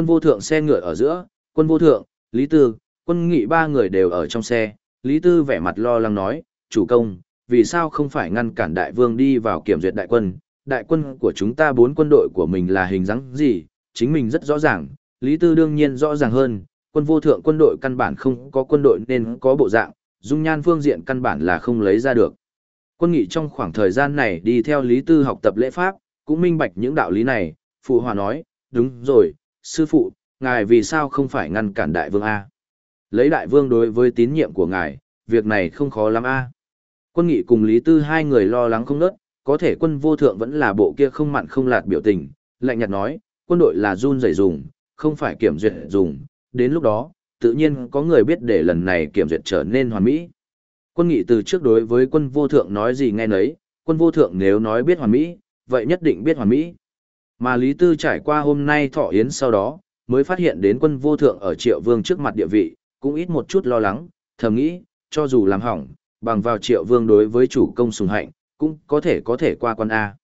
Quân vô thượng xe ngựa ở giữa, quân vô thượng, Lý Tư, quân nghị ba người đều ở trong xe. Lý Tư vẻ mặt lo lắng nói, chủ công, vì sao không phải ngăn cản đại vương đi vào kiểm duyệt đại quân? Đại quân của chúng ta bốn quân đội của mình là hình dáng gì? Chính mình rất rõ ràng, Lý Tư đương nhiên rõ ràng hơn, quân vô thượng quân đội căn bản không có quân đội nên có bộ dạng, dung nhan phương diện căn bản là không lấy ra được. Quân nghị trong khoảng thời gian này đi theo Lý Tư học tập lễ pháp, cũng minh bạch những đạo lý này, phụ hòa nói, đúng rồi, sư phụ, ngài vì sao không phải ngăn cản đại vương A? Lấy đại vương đối với tín nhiệm của ngài, việc này không khó lắm A. Quân nghị cùng Lý Tư hai người lo lắng không nớt, có thể quân vô thượng vẫn là bộ kia không mặn không lạt biểu tình, lạnh nhạt nói, quân đội là run rẩy dùng, không phải kiểm duyệt dùng, đến lúc đó, tự nhiên có người biết để lần này kiểm duyệt trở nên hoàn mỹ. Quân nghị từ trước đối với quân vô thượng nói gì nghe nấy, quân vô thượng nếu nói biết hoàn mỹ, vậy nhất định biết hoàn mỹ. Mà Lý Tư trải qua hôm nay thọ yến sau đó, mới phát hiện đến quân vô thượng ở triệu vương trước mặt địa vị, cũng ít một chút lo lắng, thầm nghĩ, cho dù làm hỏng, bằng vào triệu vương đối với chủ công sùng hạnh, cũng có thể có thể qua quan A.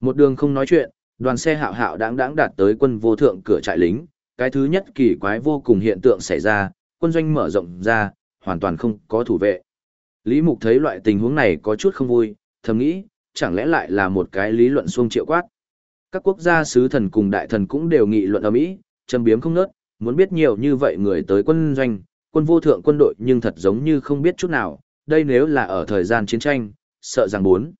Một đường không nói chuyện, đoàn xe hạo hạo đáng đáng đạt tới quân vô thượng cửa trại lính, cái thứ nhất kỳ quái vô cùng hiện tượng xảy ra, quân doanh mở rộng ra, hoàn toàn không có thủ vệ. Lý Mục thấy loại tình huống này có chút không vui, thầm nghĩ, chẳng lẽ lại là một cái lý luận xuông triệu quát. Các quốc gia sứ thần cùng đại thần cũng đều nghị luận ở Mỹ, châm biếm không nớt, muốn biết nhiều như vậy người tới quân doanh, quân vô thượng quân đội nhưng thật giống như không biết chút nào, đây nếu là ở thời gian chiến tranh, sợ rằng bốn.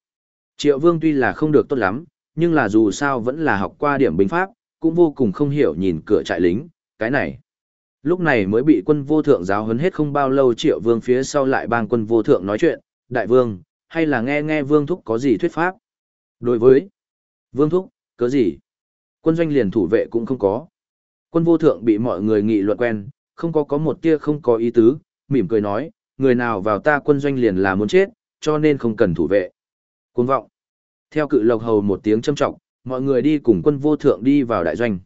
Triệu vương tuy là không được tốt lắm, nhưng là dù sao vẫn là học qua điểm binh pháp, cũng vô cùng không hiểu nhìn cửa trại lính, cái này. Lúc này mới bị quân vô thượng giáo huấn hết không bao lâu triệu vương phía sau lại bang quân vô thượng nói chuyện, đại vương, hay là nghe nghe vương thúc có gì thuyết pháp. Đối với vương thúc, cớ gì? Quân doanh liền thủ vệ cũng không có. Quân vô thượng bị mọi người nghị luận quen, không có có một tia không có ý tứ, mỉm cười nói, người nào vào ta quân doanh liền là muốn chết, cho nên không cần thủ vệ. Cuồng vọng. Theo cự lộc hầu một tiếng châm trọng, mọi người đi cùng quân vô thượng đi vào đại doanh.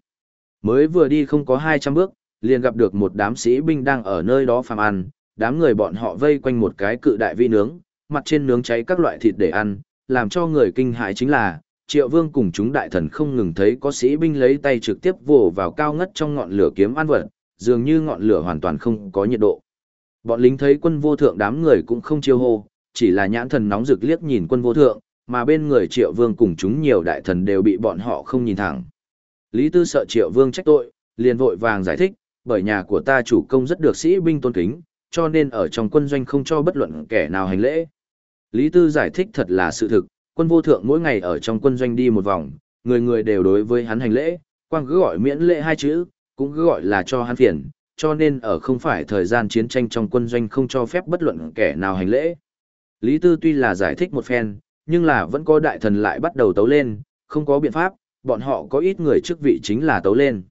Mới vừa đi không có 200 bước, liền gặp được một đám sĩ binh đang ở nơi đó phàm ăn, đám người bọn họ vây quanh một cái cự đại vi nướng, mặt trên nướng cháy các loại thịt để ăn, làm cho người kinh hãi chính là, triệu vương cùng chúng đại thần không ngừng thấy có sĩ binh lấy tay trực tiếp vồ vào cao ngất trong ngọn lửa kiếm ăn vật, dường như ngọn lửa hoàn toàn không có nhiệt độ. Bọn lính thấy quân vô thượng đám người cũng không chiêu hô, chỉ là nhãn thần nóng rực liếc nhìn quân vô thượng, mà bên người triệu vương cùng chúng nhiều đại thần đều bị bọn họ không nhìn thẳng. Lý Tư sợ triệu vương trách tội, liền vội vàng giải thích, bởi nhà của ta chủ công rất được sĩ binh tôn kính, cho nên ở trong quân doanh không cho bất luận kẻ nào hành lễ. Lý Tư giải thích thật là sự thực, quân vô thượng mỗi ngày ở trong quân doanh đi một vòng, người người đều đối với hắn hành lễ, quang cứ gọi miễn lễ hai chữ, cũng cứ gọi là cho hắn phiền, cho nên ở không phải thời gian chiến tranh trong quân doanh không cho phép bất luận kẻ nào hành lễ. Lý Tư tuy là giải thích một phen, nhưng là vẫn có đại thần lại bắt đầu tấu lên, không có biện pháp, bọn họ có ít người chức vị chính là tấu lên.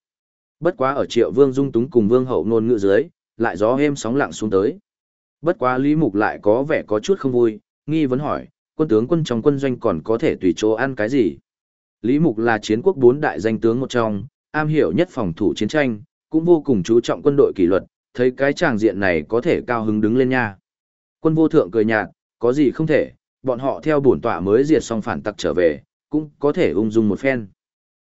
Bất quá ở triệu vương dung túng cùng vương hậu nôn ngựa dưới, lại gió êm sóng lặng xuống tới. Bất quá Lý Mục lại có vẻ có chút không vui, nghi vấn hỏi, quân tướng quân trong quân doanh còn có thể tùy chỗ ăn cái gì? Lý Mục là chiến quốc bốn đại danh tướng một trong, am hiểu nhất phòng thủ chiến tranh, cũng vô cùng chú trọng quân đội kỷ luật, thấy cái tràng diện này có thể cao hứng đứng lên nha. Quân vô thượng cười nhạt, có gì không thể, bọn họ theo bổn tọa mới diệt xong phản tặc trở về, cũng có thể ung dung một phen.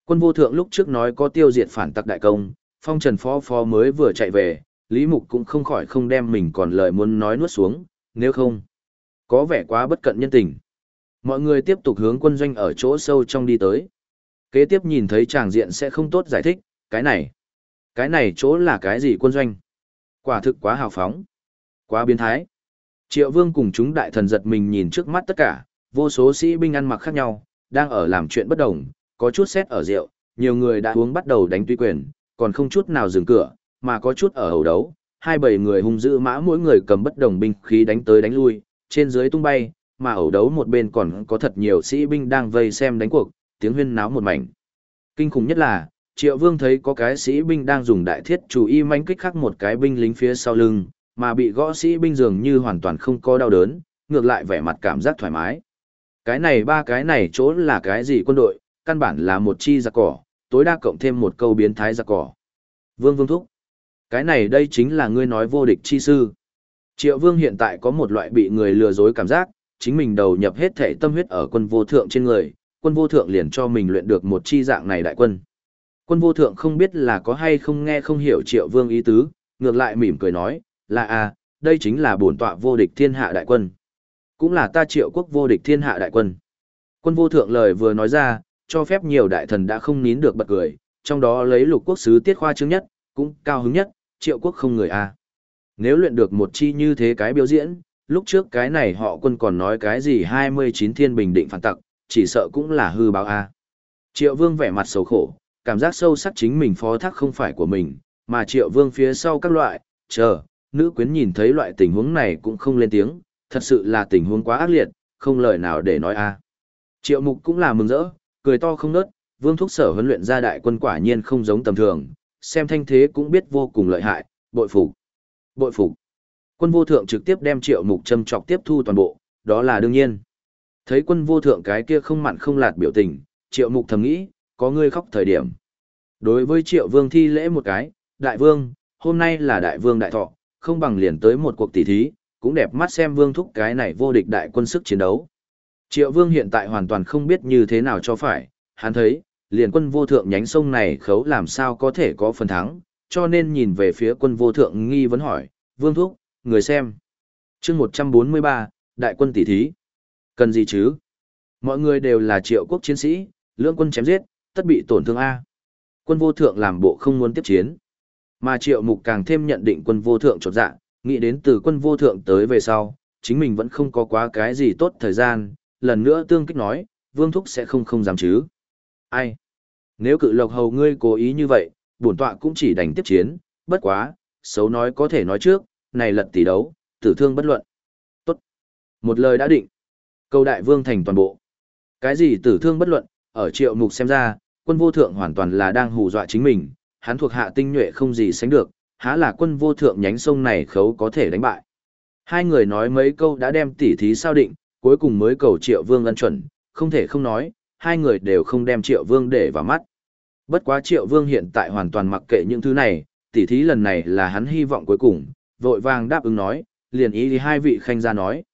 Quân vô thượng lúc trước nói có tiêu diệt phản tặc đại công, phong trần phó phó mới vừa chạy về, Lý Mục cũng không khỏi không đem mình còn lời muốn nói nuốt xuống, nếu không, có vẻ quá bất cận nhân tình. Mọi người tiếp tục hướng quân doanh ở chỗ sâu trong đi tới. Kế tiếp nhìn thấy tràng diện sẽ không tốt giải thích, cái này, cái này chỗ là cái gì quân doanh? Quả thực quá hào phóng, quá biến thái. Triệu vương cùng chúng đại thần giật mình nhìn trước mắt tất cả, vô số sĩ binh ăn mặc khác nhau, đang ở làm chuyện bất đồng, có chút xét ở rượu, nhiều người đã uống bắt đầu đánh tuy quyền, còn không chút nào dừng cửa, mà có chút ở hầu đấu, hai bảy người hung dữ mã mỗi người cầm bất đồng binh khí đánh tới đánh lui, trên dưới tung bay, mà ẩu đấu một bên còn có thật nhiều sĩ binh đang vây xem đánh cuộc, tiếng huyên náo một mảnh. Kinh khủng nhất là, Triệu Vương thấy có cái sĩ binh đang dùng đại thiết chủ y manh kích khắc một cái binh lính phía sau lưng, mà bị gõ sĩ binh dường như hoàn toàn không có đau đớn, ngược lại vẻ mặt cảm giác thoải mái. Cái này ba cái này chỗ là cái gì quân đội, căn bản là một chi giặc cỏ, tối đa cộng thêm một câu biến thái giặc cỏ. Vương Vương Thúc. Cái này đây chính là ngươi nói vô địch chi sư. Triệu Vương hiện tại có một loại bị người lừa dối cảm giác, chính mình đầu nhập hết thể tâm huyết ở quân vô thượng trên người, quân vô thượng liền cho mình luyện được một chi dạng này đại quân. Quân vô thượng không biết là có hay không nghe không hiểu triệu vương ý tứ, ngược lại mỉm cười nói, là à, đây chính là bổn tọa vô địch thiên hạ đại quân. Cũng là ta triệu quốc vô địch thiên hạ đại quân. Quân vô thượng lời vừa nói ra, cho phép nhiều đại thần đã không nín được bật cười, trong đó lấy lục quốc sứ tiết khoa chứng nhất, cũng cao hứng nhất, triệu quốc không người a. À. Nếu luyện được một chi như thế cái biểu diễn, lúc trước cái này họ quân còn nói cái gì 29 thiên bình định phản tặc, chỉ sợ cũng là hư báo a. Triệu vương vẻ mặt xấu khổ, cảm giác sâu sắc chính mình phó thác không phải của mình, mà triệu vương phía sau các loại, chờ, nữ quyến nhìn thấy loại tình huống này cũng không lên tiếng, thật sự là tình huống quá ác liệt, không lời nào để nói a. Triệu mục cũng là mừng rỡ, cười to không nớt, vương thúc sở huấn luyện ra đại quân quả nhiên không giống tầm thường, xem thanh thế cũng biết vô cùng lợi hại, bội phục. Bội phục. Quân vô thượng trực tiếp đem triệu mục châm chọc tiếp thu toàn bộ, đó là đương nhiên. Thấy quân vô thượng cái kia không mặn không lạt biểu tình, triệu mục thầm nghĩ, có ngươi khóc thời điểm. Đối với triệu vương thi lễ một cái, đại vương, hôm nay là đại vương đại thọ, không bằng liền tới một cuộc tỷ thí, cũng đẹp mắt xem vương thúc cái này vô địch đại quân sức chiến đấu. Triệu vương hiện tại hoàn toàn không biết như thế nào cho phải, hắn thấy, liền quân vô thượng nhánh sông này khấu làm sao có thể có phần thắng, cho nên nhìn về phía quân vô thượng nghi vấn hỏi, vương thúc, người xem. chương 143, đại quân tỷ thí. Cần gì chứ? Mọi người đều là triệu quốc chiến sĩ, lưỡng quân chém giết, tất bị tổn thương A. Quân vô thượng làm bộ không muốn tiếp chiến. Mà triệu mục càng thêm nhận định quân vô thượng trột dạ, nghĩ đến từ quân vô thượng tới về sau, chính mình vẫn không có quá cái gì tốt thời gian, lần nữa tương kích nói, vương thúc sẽ không không dám chứ. Ai? Nếu cự lộc hầu ngươi cố ý như vậy, bổn tọa cũng chỉ đành tiếp chiến, bất quá, xấu nói có thể nói trước, này lật tỷ đấu, tử thương bất luận. Tốt. Một lời đã định. Câu đại vương thành toàn bộ. Cái gì tử thương bất luận, ở triệu mục xem ra, quân vô thượng hoàn toàn là đang hù dọa chính mình, hắn thuộc hạ tinh nhuệ không gì sánh được, há là quân vô thượng nhánh sông này khấu có thể đánh bại. Hai người nói mấy câu đã đem tỉ thí sao định, cuối cùng mới cầu triệu vương ân chuẩn, không thể không nói, hai người đều không đem triệu vương để vào mắt. Bất quá triệu vương hiện tại hoàn toàn mặc kệ những thứ này, tỉ thí lần này là hắn hy vọng cuối cùng, vội vàng đáp ứng nói, liền ý thì hai vị khanh ra nói.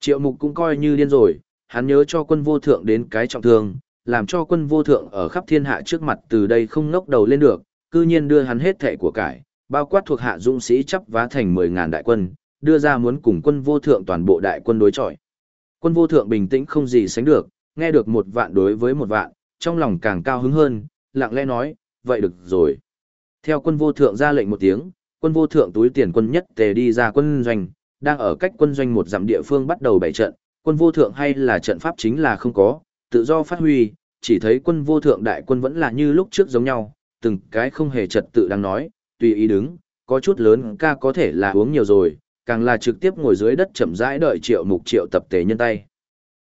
Triệu mục cũng coi như điên rồi, hắn nhớ cho quân vô thượng đến cái trọng thương, làm cho quân vô thượng ở khắp thiên hạ trước mặt từ đây không ngóc đầu lên được, cư nhiên đưa hắn hết thẻ của cải, bao quát thuộc hạ dũng sĩ chấp vá thành 10.000 đại quân, đưa ra muốn cùng quân vô thượng toàn bộ đại quân đối chọi. Quân vô thượng bình tĩnh không gì sánh được, nghe được một vạn đối với một vạn, trong lòng càng cao hứng hơn, lặng lẽ nói, vậy được rồi. Theo quân vô thượng ra lệnh một tiếng, quân vô thượng túi tiền quân nhất tề đi ra quân doanh, đang ở cách quân doanh một dặm địa phương bắt đầu bảy trận, quân vô thượng hay là trận pháp chính là không có, tự do phát huy, chỉ thấy quân vô thượng đại quân vẫn là như lúc trước giống nhau, từng cái không hề trật tự đang nói, tùy ý đứng, có chút lớn ca có thể là uống nhiều rồi, càng là trực tiếp ngồi dưới đất chậm rãi đợi triệu mục triệu tập tề nhân tay.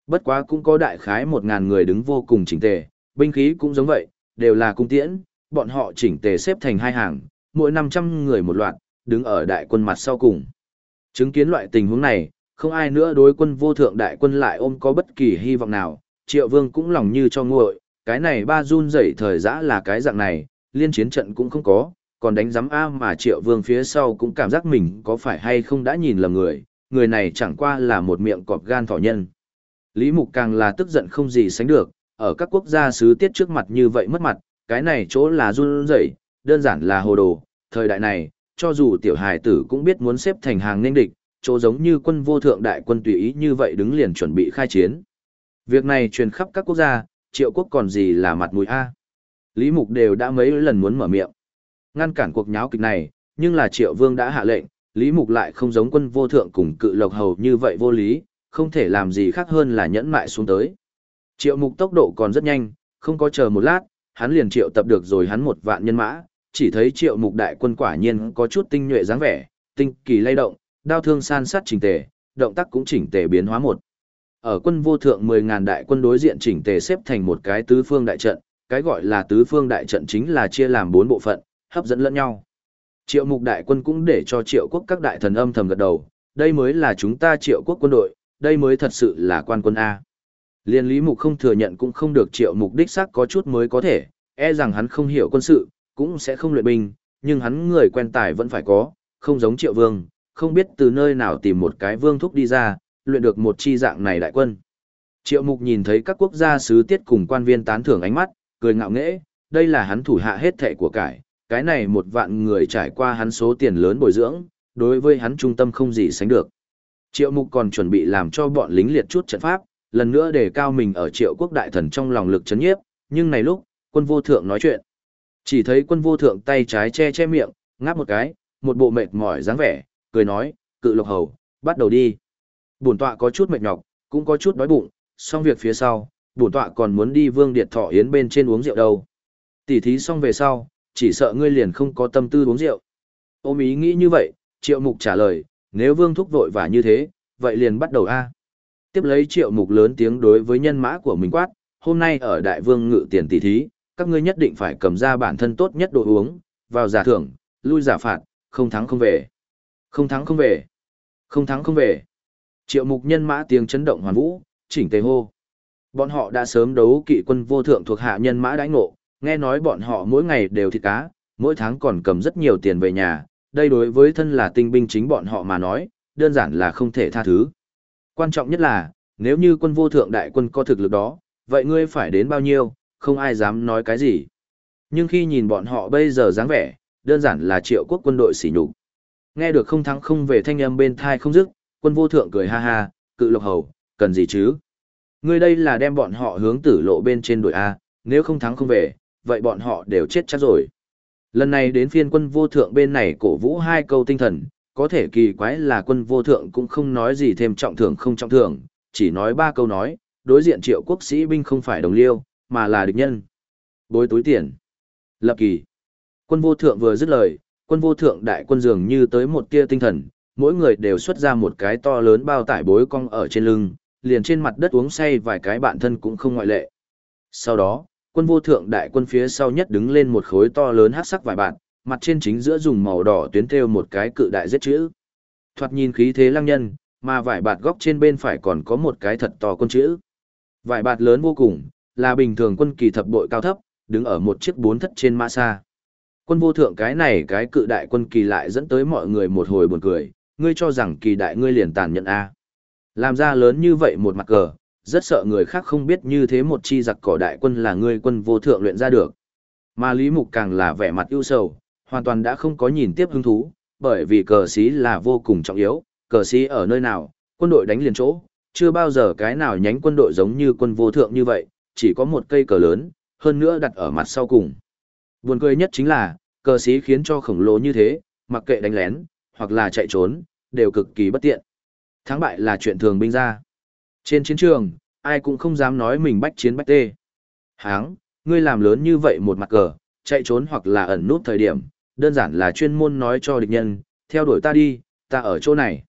Bất quá cũng có đại khái một ngàn người đứng vô cùng chỉnh tề, binh khí cũng giống vậy, đều là cung tiễn, bọn họ chỉnh tề xếp thành hai hàng, mỗi 500 người một loạt, đứng ở đại quân mặt sau cùng. Chứng kiến loại tình huống này, không ai nữa đối quân vô thượng đại quân lại ôm có bất kỳ hy vọng nào, triệu vương cũng lòng như cho nguội, cái này ba run rẩy thời giã là cái dạng này, liên chiến trận cũng không có, còn đánh giám A mà triệu vương phía sau cũng cảm giác mình có phải hay không đã nhìn lầm người, người này chẳng qua là một miệng cọp gan thỏ nhân. Lý Mục càng là tức giận không gì sánh được, ở các quốc gia sứ tiết trước mặt như vậy mất mặt, cái này chỗ là run rẩy, đơn giản là hồ đồ, thời đại này, cho dù tiểu hài tử cũng biết muốn xếp thành hàng nên địch, chỗ giống như quân vô thượng đại quân tùy ý như vậy đứng liền chuẩn bị khai chiến. Việc này truyền khắp các quốc gia, triệu quốc còn gì là mặt mũi A. Lý Mục đều đã mấy lần muốn mở miệng. Ngăn cản cuộc nháo kịch này, nhưng là triệu vương đã hạ lệnh, Lý Mục lại không giống quân vô thượng cùng cự lộc hầu như vậy vô lý, không thể làm gì khác hơn là nhẫn mại xuống tới. Triệu Mục tốc độ còn rất nhanh, không có chờ một lát, hắn liền triệu tập được rồi hắn một vạn nhân mã, chỉ thấy triệu mục đại quân quả nhiên có chút tinh nhuệ dáng vẻ, tinh kỳ lay động, đao thương san sát chỉnh tề, động tác cũng chỉnh tề biến hóa một. Ở quân vô thượng 10.000 đại quân đối diện chỉnh tề xếp thành một cái tứ phương đại trận, cái gọi là tứ phương đại trận chính là chia làm bốn bộ phận, hấp dẫn lẫn nhau. Triệu mục đại quân cũng để cho triệu quốc các đại thần âm thầm gật đầu, đây mới là chúng ta triệu quốc quân đội, đây mới thật sự là quan quân A. Liên lý mục không thừa nhận cũng không được triệu mục đích xác có chút mới có thể, e rằng hắn không hiểu quân sự, cũng sẽ không luyện binh, nhưng hắn người quen tài vẫn phải có, không giống triệu vương, không biết từ nơi nào tìm một cái vương thúc đi ra, luyện được một chi dạng này đại quân. Triệu mục nhìn thấy các quốc gia sứ tiết cùng quan viên tán thưởng ánh mắt, cười ngạo nghễ, đây là hắn thủ hạ hết thệ của cải, cái này một vạn người trải qua hắn số tiền lớn bồi dưỡng, đối với hắn trung tâm không gì sánh được. Triệu mục còn chuẩn bị làm cho bọn lính liệt chút trận pháp, lần nữa để cao mình ở triệu quốc đại thần trong lòng lực chấn nhiếp, nhưng này lúc, quân vô thượng nói chuyện. Chỉ thấy quân vô thượng tay trái che che miệng, ngáp một cái, một bộ mệt mỏi dáng vẻ, cười nói, cự lộc hầu, bắt đầu đi. Bổn tọa có chút mệt nhọc, cũng có chút đói bụng, xong việc phía sau, bổn tọa còn muốn đi vương điệt thọ yến bên trên uống rượu đâu. Tỉ thí xong về sau, chỉ sợ ngươi liền không có tâm tư uống rượu. Ôm ý nghĩ như vậy, triệu mục trả lời, nếu vương thúc vội và như thế, vậy liền bắt đầu a. Tiếp lấy triệu mục lớn tiếng đối với nhân mã của mình quát, hôm nay ở đại vương ngự tiền tỷ thí, các ngươi nhất định phải cầm ra bản thân tốt nhất đồ uống, vào giả thưởng, lui giả phạt, không thắng không về. Không thắng không về. Không thắng không về. Triệu mục nhân mã tiếng chấn động hoàn vũ, chỉnh tề hô. Bọn họ đã sớm đấu kỵ quân vô thượng thuộc hạ nhân mã đãi ngộ, nghe nói bọn họ mỗi ngày đều thịt cá, mỗi tháng còn cầm rất nhiều tiền về nhà, đây đối với thân là tinh binh chính bọn họ mà nói, đơn giản là không thể tha thứ. Quan trọng nhất là, nếu như quân vô thượng đại quân có thực lực đó, vậy ngươi phải đến bao nhiêu, không ai dám nói cái gì. Nhưng khi nhìn bọn họ bây giờ dáng vẻ, đơn giản là triệu quốc quân đội sỉ nhục. Nghe được không thắng không về thanh âm bên thai không dứt, quân vô thượng cười ha ha, cự lộc hầu, cần gì chứ? Ngươi đây là đem bọn họ hướng tử lộ bên trên đội A, nếu không thắng không về, vậy bọn họ đều chết chắc rồi. Lần này đến phiên quân vô thượng bên này cổ vũ hai câu tinh thần, có thể kỳ quái là quân vô thượng cũng không nói gì thêm trọng thưởng không trọng thưởng, chỉ nói ba câu nói, đối diện triệu quốc sĩ binh không phải đồng liêu, mà là địch nhân. Bối túi tiền. Lập kỳ. Quân vô thượng vừa dứt lời, quân vô thượng đại quân dường như tới một tia tinh thần, mỗi người đều xuất ra một cái to lớn bao tải bối cong ở trên lưng, liền trên mặt đất uống say vài cái bạn thân cũng không ngoại lệ. Sau đó, quân vô thượng đại quân phía sau nhất đứng lên một khối to lớn hát sắc vài bạn, mặt trên chính giữa dùng màu đỏ tuyến thêu một cái cự đại giết chữ. Thoạt nhìn khí thế lăng nhân, mà vải bạt góc trên bên phải còn có một cái thật to con chữ. Vải bạt lớn vô cùng, là bình thường quân kỳ thập bội cao thấp, đứng ở một chiếc bốn thất trên mã xa. Quân vô thượng cái này cái cự đại quân kỳ lại dẫn tới mọi người một hồi buồn cười, ngươi cho rằng kỳ đại ngươi liền tàn nhận A. Làm ra lớn như vậy một mặt cờ, rất sợ người khác không biết như thế một chi giặc cỏ đại quân là ngươi quân vô thượng luyện ra được. Mà Lý Mục càng là vẻ mặt ưu sầu, hoàn toàn đã không có nhìn tiếp hứng thú, bởi vì cờ sĩ là vô cùng trọng yếu, cờ sĩ ở nơi nào, quân đội đánh liền chỗ, chưa bao giờ cái nào nhánh quân đội giống như quân vô thượng như vậy, chỉ có một cây cờ lớn, hơn nữa đặt ở mặt sau cùng. Buồn cười nhất chính là, cờ sĩ khiến cho khổng lồ như thế, mặc kệ đánh lén, hoặc là chạy trốn, đều cực kỳ bất tiện. Thắng bại là chuyện thường binh ra. Trên chiến trường, ai cũng không dám nói mình bách chiến bách tê. Háng, ngươi làm lớn như vậy một mặt cờ, chạy trốn hoặc là ẩn nút thời điểm, đơn giản là chuyên môn nói cho địch nhân, theo đuổi ta đi, ta ở chỗ này.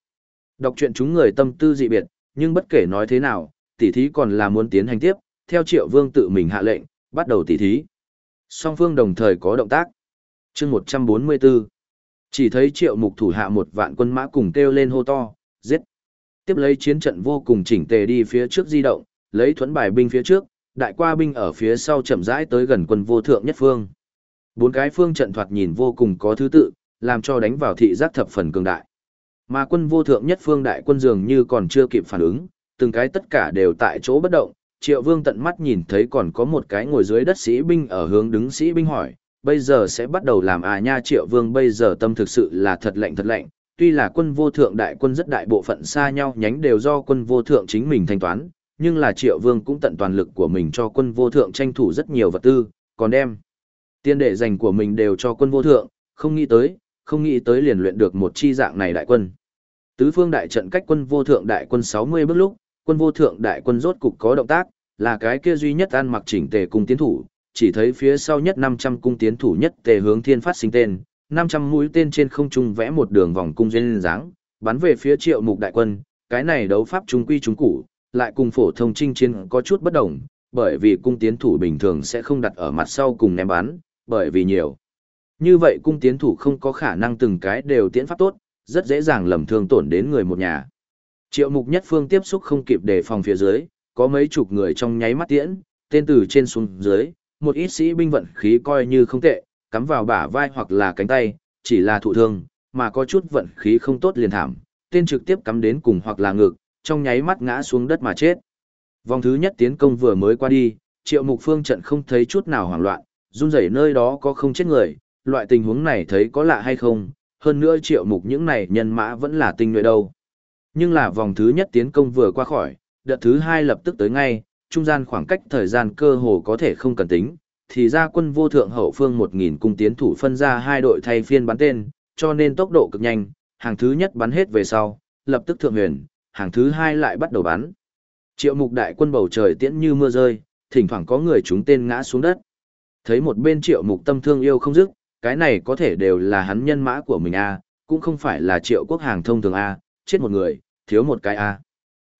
Đọc chuyện chúng người tâm tư dị biệt, nhưng bất kể nói thế nào, tỉ thí còn là muốn tiến hành tiếp, theo triệu vương tự mình hạ lệnh, bắt đầu tỉ thí. Song phương đồng thời có động tác. chương 144. Chỉ thấy triệu mục thủ hạ một vạn quân mã cùng kêu lên hô to, giết. Tiếp lấy chiến trận vô cùng chỉnh tề đi phía trước di động, lấy thuẫn bài binh phía trước, đại qua binh ở phía sau chậm rãi tới gần quân vô thượng nhất phương. Bốn cái phương trận thoạt nhìn vô cùng có thứ tự, làm cho đánh vào thị giác thập phần cường đại. Mà quân vô thượng nhất phương đại quân dường như còn chưa kịp phản ứng, từng cái tất cả đều tại chỗ bất động, triệu vương tận mắt nhìn thấy còn có một cái ngồi dưới đất sĩ binh ở hướng đứng sĩ binh hỏi, bây giờ sẽ bắt đầu làm à nha triệu vương bây giờ tâm thực sự là thật lạnh thật lạnh, tuy là quân vô thượng đại quân rất đại bộ phận xa nhau nhánh đều do quân vô thượng chính mình thanh toán, nhưng là triệu vương cũng tận toàn lực của mình cho quân vô thượng tranh thủ rất nhiều vật tư, còn đem tiên đệ dành của mình đều cho quân vô thượng, không nghĩ tới, không nghĩ tới liền luyện được một chi dạng này đại quân. Tứ phương đại trận cách quân vô thượng đại quân 60 bước lúc, quân vô thượng đại quân rốt cục có động tác, là cái kia duy nhất ăn mặc chỉnh tề cung tiến thủ, chỉ thấy phía sau nhất 500 cung tiến thủ nhất tề hướng thiên phát sinh tên, 500 mũi tên trên không trung vẽ một đường vòng cung duyên dáng, bắn về phía triệu mục đại quân, cái này đấu pháp trung quy trung củ, lại cùng phổ thông trinh chiến có chút bất đồng, bởi vì cung tiến thủ bình thường sẽ không đặt ở mặt sau cùng ném bắn, bởi vì nhiều. Như vậy cung tiến thủ không có khả năng từng cái đều tiến pháp tốt, rất dễ dàng lầm thương tổn đến người một nhà. Triệu mục nhất phương tiếp xúc không kịp đề phòng phía dưới, có mấy chục người trong nháy mắt tiễn, tên từ trên xuống dưới, một ít sĩ binh vận khí coi như không tệ, cắm vào bả vai hoặc là cánh tay, chỉ là thụ thương, mà có chút vận khí không tốt liền thảm, tên trực tiếp cắm đến cùng hoặc là ngực, trong nháy mắt ngã xuống đất mà chết. Vòng thứ nhất tiến công vừa mới qua đi, triệu mục phương trận không thấy chút nào hoảng loạn, run rẩy nơi đó có không chết người, loại tình huống này thấy có lạ hay không, hơn nữa triệu mục những này nhân mã vẫn là tinh nhuệ đâu. Nhưng là vòng thứ nhất tiến công vừa qua khỏi, đợt thứ hai lập tức tới ngay, trung gian khoảng cách thời gian cơ hồ có thể không cần tính, thì ra quân vô thượng hậu phương 1.000 cung tiến thủ phân ra hai đội thay phiên bắn tên, cho nên tốc độ cực nhanh, hàng thứ nhất bắn hết về sau, lập tức thượng huyền, hàng thứ hai lại bắt đầu bắn. Triệu mục đại quân bầu trời tiễn như mưa rơi, thỉnh thoảng có người chúng tên ngã xuống đất. Thấy một bên triệu mục tâm thương yêu không dứt, cái này có thể đều là hắn nhân mã của mình a cũng không phải là triệu quốc hàng thông thường a chết một người, thiếu một cái a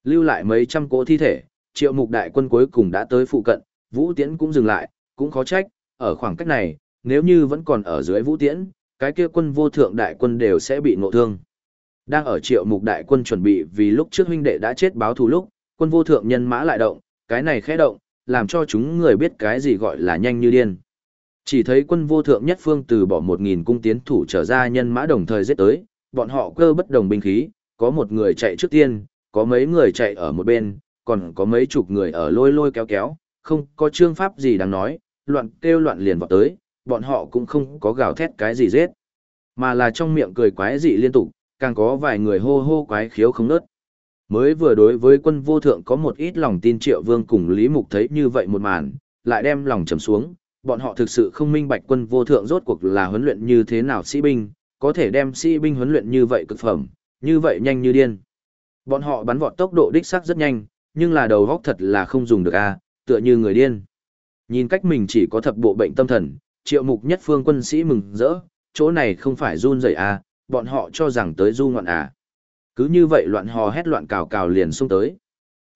Lưu lại mấy trăm cỗ thi thể, triệu mục đại quân cuối cùng đã tới phụ cận, vũ tiễn cũng dừng lại, cũng khó trách, ở khoảng cách này, nếu như vẫn còn ở dưới vũ tiễn, cái kia quân vô thượng đại quân đều sẽ bị ngộ thương. Đang ở triệu mục đại quân chuẩn bị vì lúc trước huynh đệ đã chết báo thù lúc, quân vô thượng nhân mã lại động, cái này khẽ động, làm cho chúng người biết cái gì gọi là nhanh như điên. Chỉ thấy quân vô thượng nhất phương từ bỏ một nghìn cung tiến thủ trở ra nhân mã đồng thời giết tới, bọn họ cơ bất đồng binh khí, có một người chạy trước tiên, có mấy người chạy ở một bên, còn có mấy chục người ở lôi lôi kéo kéo, không có chương pháp gì đáng nói, loạn kêu loạn liền vào tới, bọn họ cũng không có gào thét cái gì giết, mà là trong miệng cười quái dị liên tục, càng có vài người hô hô quái khiếu không nớt. Mới vừa đối với quân vô thượng có một ít lòng tin triệu vương cùng Lý Mục thấy như vậy một màn, lại đem lòng trầm xuống, bọn họ thực sự không minh bạch quân vô thượng rốt cuộc là huấn luyện như thế nào sĩ binh, có thể đem sĩ binh huấn luyện như vậy cực phẩm, như vậy nhanh như điên. Bọn họ bắn vọt tốc độ đích xác rất nhanh, nhưng là đầu góc thật là không dùng được a, tựa như người điên. Nhìn cách mình chỉ có thập bộ bệnh tâm thần, triệu mục nhất phương quân sĩ mừng rỡ, chỗ này không phải run rẩy a, bọn họ cho rằng tới du ngoạn à. Cứ như vậy loạn hò hét loạn cào cào liền xông tới.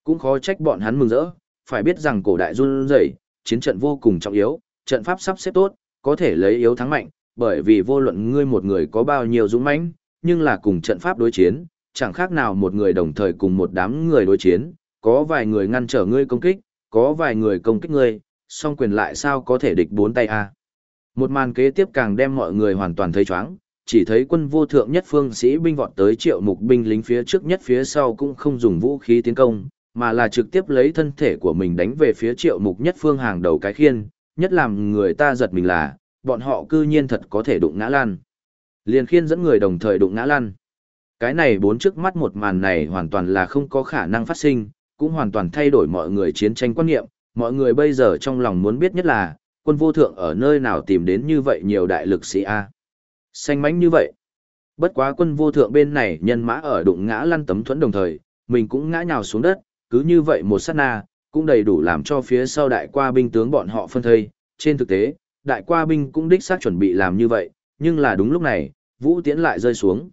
Cũng khó trách bọn hắn mừng rỡ, phải biết rằng cổ đại run rẩy, chiến trận vô cùng trọng yếu, trận pháp sắp xếp tốt, có thể lấy yếu thắng mạnh, bởi vì vô luận ngươi một người có bao nhiêu dũng mãnh, nhưng là cùng trận pháp đối chiến, chẳng khác nào một người đồng thời cùng một đám người đối chiến, có vài người ngăn trở ngươi công kích, có vài người công kích ngươi, song quyền lại sao có thể địch bốn tay a. Một màn kế tiếp càng đem mọi người hoàn toàn thấy chóng, chỉ thấy quân vô thượng nhất phương sĩ binh vọt tới triệu mục binh lính phía trước nhất phía sau cũng không dùng vũ khí tiến công, mà là trực tiếp lấy thân thể của mình đánh về phía triệu mục nhất phương hàng đầu cái khiên, nhất làm người ta giật mình là, bọn họ cư nhiên thật có thể đụng ngã lan. Liền khiên dẫn người đồng thời đụng ngã lan. Cái này bốn trước mắt một màn này hoàn toàn là không có khả năng phát sinh, cũng hoàn toàn thay đổi mọi người chiến tranh quan niệm, mọi người bây giờ trong lòng muốn biết nhất là, quân vô thượng ở nơi nào tìm đến như vậy nhiều đại lực sĩ A. Xanh mánh như vậy. Bất quá quân vô thượng bên này nhân mã ở đụng ngã lăn tấm thuẫn đồng thời, mình cũng ngã nhào xuống đất, cứ như vậy một sát na, cũng đầy đủ làm cho phía sau đại qua binh tướng bọn họ phân thây. Trên thực tế, đại qua binh cũng đích xác chuẩn bị làm như vậy, nhưng là đúng lúc này, vũ tiễn lại rơi xuống.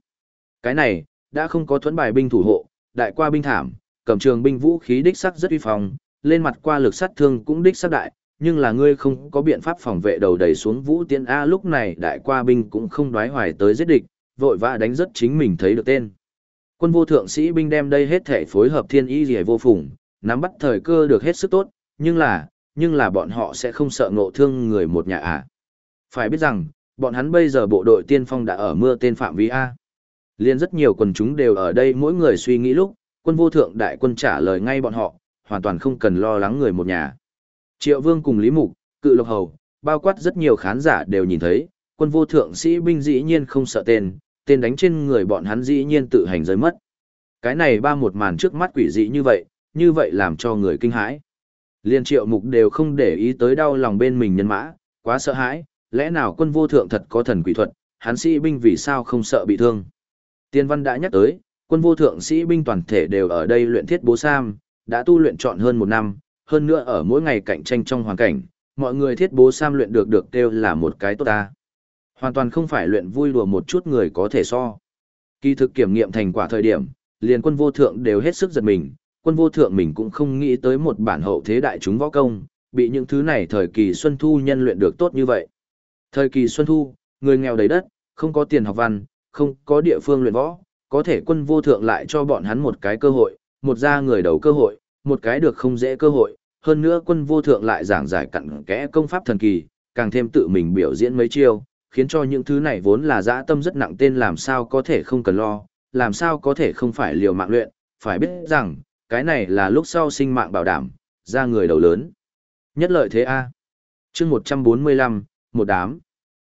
Cái này, đã không có thuẫn bài binh thủ hộ, đại qua binh thảm, cầm trường binh vũ khí đích xác rất uy phong, lên mặt qua lực sát thương cũng đích xác đại, nhưng là ngươi không có biện pháp phòng vệ đầu đầy xuống vũ tiễn A lúc này đại qua binh cũng không đoái hoài tới giết địch, vội vã đánh rất chính mình thấy được tên. Quân vô thượng sĩ binh đem đây hết thể phối hợp thiên y gì vô phùng, nắm bắt thời cơ được hết sức tốt, nhưng là, nhưng là bọn họ sẽ không sợ ngộ thương người một nhà à. Phải biết rằng, bọn hắn bây giờ bộ đội tiên phong đã ở mưa tên phạm vi A. Liên rất nhiều quần chúng đều ở đây mỗi người suy nghĩ lúc, quân vô thượng đại quân trả lời ngay bọn họ, hoàn toàn không cần lo lắng người một nhà. Triệu Vương cùng Lý Mục, cự lộc hầu, bao quát rất nhiều khán giả đều nhìn thấy, quân vô thượng sĩ binh dĩ nhiên không sợ tên, tên đánh trên người bọn hắn dĩ nhiên tự hành rơi mất. Cái này ba một màn trước mắt quỷ dị như vậy, như vậy làm cho người kinh hãi. Liên triệu mục đều không để ý tới đau lòng bên mình nhân mã, quá sợ hãi, lẽ nào quân vô thượng thật có thần quỷ thuật, hắn sĩ binh vì sao không sợ bị thương. Tiên văn đã nhắc tới, quân vô thượng sĩ binh toàn thể đều ở đây luyện thiết bố sam, đã tu luyện chọn hơn một năm, hơn nữa ở mỗi ngày cạnh tranh trong hoàn cảnh, mọi người thiết bố sam luyện được được kêu là một cái tốt ta. Hoàn toàn không phải luyện vui đùa một chút người có thể so. Kỳ thực kiểm nghiệm thành quả thời điểm, liền quân vô thượng đều hết sức giật mình, quân vô thượng mình cũng không nghĩ tới một bản hậu thế đại chúng võ công, bị những thứ này thời kỳ Xuân Thu nhân luyện được tốt như vậy. Thời kỳ Xuân Thu, người nghèo đầy đất, không có tiền học văn, không có địa phương luyện võ, có thể quân vô thượng lại cho bọn hắn một cái cơ hội, một ra người đầu cơ hội, một cái được không dễ cơ hội, hơn nữa quân vô thượng lại giảng giải cặn kẽ công pháp thần kỳ, càng thêm tự mình biểu diễn mấy chiêu, khiến cho những thứ này vốn là dã tâm rất nặng tên làm sao có thể không cần lo, làm sao có thể không phải liều mạng luyện, phải biết rằng, cái này là lúc sau sinh mạng bảo đảm, ra người đầu lớn. Nhất lợi thế A. chương 145, một đám.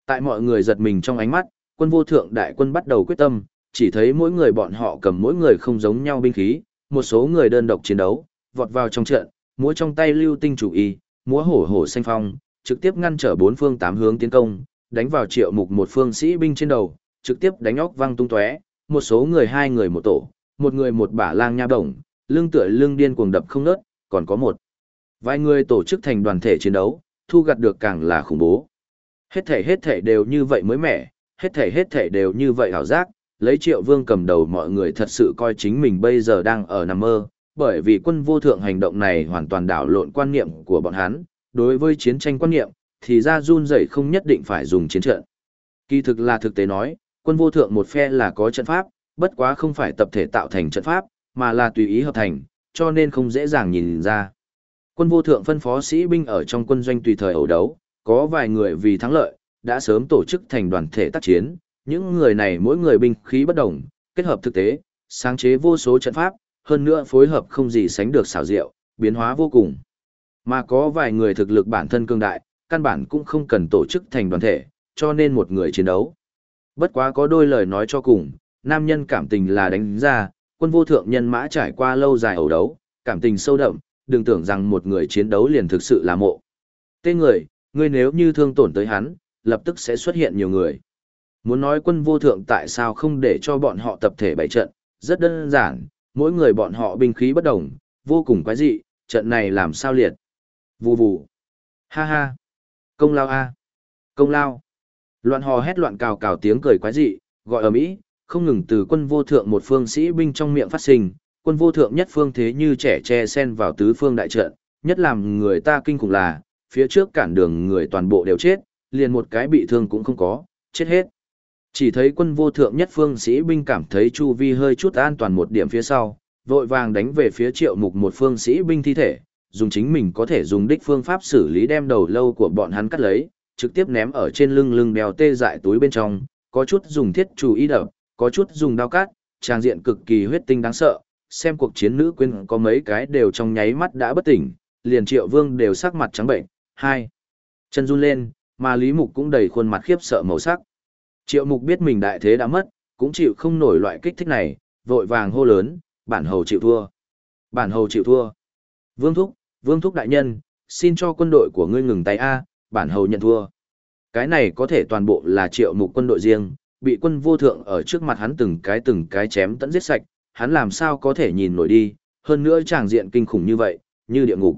Tại mọi người giật mình trong ánh mắt, quân vô thượng đại quân bắt đầu quyết tâm, chỉ thấy mỗi người bọn họ cầm mỗi người không giống nhau binh khí, một số người đơn độc chiến đấu, vọt vào trong trận, múa trong tay lưu tinh chủ y, múa hổ hổ xanh phong, trực tiếp ngăn trở bốn phương tám hướng tiến công, đánh vào triệu mục một phương sĩ binh trên đầu, trực tiếp đánh óc văng tung tóe, một số người hai người một tổ, một người một bả lang nha đồng, lưng tựa lưng điên cuồng đập không nớt, còn có một vài người tổ chức thành đoàn thể chiến đấu, thu gặt được càng là khủng bố. Hết thể hết thể đều như vậy mới mẻ, hết thể hết thể đều như vậy hảo giác, lấy triệu vương cầm đầu mọi người thật sự coi chính mình bây giờ đang ở nằm mơ, bởi vì quân vô thượng hành động này hoàn toàn đảo lộn quan niệm của bọn hắn, đối với chiến tranh quan niệm, thì ra run rẩy không nhất định phải dùng chiến trận. Kỳ thực là thực tế nói, quân vô thượng một phe là có trận pháp, bất quá không phải tập thể tạo thành trận pháp, mà là tùy ý hợp thành, cho nên không dễ dàng nhìn ra. Quân vô thượng phân phó sĩ binh ở trong quân doanh tùy thời ẩu đấu, có vài người vì thắng lợi, đã sớm tổ chức thành đoàn thể tác chiến, những người này mỗi người binh khí bất đồng, kết hợp thực tế, sáng chế vô số trận pháp, hơn nữa phối hợp không gì sánh được xảo diệu, biến hóa vô cùng. Mà có vài người thực lực bản thân cương đại, căn bản cũng không cần tổ chức thành đoàn thể, cho nên một người chiến đấu. Bất quá có đôi lời nói cho cùng, nam nhân cảm tình là đánh ra, quân vô thượng nhân mã trải qua lâu dài ẩu đấu, cảm tình sâu đậm, đừng tưởng rằng một người chiến đấu liền thực sự là mộ. Tên người, ngươi nếu như thương tổn tới hắn, lập tức sẽ xuất hiện nhiều người. Muốn nói quân vô thượng tại sao không để cho bọn họ tập thể bày trận, rất đơn giản, mỗi người bọn họ binh khí bất đồng, vô cùng quái dị, trận này làm sao liệt. Vù vù. Ha ha. Công lao a. Công lao. Loạn hò hét loạn cào cào tiếng cười quái dị, gọi ở mỹ, không ngừng từ quân vô thượng một phương sĩ binh trong miệng phát sinh, quân vô thượng nhất phương thế như trẻ che sen vào tứ phương đại trận, nhất làm người ta kinh khủng là, phía trước cản đường người toàn bộ đều chết, liền một cái bị thương cũng không có, chết hết. Chỉ thấy quân vô thượng nhất phương sĩ binh cảm thấy chu vi hơi chút an toàn một điểm phía sau, vội vàng đánh về phía triệu mục một phương sĩ binh thi thể, dùng chính mình có thể dùng đích phương pháp xử lý đem đầu lâu của bọn hắn cắt lấy, trực tiếp ném ở trên lưng lưng đèo tê dại túi bên trong, có chút dùng thiết chủ ý đập, có chút dùng đao cắt, trang diện cực kỳ huyết tinh đáng sợ, xem cuộc chiến nữ quên có mấy cái đều trong nháy mắt đã bất tỉnh, liền triệu vương đều sắc mặt trắng bệnh, hai chân run lên, mà Lý Mục cũng đầy khuôn mặt khiếp sợ màu sắc. Triệu Mục biết mình đại thế đã mất, cũng chịu không nổi loại kích thích này, vội vàng hô lớn, bản hầu chịu thua. Bản hầu chịu thua. Vương Thúc, Vương Thúc đại nhân, xin cho quân đội của ngươi ngừng tay A, bản hầu nhận thua. Cái này có thể toàn bộ là triệu mục quân đội riêng, bị quân vô thượng ở trước mặt hắn từng cái từng cái chém tận giết sạch, hắn làm sao có thể nhìn nổi đi, hơn nữa tràng diện kinh khủng như vậy, như địa ngục.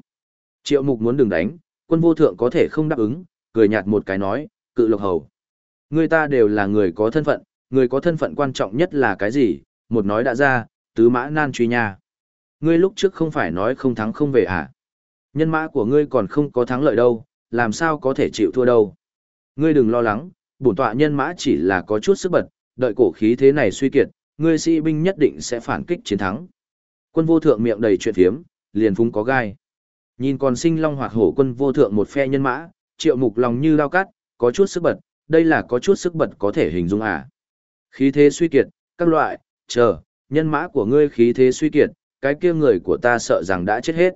Triệu mục muốn đừng đánh, quân vô thượng có thể không đáp ứng, cười nhạt một cái nói, cự lộc hầu. Người ta đều là người có thân phận, người có thân phận quan trọng nhất là cái gì, một nói đã ra, tứ mã nan truy nha. Ngươi lúc trước không phải nói không thắng không về à? Nhân mã của ngươi còn không có thắng lợi đâu, làm sao có thể chịu thua đâu. Ngươi đừng lo lắng, bổn tọa nhân mã chỉ là có chút sức bật, đợi cổ khí thế này suy kiệt, ngươi sĩ binh nhất định sẽ phản kích chiến thắng. Quân vô thượng miệng đầy chuyện thiếm, liền phúng có gai. Nhìn còn sinh long hoạt hổ quân vô thượng một phe nhân mã, triệu mục lòng như lao cắt, có chút sức bật, đây là có chút sức bật có thể hình dung à. Khí thế suy kiệt, các loại, chờ, nhân mã của ngươi khí thế suy kiệt, cái kia người của ta sợ rằng đã chết hết.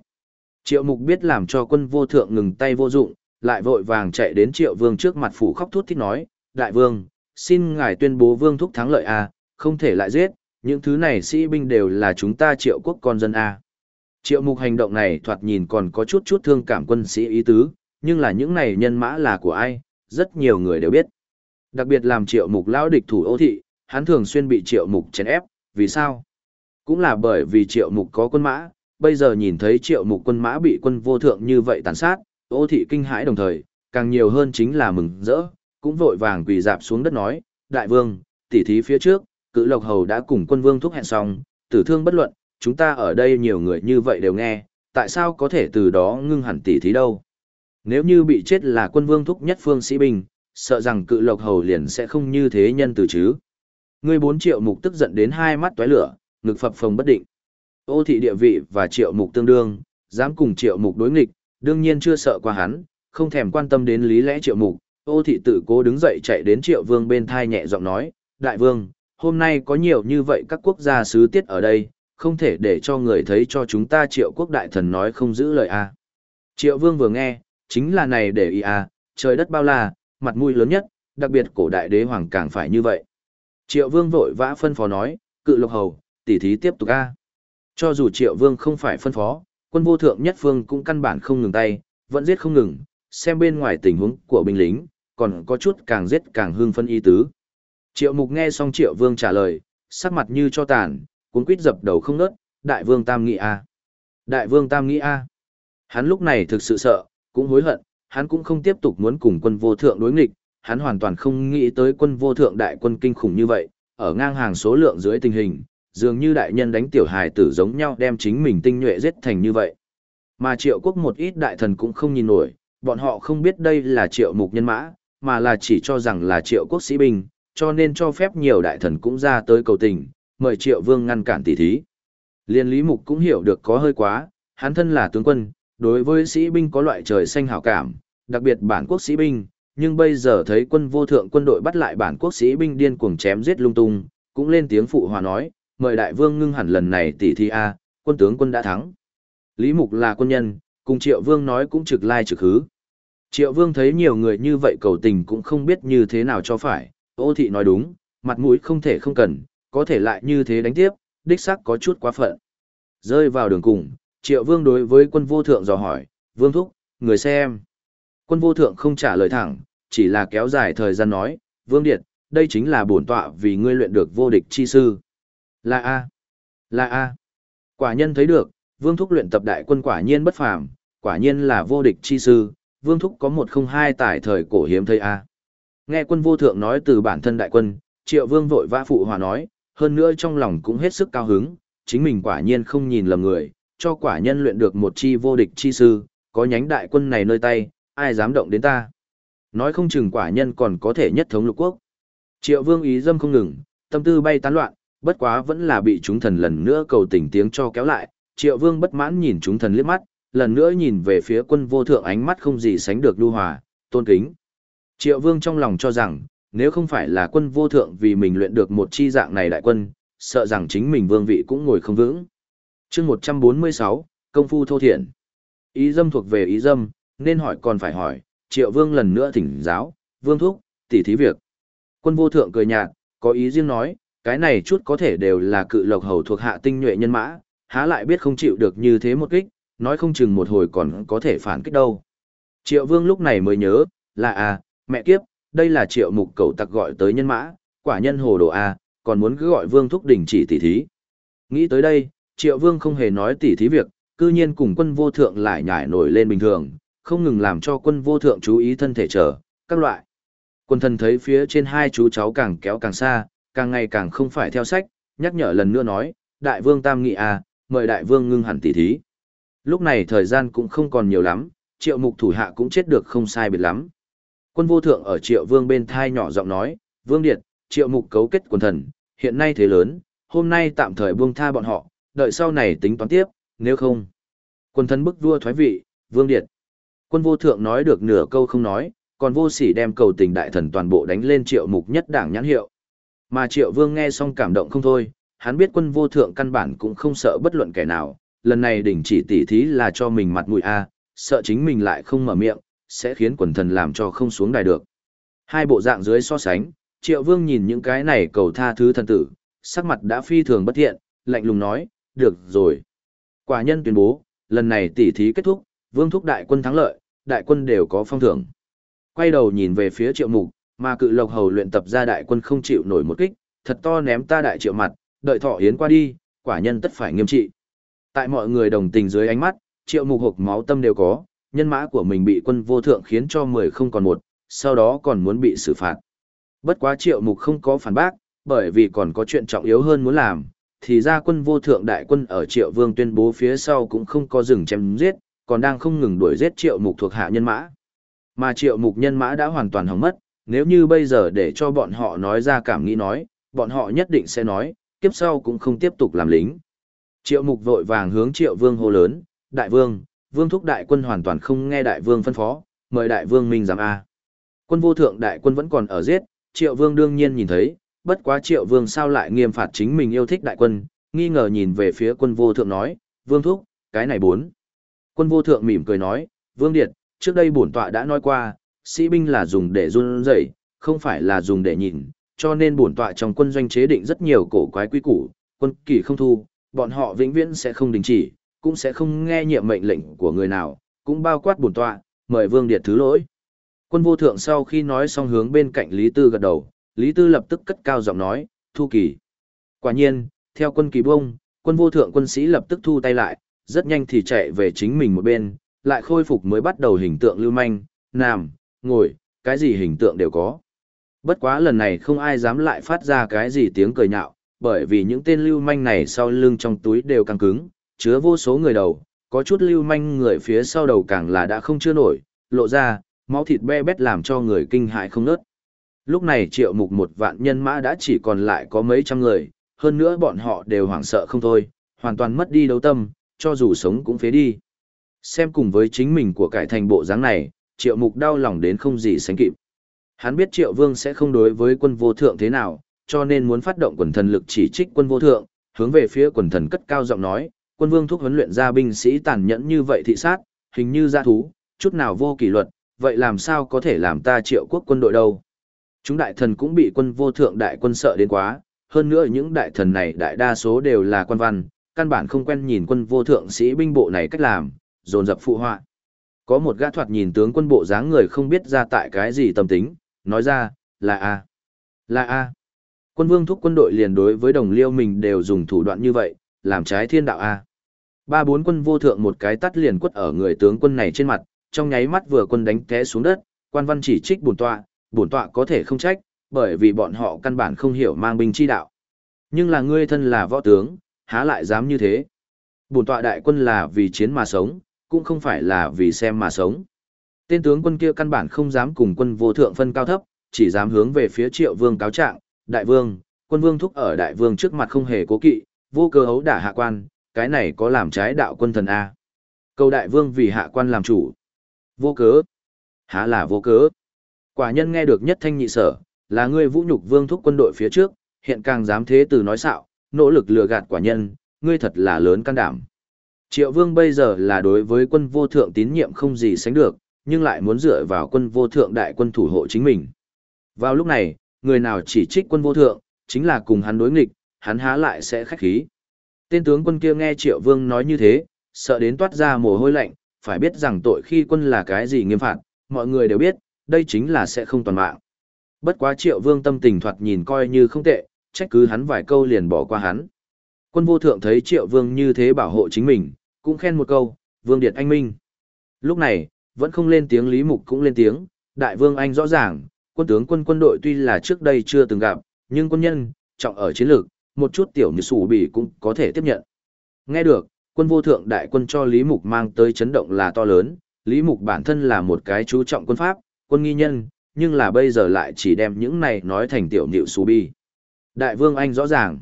Triệu mục biết làm cho quân vô thượng ngừng tay vô dụng, lại vội vàng chạy đến triệu vương trước mặt phủ khóc thút thít nói, đại vương, xin ngài tuyên bố vương thúc thắng lợi à không thể lại giết, những thứ này sĩ binh đều là chúng ta triệu quốc con dân à Triệu mục hành động này thoạt nhìn còn có chút chút thương cảm quân sĩ ý tứ, nhưng là những này nhân mã là của ai, rất nhiều người đều biết. Đặc biệt làm triệu mục lão địch thủ ô thị, hắn thường xuyên bị triệu mục chèn ép, vì sao? Cũng là bởi vì triệu mục có quân mã, bây giờ nhìn thấy triệu mục quân mã bị quân vô thượng như vậy tàn sát, ô thị kinh hãi đồng thời, càng nhiều hơn chính là mừng rỡ, cũng vội vàng quỳ dạp xuống đất nói, đại vương, tỉ thí phía trước, cự lộc hầu đã cùng quân vương thúc hẹn xong, tử thương bất luận, chúng ta ở đây nhiều người như vậy đều nghe, tại sao có thể từ đó ngưng hẳn tỉ thí đâu. Nếu như bị chết là quân vương thúc nhất phương sĩ binh, sợ rằng cự lộc hầu liền sẽ không như thế nhân từ chứ. Ngươi bốn triệu mục tức giận đến hai mắt toái lửa, ngực phập phồng bất định. Ô thị địa vị và triệu mục tương đương, dám cùng triệu mục đối nghịch, đương nhiên chưa sợ qua hắn, không thèm quan tâm đến lý lẽ triệu mục. Ô thị tự cố đứng dậy chạy đến triệu vương bên thai nhẹ giọng nói, đại vương, hôm nay có nhiều như vậy các quốc gia sứ tiết ở đây, không thể để cho người thấy cho chúng ta triệu quốc đại thần nói không giữ lời a. Triệu vương vừa nghe, chính là này để ý à, trời đất bao la, mặt mũi lớn nhất, đặc biệt cổ đại đế hoàng càng phải như vậy. Triệu Vương vội vã phân phó nói, cự lộc hầu, tỉ thí tiếp tục a. Cho dù Triệu Vương không phải phân phó, quân vô thượng nhất phương cũng căn bản không ngừng tay, vẫn giết không ngừng, xem bên ngoài tình huống của binh lính, còn có chút càng giết càng hưng phân y tứ. Triệu Mục nghe xong Triệu Vương trả lời, sắc mặt như cho tàn, cuốn quýt dập đầu không nớt, Đại Vương Tam nghĩ a. Đại Vương Tam nghĩ a. Hắn lúc này thực sự sợ, cũng hối hận, hắn cũng không tiếp tục muốn cùng quân vô thượng đối nghịch, hắn hoàn toàn không nghĩ tới quân vô thượng đại quân kinh khủng như vậy, ở ngang hàng số lượng dưới tình hình, dường như đại nhân đánh tiểu hài tử giống nhau đem chính mình tinh nhuệ giết thành như vậy. Mà triệu quốc một ít đại thần cũng không nhìn nổi, bọn họ không biết đây là triệu mục nhân mã, mà là chỉ cho rằng là triệu quốc sĩ binh, cho nên cho phép nhiều đại thần cũng ra tới cầu tình, mời triệu vương ngăn cản tỷ thí. Liên lý mục cũng hiểu được có hơi quá, hắn thân là tướng quân, đối với sĩ binh có loại trời xanh hảo cảm, đặc biệt bản quốc sĩ binh, nhưng bây giờ thấy quân vô thượng quân đội bắt lại bản quốc sĩ binh điên cuồng chém giết lung tung, cũng lên tiếng phụ hòa nói, mời đại vương ngưng hẳn lần này tỷ thi a, quân tướng quân đã thắng. Lý Mục là quân nhân, cùng Triệu Vương nói cũng trực lai trực hứ. Triệu Vương thấy nhiều người như vậy cầu tình cũng không biết như thế nào cho phải, ô thị nói đúng, mặt mũi không thể không cần, có thể lại như thế đánh tiếp, đích xác có chút quá phận. Rơi vào đường cùng, Triệu Vương đối với quân vô thượng dò hỏi, Vương Thúc, người xem. Quân vô thượng không trả lời thẳng, chỉ là kéo dài thời gian nói, Vương Điệt, đây chính là bổn tọa vì ngươi luyện được vô địch chi sư. Là A. Là A. Quả nhân thấy được, Vương Thúc luyện tập đại quân quả nhiên bất phàm, quả nhiên là vô địch chi sư, Vương Thúc có một không hai tại thời cổ hiếm thấy A. Nghe quân vô thượng nói từ bản thân đại quân, triệu vương vội vã phụ hòa nói, hơn nữa trong lòng cũng hết sức cao hứng, chính mình quả nhiên không nhìn lầm người, cho quả nhân luyện được một chi vô địch chi sư, có nhánh đại quân này nơi tay, ai dám động đến ta. Nói không chừng quả nhân còn có thể nhất thống lục quốc. Triệu vương ý dâm không ngừng, tâm tư bay tán loạn, bất quá vẫn là bị chúng thần lần nữa cầu tình tiếng cho kéo lại. Triệu vương bất mãn nhìn chúng thần liếc mắt, lần nữa nhìn về phía quân vô thượng ánh mắt không gì sánh được lưu hòa, tôn kính. Triệu vương trong lòng cho rằng, nếu không phải là quân vô thượng vì mình luyện được một chi dạng này đại quân, sợ rằng chính mình vương vị cũng ngồi không vững chương 146, công phu thô thiện. Ý dâm thuộc về ý dâm, nên hỏi còn phải hỏi, triệu vương lần nữa thỉnh giáo, vương thúc, tỉ thí việc. Quân vô thượng cười nhạt, có ý riêng nói, cái này chút có thể đều là cự lộc hầu thuộc hạ tinh nhuệ nhân mã, há lại biết không chịu được như thế một kích, nói không chừng một hồi còn có thể phản kích đâu. Triệu vương lúc này mới nhớ, là à, mẹ kiếp, đây là triệu mục cầu tặc gọi tới nhân mã, quả nhân hồ đồ à, còn muốn cứ gọi vương thúc đình chỉ tỉ thí. Nghĩ tới đây, triệu vương không hề nói tỉ thí việc, cư nhiên cùng quân vô thượng lại nhảy nổi lên bình thường, không ngừng làm cho quân vô thượng chú ý thân thể trở, các loại. Quân thần thấy phía trên hai chú cháu càng kéo càng xa, càng ngày càng không phải theo sách, nhắc nhở lần nữa nói, đại vương tam nghị à, mời đại vương ngưng hẳn tỉ thí. Lúc này thời gian cũng không còn nhiều lắm, triệu mục thủ hạ cũng chết được không sai biệt lắm. Quân vô thượng ở triệu vương bên thai nhỏ giọng nói, vương điệt, triệu mục cấu kết quần thần, hiện nay thế lớn, hôm nay tạm thời buông tha bọn họ, đợi sau này tính toán tiếp, nếu không. Quân thần bức vua thoái vị, vương điệt. Quân vô thượng nói được nửa câu không nói, còn vô sỉ đem cầu tình đại thần toàn bộ đánh lên triệu mục nhất đảng nhãn hiệu. Mà triệu vương nghe xong cảm động không thôi, hắn biết quân vô thượng căn bản cũng không sợ bất luận kẻ nào, lần này đỉnh chỉ tỉ thí là cho mình mặt mũi a, sợ chính mình lại không mở miệng, sẽ khiến quần thần làm cho không xuống đài được. Hai bộ dạng dưới so sánh, triệu vương nhìn những cái này cầu tha thứ thần tử, sắc mặt đã phi thường bất thiện, lạnh lùng nói, được rồi. Quả nhân tuyên bố, lần này tỉ thí kết thúc, vương thúc đại quân thắng lợi, đại quân đều có phong thưởng. Quay đầu nhìn về phía triệu mục, mà cự lộc hầu luyện tập ra đại quân không chịu nổi một kích, thật to ném ta đại triệu mặt, đợi thọ yến qua đi, quả nhân tất phải nghiêm trị. Tại mọi người đồng tình dưới ánh mắt, triệu mục hộp máu tâm đều có, nhân mã của mình bị quân vô thượng khiến cho mười không còn một, sau đó còn muốn bị xử phạt. Bất quá triệu mục không có phản bác, bởi vì còn có chuyện trọng yếu hơn muốn làm, thì ra quân vô thượng đại quân ở triệu vương tuyên bố phía sau cũng không có dừng chém giết, còn đang không ngừng đuổi giết triệu mục thuộc hạ nhân mã. Mà triệu mục nhân mã đã hoàn toàn hỏng mất, nếu như bây giờ để cho bọn họ nói ra cảm nghĩ nói, bọn họ nhất định sẽ nói, kiếp sau cũng không tiếp tục làm lính. Triệu mục vội vàng hướng triệu vương hô lớn, đại vương, vương thúc đại quân hoàn toàn không nghe đại vương phân phó, mời đại vương minh giám A. Quân vô thượng đại quân vẫn còn ở giết, triệu vương đương nhiên nhìn thấy, bất quá triệu vương sao lại nghiêm phạt chính mình yêu thích đại quân, nghi ngờ nhìn về phía quân vô thượng nói, vương thúc, cái này bốn. Quân vô thượng mỉm cười nói, vương điệt, trước đây bổn tọa đã nói qua, sĩ binh là dùng để run rẩy, không phải là dùng để nhìn, cho nên bổn tọa trong quân doanh chế định rất nhiều cổ quái quy củ, quân kỳ không thu, bọn họ vĩnh viễn sẽ không đình chỉ, cũng sẽ không nghe nhiệm mệnh lệnh của người nào, cũng bao quát bổn tọa, mời Vương Điệt thứ lỗi. Quân vô thượng sau khi nói xong hướng bên cạnh Lý Tư gật đầu, Lý Tư lập tức cất cao giọng nói, thu kỳ. Quả nhiên, theo quân kỳ bông, quân vô thượng quân sĩ lập tức thu tay lại, rất nhanh thì chạy về chính mình một bên, lại khôi phục mới bắt đầu hình tượng lưu manh, nằm, ngồi, cái gì hình tượng đều có. Bất quá lần này không ai dám lại phát ra cái gì tiếng cười nhạo, bởi vì những tên lưu manh này sau lưng trong túi đều căng cứng, chứa vô số người đầu, có chút lưu manh người phía sau đầu càng là đã không chưa nổi, lộ ra, máu thịt be bét làm cho người kinh hại không nớt. Lúc này triệu mục một vạn nhân mã đã chỉ còn lại có mấy trăm người, hơn nữa bọn họ đều hoảng sợ không thôi, hoàn toàn mất đi đấu tâm, cho dù sống cũng phế đi. Xem cùng với chính mình của cải thành bộ dáng này, triệu mục đau lòng đến không gì sánh kịp. Hắn biết triệu vương sẽ không đối với quân vô thượng thế nào, cho nên muốn phát động quần thần lực chỉ trích quân vô thượng, hướng về phía quần thần cất cao giọng nói, quân vương thúc huấn luyện ra binh sĩ tàn nhẫn như vậy thị sát, hình như gia thú, chút nào vô kỷ luật, vậy làm sao có thể làm ta triệu quốc quân đội đâu. Chúng đại thần cũng bị quân vô thượng đại quân sợ đến quá, hơn nữa những đại thần này đại đa số đều là quan văn, căn bản không quen nhìn quân vô thượng sĩ binh bộ này cách làm, dồn dập phụ họa. Có một gã thoạt nhìn tướng quân bộ dáng người không biết ra tại cái gì tâm tính, nói ra, là A. Là A. Quân vương thúc quân đội liền đối với đồng liêu mình đều dùng thủ đoạn như vậy, làm trái thiên đạo A. Ba bốn quân vô thượng một cái tắt liền quất ở người tướng quân này trên mặt, trong nháy mắt vừa quân đánh té xuống đất, quan văn chỉ trích bổn tọa, bổn tọa có thể không trách, bởi vì bọn họ căn bản không hiểu mang binh chi đạo. Nhưng là ngươi thân là võ tướng, há lại dám như thế. Bổn tọa đại quân là vì chiến mà sống, cũng không phải là vì xem mà sống. Tên tướng quân kia căn bản không dám cùng quân vô thượng phân cao thấp, chỉ dám hướng về phía triệu vương cáo trạng, đại vương, quân vương thúc ở đại vương trước mặt không hề cố kỵ, vô cơ hấu đả hạ quan, cái này có làm trái đạo quân thần A. Câu đại vương vì hạ quan làm chủ. Vô cớ. Há là vô cớ. Quả nhân nghe được nhất thanh nhị sở, là ngươi vũ nhục vương thúc quân đội phía trước, hiện càng dám thế từ nói xạo, nỗ lực lừa gạt quả nhân, ngươi thật là lớn can đảm. Triệu vương bây giờ là đối với quân vô thượng tín nhiệm không gì sánh được, nhưng lại muốn dựa vào quân vô thượng đại quân thủ hộ chính mình. Vào lúc này, người nào chỉ trích quân vô thượng, chính là cùng hắn đối nghịch, hắn há lại sẽ khách khí. Tên tướng quân kia nghe triệu vương nói như thế, sợ đến toát ra mồ hôi lạnh, phải biết rằng tội khi quân là cái gì nghiêm phạt, mọi người đều biết, đây chính là sẽ không toàn mạng. Bất quá triệu vương tâm tình thoạt nhìn coi như không tệ, trách cứ hắn vài câu liền bỏ qua hắn. Quân vô thượng thấy triệu vương như thế bảo hộ chính mình, cũng khen một câu, vương điệt anh minh. Lúc này, vẫn không lên tiếng Lý Mục cũng lên tiếng, đại vương anh rõ ràng, quân tướng quân quân đội tuy là trước đây chưa từng gặp, nhưng quân nhân, trọng ở chiến lược, một chút tiểu như sủ bỉ cũng có thể tiếp nhận. Nghe được, quân vô thượng đại quân cho Lý Mục mang tới chấn động là to lớn, Lý Mục bản thân là một cái chú trọng quân pháp, quân nghi nhân, nhưng là bây giờ lại chỉ đem những này nói thành tiểu nhịu xú bi. Đại vương Anh rõ ràng.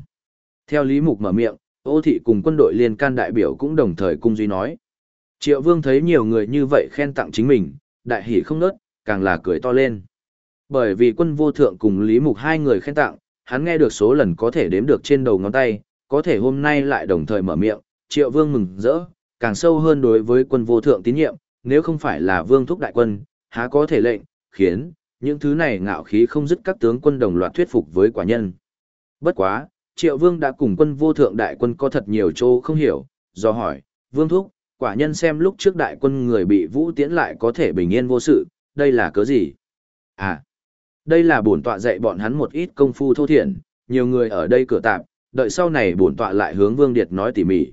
Theo Lý Mục mở miệng, ô thị cùng quân đội liên can đại biểu cũng đồng thời cung duy nói. Triệu vương thấy nhiều người như vậy khen tặng chính mình, đại hỉ không nớt, càng là cười to lên. Bởi vì quân vô thượng cùng Lý Mục hai người khen tặng, hắn nghe được số lần có thể đếm được trên đầu ngón tay, có thể hôm nay lại đồng thời mở miệng, triệu vương mừng rỡ, càng sâu hơn đối với quân vô thượng tín nhiệm, nếu không phải là vương thúc đại quân, há có thể lệnh, khiến, những thứ này ngạo khí không dứt các tướng quân đồng loạt thuyết phục với quả nhân. Bất quá, triệu vương đã cùng quân vô thượng đại quân có thật nhiều chỗ không hiểu, do hỏi, vương thúc, quả nhân xem lúc trước đại quân người bị vũ tiễn lại có thể bình yên vô sự, đây là cớ gì? À, đây là bổn tọa dạy bọn hắn một ít công phu thô thiển, nhiều người ở đây cửa tạm, đợi sau này bổn tọa lại hướng Vương Điệt nói tỉ mỉ.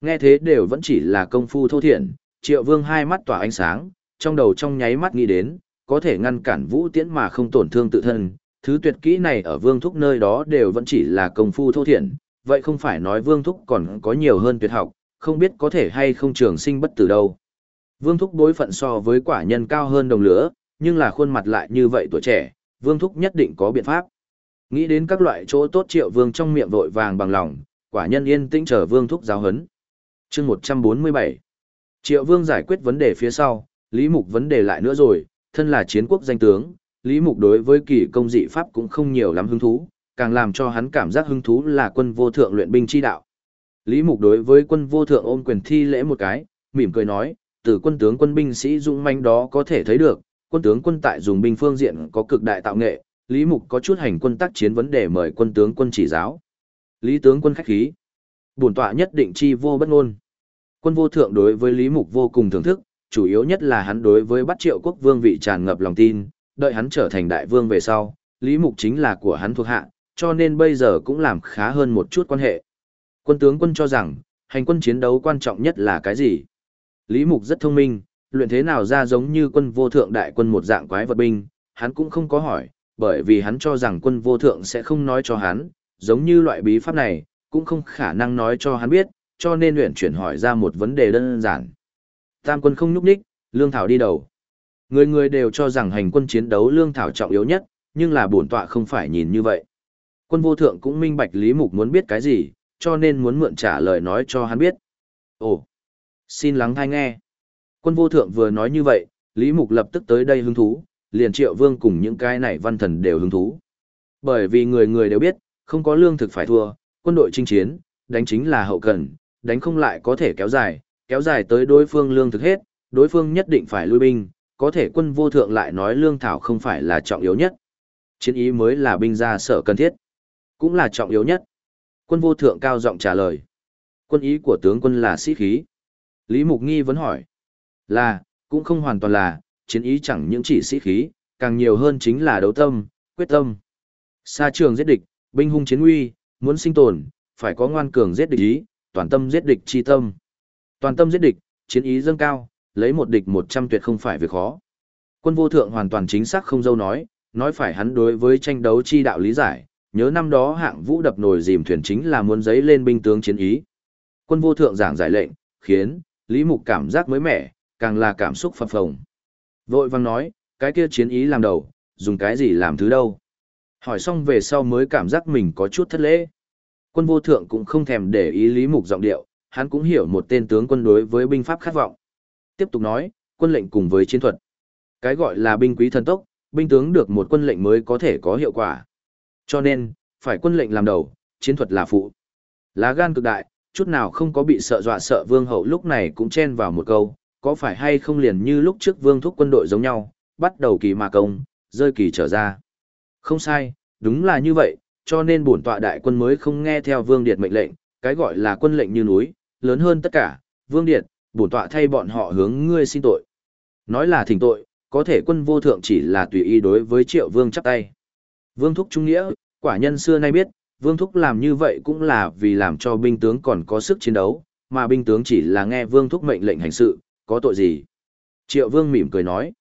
Nghe thế đều vẫn chỉ là công phu thô thiển, Triệu Vương hai mắt tỏa ánh sáng, trong đầu trong nháy mắt nghĩ đến, có thể ngăn cản Vũ Tiễn mà không tổn thương tự thân, thứ tuyệt kỹ này ở Vương Thúc nơi đó đều vẫn chỉ là công phu thô thiển, vậy không phải nói Vương Thúc còn có nhiều hơn tuyệt học, không biết có thể hay không trường sinh bất tử đâu. Vương Thúc bối phận so với quả nhân cao hơn đồng lửa, nhưng là khuôn mặt lại như vậy tuổi trẻ, Vương Thúc nhất định có biện pháp. Nghĩ đến các loại chỗ tốt triệu vương trong miệng vội vàng bằng lòng, quả nhân yên tĩnh chờ Vương Thúc giáo hấn. chương 147 Triệu Vương giải quyết vấn đề phía sau, Lý Mục vấn đề lại nữa rồi, thân là chiến quốc danh tướng, Lý Mục đối với kỳ công dị pháp cũng không nhiều lắm hứng thú, càng làm cho hắn cảm giác hứng thú là quân vô thượng luyện binh chi đạo. Lý Mục đối với quân vô thượng ôm quyền thi lễ một cái, mỉm cười nói, từ quân tướng quân binh sĩ dũng manh đó có thể thấy được, quân tướng quân tại dùng binh phương diện có cực đại tạo nghệ, Lý Mục có chút hành quân tác chiến vấn đề mời quân tướng quân chỉ giáo. Lý tướng quân khách khí. Bổn tọa nhất định chi vô bất ngôn. Quân vô thượng đối với Lý Mục vô cùng thưởng thức, chủ yếu nhất là hắn đối với bắt triệu quốc vương vị tràn ngập lòng tin, đợi hắn trở thành đại vương về sau, Lý Mục chính là của hắn thuộc hạ, cho nên bây giờ cũng làm khá hơn một chút quan hệ. Quân tướng quân cho rằng, hành quân chiến đấu quan trọng nhất là cái gì? Lý Mục rất thông minh, luyện thế nào ra giống như quân vô thượng đại quân một dạng quái vật binh, hắn cũng không có hỏi, bởi vì hắn cho rằng quân vô thượng sẽ không nói cho hắn, giống như loại bí pháp này, cũng không khả năng nói cho hắn biết, cho nên luyện chuyển hỏi ra một vấn đề đơn giản. Tam quân không nhúc nhích, lương thảo đi đầu. Người người đều cho rằng hành quân chiến đấu lương thảo trọng yếu nhất, nhưng là bổn tọa không phải nhìn như vậy. Quân vô thượng cũng minh bạch Lý Mục muốn biết cái gì, cho nên muốn mượn trả lời nói cho hắn biết. Ồ, xin lắng thai nghe. Quân vô thượng vừa nói như vậy, Lý Mục lập tức tới đây hứng thú, liền triệu vương cùng những cái này văn thần đều hứng thú. Bởi vì người người đều biết, không có lương thực phải thua, quân đội chinh chiến, đánh chính là hậu cần, đánh không lại có thể kéo dài, kéo dài tới đối phương lương thực hết, đối phương nhất định phải lui binh, có thể quân vô thượng lại nói lương thảo không phải là trọng yếu nhất. Chiến ý mới là binh ra sở cần thiết, cũng là trọng yếu nhất. Quân vô thượng cao giọng trả lời. Quân ý của tướng quân là sĩ khí. Lý Mục Nghi vẫn hỏi. Là, cũng không hoàn toàn là, chiến ý chẳng những chỉ sĩ khí, càng nhiều hơn chính là đấu tâm, quyết tâm. Xa trường giết địch, binh hung chiến nguy, muốn sinh tồn, phải có ngoan cường giết địch ý, toàn tâm giết địch chi tâm. Toàn tâm giết địch, chiến ý dâng cao, lấy một địch một trăm tuyệt không phải việc khó. Quân vô thượng hoàn toàn chính xác không dâu nói, nói phải hắn đối với tranh đấu chi đạo lý giải, nhớ năm đó hạng vũ đập nồi dìm thuyền chính là muốn giấy lên binh tướng chiến ý. Quân vô thượng giảng giải lệnh, khiến Lý Mục cảm giác mới mẻ, càng là cảm xúc phập phồng. Vội vang nói, cái kia chiến ý làm đầu, dùng cái gì làm thứ đâu. Hỏi xong về sau mới cảm giác mình có chút thất lễ. Quân vô thượng cũng không thèm để ý Lý Mục giọng điệu, hắn cũng hiểu một tên tướng quân đối với binh pháp khát vọng. Tiếp tục nói, quân lệnh cùng với chiến thuật. Cái gọi là binh quý thần tốc, binh tướng được một quân lệnh mới có thể có hiệu quả. Cho nên, phải quân lệnh làm đầu, chiến thuật là phụ. Lá gan cực đại, chút nào không có bị sợ dọa sợ vương hậu lúc này cũng chen vào một câu, có phải hay không liền như lúc trước vương thúc quân đội giống nhau, bắt đầu kỳ mà công, rơi kỳ trở ra. Không sai, đúng là như vậy, cho nên bổn tọa đại quân mới không nghe theo vương điệt mệnh lệnh, cái gọi là quân lệnh như núi, lớn hơn tất cả, vương điện bổn tọa thay bọn họ hướng ngươi xin tội. Nói là thỉnh tội, có thể quân vô thượng chỉ là tùy ý đối với triệu vương chắp tay. Vương thúc trung nghĩa, quả nhân xưa nay biết, vương thúc làm như vậy cũng là vì làm cho binh tướng còn có sức chiến đấu, mà binh tướng chỉ là nghe vương thúc mệnh lệnh hành sự, có tội gì? Triệu vương mỉm cười nói.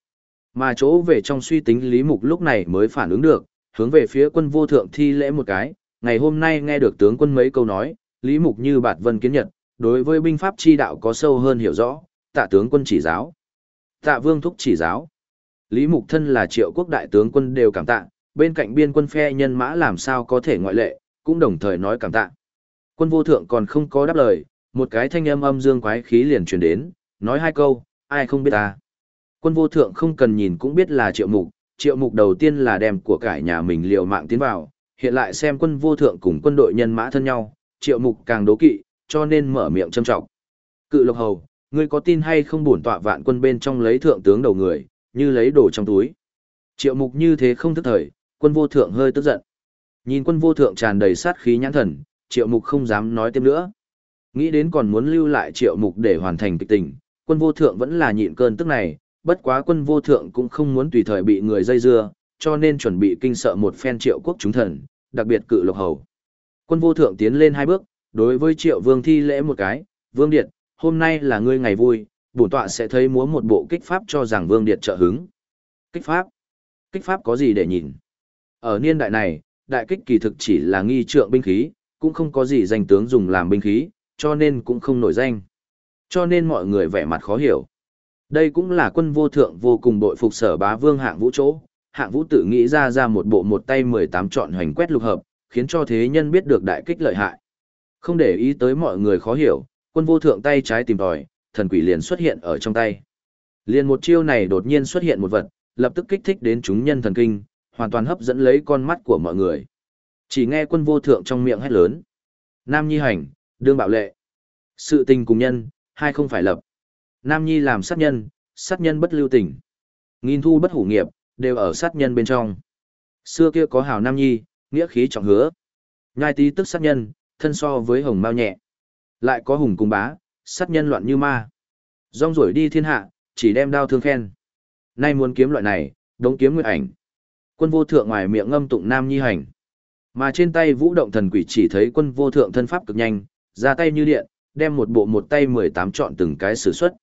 Mà chỗ về trong suy tính Lý Mục lúc này mới phản ứng được, hướng về phía quân vô thượng thi lễ một cái, ngày hôm nay nghe được tướng quân mấy câu nói, Lý Mục như bạt vân kiến nhật, đối với binh pháp chi đạo có sâu hơn hiểu rõ, tạ tướng quân chỉ giáo. Tạ vương thúc chỉ giáo. Lý Mục thân là triệu quốc đại tướng quân đều cảm tạ, bên cạnh biên quân phe nhân mã làm sao có thể ngoại lệ, cũng đồng thời nói cảm tạ. Quân vô thượng còn không có đáp lời, một cái thanh âm âm dương quái khí liền truyền đến, nói hai câu, ai không biết ta. Quân vô thượng không cần nhìn cũng biết là triệu mục, triệu mục đầu tiên là đem của cải nhà mình liều mạng tiến vào, hiện lại xem quân vô thượng cùng quân đội nhân mã thân nhau, triệu mục càng đố kỵ, cho nên mở miệng châm trọng. Cự lộc hầu, ngươi có tin hay không bổn tọa vạn quân bên trong lấy thượng tướng đầu người, như lấy đồ trong túi. Triệu mục như thế không thức thời, quân vô thượng hơi tức giận. Nhìn quân vô thượng tràn đầy sát khí nhãn thần, triệu mục không dám nói thêm nữa. Nghĩ đến còn muốn lưu lại triệu mục để hoàn thành kịch tình, quân vô thượng vẫn là nhịn cơn tức này, bất quá quân vô thượng cũng không muốn tùy thời bị người dây dưa, cho nên chuẩn bị kinh sợ một phen triệu quốc chúng thần, đặc biệt cự lộc hầu. Quân vô thượng tiến lên hai bước, đối với triệu vương thi lễ một cái, vương điện, hôm nay là ngươi ngày vui, bổn tọa sẽ thấy múa một bộ kích pháp cho rằng vương điện trợ hứng. Kích pháp? Kích pháp có gì để nhìn? Ở niên đại này, đại kích kỳ thực chỉ là nghi trượng binh khí, cũng không có gì danh tướng dùng làm binh khí, cho nên cũng không nổi danh. Cho nên mọi người vẻ mặt khó hiểu. Đây cũng là quân vô thượng vô cùng bội phục sở bá vương hạng vũ chỗ, hạng vũ tự nghĩ ra ra một bộ một tay 18 chọn hoành quét lục hợp, khiến cho thế nhân biết được đại kích lợi hại. Không để ý tới mọi người khó hiểu, quân vô thượng tay trái tìm tòi, thần quỷ liền xuất hiện ở trong tay. Liền một chiêu này đột nhiên xuất hiện một vật, lập tức kích thích đến chúng nhân thần kinh, hoàn toàn hấp dẫn lấy con mắt của mọi người. Chỉ nghe quân vô thượng trong miệng hét lớn. Nam nhi hành, đương bạo lệ. Sự tình cùng nhân, hai không phải lập. Nam Nhi làm sát nhân, sát nhân bất lưu tình. Nghìn thu bất hủ nghiệp, đều ở sát nhân bên trong. Xưa kia có hào Nam Nhi, nghĩa khí trọng hứa. Nhai tí tức sát nhân, thân so với hồng mao nhẹ. Lại có hùng cung bá, sát nhân loạn như ma. Rong rổi đi thiên hạ, chỉ đem đao thương khen. Nay muốn kiếm loại này, đống kiếm nguyệt ảnh. Quân vô thượng ngoài miệng ngâm tụng nam nhi hành. Mà trên tay vũ động thần quỷ chỉ thấy quân vô thượng thân pháp cực nhanh, ra tay như điện, đem một bộ một tay 18 chọn từng cái sử xuất.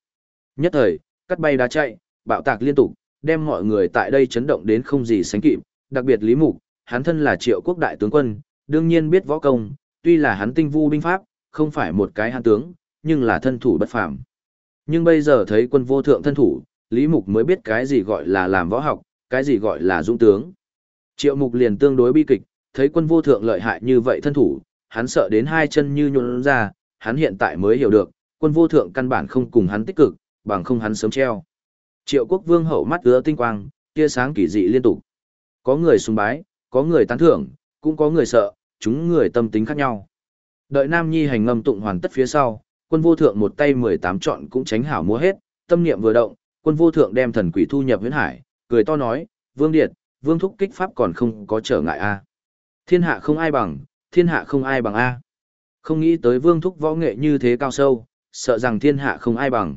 Nhất thời, cắt bay đá chạy, bạo tạc liên tục, đem mọi người tại đây chấn động đến không gì sánh kịp, đặc biệt Lý Mục, hắn thân là triệu quốc đại tướng quân, đương nhiên biết võ công, tuy là hắn tinh vu binh pháp, không phải một cái hắn tướng, nhưng là thân thủ bất phàm. Nhưng bây giờ thấy quân vô thượng thân thủ, Lý Mục mới biết cái gì gọi là làm võ học, cái gì gọi là dũng tướng. Triệu Mục liền tương đối bi kịch, thấy quân vô thượng lợi hại như vậy thân thủ, hắn sợ đến hai chân như nhuôn ra, hắn hiện tại mới hiểu được, quân vô thượng căn bản không cùng hắn tích cực, bằng không hắn sớm treo. Triệu quốc vương hậu mắt ứa tinh quang, tia sáng kỳ dị liên tục. Có người sùng bái, có người tán thưởng, cũng có người sợ, chúng người tâm tính khác nhau. Đợi Nam Nhi hành ngâm tụng hoàn tất phía sau, quân vô thượng một tay 18 chọn cũng tránh hảo múa hết, tâm niệm vừa động, quân vô thượng đem thần quỷ thu nhập huyễn hải, cười to nói, Vương Điệt, Vương Thúc kích pháp còn không có trở ngại a Thiên hạ không ai bằng, thiên hạ không ai bằng a Không nghĩ tới Vương Thúc võ nghệ như thế cao sâu, sợ rằng thiên hạ không ai bằng.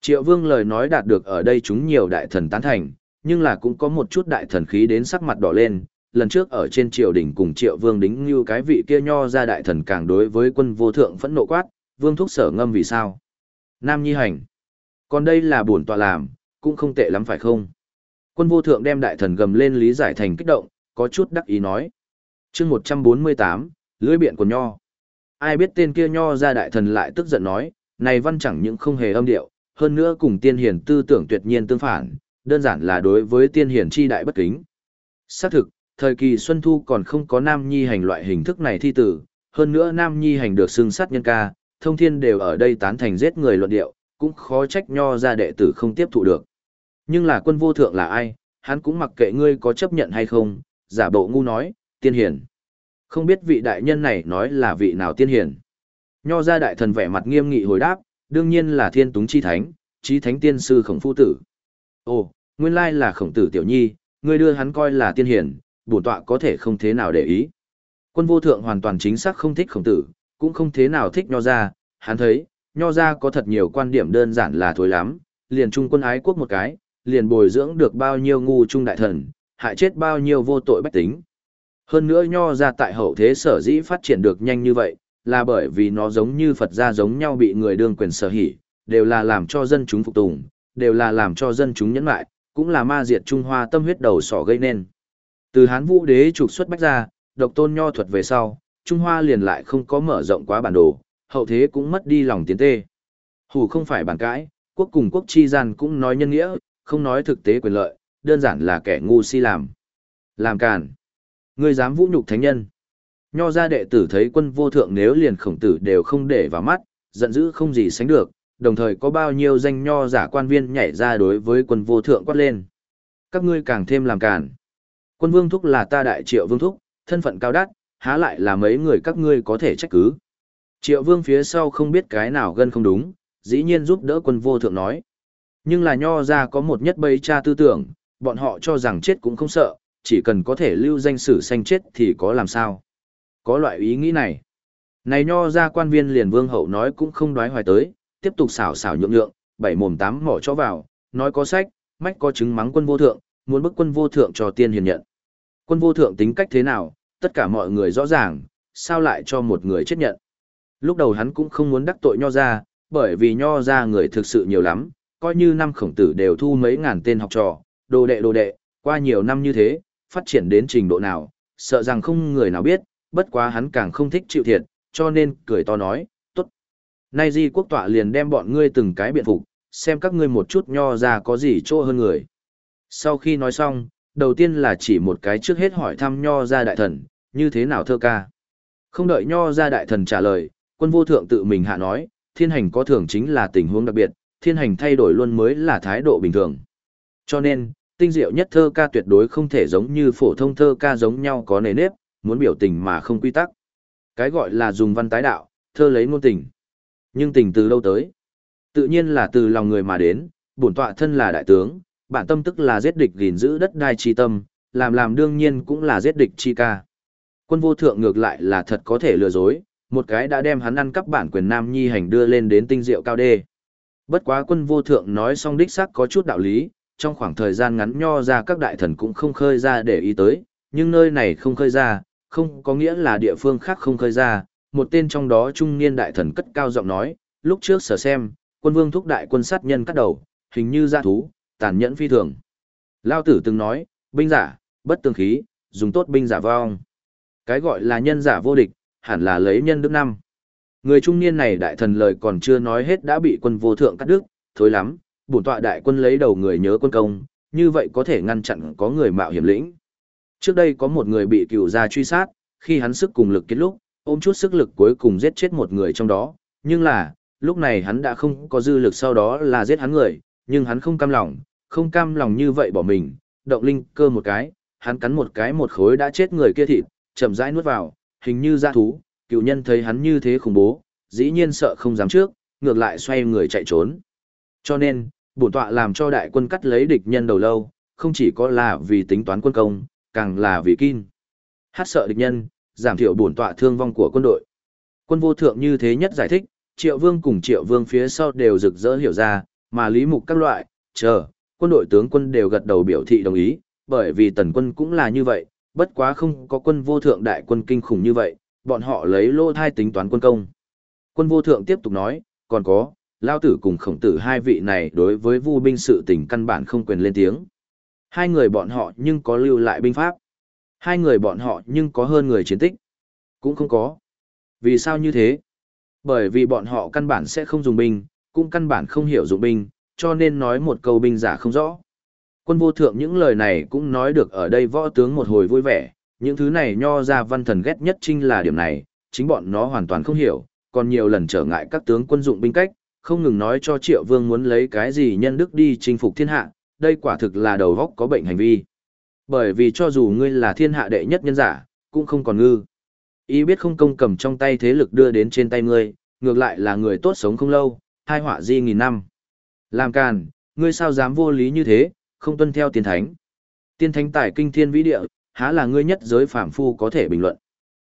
Triệu Vương lời nói đạt được ở đây chúng nhiều đại thần tán thành, nhưng là cũng có một chút đại thần khí đến sắc mặt đỏ lên. Lần trước ở trên triều đình cùng Triệu Vương đính như cái vị kia nho ra đại thần càng đối với quân vô thượng phẫn nộ quát, Vương thúc sở ngâm vì sao? Nam Nhi hành. Còn đây là bổn tọa làm, cũng không tệ lắm phải không? Quân vô thượng đem đại thần gầm lên lý giải thành kích động, có chút đắc ý nói. chương 148, lưỡi biện của nho. Ai biết tên kia nho ra đại thần lại tức giận nói, này văn chẳng những không hề âm điệu, hơn nữa cùng tiên hiển tư tưởng tuyệt nhiên tương phản, đơn giản là đối với tiên hiển chi đại bất kính. Xác thực, thời kỳ Xuân Thu còn không có Nam Nhi hành loại hình thức này thi tử, hơn nữa Nam Nhi hành được xưng sát nhân ca, thông thiên đều ở đây tán thành giết người luận điệu, cũng khó trách nho ra đệ tử không tiếp thụ được. Nhưng là quân vô thượng là ai, hắn cũng mặc kệ ngươi có chấp nhận hay không, giả bộ ngu nói, tiên hiển. Không biết vị đại nhân này nói là vị nào tiên hiển. Nho ra đại thần vẻ mặt nghiêm nghị hồi đáp, đương nhiên là thiên túng chi thánh, chí thánh tiên sư khổng phu tử. Ồ, nguyên lai là khổng tử tiểu nhi, ngươi đưa hắn coi là tiên hiển, bổn tọa có thể không thế nào để ý. Quân vô thượng hoàn toàn chính xác không thích khổng tử, cũng không thế nào thích nho ra, hắn thấy, nho ra có thật nhiều quan điểm đơn giản là thối lắm, liền trung quân ái quốc một cái, liền bồi dưỡng được bao nhiêu ngu trung đại thần, hại chết bao nhiêu vô tội bách tính. Hơn nữa nho ra tại hậu thế sở dĩ phát triển được nhanh như vậy, là bởi vì nó giống như Phật gia giống nhau bị người đương quyền sở hỉ, đều là làm cho dân chúng phục tùng, đều là làm cho dân chúng nhẫn lại, cũng là ma diệt Trung Hoa tâm huyết đầu sỏ gây nên. Từ Hán Vũ đế trục xuất bách ra, độc tôn nho thuật về sau, Trung Hoa liền lại không có mở rộng quá bản đồ, hậu thế cũng mất đi lòng tiến tê. Hủ không phải bàn cãi, quốc cùng quốc chi gian cũng nói nhân nghĩa, không nói thực tế quyền lợi, đơn giản là kẻ ngu si làm. Làm càn. Ngươi dám vũ nhục thánh nhân. Nho gia đệ tử thấy quân vô thượng nếu liền khổng tử đều không để vào mắt, giận dữ không gì sánh được, đồng thời có bao nhiêu danh nho giả quan viên nhảy ra đối với quân vô thượng quát lên. Các ngươi càng thêm làm càn. Quân vương thúc là ta đại triệu vương thúc, thân phận cao đắt, há lại là mấy người các ngươi có thể trách cứ. Triệu vương phía sau không biết cái nào gân không đúng, dĩ nhiên giúp đỡ quân vô thượng nói. Nhưng là nho ra có một nhất bấy cha tư tưởng, bọn họ cho rằng chết cũng không sợ, chỉ cần có thể lưu danh sử sanh chết thì có làm sao. Có loại ý nghĩ này. Này nho ra quan viên liền vương hậu nói cũng không đoái hoài tới, tiếp tục xảo xảo nhượng nhượng, bảy mồm tám mỏ cho vào, nói có sách, mách có chứng mắng quân vô thượng, muốn bức quân vô thượng cho tiên hiền nhận. Quân vô thượng tính cách thế nào, tất cả mọi người rõ ràng, sao lại cho một người chết nhận. Lúc đầu hắn cũng không muốn đắc tội nho ra, bởi vì nho ra người thực sự nhiều lắm, coi như năm khổng tử đều thu mấy ngàn tên học trò, đồ đệ đồ đệ, qua nhiều năm như thế, phát triển đến trình độ nào, sợ rằng không người nào biết, bất quá hắn càng không thích chịu thiệt, cho nên cười to nói, tốt. Nay di quốc tọa liền đem bọn ngươi từng cái biện phục, xem các ngươi một chút nho ra có gì chỗ hơn người. Sau khi nói xong, đầu tiên là chỉ một cái trước hết hỏi thăm nho ra đại thần, như thế nào thơ ca. Không đợi nho ra đại thần trả lời, quân vô thượng tự mình hạ nói, thiên hành có thường chính là tình huống đặc biệt, thiên hành thay đổi luôn mới là thái độ bình thường. Cho nên, tinh diệu nhất thơ ca tuyệt đối không thể giống như phổ thông thơ ca giống nhau có nề nếp, muốn biểu tình mà không quy tắc. Cái gọi là dùng văn tái đạo, thơ lấy ngôn tình. Nhưng tình từ đâu tới? Tự nhiên là từ lòng người mà đến, bổn tọa thân là đại tướng, bản tâm tức là giết địch gìn giữ đất đai chi tâm, làm làm đương nhiên cũng là giết địch chi ca. Quân vô thượng ngược lại là thật có thể lừa dối, một cái đã đem hắn ăn cắp bản quyền nam nhi hành đưa lên đến tinh diệu cao đê. Bất quá quân vô thượng nói xong đích xác có chút đạo lý, trong khoảng thời gian ngắn nho ra các đại thần cũng không khơi ra để ý tới, nhưng nơi này không khơi ra, không có nghĩa là địa phương khác không khơi ra. Một tên trong đó trung niên đại thần cất cao giọng nói, lúc trước sở xem, quân vương thúc đại quân sát nhân cắt đầu, hình như gia thú, tàn nhẫn phi thường. Lao tử từng nói, binh giả, bất tương khí, dùng tốt binh giả vong. Cái gọi là nhân giả vô địch, hẳn là lấy nhân đức năm. Người trung niên này đại thần lời còn chưa nói hết đã bị quân vô thượng cắt đứt, thối lắm, bổn tọa đại quân lấy đầu người nhớ quân công, như vậy có thể ngăn chặn có người mạo hiểm lĩnh. Trước đây có một người bị cựu gia truy sát, khi hắn sức cùng lực kết lúc, ôm chút sức lực cuối cùng giết chết một người trong đó, nhưng là, lúc này hắn đã không có dư lực sau đó là giết hắn người, nhưng hắn không cam lòng, không cam lòng như vậy bỏ mình, động linh cơ một cái, hắn cắn một cái một khối đã chết người kia thịt, chậm rãi nuốt vào, hình như ra thú, cựu nhân thấy hắn như thế khủng bố, dĩ nhiên sợ không dám trước, ngược lại xoay người chạy trốn. Cho nên, bổn tọa làm cho đại quân cắt lấy địch nhân đầu lâu, không chỉ có là vì tính toán quân công, càng là vì kin. Hát sợ địch nhân, giảm thiểu bổn tọa thương vong của quân đội. Quân vô thượng như thế nhất giải thích, triệu vương cùng triệu vương phía sau đều rực rỡ hiểu ra, mà lý mục các loại, chờ, quân đội tướng quân đều gật đầu biểu thị đồng ý, bởi vì tần quân cũng là như vậy, bất quá không có quân vô thượng đại quân kinh khủng như vậy, bọn họ lấy lô thai tính toán quân công. Quân vô thượng tiếp tục nói, còn có, lao tử cùng khổng tử hai vị này đối với vu binh sự tình căn bản không quyền lên tiếng. Hai người bọn họ nhưng có lưu lại binh pháp. Hai người bọn họ nhưng có hơn người chiến tích. Cũng không có. Vì sao như thế? Bởi vì bọn họ căn bản sẽ không dùng binh, cũng căn bản không hiểu dụng binh, cho nên nói một câu binh giả không rõ. Quân vô thượng những lời này cũng nói được ở đây võ tướng một hồi vui vẻ, những thứ này nho ra văn thần ghét nhất chính là điểm này, chính bọn nó hoàn toàn không hiểu, còn nhiều lần trở ngại các tướng quân dụng binh cách, không ngừng nói cho triệu vương muốn lấy cái gì nhân đức đi chinh phục thiên hạ, đây quả thực là đầu góc có bệnh hành vi. Bởi vì cho dù ngươi là thiên hạ đệ nhất nhân giả, cũng không còn ngư. Ý biết không công cầm trong tay thế lực đưa đến trên tay ngươi, ngược lại là người tốt sống không lâu, hai họa di nghìn năm. Làm càn, ngươi sao dám vô lý như thế, không tuân theo tiên thánh. Tiên thánh tải kinh thiên vĩ địa, há là ngươi nhất giới phạm phu có thể bình luận.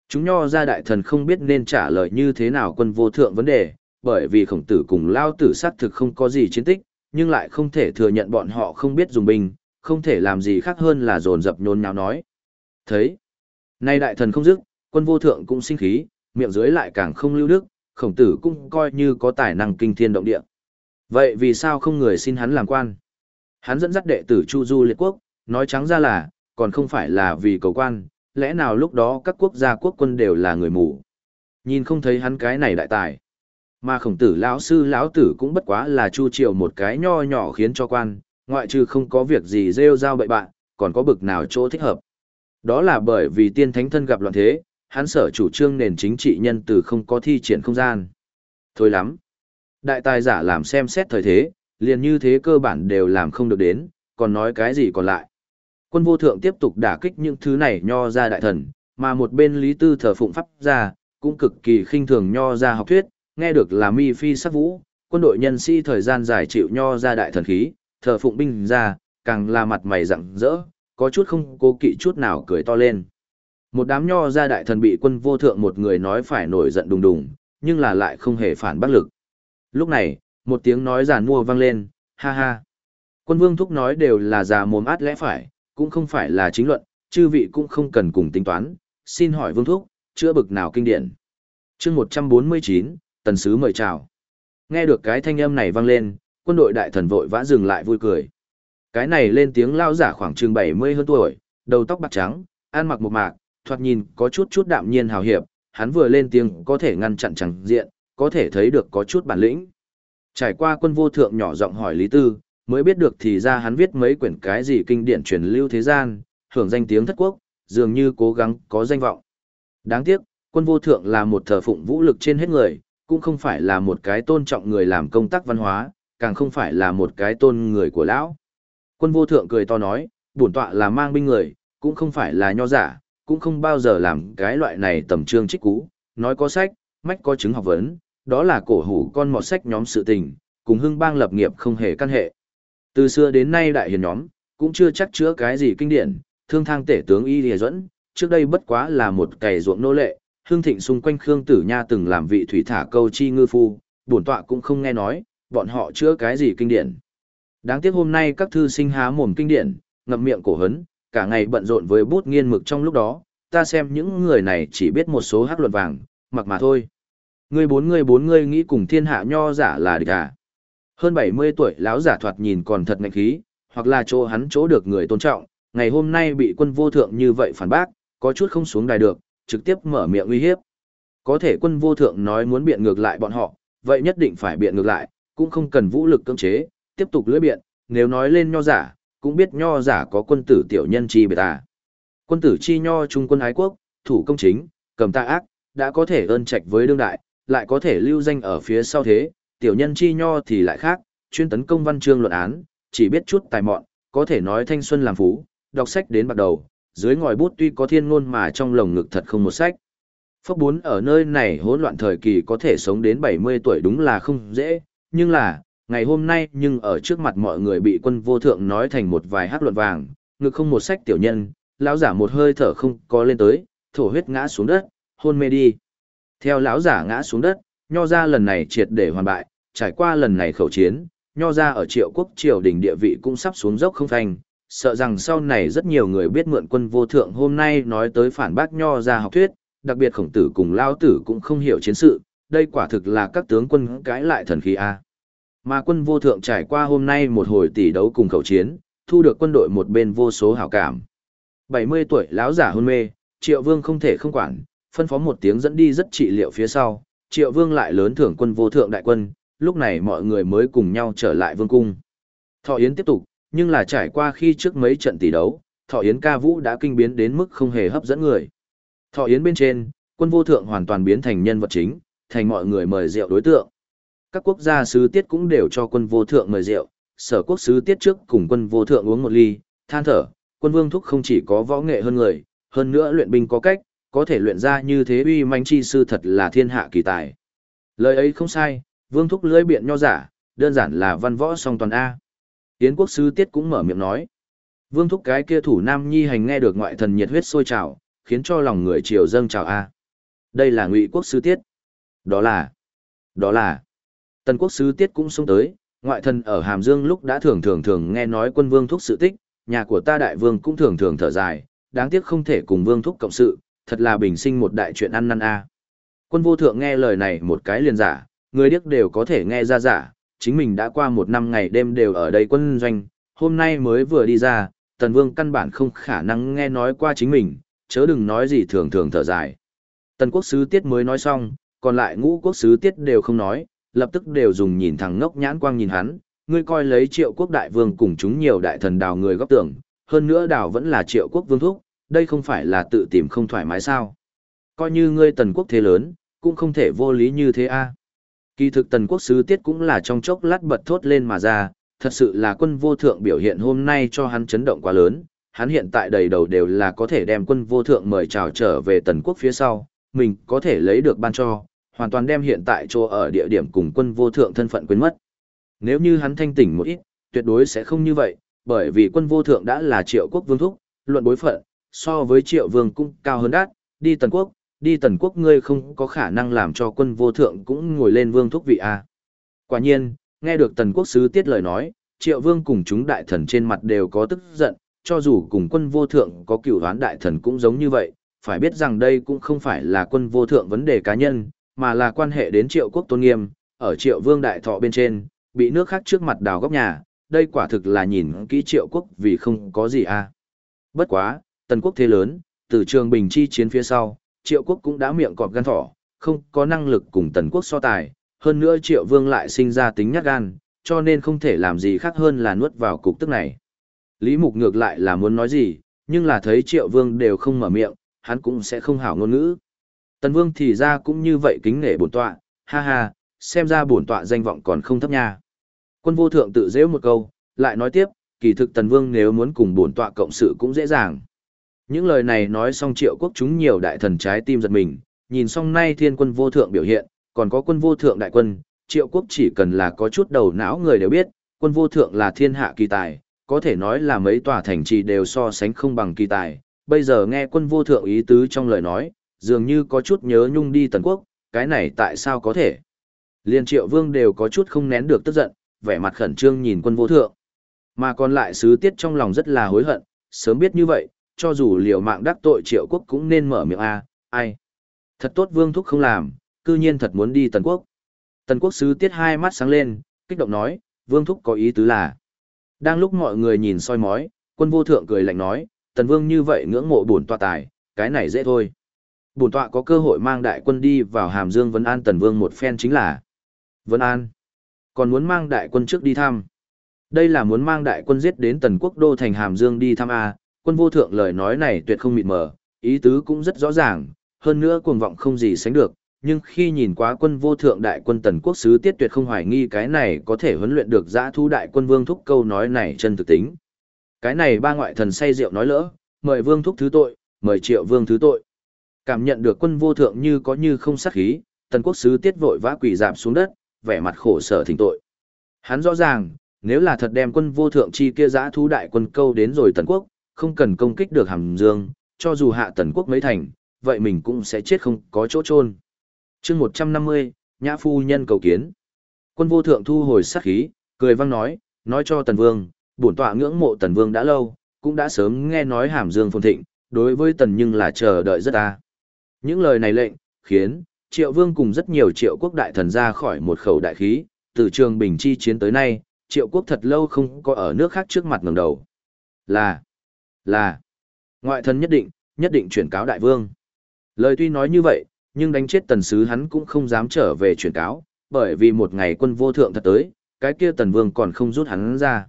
Chúng nho ra đại thần không biết nên trả lời như thế nào quân vô thượng vấn đề, bởi vì khổng tử cùng lao tử sát thực không có gì chiến tích, nhưng lại không thể thừa nhận bọn họ không biết dùng binh, không thể làm gì khác hơn là dồn dập nhốn nháo nói. Thấy, nay đại thần không dứt, quân vô thượng cũng sinh khí, miệng dưới lại càng không lưu đức, khổng tử cũng coi như có tài năng kinh thiên động địa. Vậy vì sao không người xin hắn làm quan? Hắn dẫn dắt đệ tử Chu Du liệt quốc, nói trắng ra là, còn không phải là vì cầu quan, lẽ nào lúc đó các quốc gia quốc quân đều là người mù. Nhìn không thấy hắn cái này đại tài. Mà khổng tử lão sư lão tử cũng bất quá là chu triều một cái nho nhỏ khiến cho quan, ngoại trừ không có việc gì rêu rao bậy bạn, còn có bực nào chỗ thích hợp. Đó là bởi vì tiên thánh thân gặp loạn thế, hắn sở chủ trương nền chính trị nhân từ không có thi triển không gian. Thôi lắm. Đại tài giả làm xem xét thời thế, liền như thế cơ bản đều làm không được đến, còn nói cái gì còn lại. Quân vô thượng tiếp tục đả kích những thứ này nho ra đại thần, mà một bên lý tư thờ phụng pháp ra, cũng cực kỳ khinh thường nho ra học thuyết, nghe được là mi phi sắc vũ, quân đội nhân sĩ thời gian dài chịu nho ra đại thần khí, thờ phụng binh ra, càng là mặt mày rặng rỡ, có chút không cố kỵ chút nào cười to lên. Một đám nho ra đại thần bị quân vô thượng một người nói phải nổi giận đùng đùng, nhưng là lại không hề phản bác lực. Lúc này, một tiếng nói giản mua vang lên, ha ha. Quân vương thúc nói đều là già mồm át lẽ phải, cũng không phải là chính luận, chư vị cũng không cần cùng tính toán, xin hỏi vương thúc, chữa bực nào kinh điển. chương 149, tần sứ mời chào. Nghe được cái thanh âm này vang lên, quân đội đại thần vội vã dừng lại vui cười. Cái này lên tiếng lao giả khoảng chừng 70 hơn tuổi, đầu tóc bạc trắng, ăn mặc một mạc, thoạt nhìn có chút chút đạm nhiên hào hiệp, hắn vừa lên tiếng có thể ngăn chặn chẳng diện, có thể thấy được có chút bản lĩnh. Trải qua quân vô thượng nhỏ giọng hỏi Lý Tư, mới biết được thì ra hắn viết mấy quyển cái gì kinh điển truyền lưu thế gian, hưởng danh tiếng thất quốc, dường như cố gắng có danh vọng. Đáng tiếc, quân vô thượng là một thờ phụng vũ lực trên hết người, cũng không phải là một cái tôn trọng người làm công tác văn hóa, càng không phải là một cái tôn người của lão. Quân vô thượng cười to nói, bổn tọa là mang binh người, cũng không phải là nho giả, cũng không bao giờ làm cái loại này tầm trương trích cú, nói có sách, mách có chứng học vấn, đó là cổ hủ con mọt sách nhóm sự tình, cùng hưng bang lập nghiệp không hề căn hệ. Từ xưa đến nay đại hiền nhóm, cũng chưa chắc chữa cái gì kinh điển, thương thang tể tướng Y Lìa Duẫn, trước đây bất quá là một cày ruộng nô lệ, hương thịnh xung quanh Khương Tử Nha từng làm vị thủy thả câu chi ngư phu, bổn tọa cũng không nghe nói, bọn họ chữa cái gì kinh điển. Đáng tiếc hôm nay các thư sinh há mồm kinh điển, ngậm miệng cổ hấn, cả ngày bận rộn với bút nghiên mực trong lúc đó, ta xem những người này chỉ biết một số hát luận vàng, mặc mà thôi. Ngươi bốn ngươi bốn ngươi nghĩ cùng thiên hạ nho giả là địch à. Hơn 70 tuổi lão giả thoạt nhìn còn thật ngạnh khí, hoặc là chỗ hắn chỗ được người tôn trọng, ngày hôm nay bị quân vô thượng như vậy phản bác, có chút không xuống đài được, trực tiếp mở miệng uy hiếp. Có thể quân vô thượng nói muốn biện ngược lại bọn họ, vậy nhất định phải biện ngược lại, cũng không cần vũ lực cưỡng chế, tiếp tục lưỡi biện, nếu nói lên nho giả, cũng biết nho giả có quân tử tiểu nhân chi biệt à. Quân tử chi nho trung quân ái quốc, thủ công chính, cầm ta ác, đã có thể ơn trạch với đương đại, lại có thể lưu danh ở phía sau thế, tiểu nhân chi nho thì lại khác, chuyên tấn công văn chương luận án, chỉ biết chút tài mọn, có thể nói thanh xuân làm phú, đọc sách đến bắt đầu, dưới ngòi bút tuy có thiên ngôn mà trong lồng ngực thật không một sách. Phốc bốn ở nơi này hỗn loạn thời kỳ có thể sống đến 70 tuổi đúng là không dễ, nhưng là, ngày hôm nay nhưng ở trước mặt mọi người bị quân vô thượng nói thành một vài hát luận vàng, ngực không một sách tiểu nhân, lão giả một hơi thở không có lên tới, thổ huyết ngã xuống đất, hôn mê đi. Theo lão giả ngã xuống đất, nho ra lần này triệt để hoàn bại, trải qua lần này khẩu chiến, nho ra ở triệu quốc triều đình địa vị cũng sắp xuống dốc không thành, sợ rằng sau này rất nhiều người biết mượn quân vô thượng hôm nay nói tới phản bác nho ra học thuyết, đặc biệt khổng tử cùng lao tử cũng không hiểu chiến sự, đây quả thực là các tướng quân cãi lại thần khí A. Mà quân vô thượng trải qua hôm nay một hồi tỷ đấu cùng khẩu chiến, thu được quân đội một bên vô số hảo cảm. 70 tuổi lão giả hôn mê, triệu vương không thể không quản, phân phó một tiếng dẫn đi rất trị liệu phía sau, triệu vương lại lớn thưởng quân vô thượng đại quân, lúc này mọi người mới cùng nhau trở lại vương cung. Thọ Yến tiếp tục, nhưng là trải qua khi trước mấy trận tỷ đấu, Thọ Yến ca vũ đã kinh biến đến mức không hề hấp dẫn người. Thọ Yến bên trên, quân vô thượng hoàn toàn biến thành nhân vật chính, thành mọi người mời rượu đối tượng. Các quốc gia sứ tiết cũng đều cho quân vô thượng mời rượu, sở quốc sứ tiết trước cùng quân vô thượng uống một ly, than thở, quân vương thúc không chỉ có võ nghệ hơn người, hơn nữa luyện binh có cách, có thể luyện ra như thế uy manh chi sư thật là thiên hạ kỳ tài. Lời ấy không sai, vương thúc lưỡi biện nho giả, đơn giản là văn võ song toàn A. Yến quốc sứ tiết cũng mở miệng nói. Vương thúc cái kia thủ nam nhi hành nghe được ngoại thần nhiệt huyết sôi trào, khiến cho lòng người triều dâng trào A. Đây là ngụy quốc sứ tiết. Đó là, đó là, tần quốc sứ tiết cũng xông tới, ngoại thần ở Hàm Dương lúc đã thường thường thường nghe nói quân vương thúc sự tích, nhà của ta đại vương cũng thường thường thở dài, đáng tiếc không thể cùng vương thúc cộng sự, thật là bình sinh một đại chuyện ăn năn a. Quân vô thượng nghe lời này một cái liền giả, người điếc đều có thể nghe ra giả, chính mình đã qua một năm ngày đêm đều ở đây quân doanh, hôm nay mới vừa đi ra, tần vương căn bản không khả năng nghe nói qua chính mình, chớ đừng nói gì thường thường thở dài. Tần quốc sứ tiết mới nói xong, còn lại ngũ quốc sứ tiết đều không nói, lập tức đều dùng nhìn thẳng ngốc nhãn quang nhìn hắn, ngươi coi lấy triệu quốc đại vương cùng chúng nhiều đại thần đào người góc tưởng, hơn nữa đào vẫn là triệu quốc vương thúc, đây không phải là tự tìm không thoải mái sao. Coi như ngươi tần quốc thế lớn, cũng không thể vô lý như thế a. Kỳ thực tần quốc sứ tiết cũng là trong chốc lát bật thốt lên mà ra, thật sự là quân vô thượng biểu hiện hôm nay cho hắn chấn động quá lớn, hắn hiện tại đầy đầu đều là có thể đem quân vô thượng mời chào trở về tần quốc phía sau, mình có thể lấy được ban cho, hoàn toàn đem hiện tại chỗ ở địa điểm cùng quân vô thượng thân phận quên mất. Nếu như hắn thanh tỉnh một ít, tuyệt đối sẽ không như vậy, bởi vì quân vô thượng đã là triệu quốc vương thúc, luận bối phận, so với triệu vương cũng cao hơn đắt đi tần quốc, đi tần quốc ngươi không có khả năng làm cho quân vô thượng cũng ngồi lên vương thúc vị a. Quả nhiên, nghe được tần quốc sứ tiết lời nói, triệu vương cùng chúng đại thần trên mặt đều có tức giận, cho dù cùng quân vô thượng có cựu đoán đại thần cũng giống như vậy, phải biết rằng đây cũng không phải là quân vô thượng vấn đề cá nhân, mà là quan hệ đến triệu quốc tôn nghiêm, ở triệu vương đại thọ bên trên, bị nước khác trước mặt đào góc nhà, đây quả thực là nhìn kỹ triệu quốc vì không có gì a. Bất quá, tần quốc thế lớn, từ trường bình chi chiến phía sau, triệu quốc cũng đã miệng cọp gan thỏ, không có năng lực cùng tần quốc so tài, hơn nữa triệu vương lại sinh ra tính nhát gan, cho nên không thể làm gì khác hơn là nuốt vào cục tức này. Lý Mục ngược lại là muốn nói gì, nhưng là thấy triệu vương đều không mở miệng, hắn cũng sẽ không hảo ngôn ngữ. Tần vương thì ra cũng như vậy kính nể bổn tọa, ha ha, xem ra bổn tọa danh vọng còn không thấp nha. Quân vô thượng tự dễ một câu, lại nói tiếp, kỳ thực tần vương nếu muốn cùng bổn tọa cộng sự cũng dễ dàng. Những lời này nói xong triệu quốc chúng nhiều đại thần trái tim giật mình, nhìn xong nay thiên quân vô thượng biểu hiện, còn có quân vô thượng đại quân, triệu quốc chỉ cần là có chút đầu não người đều biết, quân vô thượng là thiên hạ kỳ tài, có thể nói là mấy tòa thành trì đều so sánh không bằng kỳ tài. Bây giờ nghe quân vô thượng ý tứ trong lời nói, dường như có chút nhớ nhung đi tần quốc, cái này tại sao có thể? Liên triệu vương đều có chút không nén được tức giận, vẻ mặt khẩn trương nhìn quân vô thượng. Mà còn lại sứ tiết trong lòng rất là hối hận, sớm biết như vậy, cho dù liều mạng đắc tội triệu quốc cũng nên mở miệng A, ai. Thật tốt vương thúc không làm, cư nhiên thật muốn đi tần quốc. Tần quốc sứ tiết hai mắt sáng lên, kích động nói, vương thúc có ý tứ là. Đang lúc mọi người nhìn soi mói, quân vô thượng cười lạnh nói, tần vương như vậy ngưỡng mộ bổn tọa tài, cái này dễ thôi. Bổn tọa có cơ hội mang đại quân đi vào hàm dương vấn an tần vương một phen chính là. Vấn an. Còn muốn mang đại quân trước đi thăm. Đây là muốn mang đại quân giết đến tần quốc đô thành hàm dương đi thăm A, quân vô thượng lời nói này tuyệt không mịt mờ, ý tứ cũng rất rõ ràng, hơn nữa cuồng vọng không gì sánh được, nhưng khi nhìn quá quân vô thượng đại quân tần quốc sứ tiết tuyệt không hoài nghi cái này có thể huấn luyện được giã thu đại quân vương thúc câu nói này chân thực tính. Cái này ba ngoại thần say rượu nói lỡ, mời vương thúc thứ tội, mời triệu vương thứ tội. Cảm nhận được quân vô thượng như có như không sát khí, tần quốc sứ tiết vội vã quỳ dạp xuống đất, vẻ mặt khổ sở thỉnh tội. Hắn rõ ràng, nếu là thật đem quân vô thượng chi kia giã thu đại quân câu đến rồi tần quốc, không cần công kích được hàm dương, cho dù hạ tần quốc mấy thành, vậy mình cũng sẽ chết không có chỗ trôn. chương một trăm năm mươi nhã phu nhân cầu kiến. Quân vô thượng thu hồi sát khí cười văng nói nói cho tần vương bổn tọa ngưỡng mộ tần vương đã lâu cũng đã sớm nghe nói hàm dương phồn thịnh đối với tần nhưng là chờ đợi rất ta những lời này lệnh khiến triệu vương cùng rất nhiều triệu quốc đại thần ra khỏi một khẩu đại khí từ trường bình chi chiến tới nay triệu quốc thật lâu không có ở nước khác trước mặt ngẩng đầu. Là là ngoại thần nhất định nhất định chuyển cáo đại vương lời tuy nói như vậy nhưng đánh chết tần sứ hắn cũng không dám trở về truyền cáo, bởi vì một ngày quân vô thượng thật tới, cái kia tần vương còn không rút hắn ra.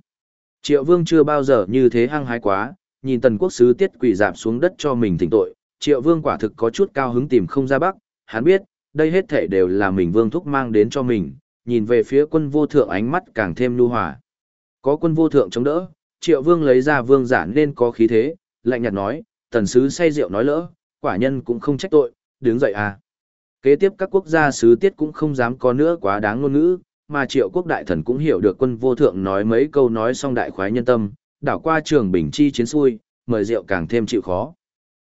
Triệu vương chưa bao giờ như thế hăng hái quá, nhìn tần quốc sứ tiết quỷ dạp xuống đất cho mình thỉnh tội, triệu vương quả thực có chút cao hứng tìm không ra bắc, hắn biết, đây hết thể đều là mình vương thúc mang đến cho mình, nhìn về phía quân vô thượng ánh mắt càng thêm nu hòa. Có quân vô thượng chống đỡ, triệu vương lấy ra vương giả nên có khí thế, lạnh nhạt nói, tần sứ say rượu nói lỡ, quả nhân cũng không trách tội, đứng dậy à. Kế tiếp các quốc gia sứ tiết cũng không dám có nữa quá đáng ngôn ngữ, mà triệu quốc đại thần cũng hiểu được quân vô thượng nói mấy câu nói xong đại khoái nhân tâm, đảo qua trường bình chi chiến xui, mời rượu càng thêm chịu khó.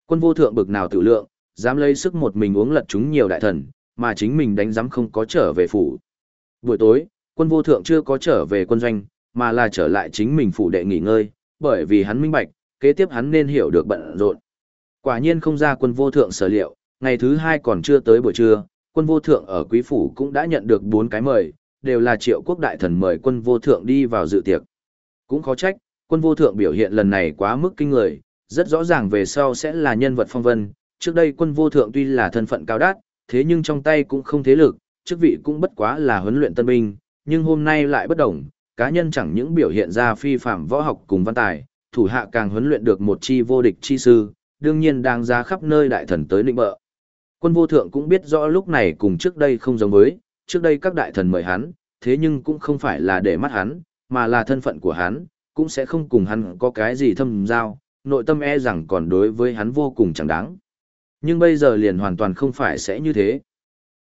Quân vô thượng bực nào tự lượng, dám lấy sức một mình uống lật chúng nhiều đại thần, mà chính mình đánh giám không có trở về phủ. Buổi tối, quân vô thượng chưa có trở về quân doanh, mà là trở lại chính mình phủ đệ nghỉ ngơi, bởi vì hắn minh bạch, kế tiếp hắn nên hiểu được bận rộn. Quả nhiên không ra quân vô thượng sở liệu, ngày thứ hai còn chưa tới buổi trưa, quân vô thượng ở quý phủ cũng đã nhận được bốn cái mời, đều là triệu quốc đại thần mời quân vô thượng đi vào dự tiệc. Cũng khó trách, quân vô thượng biểu hiện lần này quá mức kinh người, rất rõ ràng về sau sẽ là nhân vật phong vân. Trước đây quân vô thượng tuy là thân phận cao đắt, thế nhưng trong tay cũng không thế lực, chức vị cũng bất quá là huấn luyện tân binh, nhưng hôm nay lại bất đồng, cá nhân chẳng những biểu hiện ra phi phạm võ học cùng văn tài, thủ hạ càng huấn luyện được một chi vô địch chi sư, đương nhiên đang ra khắp nơi đại thần tới định bợ. Quân vô thượng cũng biết rõ lúc này cùng trước đây không giống với, trước đây các đại thần mời hắn, thế nhưng cũng không phải là để mắt hắn, mà là thân phận của hắn, cũng sẽ không cùng hắn có cái gì thâm giao, nội tâm e rằng còn đối với hắn vô cùng chẳng đáng. Nhưng bây giờ liền hoàn toàn không phải sẽ như thế.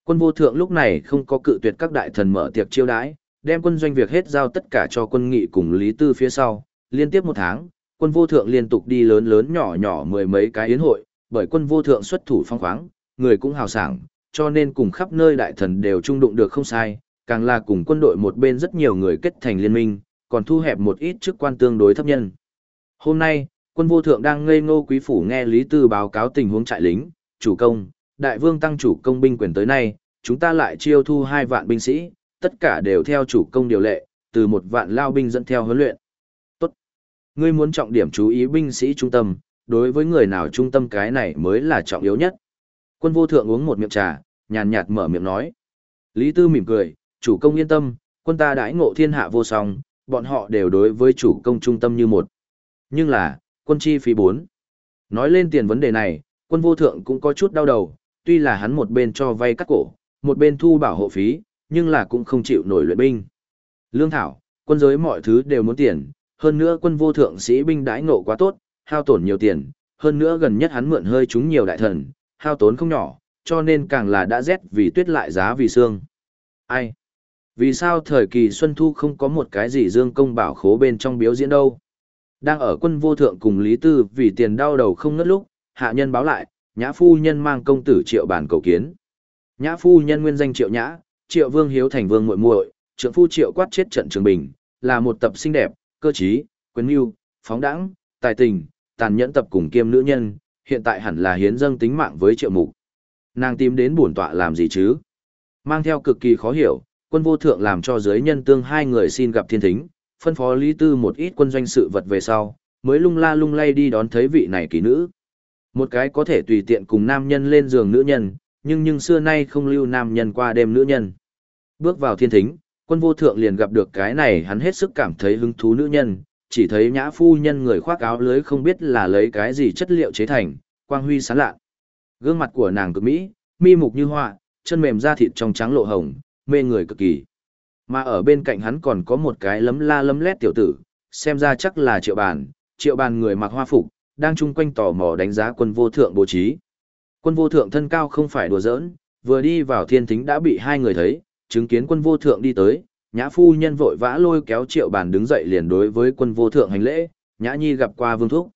Quân vô thượng lúc này không có cự tuyệt các đại thần mở tiệc chiêu đãi, đem quân doanh việc hết giao tất cả cho quân nghị cùng Lý Tư phía sau, liên tiếp một tháng, quân vô thượng liên tục đi lớn lớn nhỏ nhỏ mười mấy cái yến hội, bởi quân vô thượng xuất thủ phong khoáng, người cũng hào sảng, cho nên cùng khắp nơi đại thần đều trung đụng được không sai, càng là cùng quân đội một bên rất nhiều người kết thành liên minh, còn thu hẹp một ít chức quan tương đối thấp nhân. Hôm nay, quân vô thượng đang ngây ngô quý phủ nghe Lý Tư báo cáo tình huống trại lính, chủ công, đại vương tăng chủ công binh quyền tới nay, chúng ta lại chiêu thu hai vạn binh sĩ, tất cả đều theo chủ công điều lệ, từ một vạn lao binh dẫn theo huấn luyện. Tốt. Ngươi muốn trọng điểm chú ý binh sĩ trung tâm, đối với người nào trung tâm cái này mới là trọng yếu nhất. Quân vô thượng uống một miệng trà, nhàn nhạt mở miệng nói. Lý Tư mỉm cười, chủ công yên tâm, quân ta đãi ngộ thiên hạ vô song, bọn họ đều đối với chủ công trung tâm như một. Nhưng là, quân chi phí bốn. Nói lên tiền vấn đề này, quân vô thượng cũng có chút đau đầu, tuy là hắn một bên cho vay cắt cổ, một bên thu bảo hộ phí, nhưng là cũng không chịu nổi luyện binh. Lương thảo, quân giới mọi thứ đều muốn tiền, hơn nữa quân vô thượng sĩ binh đãi ngộ quá tốt, hao tổn nhiều tiền, hơn nữa gần nhất hắn mượn hơi chúng nhiều đại thần, hao tốn không nhỏ, cho nên càng là đã rét vì tuyết lại giá vì xương. Ai? Vì sao thời kỳ Xuân Thu không có một cái gì dương công bảo khố bên trong biểu diễn đâu? Đang ở quân vô thượng cùng Lý Tư vì tiền đau đầu không ngất lúc, hạ nhân báo lại, nhã phu nhân mang công tử triệu bản cầu kiến. Nhã phu nhân nguyên danh triệu nhã, triệu vương hiếu thành vương muội muội, trưởng phu triệu quát chết trận trường bình, là một tập xinh đẹp, cơ trí, quyến nhu, phóng đãng, tài tình, tàn nhẫn tập cùng kiêm nữ nhân, hiện tại hẳn là hiến dâng tính mạng với triệu mục. Nàng tìm đến bổn tọa làm gì chứ? Mang theo cực kỳ khó hiểu, quân vô thượng làm cho giới nhân tương hai người xin gặp thiên thính, phân phó Lý Tư một ít quân doanh sự vật về sau, mới lung la lung lay đi đón thấy vị này kỳ nữ. Một cái có thể tùy tiện cùng nam nhân lên giường nữ nhân, nhưng nhưng xưa nay không lưu nam nhân qua đêm nữ nhân. Bước vào thiên thính, quân vô thượng liền gặp được cái này hắn hết sức cảm thấy hứng thú nữ nhân, chỉ thấy nhã phu nhân người khoác áo lưới không biết là lấy cái gì chất liệu chế thành, quang huy sáng lạ. Gương mặt của nàng cực mỹ, mi mục như hoa, chân mềm da thịt trong trắng lộ hồng, mê người cực kỳ. Mà ở bên cạnh hắn còn có một cái lấm la lấm lét tiểu tử, xem ra chắc là triệu bàn, triệu bàn người mặc hoa phục, đang chung quanh tò mò đánh giá quân vô thượng bố trí. Quân vô thượng thân cao không phải đùa giỡn, vừa đi vào thiên thính đã bị hai người thấy, chứng kiến quân vô thượng đi tới, nhã phu nhân vội vã lôi kéo triệu bàn đứng dậy liền đối với quân vô thượng hành lễ, nhã nhi gặp qua vương thúc.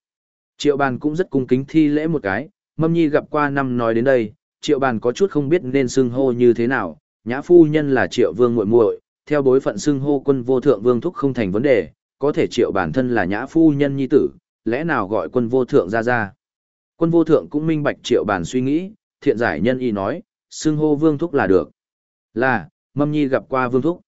Triệu bàn cũng rất cung kính thi lễ một cái, mâm nhi gặp qua năm nói đến đây, triệu bàn có chút không biết nên xưng hô như thế nào, nhã phu nhân là triệu vương muội muội theo bối phận xưng hô quân vô thượng vương thúc không thành vấn đề, có thể triệu bản thân là nhã phu nhân nhi tử, lẽ nào gọi quân vô thượng ra ra. Quân vô thượng cũng minh bạch triệu bản suy nghĩ, thiện giải nhân y nói, xưng hô vương thúc là được. Là, mâm nhi gặp qua vương thúc.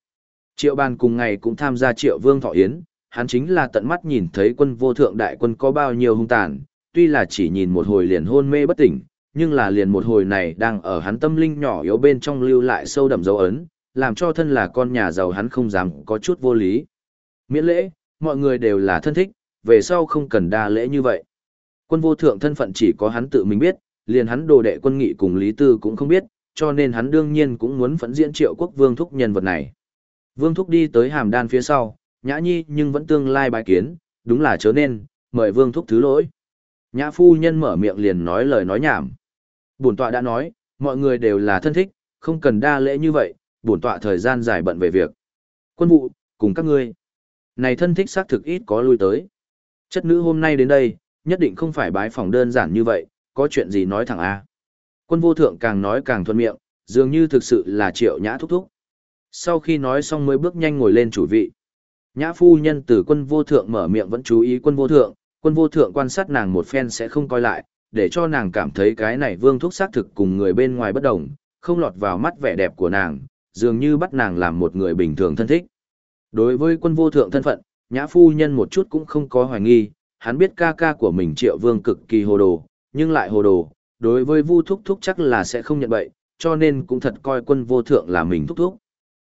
Triệu bàn cùng ngày cũng tham gia triệu vương thọ yến, hắn chính là tận mắt nhìn thấy quân vô thượng đại quân có bao nhiêu hung tàn, tuy là chỉ nhìn một hồi liền hôn mê bất tỉnh, nhưng là liền một hồi này đang ở hắn tâm linh nhỏ yếu bên trong lưu lại sâu đậm dấu ấn, làm cho thân là con nhà giàu hắn không dám có chút vô lý. Miễn lễ, mọi người đều là thân thích, về sau không cần đa lễ như vậy. Quân vô thượng thân phận chỉ có hắn tự mình biết, liền hắn đồ đệ quân nghị cùng Lý Tư cũng không biết, cho nên hắn đương nhiên cũng muốn phẫn diễn triệu quốc vương thúc nhân vật này. Vương thúc đi tới hàm đan phía sau, nhã nhi nhưng vẫn tương lai bài kiến, đúng là chớ nên, mời vương thúc thứ lỗi. Nhã phu nhân mở miệng liền nói lời nói nhảm. Bổn tọa đã nói, mọi người đều là thân thích, không cần đa lễ như vậy, bổn tọa thời gian dài bận về việc. Quân vụ, cùng các ngươi. Này thân thích xác thực ít có lui tới. Chất nữ hôm nay đến đây, nhất định không phải bái phòng đơn giản như vậy, có chuyện gì nói thẳng A. Quân vô thượng càng nói càng thuận miệng, dường như thực sự là triệu nhã thúc thúc. Sau khi nói xong mới bước nhanh ngồi lên chủ vị. Nhã phu nhân từ quân vô thượng mở miệng vẫn chú ý quân vô thượng, quân vô thượng quan sát nàng một phen sẽ không coi lại, để cho nàng cảm thấy cái này vương thúc xác thực cùng người bên ngoài bất đồng, không lọt vào mắt vẻ đẹp của nàng, dường như bắt nàng làm một người bình thường thân thích. Đối với quân vô thượng thân phận, nhã phu nhân một chút cũng không có hoài nghi, hắn biết ca ca của mình triệu vương cực kỳ hồ đồ, nhưng lại hồ đồ, đối với vu thúc thúc chắc là sẽ không nhận bậy, cho nên cũng thật coi quân vô thượng là mình thúc thúc.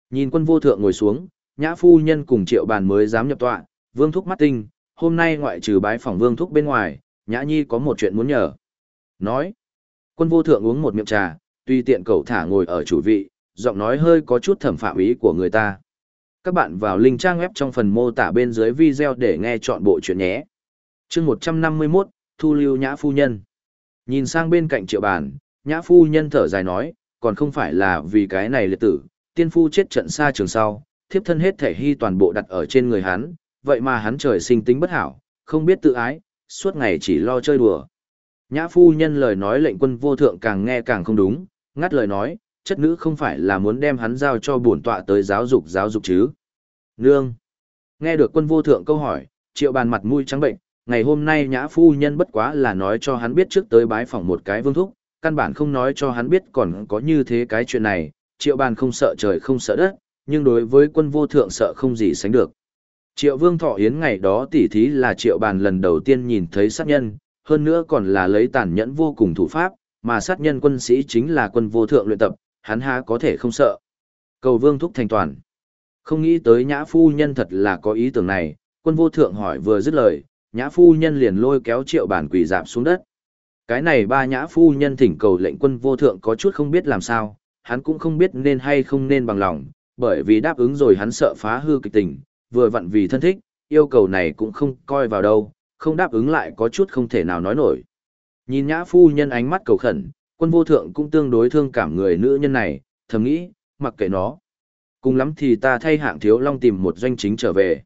Nhìn quân vô thượng ngồi xuống, nhã phu nhân cùng triệu bàn mới dám nhập tọa, vương thúc mắt tinh, hôm nay ngoại trừ bái phòng vương thúc bên ngoài, nhã nhi có một chuyện muốn nhờ. Nói, quân vô thượng uống một miệng trà, tùy tiện cậu thả ngồi ở chủ vị, giọng nói hơi có chút thẩm phạm ý của người ta. Các bạn vào link trang web trong phần mô tả bên dưới video để nghe chọn bộ chuyện nhé. chương 151, Thu Lưu Nhã Phu Nhân. Nhìn sang bên cạnh triệu bàn, Nhã Phu Nhân thở dài nói, còn không phải là vì cái này liệt tử, tiên phu chết trận xa trường sau, thiếp thân hết thể hy toàn bộ đặt ở trên người hắn, vậy mà hắn trời sinh tính bất hảo, không biết tự ái, suốt ngày chỉ lo chơi đùa. Nhã Phu Nhân lời nói lệnh quân vô thượng càng nghe càng không đúng, ngắt lời nói, chất nữ không phải là muốn đem hắn giao cho bổn tọa tới giáo dục giáo dục chứ. Nương. Nghe được quân vô thượng câu hỏi, triệu bàn mặt mũi trắng bệnh, ngày hôm nay nhã phu nhân bất quá là nói cho hắn biết trước tới bái phỏng một cái vương thúc, căn bản không nói cho hắn biết còn có như thế cái chuyện này, triệu bàn không sợ trời không sợ đất, nhưng đối với quân vô thượng sợ không gì sánh được. Triệu vương thọ yến ngày đó tỉ thí là triệu bàn lần đầu tiên nhìn thấy sát nhân, hơn nữa còn là lấy tàn nhẫn vô cùng thủ pháp, mà sát nhân quân sĩ chính là quân vô thượng luyện tập, hắn há có thể không sợ. Cầu vương thúc thành toàn. Không nghĩ tới nhã phu nhân thật là có ý tưởng này, quân vô thượng hỏi vừa dứt lời, nhã phu nhân liền lôi kéo triệu bản quỷ dạp xuống đất. Cái này ba nhã phu nhân thỉnh cầu lệnh quân vô thượng có chút không biết làm sao, hắn cũng không biết nên hay không nên bằng lòng, bởi vì đáp ứng rồi hắn sợ phá hư kịch tình, vừa vặn vì thân thích, yêu cầu này cũng không coi vào đâu, không đáp ứng lại có chút không thể nào nói nổi. Nhìn nhã phu nhân ánh mắt cầu khẩn, quân vô thượng cũng tương đối thương cảm người nữ nhân này, thầm nghĩ, mặc kệ nó. Cùng lắm thì ta thay hạng thiếu long tìm một doanh chính trở về.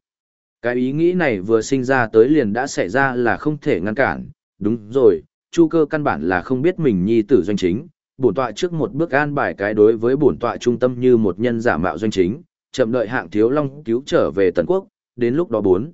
Cái ý nghĩ này vừa sinh ra tới liền đã xảy ra là không thể ngăn cản, đúng rồi, chu cơ căn bản là không biết mình nhi tử doanh chính, bổn tọa trước một bước an bài cái đối với bổn tọa trung tâm như một nhân giả mạo doanh chính, chậm đợi hạng thiếu long cứu trở về tần quốc, đến lúc đó bốn.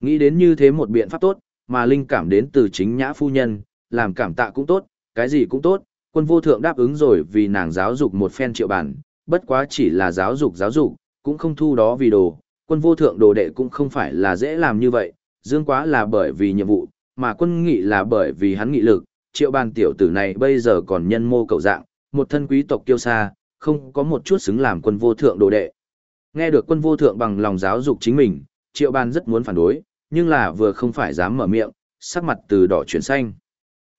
Nghĩ đến như thế một biện pháp tốt, mà linh cảm đến từ chính nhã phu nhân, làm cảm tạ cũng tốt, cái gì cũng tốt, quân vô thượng đáp ứng rồi vì nàng giáo dục một phen triệu bản, bất quá chỉ là giáo dục giáo dục, cũng không thu đó vì đồ, quân vô thượng đồ đệ cũng không phải là dễ làm như vậy, dương quá là bởi vì nhiệm vụ, mà quân nghị là bởi vì hắn nghị lực, triệu bàn tiểu tử này bây giờ còn nhân mô cầu dạng, một thân quý tộc kiêu xa, không có một chút xứng làm quân vô thượng đồ đệ. Nghe được quân vô thượng bằng lòng giáo dục chính mình, triệu bàn rất muốn phản đối, nhưng là vừa không phải dám mở miệng, sắc mặt từ đỏ chuyển xanh.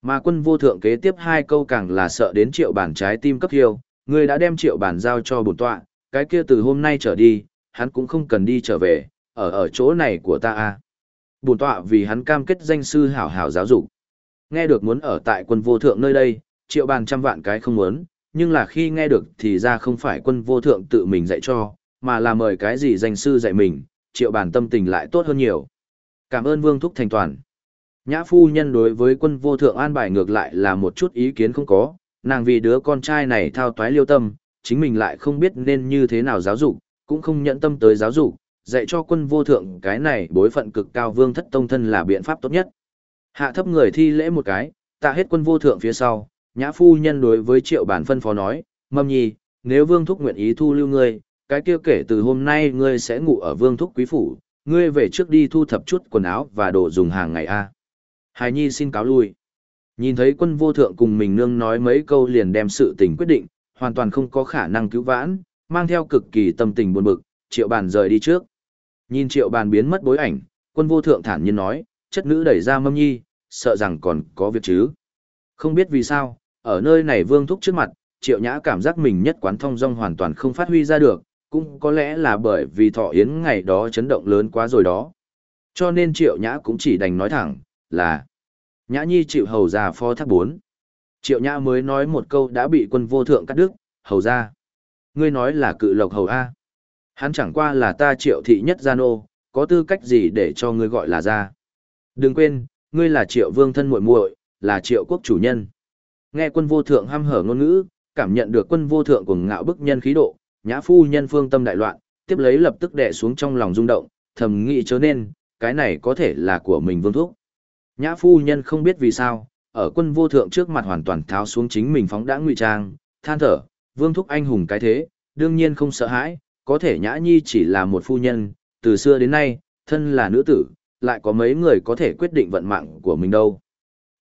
Mà quân vô thượng kế tiếp hai câu càng là sợ đến triệu bản trái tim cấp hiêu, người đã đem triệu bản giao cho bổn tọa, cái kia từ hôm nay trở đi, hắn cũng không cần đi trở về, ở ở chỗ này của ta a. Bổn tọa vì hắn cam kết danh sư hảo hảo giáo dục. Nghe được muốn ở tại quân vô thượng nơi đây, triệu bàn trăm vạn cái không muốn, nhưng là khi nghe được thì ra không phải quân vô thượng tự mình dạy cho, mà là mời cái gì danh sư dạy mình, triệu bàn tâm tình lại tốt hơn nhiều. Cảm ơn vương thúc thành toàn. Nhã phu nhân đối với quân vô thượng an bài ngược lại là một chút ý kiến không có, nàng vì đứa con trai này thao toái liêu tâm, chính mình lại không biết nên như thế nào giáo dục, cũng không nhẫn tâm tới giáo dục, dạy cho quân vô thượng cái này bối phận cực cao vương thất tông thân là biện pháp tốt nhất. Hạ thấp người thi lễ một cái, tạ hết quân vô thượng phía sau, nhã phu nhân đối với triệu bản phân phó nói, mâm nhi, nếu vương thúc nguyện ý thu lưu ngươi, cái kia kể từ hôm nay ngươi sẽ ngủ ở vương thúc quý phủ, ngươi về trước đi thu thập chút quần áo và đồ dùng hàng ngày a. Hài nhi xin cáo lui. Nhìn thấy quân vô thượng cùng mình nương nói mấy câu liền đem sự tình quyết định, hoàn toàn không có khả năng cứu vãn, mang theo cực kỳ tâm tình buồn bực, triệu bàn rời đi trước. Nhìn triệu bàn biến mất bối ảnh, quân vô thượng thản nhiên nói, chất nữ đẩy ra mâm nhi, sợ rằng còn có việc chứ. Không biết vì sao, ở nơi này vương thúc trước mặt, triệu nhã cảm giác mình nhất quán thông dong hoàn toàn không phát huy ra được, cũng có lẽ là bởi vì thọ yến ngày đó chấn động lớn quá rồi đó. Cho nên triệu nhã cũng chỉ đành nói thẳng, là Nhã nhi chịu hầu ra phó thác bốn. Triệu nhã mới nói một câu đã bị quân vô thượng cắt đứt, hầu ra. Ngươi nói là cự lộc hầu A. Hắn chẳng qua là ta triệu thị nhất gia nô, có tư cách gì để cho ngươi gọi là gia? Đừng quên, ngươi là triệu vương thân muội muội, là triệu quốc chủ nhân. Nghe quân vô thượng ham hở ngôn ngữ, cảm nhận được quân vô thượng cùng ngạo bức nhân khí độ, nhã phu nhân phương tâm đại loạn, tiếp lấy lập tức đè xuống trong lòng rung động, thầm nghĩ chớ nên, cái này có thể là của mình vương thúc. Nhã phu nhân không biết vì sao, ở quân vô thượng trước mặt hoàn toàn tháo xuống chính mình phóng đã ngụy trang, than thở, vương thúc anh hùng cái thế, đương nhiên không sợ hãi, có thể nhã nhi chỉ là một phu nhân, từ xưa đến nay, thân là nữ tử, lại có mấy người có thể quyết định vận mạng của mình đâu.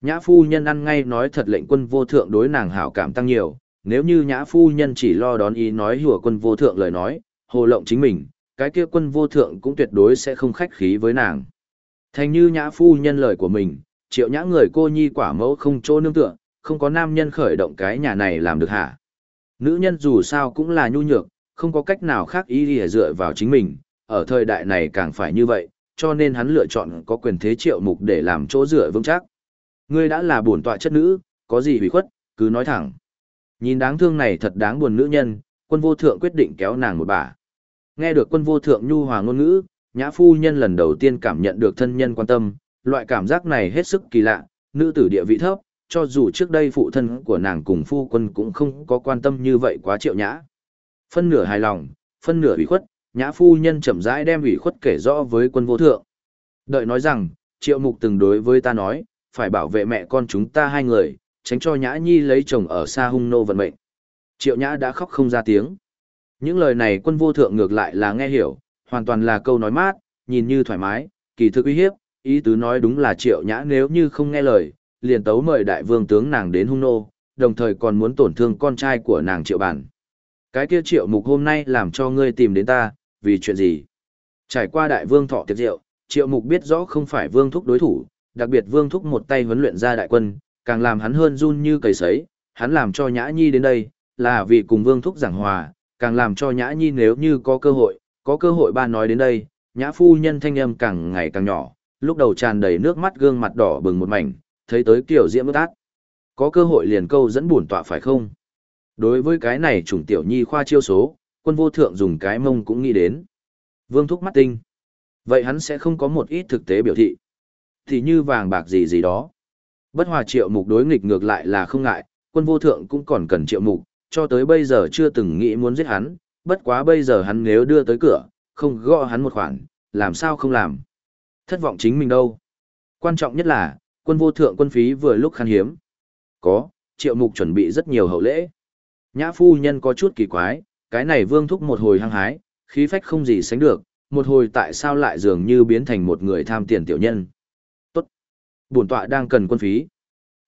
Nhã phu nhân ăn ngay nói thật lệnh quân vô thượng đối nàng hảo cảm tăng nhiều, nếu như nhã phu nhân chỉ lo đón ý nói hùa quân vô thượng lời nói, hồ lộng chính mình, cái kia quân vô thượng cũng tuyệt đối sẽ không khách khí với nàng. Thành như nhã phu nhân lời của mình, triệu nhã người cô nhi quả mẫu không chỗ nương tựa, không có nam nhân khởi động cái nhà này làm được hả. Nữ nhân dù sao cũng là nhu nhược, không có cách nào khác ý để dựa vào chính mình, ở thời đại này càng phải như vậy, cho nên hắn lựa chọn có quyền thế triệu mục để làm chỗ dựa vững chắc. Ngươi đã là bổn tọa chất nữ, có gì hủy khuất, cứ nói thẳng. Nhìn đáng thương này thật đáng buồn nữ nhân, quân vô thượng quyết định kéo nàng một bà. Nghe được quân vô thượng nhu hòa ngôn ngữ, nhã phu nhân lần đầu tiên cảm nhận được thân nhân quan tâm, loại cảm giác này hết sức kỳ lạ, nữ tử địa vị thấp, cho dù trước đây phụ thân của nàng cùng phu quân cũng không có quan tâm như vậy quá triệu nhã. Phân nửa hài lòng, phân nửa ủy khuất, nhã phu nhân chậm rãi đem ủy khuất kể rõ với quân vô thượng. Đợi nói rằng, triệu mục từng đối với ta nói, phải bảo vệ mẹ con chúng ta hai người, tránh cho nhã nhi lấy chồng ở xa hung nô vận mệnh. Triệu nhã đã khóc không ra tiếng. Những lời này quân vô thượng ngược lại là nghe hiểu, hoàn toàn là câu nói mát, nhìn như thoải mái, kỳ thực uy hiếp, ý tứ nói đúng là triệu nhã nếu như không nghe lời, liền tấu mời đại vương tướng nàng đến hung nô, đồng thời còn muốn tổn thương con trai của nàng triệu bản. Cái kia triệu mục hôm nay làm cho ngươi tìm đến ta, vì chuyện gì? Trải qua đại vương thọ tiệc rượu, triệu mục biết rõ không phải vương thúc đối thủ, đặc biệt vương thúc một tay huấn luyện ra đại quân, càng làm hắn hơn run như cầy sấy, hắn làm cho nhã nhi đến đây, là vì cùng vương thúc giảng hòa, càng làm cho nhã nhi nếu như có cơ hội, có cơ hội ba nói đến đây, nhã phu nhân thanh âm càng ngày càng nhỏ, lúc đầu tràn đầy nước mắt gương mặt đỏ bừng một mảnh, thấy tới kiểu diễm ước át. Có cơ hội liền câu dẫn buồn tọa phải không? Đối với cái này chủng tiểu nhi khoa chiêu số, quân vô thượng dùng cái mông cũng nghĩ đến. Vương Thúc mắt tinh. Vậy hắn sẽ không có một ít thực tế biểu thị. Thì như vàng bạc gì gì đó. Bất hòa triệu mục đối nghịch ngược lại là không ngại, quân vô thượng cũng còn cần triệu mục, cho tới bây giờ chưa từng nghĩ muốn giết hắn, bất quá bây giờ hắn nếu đưa tới cửa, không gõ hắn một khoản, làm sao không làm. Thất vọng chính mình đâu. Quan trọng nhất là, quân vô thượng quân phí vừa lúc khan hiếm. Có, triệu mục chuẩn bị rất nhiều hậu lễ. Nhã phu nhân có chút kỳ quái, cái này vương thúc một hồi hăng hái, khí phách không gì sánh được, một hồi tại sao lại dường như biến thành một người tham tiền tiểu nhân. Tốt. Bổn tọa đang cần quân phí.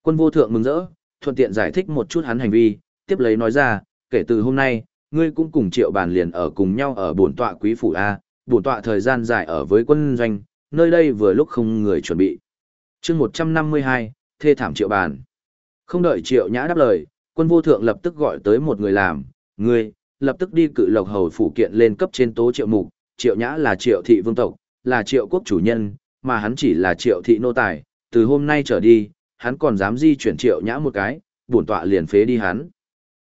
Quân vô thượng mừng rỡ, thuận tiện giải thích một chút hắn hành vi, tiếp lấy nói ra, kể từ hôm nay, ngươi cũng cùng triệu bàn liền ở cùng nhau ở bổn tọa quý phủ A, bổn tọa thời gian dài ở với quân doanh, nơi đây vừa lúc không người chuẩn bị chương 152, thê thảm triệu bàn. Không đợi triệu nhã đáp lời, quân vô thượng lập tức gọi tới một người làm, người, lập tức đi cự lộc hầu phủ kiện lên cấp trên tố triệu mục, triệu nhã là triệu thị vương tộc, là triệu quốc chủ nhân, mà hắn chỉ là triệu thị nô tài, từ hôm nay trở đi, hắn còn dám di chuyển triệu nhã một cái, bổn tọa liền phế đi hắn.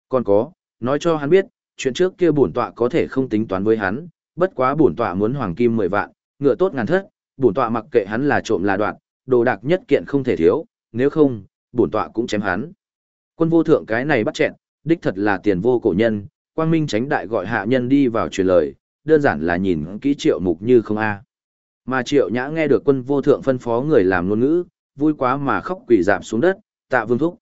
Còn có, nói cho hắn biết, chuyện trước kia bổn tọa có thể không tính toán với hắn, bất quá bổn tọa muốn hoàng kim 10 vạn, ngựa tốt ngàn thất, bổn tọa mặc kệ hắn là trộm là đoạn, đồ đạc nhất kiện không thể thiếu, nếu không, bổn tọa cũng chém hắn. Quân vô thượng cái này bắt chẹn, đích thật là tiền vô cổ nhân, quang minh tránh đại gọi hạ nhân đi vào truyền lời, đơn giản là nhìn kỹ triệu mục như không a. Mà triệu nhã nghe được quân vô thượng phân phó người làm ngôn ngữ, vui quá mà khóc quỳ dạp xuống đất, tạ vương thúc.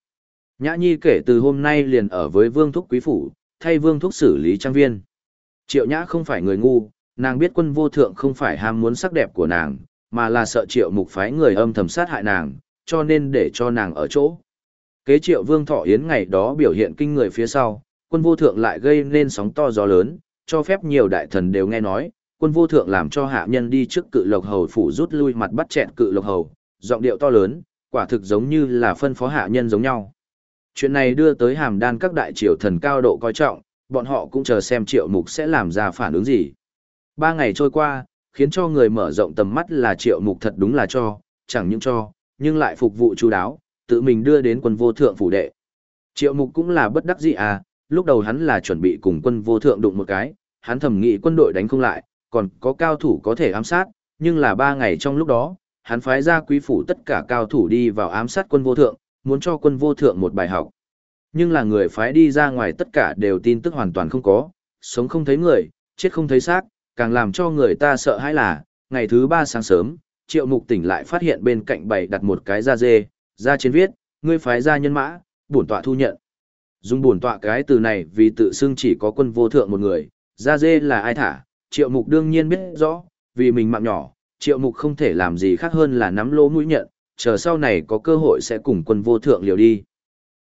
Nhã nhi kể từ hôm nay liền ở với vương thúc quý phủ, thay vương thúc xử lý trang viên. Triệu nhã không phải người ngu, nàng biết quân vô thượng không phải ham muốn sắc đẹp của nàng, mà là sợ triệu mục phái người âm thầm sát hại nàng, cho nên để cho nàng ở chỗ. Kế triệu vương thọ yến ngày đó biểu hiện kinh người phía sau, quân vô thượng lại gây nên sóng to gió lớn, cho phép nhiều đại thần đều nghe nói, quân vô thượng làm cho hạ nhân đi trước cự lộc hầu phủ rút lui mặt bắt chẹn cự lộc hầu, giọng điệu to lớn, quả thực giống như là phân phó hạ nhân giống nhau. Chuyện này đưa tới hàm đan các đại triều thần cao độ coi trọng, bọn họ cũng chờ xem triệu mục sẽ làm ra phản ứng gì. Ba ngày trôi qua, khiến cho người mở rộng tầm mắt là triệu mục thật đúng là cho, chẳng những cho, nhưng lại phục vụ chú đáo, tự mình đưa đến quân vô thượng phủ đệ. Triệu mục cũng là bất đắc dĩ à, lúc đầu hắn là chuẩn bị cùng quân vô thượng đụng một cái, hắn thầm nghĩ quân đội đánh không lại, còn có cao thủ có thể ám sát, nhưng là ba ngày trong lúc đó, hắn phái ra quý phủ tất cả cao thủ đi vào ám sát quân vô thượng, muốn cho quân vô thượng một bài học. Nhưng là người phái đi ra ngoài tất cả đều tin tức hoàn toàn không có, sống không thấy người, chết không thấy xác, càng làm cho người ta sợ hãi là, ngày thứ ba sáng sớm, triệu mục tỉnh lại phát hiện bên cạnh bày đặt một cái da dê, da trên viết, ngươi phái ra nhân mã, bổn tọa thu nhận. Dùng bổn tọa cái từ này vì tự xưng chỉ có quân vô thượng một người, da dê là ai thả, triệu mục đương nhiên biết rõ, vì mình mạng nhỏ, triệu mục không thể làm gì khác hơn là nắm lỗ mũi nhận, chờ sau này có cơ hội sẽ cùng quân vô thượng liều đi.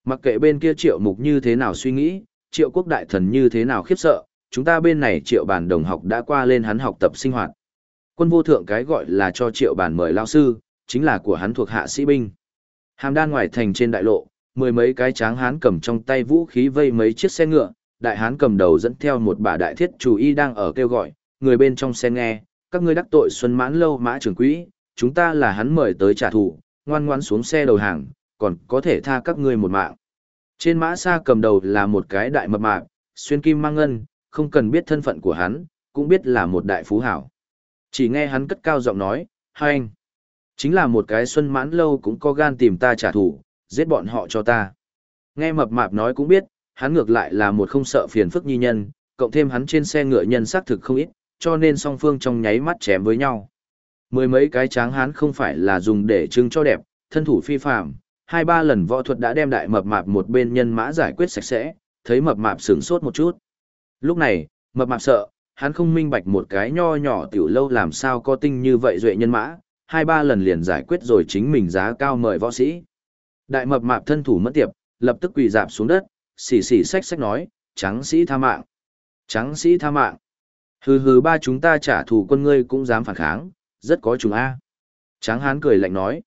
Mặc kệ bên kia triệu mục như thế nào suy nghĩ, triệu quốc đại thần như thế nào khiếp sợ, chúng ta bên này triệu bản đồng học đã qua lên hắn học tập sinh hoạt. Quân vô thượng cái gọi là cho triệu bản mời lao sư, chính là của hắn thuộc hạ sĩ binh. Hàm đan ngoài thành trên đại lộ, mười mấy cái tráng hán cầm trong tay vũ khí vây mấy chiếc xe ngựa, đại hán cầm đầu dẫn theo một bà đại thiết chủ y đang ở kêu gọi, người bên trong xe nghe, các ngươi đắc tội xuân mãn lâu mã trưởng quỹ, chúng ta là hắn mời tới trả thù, ngoan ngoãn xuống xe đầu hàng, còn có thể tha các ngươi một mạng. Trên mã xa cầm đầu là một cái đại mập mạp, xuyên kim mang ngân, không cần biết thân phận của hắn, cũng biết là một đại phú hảo. Chỉ nghe hắn cất cao giọng nói, hai anh, chính là một cái xuân mãn lâu cũng có gan tìm ta trả thù, giết bọn họ cho ta. Nghe mập mạp nói cũng biết, hắn ngược lại là một không sợ phiền phức nhi nhân, cộng thêm hắn trên xe ngựa nhân xác thực không ít, cho nên song phương trong nháy mắt chém với nhau. Mười mấy cái tráng hắn không phải là dùng để trưng cho đẹp, thân thủ phi phạm, hai ba lần võ thuật đã đem đại mập mạp một bên nhân mã giải quyết sạch sẽ, thấy mập mạp sướng sốt một chút. Lúc này, mập mạp sợ, hắn không minh bạch một cái nho nhỏ tiểu lâu làm sao có tinh như vậy duệ nhân mã, hai ba lần liền giải quyết rồi chính mình giá cao mời võ sĩ. Đại mập mạp thân thủ mất tiệp, lập tức quỳ dạp xuống đất, xỉ xỉ xách xách nói, trắng sĩ tha mạng. Trắng sĩ tha mạng. Hừ hừ ba chúng ta trả thù quân ngươi cũng dám phản kháng, rất có chúng A. Tráng hán cười lạnh nói.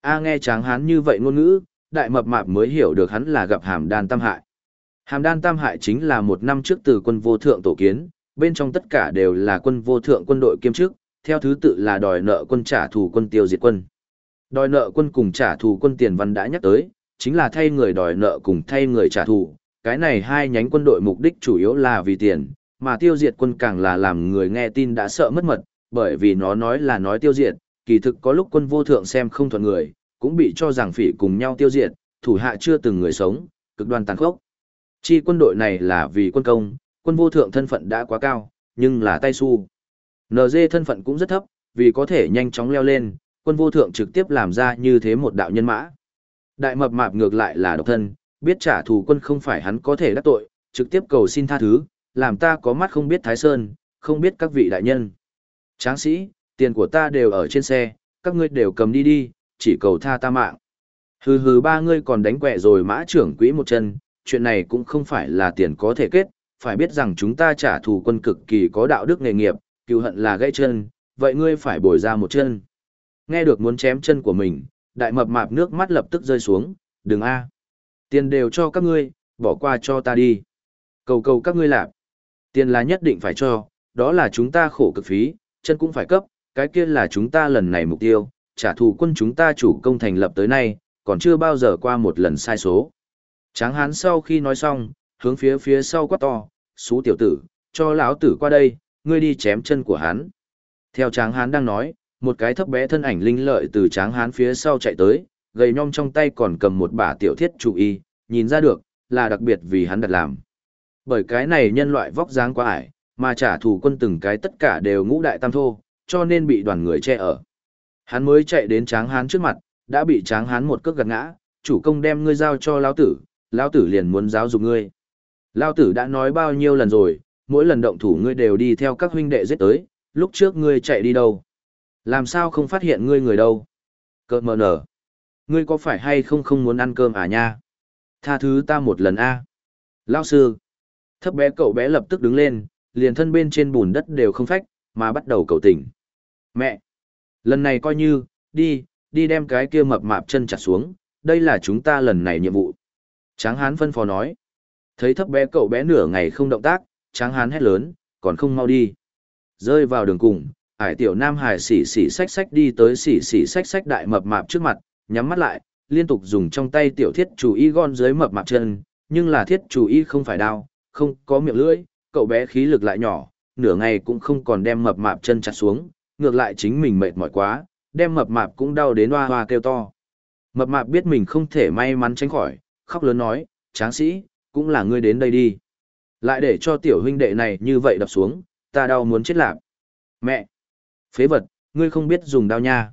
A nghe tráng hán như vậy ngôn ngữ, đại mập mạp mới hiểu được hắn là gặp hàm đan tam hại. Hàm đan tam hại chính là một năm trước từ quân vô thượng tổ kiến, bên trong tất cả đều là quân vô thượng quân đội kiêm chức, theo thứ tự là đòi nợ quân trả thù quân tiêu diệt quân. Đòi nợ quân cùng trả thù quân tiền văn đã nhắc tới, chính là thay người đòi nợ cùng thay người trả thù. Cái này hai nhánh quân đội mục đích chủ yếu là vì tiền, mà tiêu diệt quân càng là làm người nghe tin đã sợ mất mật, bởi vì nó nói là nói tiêu diệt, kỳ thực có lúc quân vô thượng xem không thuận người, cũng bị cho rằng phỉ cùng nhau tiêu diệt, thủ hạ chưa từng người sống, cực đoan tàn khốc. Chi quân đội này là vì quân công, quân vô thượng thân phận đã quá cao, nhưng là tay su. NG thân phận cũng rất thấp, vì có thể nhanh chóng leo lên, quân vô thượng trực tiếp làm ra như thế một đạo nhân mã. Đại mập mạp ngược lại là độc thân, biết trả thù quân không phải hắn có thể đắc tội, trực tiếp cầu xin tha thứ, làm ta có mắt không biết Thái Sơn, không biết các vị đại nhân. Tráng sĩ, tiền của ta đều ở trên xe, các ngươi đều cầm đi đi, chỉ cầu tha ta mạng. Hừ hừ ba ngươi còn đánh quẹ rồi mã trưởng quỹ một chân, chuyện này cũng không phải là tiền có thể kết, phải biết rằng chúng ta trả thù quân cực kỳ có đạo đức nghề nghiệp, cựu hận là gãy chân, vậy ngươi phải bồi ra một chân. Nghe được muốn chém chân của mình, đại mập mạp nước mắt lập tức rơi xuống, đừng a. Tiền đều cho các ngươi, bỏ qua cho ta đi. Cầu cầu các ngươi lạp. Tiền là nhất định phải cho, đó là chúng ta khổ cực phí, chân cũng phải cấp, cái kia là chúng ta lần này mục tiêu, trả thù quân chúng ta chủ công thành lập tới nay, còn chưa bao giờ qua một lần sai số. Tráng hán sau khi nói xong, hướng phía phía sau quát to, xú tiểu tử, cho lão tử qua đây, ngươi đi chém chân của hắn. Theo tráng hán đang nói, một cái thấp bé thân ảnh linh lợi từ tráng hán phía sau chạy tới, gầy nhom trong tay còn cầm một bả tiểu thiết chủ y, nhìn ra được, là đặc biệt vì hắn đặt làm. Bởi cái này nhân loại vóc dáng quá ải, mà trả thù quân từng cái tất cả đều ngũ đại tam thô, cho nên bị đoàn người che ở. Hắn mới chạy đến tráng hán trước mặt, đã bị tráng hán một cước gạt ngã, chủ công đem ngươi giao cho lão tử, lão tử liền muốn giáo dục ngươi. Lão tử đã nói bao nhiêu lần rồi, mỗi lần động thủ ngươi đều đi theo các huynh đệ giết tới, lúc trước ngươi chạy đi đâu? Làm sao không phát hiện ngươi người đâu? Cơ mờ nở. Ngươi có phải hay không không muốn ăn cơm à nha? Tha thứ ta một lần a. Lão sư. Thấp bé cậu bé lập tức đứng lên, liền thân bên trên bùn đất đều không phách, mà bắt đầu cầu tỉnh. Mẹ! Lần này coi như, đi, đi đem cái kia mập mạp chân chặt xuống, đây là chúng ta lần này nhiệm vụ. Tráng hán phân phó nói. Thấy thấp bé cậu bé nửa ngày không động tác, tráng hán hét lớn, còn không mau đi. Rơi vào đường cùng, ải tiểu nam hải xỉ xỉ xách xách đi tới xỉ xỉ xách xách đại mập mạp trước mặt, nhắm mắt lại, liên tục dùng trong tay tiểu thiết chủ y gon dưới mập mạp chân, nhưng là thiết chủ y không phải đao, không có miệng lưỡi, cậu bé khí lực lại nhỏ, nửa ngày cũng không còn đem mập mạp chân chặt xuống, ngược lại chính mình mệt mỏi quá, đem mập mạp cũng đau đến hoa hoa kêu to. Mập mạp biết mình không thể may mắn tránh khỏi, khóc lớn nói, tráng sĩ, cũng là ngươi đến đây đi. Lại để cho tiểu huynh đệ này như vậy đập xuống, ta đau muốn chết lạc. Mẹ! Phế vật, ngươi không biết dùng đao nha.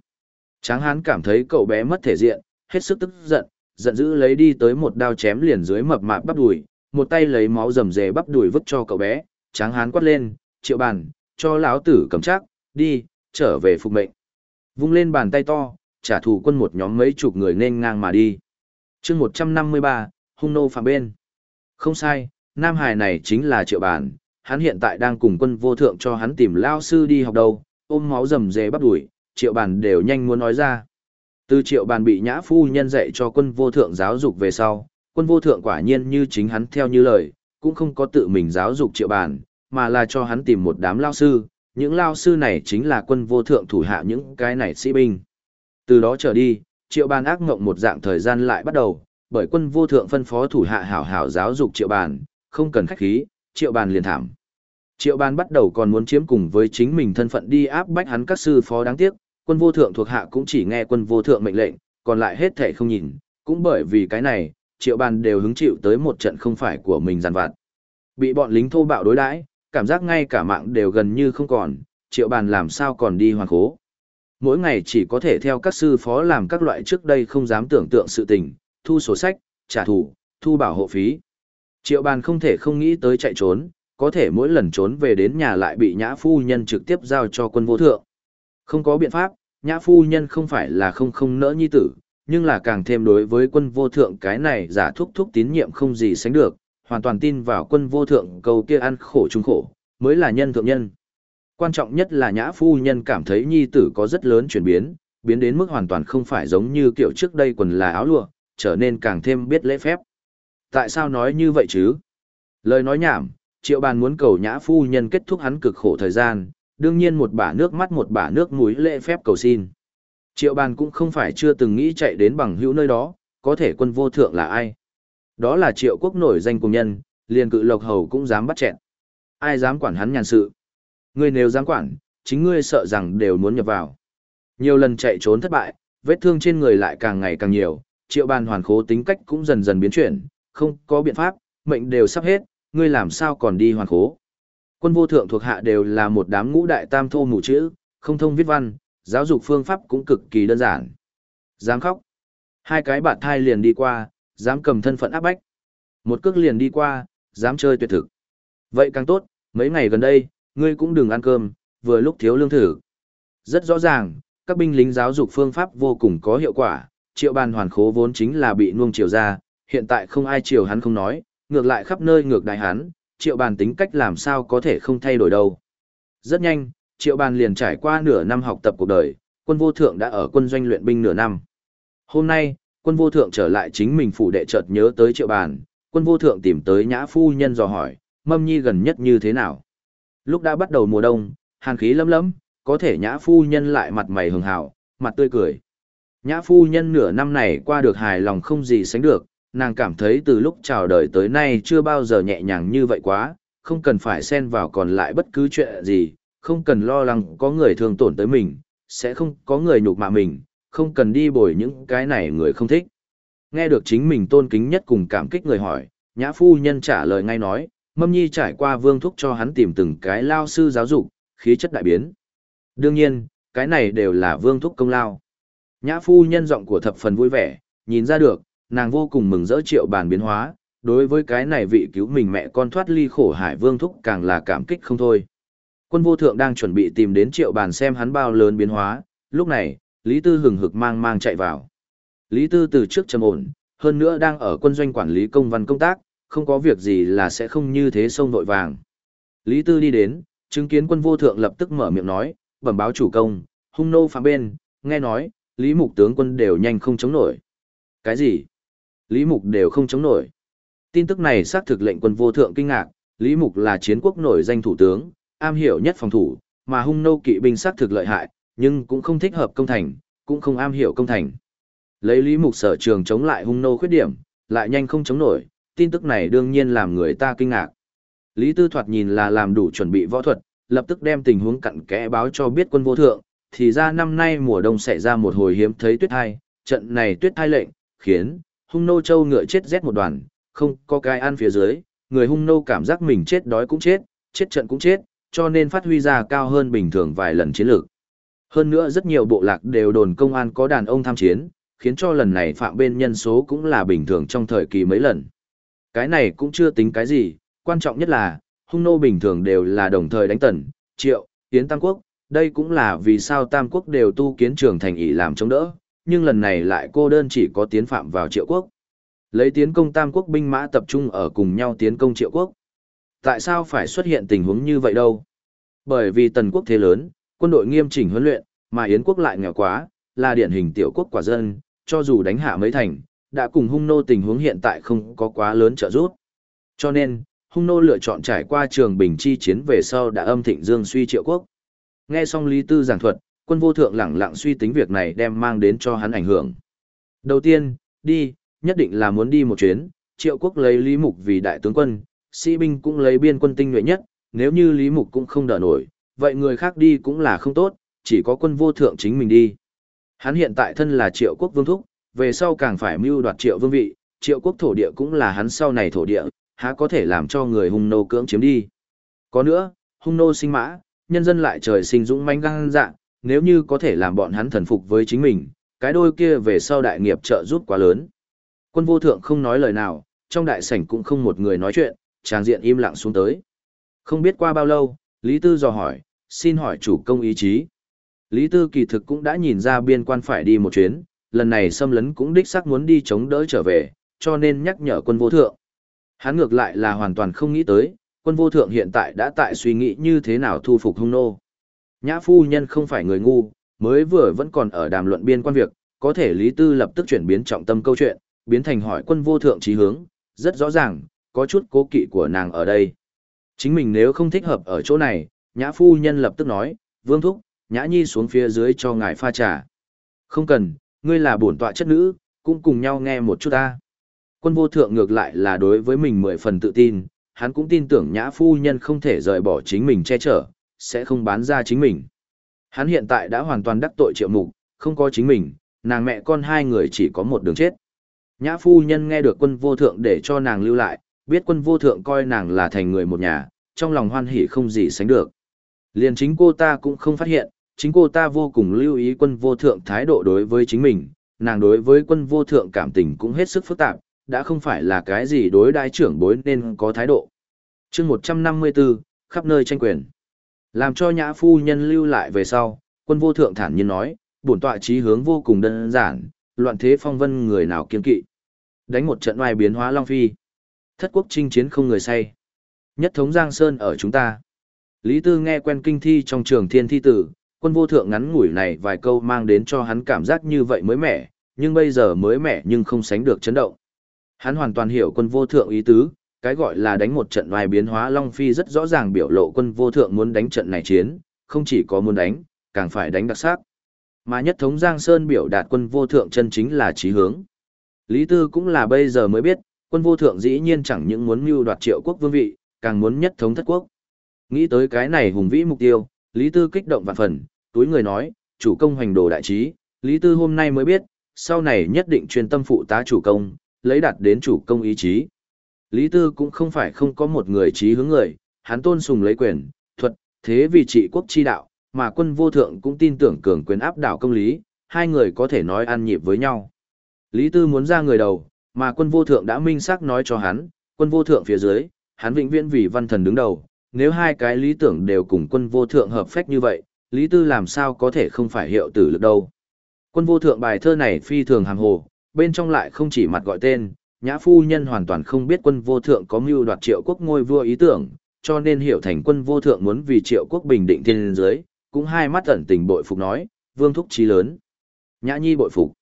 Tráng hán cảm thấy cậu bé mất thể diện, hết sức tức giận, giận dữ lấy đi tới một đao chém liền dưới mập mạp bắp đùi, một tay lấy máu rầm rề bắp đùi vứt cho cậu bé, tráng hán quát lên, triệu bàn, cho lão tử cầm chắc, đi, trở về phục mệnh. Vung lên bàn tay to, trả thù quân một nhóm mấy chục người nên ngang mà đi chương 153, hung nô phạm bên. Không sai, Nam Hải này chính là triệu bản, hắn hiện tại đang cùng quân vô thượng cho hắn tìm lao sư đi học đâu, ôm máu rầm rề bắp đuổi, triệu bản đều nhanh muốn nói ra. Từ triệu bản bị nhã phu nhân dạy cho quân vô thượng giáo dục về sau, quân vô thượng quả nhiên như chính hắn theo như lời, cũng không có tự mình giáo dục triệu bản, mà là cho hắn tìm một đám lao sư, những lao sư này chính là quân vô thượng thủ hạ những cái này sĩ binh. Từ đó trở đi, triệu bàn ác ngộng một dạng thời gian lại bắt đầu, bởi quân vô thượng phân phó thủ hạ hảo hảo giáo dục triệu bàn, không cần khách khí, triệu bàn liền thảm. Triệu bàn bắt đầu còn muốn chiếm cùng với chính mình thân phận đi áp bách hắn các sư phó đáng tiếc, quân vô thượng thuộc hạ cũng chỉ nghe quân vô thượng mệnh lệnh, còn lại hết thể không nhìn, cũng bởi vì cái này, triệu bàn đều hứng chịu tới một trận không phải của mình giàn vặt. Bị bọn lính thô bạo đối đãi, cảm giác ngay cả mạng đều gần như không còn, triệu bàn làm sao còn đi hoàn khố. Mỗi ngày chỉ có thể theo các sư phó làm các loại trước đây không dám tưởng tượng sự tình, thu sổ sách, trả thù, thu bảo hộ phí. Triệu bàn không thể không nghĩ tới chạy trốn, có thể mỗi lần trốn về đến nhà lại bị nhã phu nhân trực tiếp giao cho quân vô thượng. Không có biện pháp, nhã phu nhân không phải là không không nỡ nhi tử, nhưng là càng thêm đối với quân vô thượng cái này giả thúc thúc tín nhiệm không gì sánh được, hoàn toàn tin vào quân vô thượng câu kia ăn khổ chung khổ, mới là nhân thượng nhân. Quan trọng nhất là nhã phu nhân cảm thấy nhi tử có rất lớn chuyển biến, biến đến mức hoàn toàn không phải giống như kiểu trước đây quần là áo lụa, trở nên càng thêm biết lễ phép. Tại sao nói như vậy chứ? Lời nói nhảm, triệu bàn muốn cầu nhã phu nhân kết thúc hắn cực khổ thời gian, đương nhiên một bả nước mắt một bả nước mũi lễ phép cầu xin. Triệu bàn cũng không phải chưa từng nghĩ chạy đến bằng hữu nơi đó, có thể quân vô thượng là ai? Đó là triệu quốc nổi danh cùng nhân, liền cự lộc hầu cũng dám bắt chẹn. Ai dám quản hắn nhàn sự? Ngươi nếu dám quản, chính ngươi sợ rằng đều muốn nhập vào. Nhiều lần chạy trốn thất bại, vết thương trên người lại càng ngày càng nhiều, triệu bàn hoàn khố tính cách cũng dần dần biến chuyển, không có biện pháp, mệnh đều sắp hết, ngươi làm sao còn đi hoàn khố. Quân vô thượng thuộc hạ đều là một đám ngũ đại tam thô mù chữ, không thông viết văn, giáo dục phương pháp cũng cực kỳ đơn giản. Dám khóc. Hai cái bạn thai liền đi qua, dám cầm thân phận áp bách. Một cước liền đi qua, dám chơi tuyệt thực. Vậy càng tốt, mấy ngày gần đây, ngươi cũng đừng ăn cơm, vừa lúc thiếu lương thử. Rất rõ ràng, các binh lính giáo dục phương pháp vô cùng có hiệu quả, triệu bàn hoàn khố vốn chính là bị nuông chiều ra, hiện tại không ai chiều hắn không nói, ngược lại khắp nơi ngược đại hắn, triệu bàn tính cách làm sao có thể không thay đổi đâu. Rất nhanh, triệu bàn liền trải qua nửa năm học tập cuộc đời, quân vô thượng đã ở quân doanh luyện binh nửa năm. Hôm nay, quân vô thượng trở lại chính mình phủ đệ chợt nhớ tới triệu bàn, quân vô thượng tìm tới nhã phu nhân dò hỏi, mâm nhi gần nhất như thế nào. Lúc đã bắt đầu mùa đông, hàn khí lấm lấm, có thể nhã phu nhân lại mặt mày hường hào, mặt tươi cười. Nhã phu nhân nửa năm này qua được hài lòng không gì sánh được, nàng cảm thấy từ lúc chào đời tới nay chưa bao giờ nhẹ nhàng như vậy quá, không cần phải xen vào còn lại bất cứ chuyện gì, không cần lo lắng có người thương tổn tới mình, sẽ không có người nhục mạ mình, không cần đi bồi những cái này người không thích. Nghe được chính mình tôn kính nhất cùng cảm kích người hỏi, nhã phu nhân trả lời ngay nói, mâm nhi trải qua vương thúc cho hắn tìm từng cái lao sư giáo dục, khí chất đại biến. Đương nhiên, cái này đều là vương thúc công lao. Nhã phu nhân giọng của thập phần vui vẻ, nhìn ra được, nàng vô cùng mừng rỡ triệu bàn biến hóa, đối với cái này vị cứu mình mẹ con thoát ly khổ hải vương thúc càng là cảm kích không thôi. Quân vô thượng đang chuẩn bị tìm đến triệu bàn xem hắn bao lớn biến hóa, lúc này, Lý Tư hừng hực mang mang chạy vào. Lý Tư từ trước trầm ổn, hơn nữa đang ở quân doanh quản lý công văn công tác, không có việc gì là sẽ không như thế sông vội vàng. Lý Tư đi đến, chứng kiến quân vô thượng lập tức mở miệng nói, bẩm báo chủ công, hung nô phạm bên, nghe nói, Lý Mục tướng quân đều nhanh không chống nổi. Cái gì? Lý Mục đều không chống nổi. Tin tức này xác thực lệnh quân vô thượng kinh ngạc, Lý Mục là chiến quốc nổi danh thủ tướng, am hiểu nhất phòng thủ, mà hung nô kỵ binh xác thực lợi hại, nhưng cũng không thích hợp công thành, cũng không am hiểu công thành. Lấy Lý Mục sở trường chống lại hung nô khuyết điểm, lại nhanh không chống nổi, tin tức này đương nhiên làm người ta kinh ngạc. Lý Tư Thoạt nhìn là làm đủ chuẩn bị võ thuật, lập tức đem tình huống cặn kẽ báo cho biết quân vô thượng, thì ra năm nay mùa đông xảy ra một hồi hiếm thấy tuyết thai, trận này tuyết thai lệnh, khiến hung nô châu ngựa chết rét một đoàn, không có cái ăn phía dưới, người hung nô cảm giác mình chết đói cũng chết, chết trận cũng chết, cho nên phát huy ra cao hơn bình thường vài lần chiến lược. Hơn nữa rất nhiều bộ lạc đều đồn công an có đàn ông tham chiến, khiến cho lần này phạm bên nhân số cũng là bình thường trong thời kỳ mấy lần. Cái này cũng chưa tính cái gì, quan trọng nhất là, hung nô bình thường đều là đồng thời đánh tần, triệu, tiến tam quốc, đây cũng là vì sao tam quốc đều tu kiến trường thành ỷ làm chống đỡ, nhưng lần này lại cô đơn chỉ có tiến phạm vào triệu quốc. Lấy tiến công tam quốc binh mã tập trung ở cùng nhau tiến công triệu quốc. Tại sao phải xuất hiện tình huống như vậy đâu? Bởi vì tần quốc thế lớn, quân đội nghiêm chỉnh huấn luyện, mà Yến quốc lại nghèo quá, là điển hình tiểu quốc quả dân, cho dù đánh hạ mấy thành, đã cùng hung nô tình huống hiện tại không có quá lớn trợ giúp. Cho nên, hung nô lựa chọn trải qua trường bình chi chiến về sau đã âm thịnh dương suy triệu quốc. Nghe xong Lý Tư giảng thuật, quân vô thượng lẳng lặng suy tính việc này đem mang đến cho hắn ảnh hưởng. Đầu tiên, đi, nhất định là muốn đi một chuyến, triệu quốc lấy Lý Mục vì đại tướng quân, sĩ binh cũng lấy biên quân tinh nhuệ nhất, nếu như Lý Mục cũng không đỡ nổi, vậy người khác đi cũng là không tốt, chỉ có quân vô thượng chính mình đi. Hắn hiện tại thân là triệu quốc vương thúc, về sau càng phải mưu đoạt triệu vương vị, triệu quốc thổ địa cũng là hắn sau này thổ địa, há có thể làm cho người hung nô cưỡng chiếm đi. Có nữa, hung nô sinh mã, nhân dân lại trời sinh dũng manh gan dạng, nếu như có thể làm bọn hắn thần phục với chính mình, cái đôi kia về sau đại nghiệp trợ giúp quá lớn. Quân vô thượng không nói lời nào, trong đại sảnh cũng không một người nói chuyện, tràng diện im lặng xuống tới. Không biết qua bao lâu, Lý Tư dò hỏi, xin hỏi chủ công ý chí. Lý Tư kỳ thực cũng đã nhìn ra biên quan phải đi một chuyến, lần này xâm lấn cũng đích xác muốn đi chống đỡ trở về, cho nên nhắc nhở quân vô thượng. Hắn ngược lại là hoàn toàn không nghĩ tới, quân vô thượng hiện tại đã tại suy nghĩ như thế nào thu phục hung nô. Nhã phu nhân không phải người ngu, mới vừa vẫn còn ở đàm luận biên quan việc, có thể Lý Tư lập tức chuyển biến trọng tâm câu chuyện, biến thành hỏi quân vô thượng trí hướng, rất rõ ràng, có chút cố kỵ của nàng ở đây. Chính mình nếu không thích hợp ở chỗ này, nhã phu nhân lập tức nói, vương thúc, nhã nhi xuống phía dưới cho ngài pha trà. Không cần, ngươi là bổn tọa chất nữ, cũng cùng nhau nghe một chút ta. Quân vô thượng ngược lại là đối với mình mười phần tự tin, hắn cũng tin tưởng nhã phu nhân không thể rời bỏ chính mình che chở, sẽ không bán ra chính mình. Hắn hiện tại đã hoàn toàn đắc tội triệu mục, không có chính mình, nàng mẹ con hai người chỉ có một đường chết. Nhã phu nhân nghe được quân vô thượng để cho nàng lưu lại, biết quân vô thượng coi nàng là thành người một nhà, trong lòng hoan hỉ không gì sánh được. Liền chính cô ta cũng không phát hiện, chính cô ta vô cùng lưu ý quân vô thượng thái độ đối với chính mình, nàng đối với quân vô thượng cảm tình cũng hết sức phức tạp, đã không phải là cái gì đối đại trưởng bối nên có thái độ. chương 154, khắp nơi tranh quyền. Làm cho nhã phu nhân lưu lại về sau, quân vô thượng thản nhiên nói, bổn tọa trí hướng vô cùng đơn giản, loạn thế phong vân người nào kiên kỵ. Đánh một trận oai biến hóa Long Phi. Thất quốc chinh chiến không người say. Nhất thống Giang Sơn ở chúng ta. Lý Tư nghe quen kinh thi trong trường thiên thi tử, quân vô thượng ngắn ngủi này vài câu mang đến cho hắn cảm giác như vậy mới mẻ, nhưng bây giờ mới mẻ nhưng không sánh được chấn động. Hắn hoàn toàn hiểu quân vô thượng ý tứ, cái gọi là đánh một trận ngoài biến hóa Long Phi rất rõ ràng biểu lộ quân vô thượng muốn đánh trận này chiến, không chỉ có muốn đánh, càng phải đánh đặc sắc. Mà nhất thống Giang Sơn biểu đạt quân vô thượng chân chính là trí hướng. Lý Tư cũng là bây giờ mới biết, quân vô thượng dĩ nhiên chẳng những muốn mưu đoạt triệu quốc vương vị, càng muốn nhất thống thất quốc. Nghĩ tới cái này hùng vĩ mục tiêu, Lý Tư kích động vạn phần, túi người nói, chủ công hoành đồ đại trí, Lý Tư hôm nay mới biết, sau này nhất định chuyên tâm phụ tá chủ công, lấy đạt đến chủ công ý chí. Lý Tư cũng không phải không có một người trí hướng người, hắn tôn sùng lấy quyền, thuật, thế vì trị quốc chi đạo, mà quân vô thượng cũng tin tưởng cường quyền áp đảo công lý, hai người có thể nói ăn nhịp với nhau. Lý Tư muốn ra người đầu, mà quân vô thượng đã minh xác nói cho hắn, quân vô thượng phía dưới, hắn vĩnh viễn vì văn thần đứng đầu, nếu hai cái lý tưởng đều cùng quân vô thượng hợp phách như vậy, Lý Tư làm sao có thể không phải hiệu tử lực đâu. Quân vô thượng bài thơ này phi thường hàng hồ, bên trong lại không chỉ mặt gọi tên, nhã phu nhân hoàn toàn không biết quân vô thượng có mưu đoạt triệu quốc ngôi vua ý tưởng, cho nên hiểu thành quân vô thượng muốn vì triệu quốc bình định thiên giới, cũng hai mắt ẩn tình bội phục nói, vương thúc trí lớn. Nhã nhi bội phục.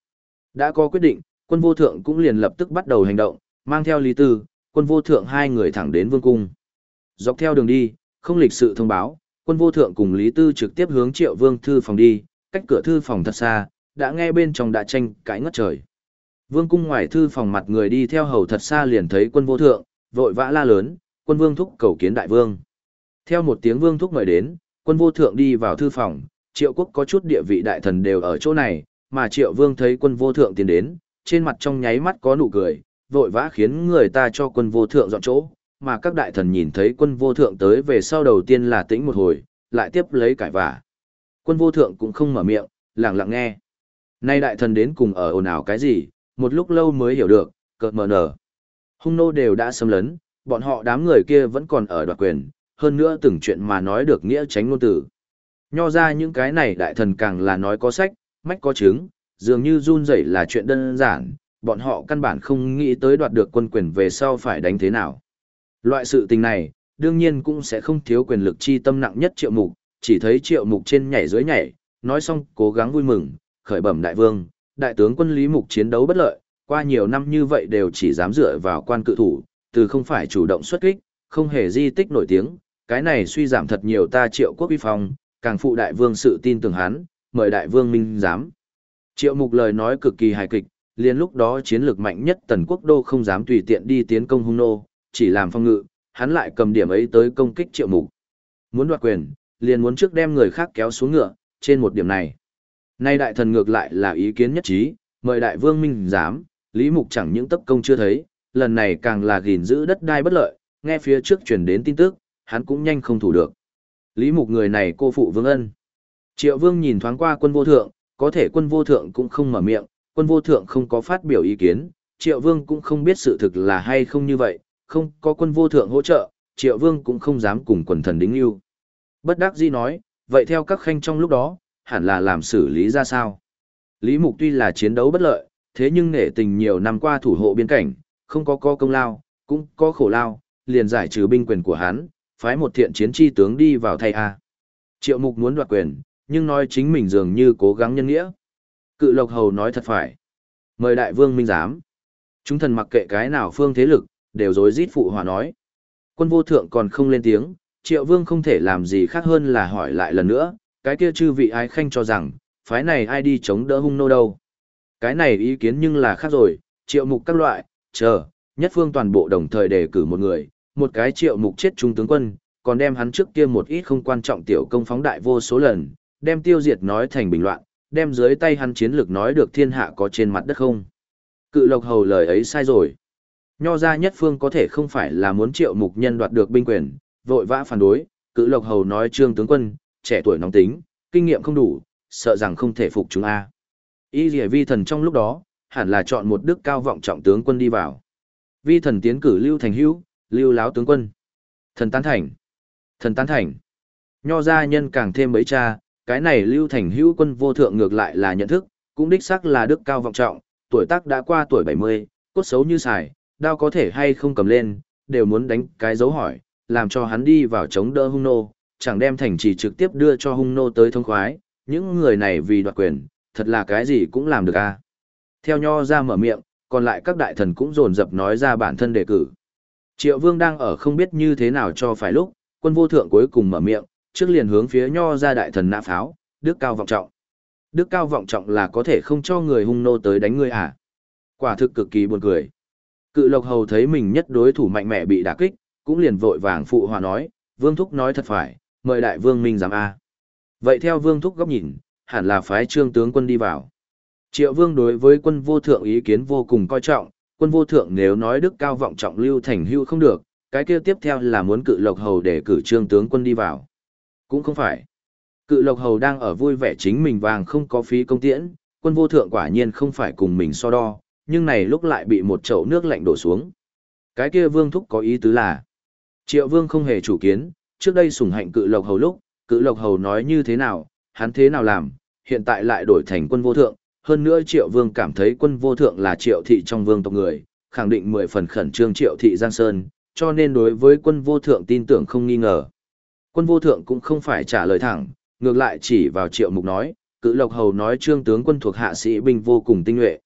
Đã có quyết định, quân vô thượng cũng liền lập tức bắt đầu hành động, mang theo lý tư, quân vô thượng hai người thẳng đến vương cung. Dọc theo đường đi, không lịch sự thông báo, quân vô thượng cùng lý tư trực tiếp hướng triệu vương thư phòng đi, cách cửa thư phòng thật xa, đã nghe bên trong đã tranh cãi ngất trời. Vương cung ngoài thư phòng mặt người đi theo hầu thật xa liền thấy quân vô thượng, vội vã la lớn, quân vương thúc cầu kiến đại vương. Theo một tiếng vương thúc mời đến, quân vô thượng đi vào thư phòng, triệu quốc có chút địa vị đại thần đều ở chỗ này, mà triệu vương thấy quân vô thượng tiến đến, trên mặt trong nháy mắt có nụ cười, vội vã khiến người ta cho quân vô thượng dọn chỗ, mà các đại thần nhìn thấy quân vô thượng tới về sau đầu tiên là tĩnh một hồi, lại tiếp lấy cải vả. Quân vô thượng cũng không mở miệng, lặng lặng nghe. Nay đại thần đến cùng ở ồn ào cái gì, một lúc lâu mới hiểu được, cợt mờ nở. Hung nô đều đã xâm lấn, bọn họ đám người kia vẫn còn ở đoạt quyền, hơn nữa từng chuyện mà nói được nghĩa tránh ngôn tử. Nho ra những cái này đại thần càng là nói có sách, mách có chứng, dường như run rẩy là chuyện đơn giản, bọn họ căn bản không nghĩ tới đoạt được quân quyền về sau phải đánh thế nào. Loại sự tình này, đương nhiên cũng sẽ không thiếu quyền lực chi tâm nặng nhất triệu mục, chỉ thấy triệu mục trên nhảy dưới nhảy, nói xong cố gắng vui mừng, khởi bẩm đại vương, đại tướng quân Lý Mục chiến đấu bất lợi, qua nhiều năm như vậy đều chỉ dám dựa vào quan cự thủ, từ không phải chủ động xuất kích, không hề di tích nổi tiếng, cái này suy giảm thật nhiều ta triệu quốc uy phong, càng phụ đại vương sự tin tưởng hắn, mời đại vương minh giám. Triệu mục lời nói cực kỳ hài kịch, liền lúc đó chiến lược mạnh nhất tần quốc đô không dám tùy tiện đi tiến công hung nô, chỉ làm phong ngự, hắn lại cầm điểm ấy tới công kích triệu mục. Muốn đoạt quyền, liền muốn trước đem người khác kéo xuống ngựa, trên một điểm này. Nay đại thần ngược lại là ý kiến nhất trí, mời đại vương minh giám, Lý Mục chẳng những tấp công chưa thấy, lần này càng là gìn giữ đất đai bất lợi, nghe phía trước truyền đến tin tức, hắn cũng nhanh không thủ được. Lý Mục người này cô phụ vương ân. Triệu vương nhìn thoáng qua quân vô thượng, có thể quân vô thượng cũng không mở miệng, quân vô thượng không có phát biểu ý kiến, triệu vương cũng không biết sự thực là hay không như vậy, không có quân vô thượng hỗ trợ, triệu vương cũng không dám cùng quần thần đính yêu. Bất đắc dĩ nói, vậy theo các khanh trong lúc đó, hẳn là làm xử lý ra sao. Lý Mục tuy là chiến đấu bất lợi, thế nhưng nể tình nhiều năm qua thủ hộ biên cảnh, không có có công lao, cũng có khổ lao, liền giải trừ binh quyền của hắn, phái một thiện chiến chi tướng đi vào thay A. Triệu Mục muốn đoạt quyền, nhưng nói chính mình dường như cố gắng nhân nghĩa. Cự Lộc Hầu nói thật phải. Mời đại vương minh giám. Chúng thần mặc kệ cái nào phương thế lực, đều rối rít phụ hòa nói. Quân vô thượng còn không lên tiếng, triệu vương không thể làm gì khác hơn là hỏi lại lần nữa, cái kia chư vị ái khanh cho rằng, phái này ai đi chống đỡ hung nô đâu. Cái này ý kiến nhưng là khác rồi, triệu mục các loại, chờ, nhất phương toàn bộ đồng thời đề cử một người, một cái triệu mục chết trung tướng quân, còn đem hắn trước kia một ít không quan trọng tiểu công phóng đại vô số lần, đem tiêu diệt nói thành bình loạn, đem dưới tay hắn chiến lược nói được thiên hạ có trên mặt đất không. Cự lộc hầu lời ấy sai rồi. Nho ra nhất phương có thể không phải là muốn triệu mục nhân đoạt được binh quyền, vội vã phản đối, cự lộc hầu nói trương tướng quân, trẻ tuổi nóng tính, kinh nghiệm không đủ, sợ rằng không thể phục chúng A. Y dì vi thần trong lúc đó, hẳn là chọn một đức cao vọng trọng tướng quân đi vào. Vi thần tiến cử Lưu Thành Hữu, Lưu Láo tướng quân. Thần tán thành. Thần tán thành. Nho gia nhân càng thêm mấy cha, cái này Lưu Thành Hữu quân vô thượng ngược lại là nhận thức, cũng đích xác là đức cao vọng trọng, tuổi tác đã qua tuổi 70, cốt xấu như xài, đao có thể hay không cầm lên, đều muốn đánh cái dấu hỏi, làm cho hắn đi vào chống đỡ hung nô, chẳng đem thành trì trực tiếp đưa cho hung nô tới thông khoái, những người này vì đoạt quyền, thật là cái gì cũng làm được a. À? Theo nho ra mở miệng, còn lại các đại thần cũng dồn dập nói ra bản thân đề cử. Triệu Vương đang ở không biết như thế nào cho phải lúc, quân vô thượng cuối cùng mở miệng, trước liền hướng phía nho ra đại thần nã pháo, đức cao vọng trọng. Đức cao vọng trọng là có thể không cho người hung nô tới đánh ngươi à? Quả thực cực kỳ buồn cười. Cự Lộc Hầu thấy mình nhất đối thủ mạnh mẽ bị đả kích, cũng liền vội vàng phụ hòa nói, Vương Thúc nói thật phải, mời đại vương minh giám A. Vậy theo Vương Thúc góc nhìn, hẳn là phái trương tướng quân đi vào. Triệu Vương đối với quân vô thượng ý kiến vô cùng coi trọng, quân vô thượng nếu nói đức cao vọng trọng lưu thành hưu không được, cái kia tiếp theo là muốn cự lộc hầu để cử trương tướng quân đi vào. Cũng không phải. Cự lộc hầu đang ở vui vẻ chính mình vàng không có phí công tiễn, quân vô thượng quả nhiên không phải cùng mình so đo, nhưng này lúc lại bị một chậu nước lạnh đổ xuống. Cái kia vương thúc có ý tứ là, triệu vương không hề chủ kiến, trước đây sủng hạnh cự lộc hầu lúc, cự lộc hầu nói như thế nào, hắn thế nào làm, hiện tại lại đổi thành quân vô thượng, hơn nữa triệu vương cảm thấy quân vô thượng là triệu thị trong vương tộc người, khẳng định mười phần khẩn trương triệu thị Giang Sơn, cho nên đối với quân vô thượng tin tưởng không nghi ngờ. Quân vô thượng cũng không phải trả lời thẳng, ngược lại chỉ vào triệu mục nói, cự lộc hầu nói trương tướng quân thuộc hạ sĩ binh vô cùng tinh nhuệ.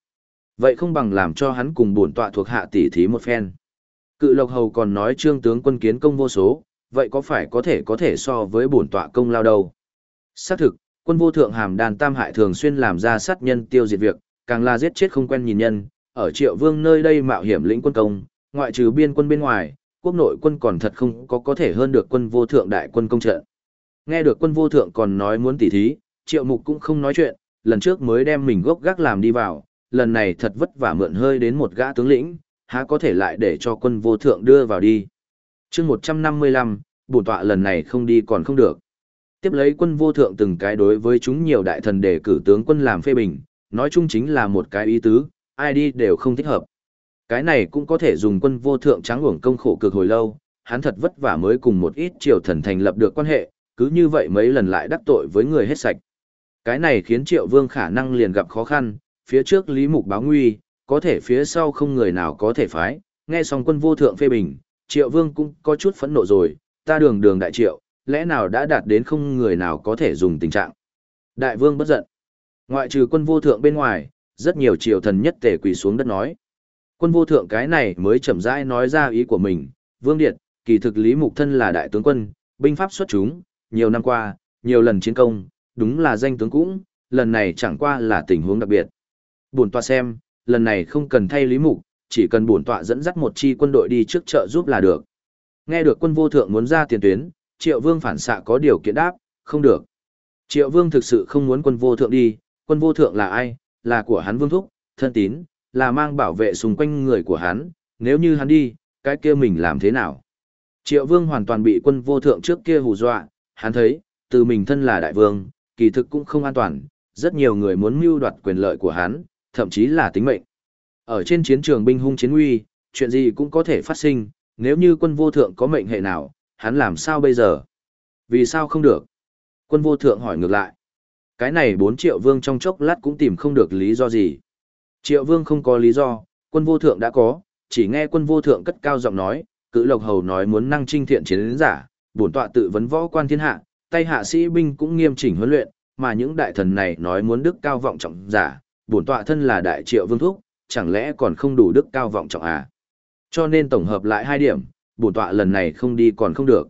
Vậy không bằng làm cho hắn cùng bổn tọa thuộc hạ tỷ thí một phen. Cự lộc hầu còn nói trương tướng quân kiến công vô số, vậy có phải có thể có thể so với bổn tọa công lao đâu? Xác thực, quân vô thượng hàm đàn tam hại thường xuyên làm ra sát nhân tiêu diệt việc, càng là giết chết không quen nhìn nhân, ở triệu vương nơi đây mạo hiểm lĩnh quân công, ngoại trừ biên quân bên ngoài, quốc nội quân còn thật không có có thể hơn được quân vô thượng đại quân công trận. Nghe được quân vô thượng còn nói muốn tỉ thí, triệu mục cũng không nói chuyện, lần trước mới đem mình gốc gác làm đi vào, lần này thật vất vả mượn hơi đến một gã tướng lĩnh, há có thể lại để cho quân vô thượng đưa vào đi. chương 155, bổn tọa lần này không đi còn không được. Tiếp lấy quân vô thượng từng cái đối với chúng nhiều đại thần để cử tướng quân làm phê bình, nói chung chính là một cái ý tứ, ai đi đều không thích hợp. Cái này cũng có thể dùng quân vô thượng trắng uổng công khổ cực hồi lâu, hắn thật vất vả mới cùng một ít triều thần thành lập được quan hệ, cứ như vậy mấy lần lại đắc tội với người hết sạch. Cái này khiến triệu vương khả năng liền gặp khó khăn, phía trước lý mục báo nguy, có thể phía sau không người nào có thể phái, nghe xong quân vô thượng phê bình, triệu vương cũng có chút phẫn nộ rồi, ta đường đường đại triệu, lẽ nào đã đạt đến không người nào có thể dùng tình trạng. Đại vương bất giận. Ngoại trừ quân vô thượng bên ngoài, rất nhiều triều thần nhất tề quỳ xuống đất nói. Quân vô thượng cái này mới chậm rãi nói ra ý của mình, vương điệt, kỳ thực lý mục thân là đại tướng quân, binh pháp xuất chúng, nhiều năm qua, nhiều lần chiến công, đúng là danh tướng cũng, lần này chẳng qua là tình huống đặc biệt. Bổn tọa xem, lần này không cần thay lý mục, chỉ cần bổn tọa dẫn dắt một chi quân đội đi trước chợ giúp là được. Nghe được quân vô thượng muốn ra tiền tuyến, triệu vương phản xạ có điều kiện đáp, không được. Triệu vương thực sự không muốn quân vô thượng đi, quân vô thượng là ai, là của hắn vương thúc, thân tín, là mang bảo vệ xung quanh người của hắn, nếu như hắn đi, cái kia mình làm thế nào? Triệu vương hoàn toàn bị quân vô thượng trước kia hù dọa, hắn thấy, từ mình thân là đại vương, kỳ thực cũng không an toàn, rất nhiều người muốn mưu đoạt quyền lợi của hắn, thậm chí là tính mệnh. Ở trên chiến trường binh hung chiến uy, chuyện gì cũng có thể phát sinh, nếu như quân vô thượng có mệnh hệ nào, hắn làm sao bây giờ? Vì sao không được? Quân vô thượng hỏi ngược lại. Cái này 4 triệu vương trong chốc lát cũng tìm không được lý do gì. Triệu vương không có lý do, quân vô thượng đã có, chỉ nghe quân vô thượng cất cao giọng nói, cự lộc hầu nói muốn năng trinh thiện chiến giả, bổn tọa tự vấn võ quan thiên hạ, tay hạ sĩ binh cũng nghiêm chỉnh huấn luyện, mà những đại thần này nói muốn đức cao vọng trọng giả, bổn tọa thân là đại triệu vương thúc, chẳng lẽ còn không đủ đức cao vọng trọng à? Cho nên tổng hợp lại hai điểm, bổn tọa lần này không đi còn không được.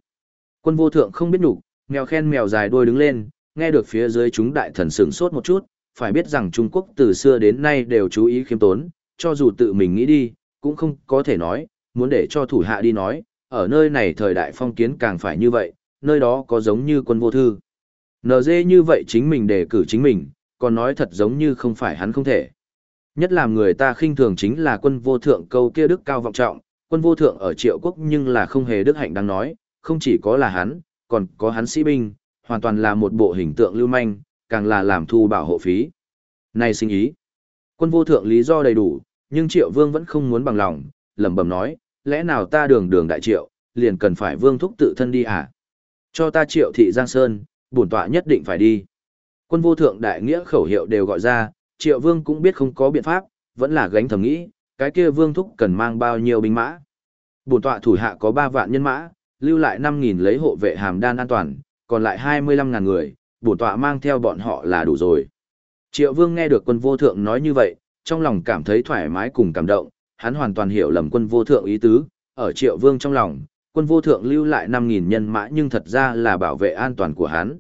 Quân vô thượng không biết nhục, mèo khen mèo dài đuôi đứng lên, nghe được phía dưới chúng đại thần sửng sốt một chút, phải biết rằng Trung Quốc từ xưa đến nay đều chú ý khiêm tốn, cho dù tự mình nghĩ đi, cũng không có thể nói, muốn để cho thủ hạ đi nói, ở nơi này thời đại phong kiến càng phải như vậy, nơi đó có giống như quân vô thư. NG như vậy chính mình đề cử chính mình, còn nói thật giống như không phải hắn không thể. Nhất làm người ta khinh thường chính là quân vô thượng câu kia đức cao vọng trọng, quân vô thượng ở triệu quốc nhưng là không hề đức hạnh đang nói, không chỉ có là hắn, còn có hắn sĩ binh, hoàn toàn là một bộ hình tượng lưu manh, càng là làm thu bảo hộ phí. Này sinh ý, quân vô thượng lý do đầy đủ, nhưng triệu vương vẫn không muốn bằng lòng, lẩm bẩm nói, lẽ nào ta đường đường đại triệu, liền cần phải vương thúc tự thân đi à? Cho ta triệu thị Giang Sơn, bổn tọa nhất định phải đi. Quân vô thượng đại nghĩa khẩu hiệu đều gọi ra, triệu vương cũng biết không có biện pháp, vẫn là gánh thầm nghĩ, cái kia vương thúc cần mang bao nhiêu binh mã. Bổn tọa thủ hạ có 3 vạn nhân mã, lưu lại 5.000 lấy hộ vệ hàm đan an toàn, còn lại 25.000 người, bổn tọa mang theo bọn họ là đủ rồi. Triệu vương nghe được quân vô thượng nói như vậy, trong lòng cảm thấy thoải mái cùng cảm động, hắn hoàn toàn hiểu lầm quân vô thượng ý tứ, ở triệu vương trong lòng, quân vô thượng lưu lại 5.000 nhân mã nhưng thật ra là bảo vệ an toàn của hắn.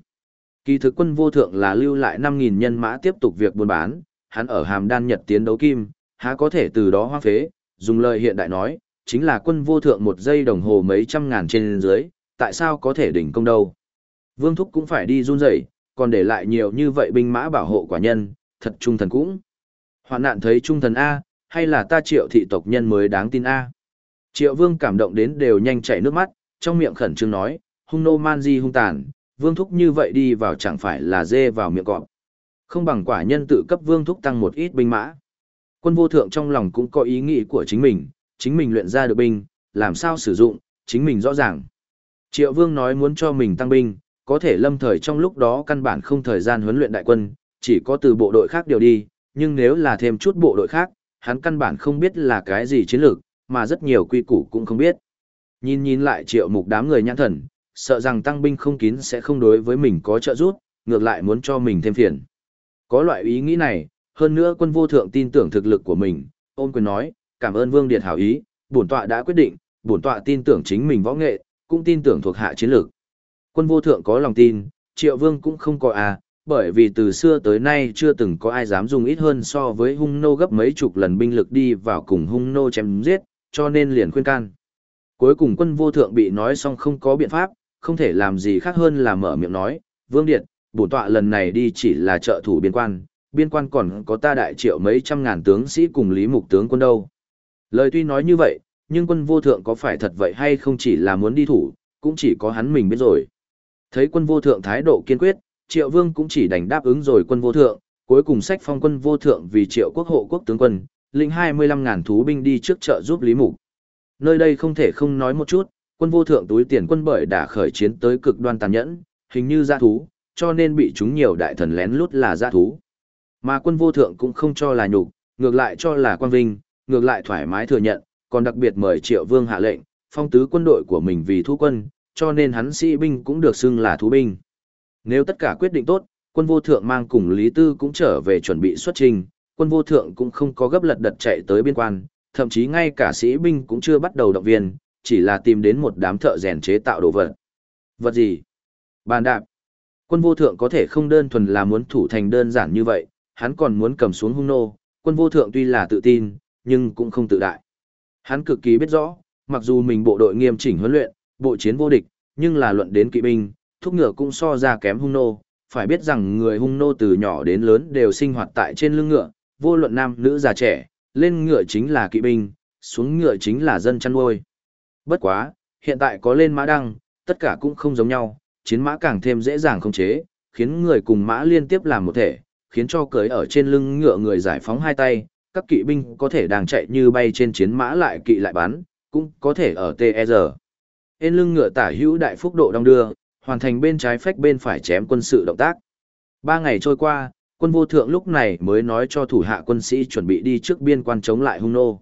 Kỳ thực quân vô thượng là lưu lại 5.000 nhân mã tiếp tục việc buôn bán, hắn ở hàm đan nhật tiến đấu kim, há có thể từ đó hoang phế, dùng lời hiện đại nói, chính là quân vô thượng một giây đồng hồ mấy trăm ngàn trên dưới, tại sao có thể đỉnh công đâu. Vương Thúc cũng phải đi run rẩy, còn để lại nhiều như vậy binh mã bảo hộ quả nhân, thật trung thần cũng. Hoạn nạn thấy trung thần A, hay là ta triệu thị tộc nhân mới đáng tin A. Triệu vương cảm động đến đều nhanh chảy nước mắt, trong miệng khẩn trương nói, hung nô man di hung tàn, vương thúc như vậy đi vào chẳng phải là dê vào miệng cọp. Không bằng quả nhân tự cấp vương thúc tăng một ít binh mã. Quân vô thượng trong lòng cũng có ý nghĩ của chính mình, chính mình luyện ra được binh, làm sao sử dụng, chính mình rõ ràng. Triệu vương nói muốn cho mình tăng binh, có thể lâm thời trong lúc đó căn bản không thời gian huấn luyện đại quân, chỉ có từ bộ đội khác điều đi, nhưng nếu là thêm chút bộ đội khác, hắn căn bản không biết là cái gì chiến lược, mà rất nhiều quy củ cũng không biết. Nhìn nhìn lại triệu mục đám người nhãn thần, sợ rằng tăng binh không kín sẽ không đối với mình có trợ giúp, ngược lại muốn cho mình thêm phiền. Có loại ý nghĩ này, hơn nữa quân vô thượng tin tưởng thực lực của mình, ôn quyền nói, cảm ơn Vương Điệt hảo ý, bổn tọa đã quyết định, bổn tọa tin tưởng chính mình võ nghệ, cũng tin tưởng thuộc hạ chiến lược. Quân vô thượng có lòng tin, triệu vương cũng không có à, bởi vì từ xưa tới nay chưa từng có ai dám dùng ít hơn so với hung nô gấp mấy chục lần binh lực đi vào cùng hung nô chém giết, cho nên liền khuyên can. Cuối cùng quân vô thượng bị nói xong không có biện pháp, không thể làm gì khác hơn là mở miệng nói, Vương Điệt, bổn tọa lần này đi chỉ là trợ thủ biên quan, biên quan còn có ta đại triệu mấy trăm ngàn tướng sĩ cùng lý mục tướng quân đâu. Lời tuy nói như vậy, nhưng quân vô thượng có phải thật vậy hay không chỉ là muốn đi thủ, cũng chỉ có hắn mình biết rồi. Thấy quân vô thượng thái độ kiên quyết, triệu vương cũng chỉ đành đáp ứng rồi quân vô thượng, cuối cùng sách phong quân vô thượng vì triệu quốc hộ quốc tướng quân, lĩnh 25.000 thú binh đi trước trợ giúp Lý Mục. Nơi đây không thể không nói một chút, quân vô thượng túi tiền quân bởi đã khởi chiến tới cực đoan tàn nhẫn, hình như giã thú, cho nên bị chúng nhiều đại thần lén lút là giã thú. Mà quân vô thượng cũng không cho là nhục, ngược lại cho là quan vinh, ngược lại thoải mái thừa nhận, còn đặc biệt mời triệu vương hạ lệnh, phong tứ quân đội của mình vì thú quân, cho nên hắn sĩ binh cũng được xưng là thú binh. Nếu tất cả quyết định tốt, quân vô thượng mang cùng Lý Tư cũng trở về chuẩn bị xuất trình, quân vô thượng cũng không có gấp lật đật chạy tới biên quan, thậm chí ngay cả sĩ binh cũng chưa bắt đầu động viên, chỉ là tìm đến một đám thợ rèn chế tạo đồ vật. Vật gì? Bàn đạp. Quân vô thượng có thể không đơn thuần là muốn thủ thành đơn giản như vậy, hắn còn muốn cầm xuống hung nô, quân vô thượng tuy là tự tin, nhưng cũng không tự đại. Hắn cực kỳ biết rõ, mặc dù mình bộ đội nghiêm chỉnh huấn luyện, bộ chiến vô địch, nhưng là luận đến kỵ binh, thúc ngựa cũng so ra kém hung nô, phải biết rằng người hung nô từ nhỏ đến lớn đều sinh hoạt tại trên lưng ngựa, vô luận nam nữ già trẻ, lên ngựa chính là kỵ binh, xuống ngựa chính là dân chăn nuôi. Bất quá, hiện tại có lên mã đăng, tất cả cũng không giống nhau, chiến mã càng thêm dễ dàng khống chế, khiến người cùng mã liên tiếp làm một thể, khiến cho cưới ở trên lưng ngựa người giải phóng hai tay, các kỵ binh có thể đang chạy như bay trên chiến mã lại kỵ lại bắn, cũng có thể ở TR. Trên lưng ngựa tả hữu đại phúc độ đong đưa, hoàn thành bên trái phách bên phải chém quân sự động tác. Ba ngày trôi qua, quân vô thượng lúc này mới nói cho thủ hạ quân sĩ chuẩn bị đi trước biên quan chống lại hung nô.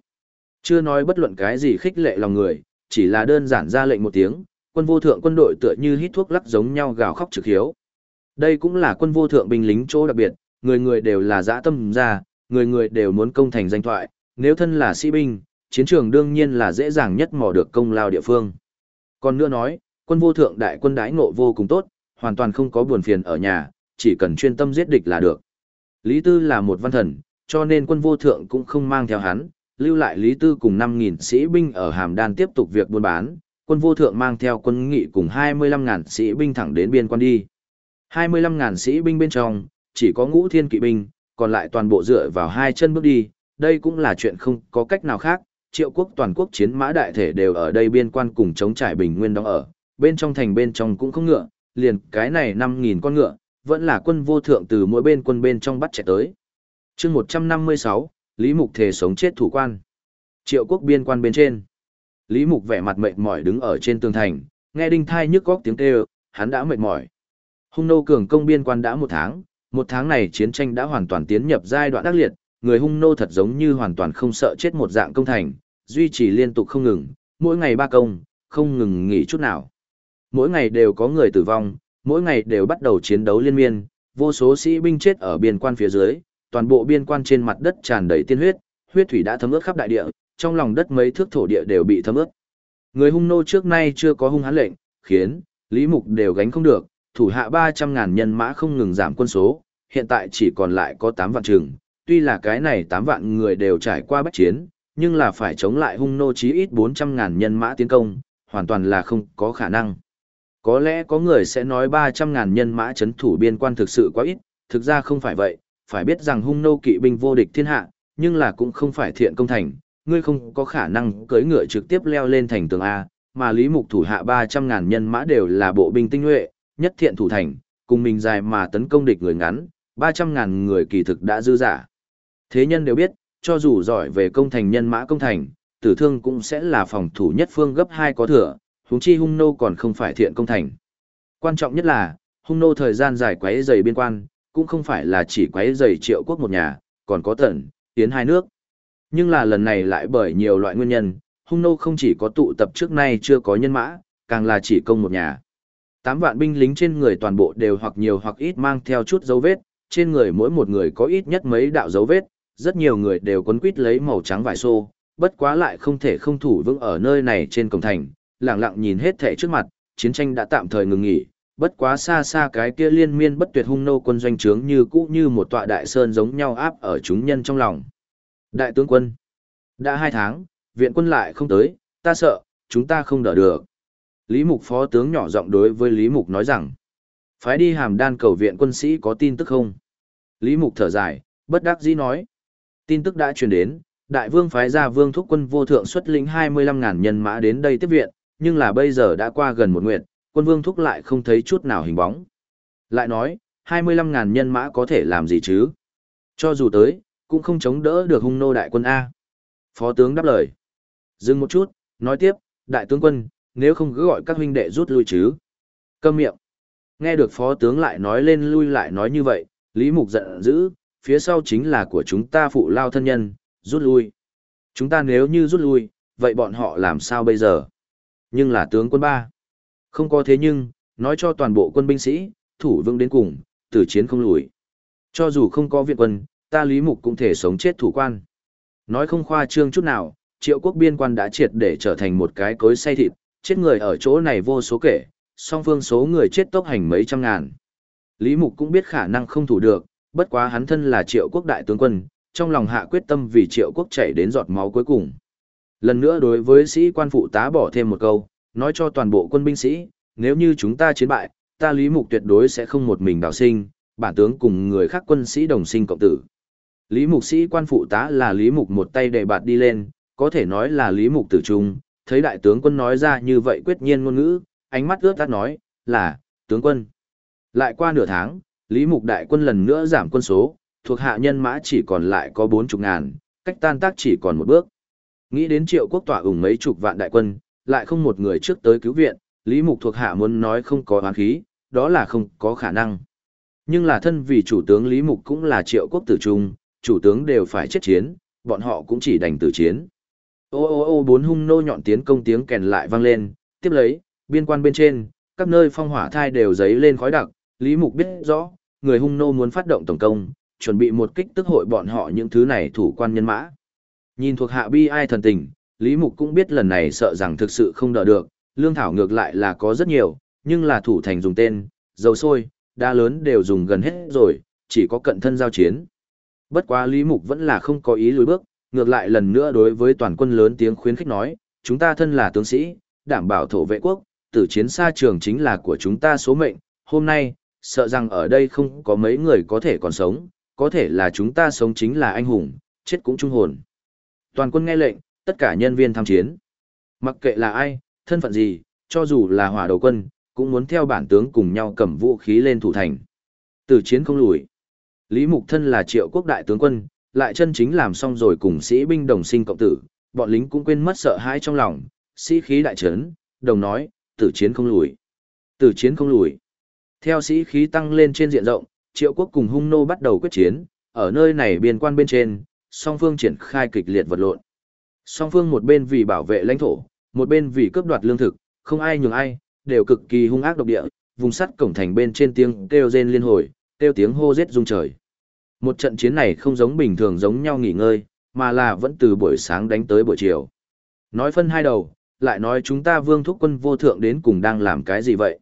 Chưa nói bất luận cái gì khích lệ lòng người, chỉ là đơn giản ra lệnh một tiếng, quân vô thượng quân đội tựa như hít thuốc lắc giống nhau gào khóc trực hiếu. Đây cũng là quân vô thượng binh lính chỗ đặc biệt, người người đều là dã tâm ra, người người đều muốn công thành danh thoại, nếu thân là sĩ binh, chiến trường đương nhiên là dễ dàng nhất mò được công lao địa phương. Còn nữa nói, quân vô thượng đại quân đái ngộ vô cùng tốt, hoàn toàn không có buồn phiền ở nhà, chỉ cần chuyên tâm giết địch là được. Lý Tư là một văn thần, cho nên quân vô thượng cũng không mang theo hắn, lưu lại Lý Tư cùng 5.000 sĩ binh ở Hàm Đan tiếp tục việc buôn bán, quân vô thượng mang theo quân nghị cùng 25.000 sĩ binh thẳng đến biên quan đi. 25.000 sĩ binh bên trong, chỉ có ngũ thiên kỵ binh, còn lại toàn bộ dựa vào hai chân bước đi, đây cũng là chuyện không có cách nào khác, triệu quốc toàn quốc chiến mã đại thể đều ở đây biên quan cùng chống trải bình nguyên đóng ở, bên trong thành bên trong cũng không ngựa, liền cái này 5.000 con ngựa, vẫn là quân vô thượng từ mỗi bên quân bên trong bắt chạy tới. chương 156, Lý Mục thề sống chết thủ quan. Triệu quốc biên quan bên trên. Lý Mục vẻ mặt mệt mỏi đứng ở trên tường thành, nghe đinh thai nhức góc tiếng kêu, hắn đã mệt mỏi. Hung nô cường công biên quan đã một tháng, một tháng này chiến tranh đã hoàn toàn tiến nhập giai đoạn ác liệt, người hung nô thật giống như hoàn toàn không sợ chết một dạng công thành, duy trì liên tục không ngừng, mỗi ngày ba công, không ngừng nghỉ chút nào. Mỗi ngày đều có người tử vong, mỗi ngày đều bắt đầu chiến đấu liên miên, vô số sĩ binh chết ở biên quan phía dưới, toàn bộ biên quan trên mặt đất tràn đầy tiên huyết, huyết thủy đã thấm ướt khắp đại địa, trong lòng đất mấy thước thổ địa đều bị thấm ướt. Người hung nô trước nay chưa có hung hãn lệnh, khiến Lý Mục đều gánh không được, thủ hạ 300.000 nhân mã không ngừng giảm quân số, hiện tại chỉ còn lại có 8 vạn trường, tuy là cái này 8 vạn người đều trải qua bách chiến, nhưng là phải chống lại hung nô chí ít 400.000 nhân mã tiến công, hoàn toàn là không có khả năng. Có lẽ có người sẽ nói 300.000 nhân mã chấn thủ biên quan thực sự quá ít, thực ra không phải vậy, phải biết rằng hung nô kỵ binh vô địch thiên hạ, nhưng là cũng không phải thiện công thành, ngươi không có khả năng cưỡi ngựa trực tiếp leo lên thành tường A, mà Lý Mục thủ hạ 300.000 nhân mã đều là bộ binh tinh nhuệ, nhất thiện thủ thành, cùng mình dài mà tấn công địch người ngắn, 300.000 người kỳ thực đã dư giả. Thế nhân đều biết, cho dù giỏi về công thành nhân mã công thành, tử thương cũng sẽ là phòng thủ nhất phương gấp 2 có thừa, huống chi hung nô còn không phải thiện công thành. Quan trọng nhất là, hung nô thời gian dài quấy dày biên quan, cũng không phải là chỉ quấy dày triệu quốc một nhà, còn có tận, tiến hai nước. Nhưng là lần này lại bởi nhiều loại nguyên nhân, hung nô không chỉ có tụ tập trước nay chưa có nhân mã, càng là chỉ công một nhà. Tám vạn binh lính trên người toàn bộ đều hoặc nhiều hoặc ít mang theo chút dấu vết, trên người mỗi một người có ít nhất mấy đạo dấu vết, rất nhiều người đều quấn quít lấy màu trắng vải xô, bất quá lại không thể không thủ vững ở nơi này trên cổng thành, lặng lặng nhìn hết thể trước mặt, chiến tranh đã tạm thời ngừng nghỉ, bất quá xa xa cái kia liên miên bất tuyệt hung nô quân doanh trướng như cũ như một tọa đại sơn giống nhau áp ở chúng nhân trong lòng. Đại tướng quân, đã hai tháng, viện quân lại không tới, ta sợ, chúng ta không đỡ được. Lý Mục phó tướng nhỏ giọng đối với Lý Mục nói rằng, phái đi hàm đan cầu viện quân sĩ có tin tức không? Lý Mục thở dài, bất đắc dĩ nói. Tin tức đã truyền đến, đại vương phái ra vương thúc quân vô thượng xuất lĩnh 25.000 nhân mã đến đây tiếp viện, nhưng là bây giờ đã qua gần một nguyện, quân vương thúc lại không thấy chút nào hình bóng. Lại nói, 25.000 nhân mã có thể làm gì chứ? Cho dù tới, cũng không chống đỡ được hung nô đại quân A. Phó tướng đáp lời. Dừng một chút, nói tiếp, đại tướng quân, nếu không cứ gọi các huynh đệ rút lui chứ. Câm miệng. Nghe được phó tướng lại nói lên lui lại nói như vậy, Lý Mục giận dữ, phía sau chính là của chúng ta phụ lao thân nhân, rút lui. Chúng ta nếu như rút lui, vậy bọn họ làm sao bây giờ? Nhưng là tướng quân ba. Không có thế nhưng, nói cho toàn bộ quân binh sĩ, thủ vững đến cùng, tử chiến không lùi. Cho dù không có viện quân, ta Lý Mục cũng thể sống chết thủ quan. Nói không khoa trương chút nào, triệu quốc biên quan đã triệt để trở thành một cái cối say thịt, chết người ở chỗ này vô số kể, song phương số người chết tốc hành mấy trăm ngàn. Lý Mục cũng biết khả năng không thủ được, bất quá hắn thân là triệu quốc đại tướng quân, trong lòng hạ quyết tâm vì triệu quốc chảy đến giọt máu cuối cùng. Lần nữa đối với sĩ quan phụ tá bỏ thêm một câu, nói cho toàn bộ quân binh sĩ, nếu như chúng ta chiến bại, ta Lý Mục tuyệt đối sẽ không một mình đào sinh, bản tướng cùng người khác quân sĩ đồng sinh cộng tử. Lý Mục sĩ quan phụ tá là Lý Mục một tay đệ bạt đi lên, có thể nói là Lý Mục tử trung, thấy đại tướng quân nói ra như vậy quyết nhiên ngôn ngữ, ánh mắt ướt át nói, là, tướng quân. Lại qua nửa tháng, Lý Mục đại quân lần nữa giảm quân số, thuộc hạ nhân mã chỉ còn lại có bốn chục ngàn, cách tan tác chỉ còn một bước. Nghĩ đến triệu quốc tỏa ủng mấy chục vạn đại quân, lại không một người trước tới cứu viện, Lý Mục thuộc hạ muốn nói không có oán khí, đó là không có khả năng. Nhưng là thân vì chủ tướng Lý Mục cũng là triệu quốc tử trung, chủ tướng đều phải chết chiến, bọn họ cũng chỉ đành tử chiến. Ô ô ô bốn hung nô nhọn tiến công tiếng kèn lại vang lên, tiếp lấy, biên quan bên trên, các nơi phong hỏa thai đều giấy lên khói đặc, Lý Mục biết rõ, người hung nô muốn phát động tổng công, chuẩn bị một kích tức hội bọn họ những thứ này thủ quan nhân mã. Nhìn thuộc hạ bi ai thần tình, Lý Mục cũng biết lần này sợ rằng thực sự không đỡ được, lương thảo ngược lại là có rất nhiều, nhưng là thủ thành dùng tên, dầu sôi, đa lớn đều dùng gần hết rồi, chỉ có cận thân giao chiến. Bất quá Lý Mục vẫn là không có ý lùi bước, ngược lại lần nữa đối với toàn quân lớn tiếng khuyến khích nói, chúng ta thân là tướng sĩ, đảm bảo thổ vệ quốc, tử chiến xa trường chính là của chúng ta số mệnh, hôm nay, sợ rằng ở đây không có mấy người có thể còn sống, có thể là chúng ta sống chính là anh hùng, chết cũng trung hồn. Toàn quân nghe lệnh, tất cả nhân viên tham chiến. Mặc kệ là ai, thân phận gì, cho dù là hỏa đầu quân, cũng muốn theo bản tướng cùng nhau cầm vũ khí lên thủ thành. Tử chiến không lùi. Lý Mục Thân là triệu quốc đại tướng quân, lại chân chính làm xong rồi cùng sĩ binh đồng sinh cộng tử, bọn lính cũng quên mất sợ hãi trong lòng, sĩ khí đại trấn, đồng nói, tử chiến không lùi. Tử chiến không lùi. Theo sĩ khí tăng lên trên diện rộng, triệu quốc cùng hung nô bắt đầu quyết chiến, ở nơi này biên quan bên trên, song phương triển khai kịch liệt vật lộn. Song phương một bên vì bảo vệ lãnh thổ, một bên vì cướp đoạt lương thực, không ai nhường ai, đều cực kỳ hung ác độc địa, vùng sắt cổng thành bên trên tiếng kêu rên liên hồi, kêu tiếng hô giết rung trời. Một trận chiến này không giống bình thường giống nhau nghỉ ngơi, mà là vẫn từ buổi sáng đánh tới buổi chiều. Nói phân hai đầu, lại nói chúng ta vương thúc quân vô thượng đến cùng đang làm cái gì vậy?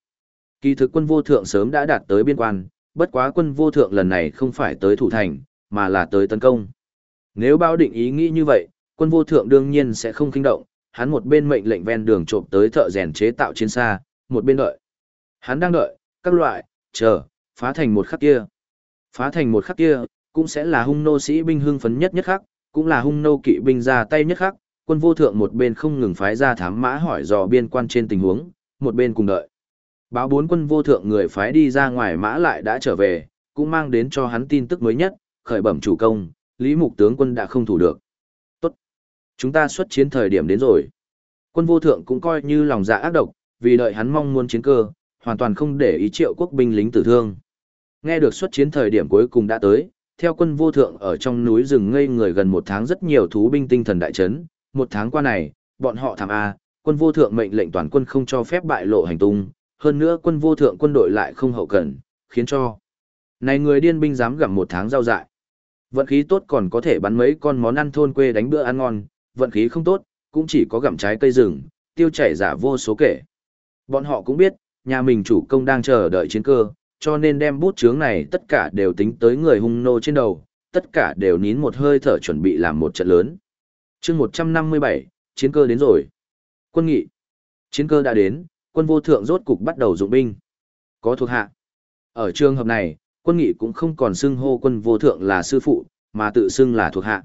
Kỳ thực quân vô thượng sớm đã đạt tới biên quan, bất quá quân vô thượng lần này không phải tới thủ thành, mà là tới tấn công. Nếu bao định ý nghĩ như vậy, quân vô thượng đương nhiên sẽ không kinh động, hắn một bên mệnh lệnh ven đường trộm tới thợ rèn chế tạo chiến xa, một bên đợi. Hắn đang đợi, các loại, chờ, phá thành một khắc kia. Phá thành một khắc kia, cũng sẽ là hung nô sĩ binh hưng phấn nhất nhất khắc, cũng là hung nô kỵ binh ra tay nhất khắc, quân vô thượng một bên không ngừng phái ra thám mã hỏi dò biên quan trên tình huống, một bên cùng đợi. Báo bốn quân vô thượng người phái đi ra ngoài mã lại đã trở về, cũng mang đến cho hắn tin tức mới nhất, khởi bẩm chủ công, Lý Mục tướng quân đã không thủ được. Chúng ta xuất chiến thời điểm đến rồi. Quân vô thượng cũng coi như lòng dạ ác độc, vì đợi hắn mong muốn chiến cơ, hoàn toàn không để ý triệu quốc binh lính tử thương. Nghe được xuất chiến thời điểm cuối cùng đã tới, theo quân vô thượng ở trong núi rừng ngây người gần một tháng rất nhiều thú binh tinh thần đại chấn, một tháng qua này, bọn họ thảm A, quân vô thượng mệnh lệnh toàn quân không cho phép bại lộ hành tung, hơn nữa quân vô thượng quân đội lại không hậu cần, khiến cho này người điên binh dám gặm một tháng rau dại. Vận khí tốt còn có thể bắn mấy con món ăn thôn quê đánh bữa ăn ngon, vận khí không tốt, cũng chỉ có gặm trái cây rừng, tiêu chảy giả vô số kể. Bọn họ cũng biết, nhà mình chủ công đang chờ đợi chiến cơ, cho nên đem bút chướng này tất cả đều tính tới người hung nô trên đầu, tất cả đều nín một hơi thở chuẩn bị làm một trận lớn. chương 157, chiến cơ đến rồi. Quân nghị. Chiến cơ đã đến, quân vô thượng rốt cục bắt đầu dụng binh. Có thuộc hạ. Ở trường hợp này, quân nghị cũng không còn xưng hô quân vô thượng là sư phụ, mà tự xưng là thuộc hạ.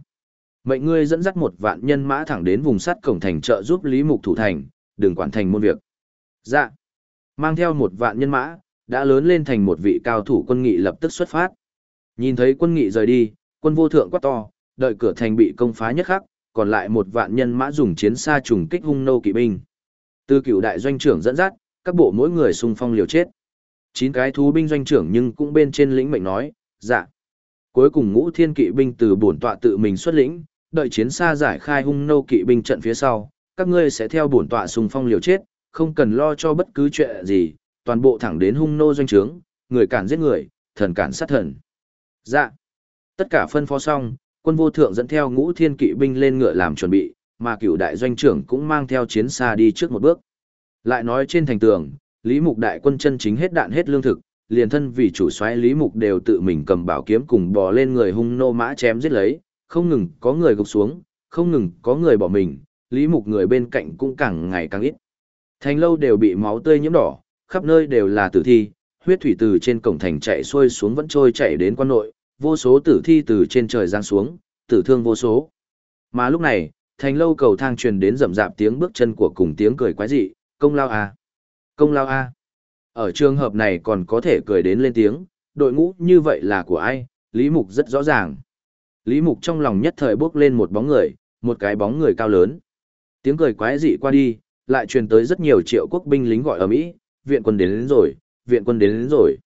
Mệnh ngươi dẫn dắt một vạn nhân mã thẳng đến vùng sắt cổng thành trợ giúp Lý Mục thủ thành, đừng quản thành môn việc. Dạ. Mang theo một vạn nhân mã, đã lớn lên thành một vị cao thủ quân nghị lập tức xuất phát. Nhìn thấy quân nghị rời đi, quân vô thượng quát to, đợi cửa thành bị công phá nhất khắc, còn lại một vạn nhân mã dùng chiến xa trùng kích hung nô kỵ binh. Từ cựu đại doanh trưởng dẫn dắt, các bộ mỗi người xung phong liều chết. Chín cái thú binh doanh trưởng nhưng cũng bên trên lĩnh mệnh nói, dạ. Cuối cùng ngũ thiên kỵ binh từ bổn tọa tự mình xuất lĩnh, đợi chiến xa giải khai hung nô kỵ binh trận phía sau, các ngươi sẽ theo bổn tọa xung phong liều chết, không cần lo cho bất cứ chuyện gì, toàn bộ thẳng đến hung nô doanh trướng, người cản giết người, thần cản sát thần. Dạ. Tất cả phân phó xong, quân vô thượng dẫn theo ngũ thiên kỵ binh lên ngựa làm chuẩn bị, mà cựu đại doanh trưởng cũng mang theo chiến xa đi trước một bước. Lại nói trên thành tường, Lý Mục đại quân chân chính hết đạn hết lương thực, liền thân vì chủ soái Lý Mục đều tự mình cầm bảo kiếm cùng bò lên người hung nô mã chém giết lấy, không ngừng có người gục xuống, không ngừng có người bỏ mình, Lý Mục người bên cạnh cũng càng ngày càng ít. Thành lâu đều bị máu tươi nhiễm đỏ, khắp nơi đều là tử thi, huyết thủy từ trên cổng thành chạy xuôi xuống vẫn trôi chạy đến quan nội, vô số tử thi từ trên trời giáng xuống, tử thương vô số. Mà lúc này, thành lâu cầu thang truyền đến rầm rạp tiếng bước chân của cùng tiếng cười quái dị, công lao a, công lao a. Ở trường hợp này còn có thể cười đến lên tiếng, đội ngũ như vậy là của ai, Lý Mục rất rõ ràng. Lý Mục trong lòng nhất thời bước lên một bóng người, một cái bóng người cao lớn. Tiếng cười quái dị qua đi, lại truyền tới rất nhiều triệu quốc binh lính gọi ở Mỹ, viện quân đến, đến rồi, viện quân đến, đến rồi.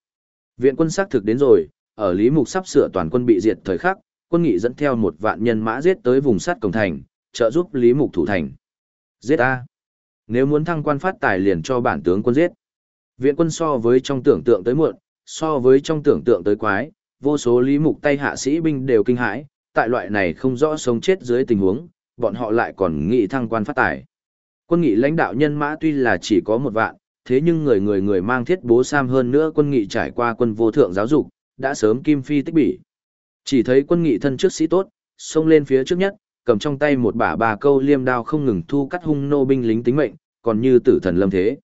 Viện quân xác thực đến rồi, ở Lý Mục sắp sửa toàn quân bị diệt thời khắc, quân nghị dẫn theo một vạn nhân mã giết tới vùng sắt cổng thành, trợ giúp Lý Mục thủ thành. Giết A. Nếu muốn thăng quan phát tài liền cho bản tướng quân giết. Viện quân so với trong tưởng tượng tới muộn, so với trong tưởng tượng tới quái, vô số Lý Mục tay hạ sĩ binh đều kinh hãi, tại loại này không rõ sống chết dưới tình huống, bọn họ lại còn nghị thăng quan phát tài. Quân nghị lãnh đạo nhân mã tuy là chỉ có một vạn, thế nhưng người người người mang thiết bố sam hơn nữa quân nghị trải qua quân vô thượng giáo dục, đã sớm kim phi tích bỉ. Chỉ thấy quân nghị thân trước sĩ tốt, xông lên phía trước nhất, cầm trong tay một bả bà câu liêm đao không ngừng thu cắt hung nô binh lính tính mệnh, còn như tử thần lâm thế.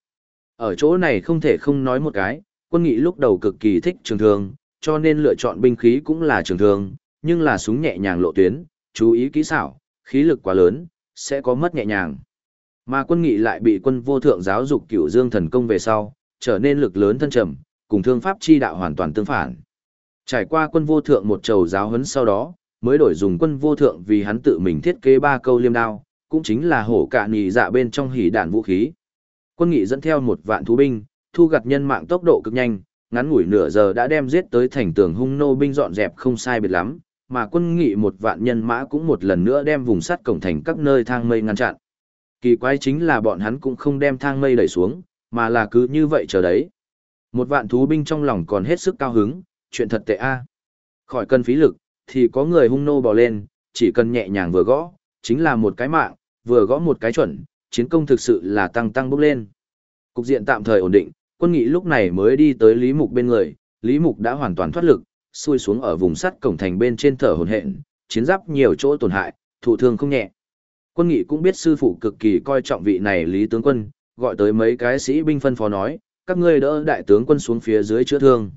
Ở chỗ này không thể không nói một cái, quân nghị lúc đầu cực kỳ thích trường thương, cho nên lựa chọn binh khí cũng là trường thương, nhưng là súng nhẹ nhàng lộ tuyến, chú ý kỹ xảo, khí lực quá lớn, sẽ có mất nhẹ nhàng. Mà quân nghị lại bị quân vô thượng giáo dục cửu dương thần công về sau, trở nên lực lớn thân trầm, cùng thương pháp chi đạo hoàn toàn tương phản. Trải qua quân vô thượng một trầu giáo huấn sau đó, mới đổi dùng quân vô thượng vì hắn tự mình thiết kế ba câu liêm đao, cũng chính là hổ cạ nhì dạ bên trong hỉ đạn vũ khí. Quân nghị dẫn theo một vạn thú binh, thu gặt nhân mạng tốc độ cực nhanh, ngắn ngủi nửa giờ đã đem giết tới thành tường hung nô binh dọn dẹp không sai biệt lắm, mà quân nghị một vạn nhân mã cũng một lần nữa đem vùng sắt cổng thành các nơi thang mây ngăn chặn. Kỳ quái chính là bọn hắn cũng không đem thang mây đẩy xuống, mà là cứ như vậy chờ đấy. Một vạn thú binh trong lòng còn hết sức cao hứng, chuyện thật tệ a. Khỏi cần phí lực, thì có người hung nô bò lên, chỉ cần nhẹ nhàng vừa gõ, chính là một cái mạng, vừa gõ một cái chuẩn, chiến công thực sự là tăng tăng bốc lên. Cục diện tạm thời ổn định, quân nghị lúc này mới đi tới Lý Mục bên người, Lý Mục đã hoàn toàn thoát lực, xuôi xuống ở vùng sắt cổng thành bên trên thở hổn hển, chiến giáp nhiều chỗ tổn hại, thụ thương không nhẹ. Quân nghị cũng biết sư phụ cực kỳ coi trọng vị này Lý tướng quân, gọi tới mấy cái sĩ binh phân phó nói, các ngươi đỡ đại tướng quân xuống phía dưới chữa thương.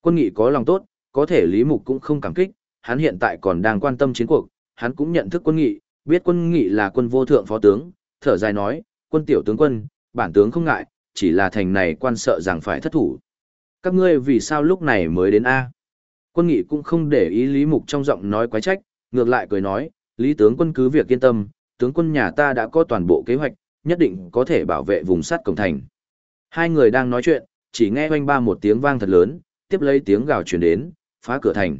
Quân nghị có lòng tốt, có thể Lý Mục cũng không cảm kích, hắn hiện tại còn đang quan tâm chiến cuộc, hắn cũng nhận thức quân nghị, biết quân nghị là quân vô thượng phó tướng, thở dài nói, quân tiểu tướng quân, bản tướng không ngại, chỉ là thành này quan sợ rằng phải thất thủ. Các ngươi vì sao lúc này mới đến A? Quân nghị cũng không để ý Lý Mục trong giọng nói quái trách, ngược lại cười nói, Lý tướng quân cứ việc yên tâm, tướng quân nhà ta đã có toàn bộ kế hoạch, nhất định có thể bảo vệ vùng sắt cổng thành. Hai người đang nói chuyện, chỉ nghe oanh ba một tiếng vang thật lớn, tiếp lấy tiếng gào truyền đến, phá cửa thành.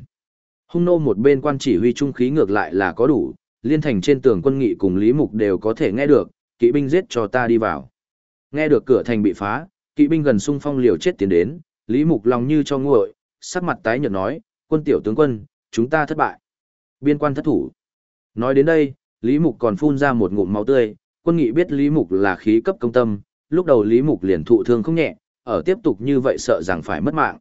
Hung nô một bên quan chỉ huy trung khí ngược lại là có đủ, liên thành trên tường quân nghị cùng Lý Mục đều có thể nghe được, kỵ binh giết cho ta đi vào. Nghe được cửa thành bị phá, kỵ binh gần xung phong liều chết tiến đến, Lý Mục lòng như cho nguội, sắc mặt tái nhợt nói, quân tiểu tướng quân, chúng ta thất bại. Biên quan thất thủ. Nói đến đây, Lý Mục còn phun ra một ngụm máu tươi, quân nghị biết Lý Mục là khí cấp công tâm, lúc đầu Lý Mục liền thụ thương không nhẹ, ở tiếp tục như vậy sợ rằng phải mất mạng.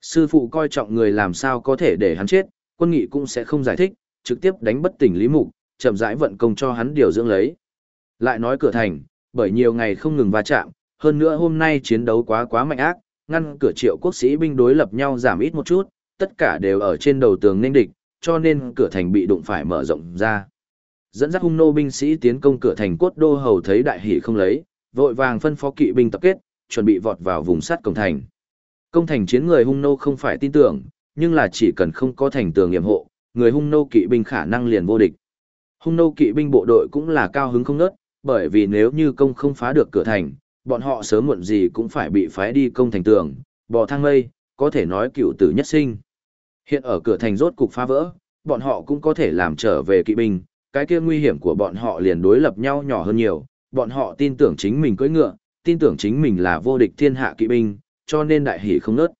Sư phụ coi trọng người làm sao có thể để hắn chết, quân nghị cũng sẽ không giải thích, trực tiếp đánh bất tỉnh Lý Mục, chậm rãi vận công cho hắn điều dưỡng lấy. Lại nói cửa thành, bởi nhiều ngày không ngừng va chạm, hơn nữa hôm nay chiến đấu quá quá mạnh ác, ngăn cửa triệu quốc sĩ binh đối lập nhau giảm ít một chút, tất cả đều ở trên đầu tường nên địch, cho nên cửa thành bị đụng phải mở rộng ra. Dẫn dắt hung nô binh sĩ tiến công cửa thành cốt đô hầu thấy đại hỷ không lấy, vội vàng phân phó kỵ binh tập kết, chuẩn bị vọt vào vùng sắt cổng thành. Công thành chiến người hung nô không phải tin tưởng, nhưng là chỉ cần không có thành tường nghiệm hộ, người hung nô kỵ binh khả năng liền vô địch. Hung nô kỵ binh bộ đội cũng là cao hứng không nớt, bởi vì nếu như công không phá được cửa thành, bọn họ sớm muộn gì cũng phải bị phái đi công thành tường, bò thang mây, có thể nói cựu tử nhất sinh. Hiện ở cửa thành rốt cục phá vỡ, bọn họ cũng có thể làm trở về kỵ binh, cái kia nguy hiểm của bọn họ liền đối lập nhau nhỏ hơn nhiều, bọn họ tin tưởng chính mình cưỡi ngựa, tin tưởng chính mình là vô địch thiên hạ kỵ binh, cho nên đại hỉ không nớt.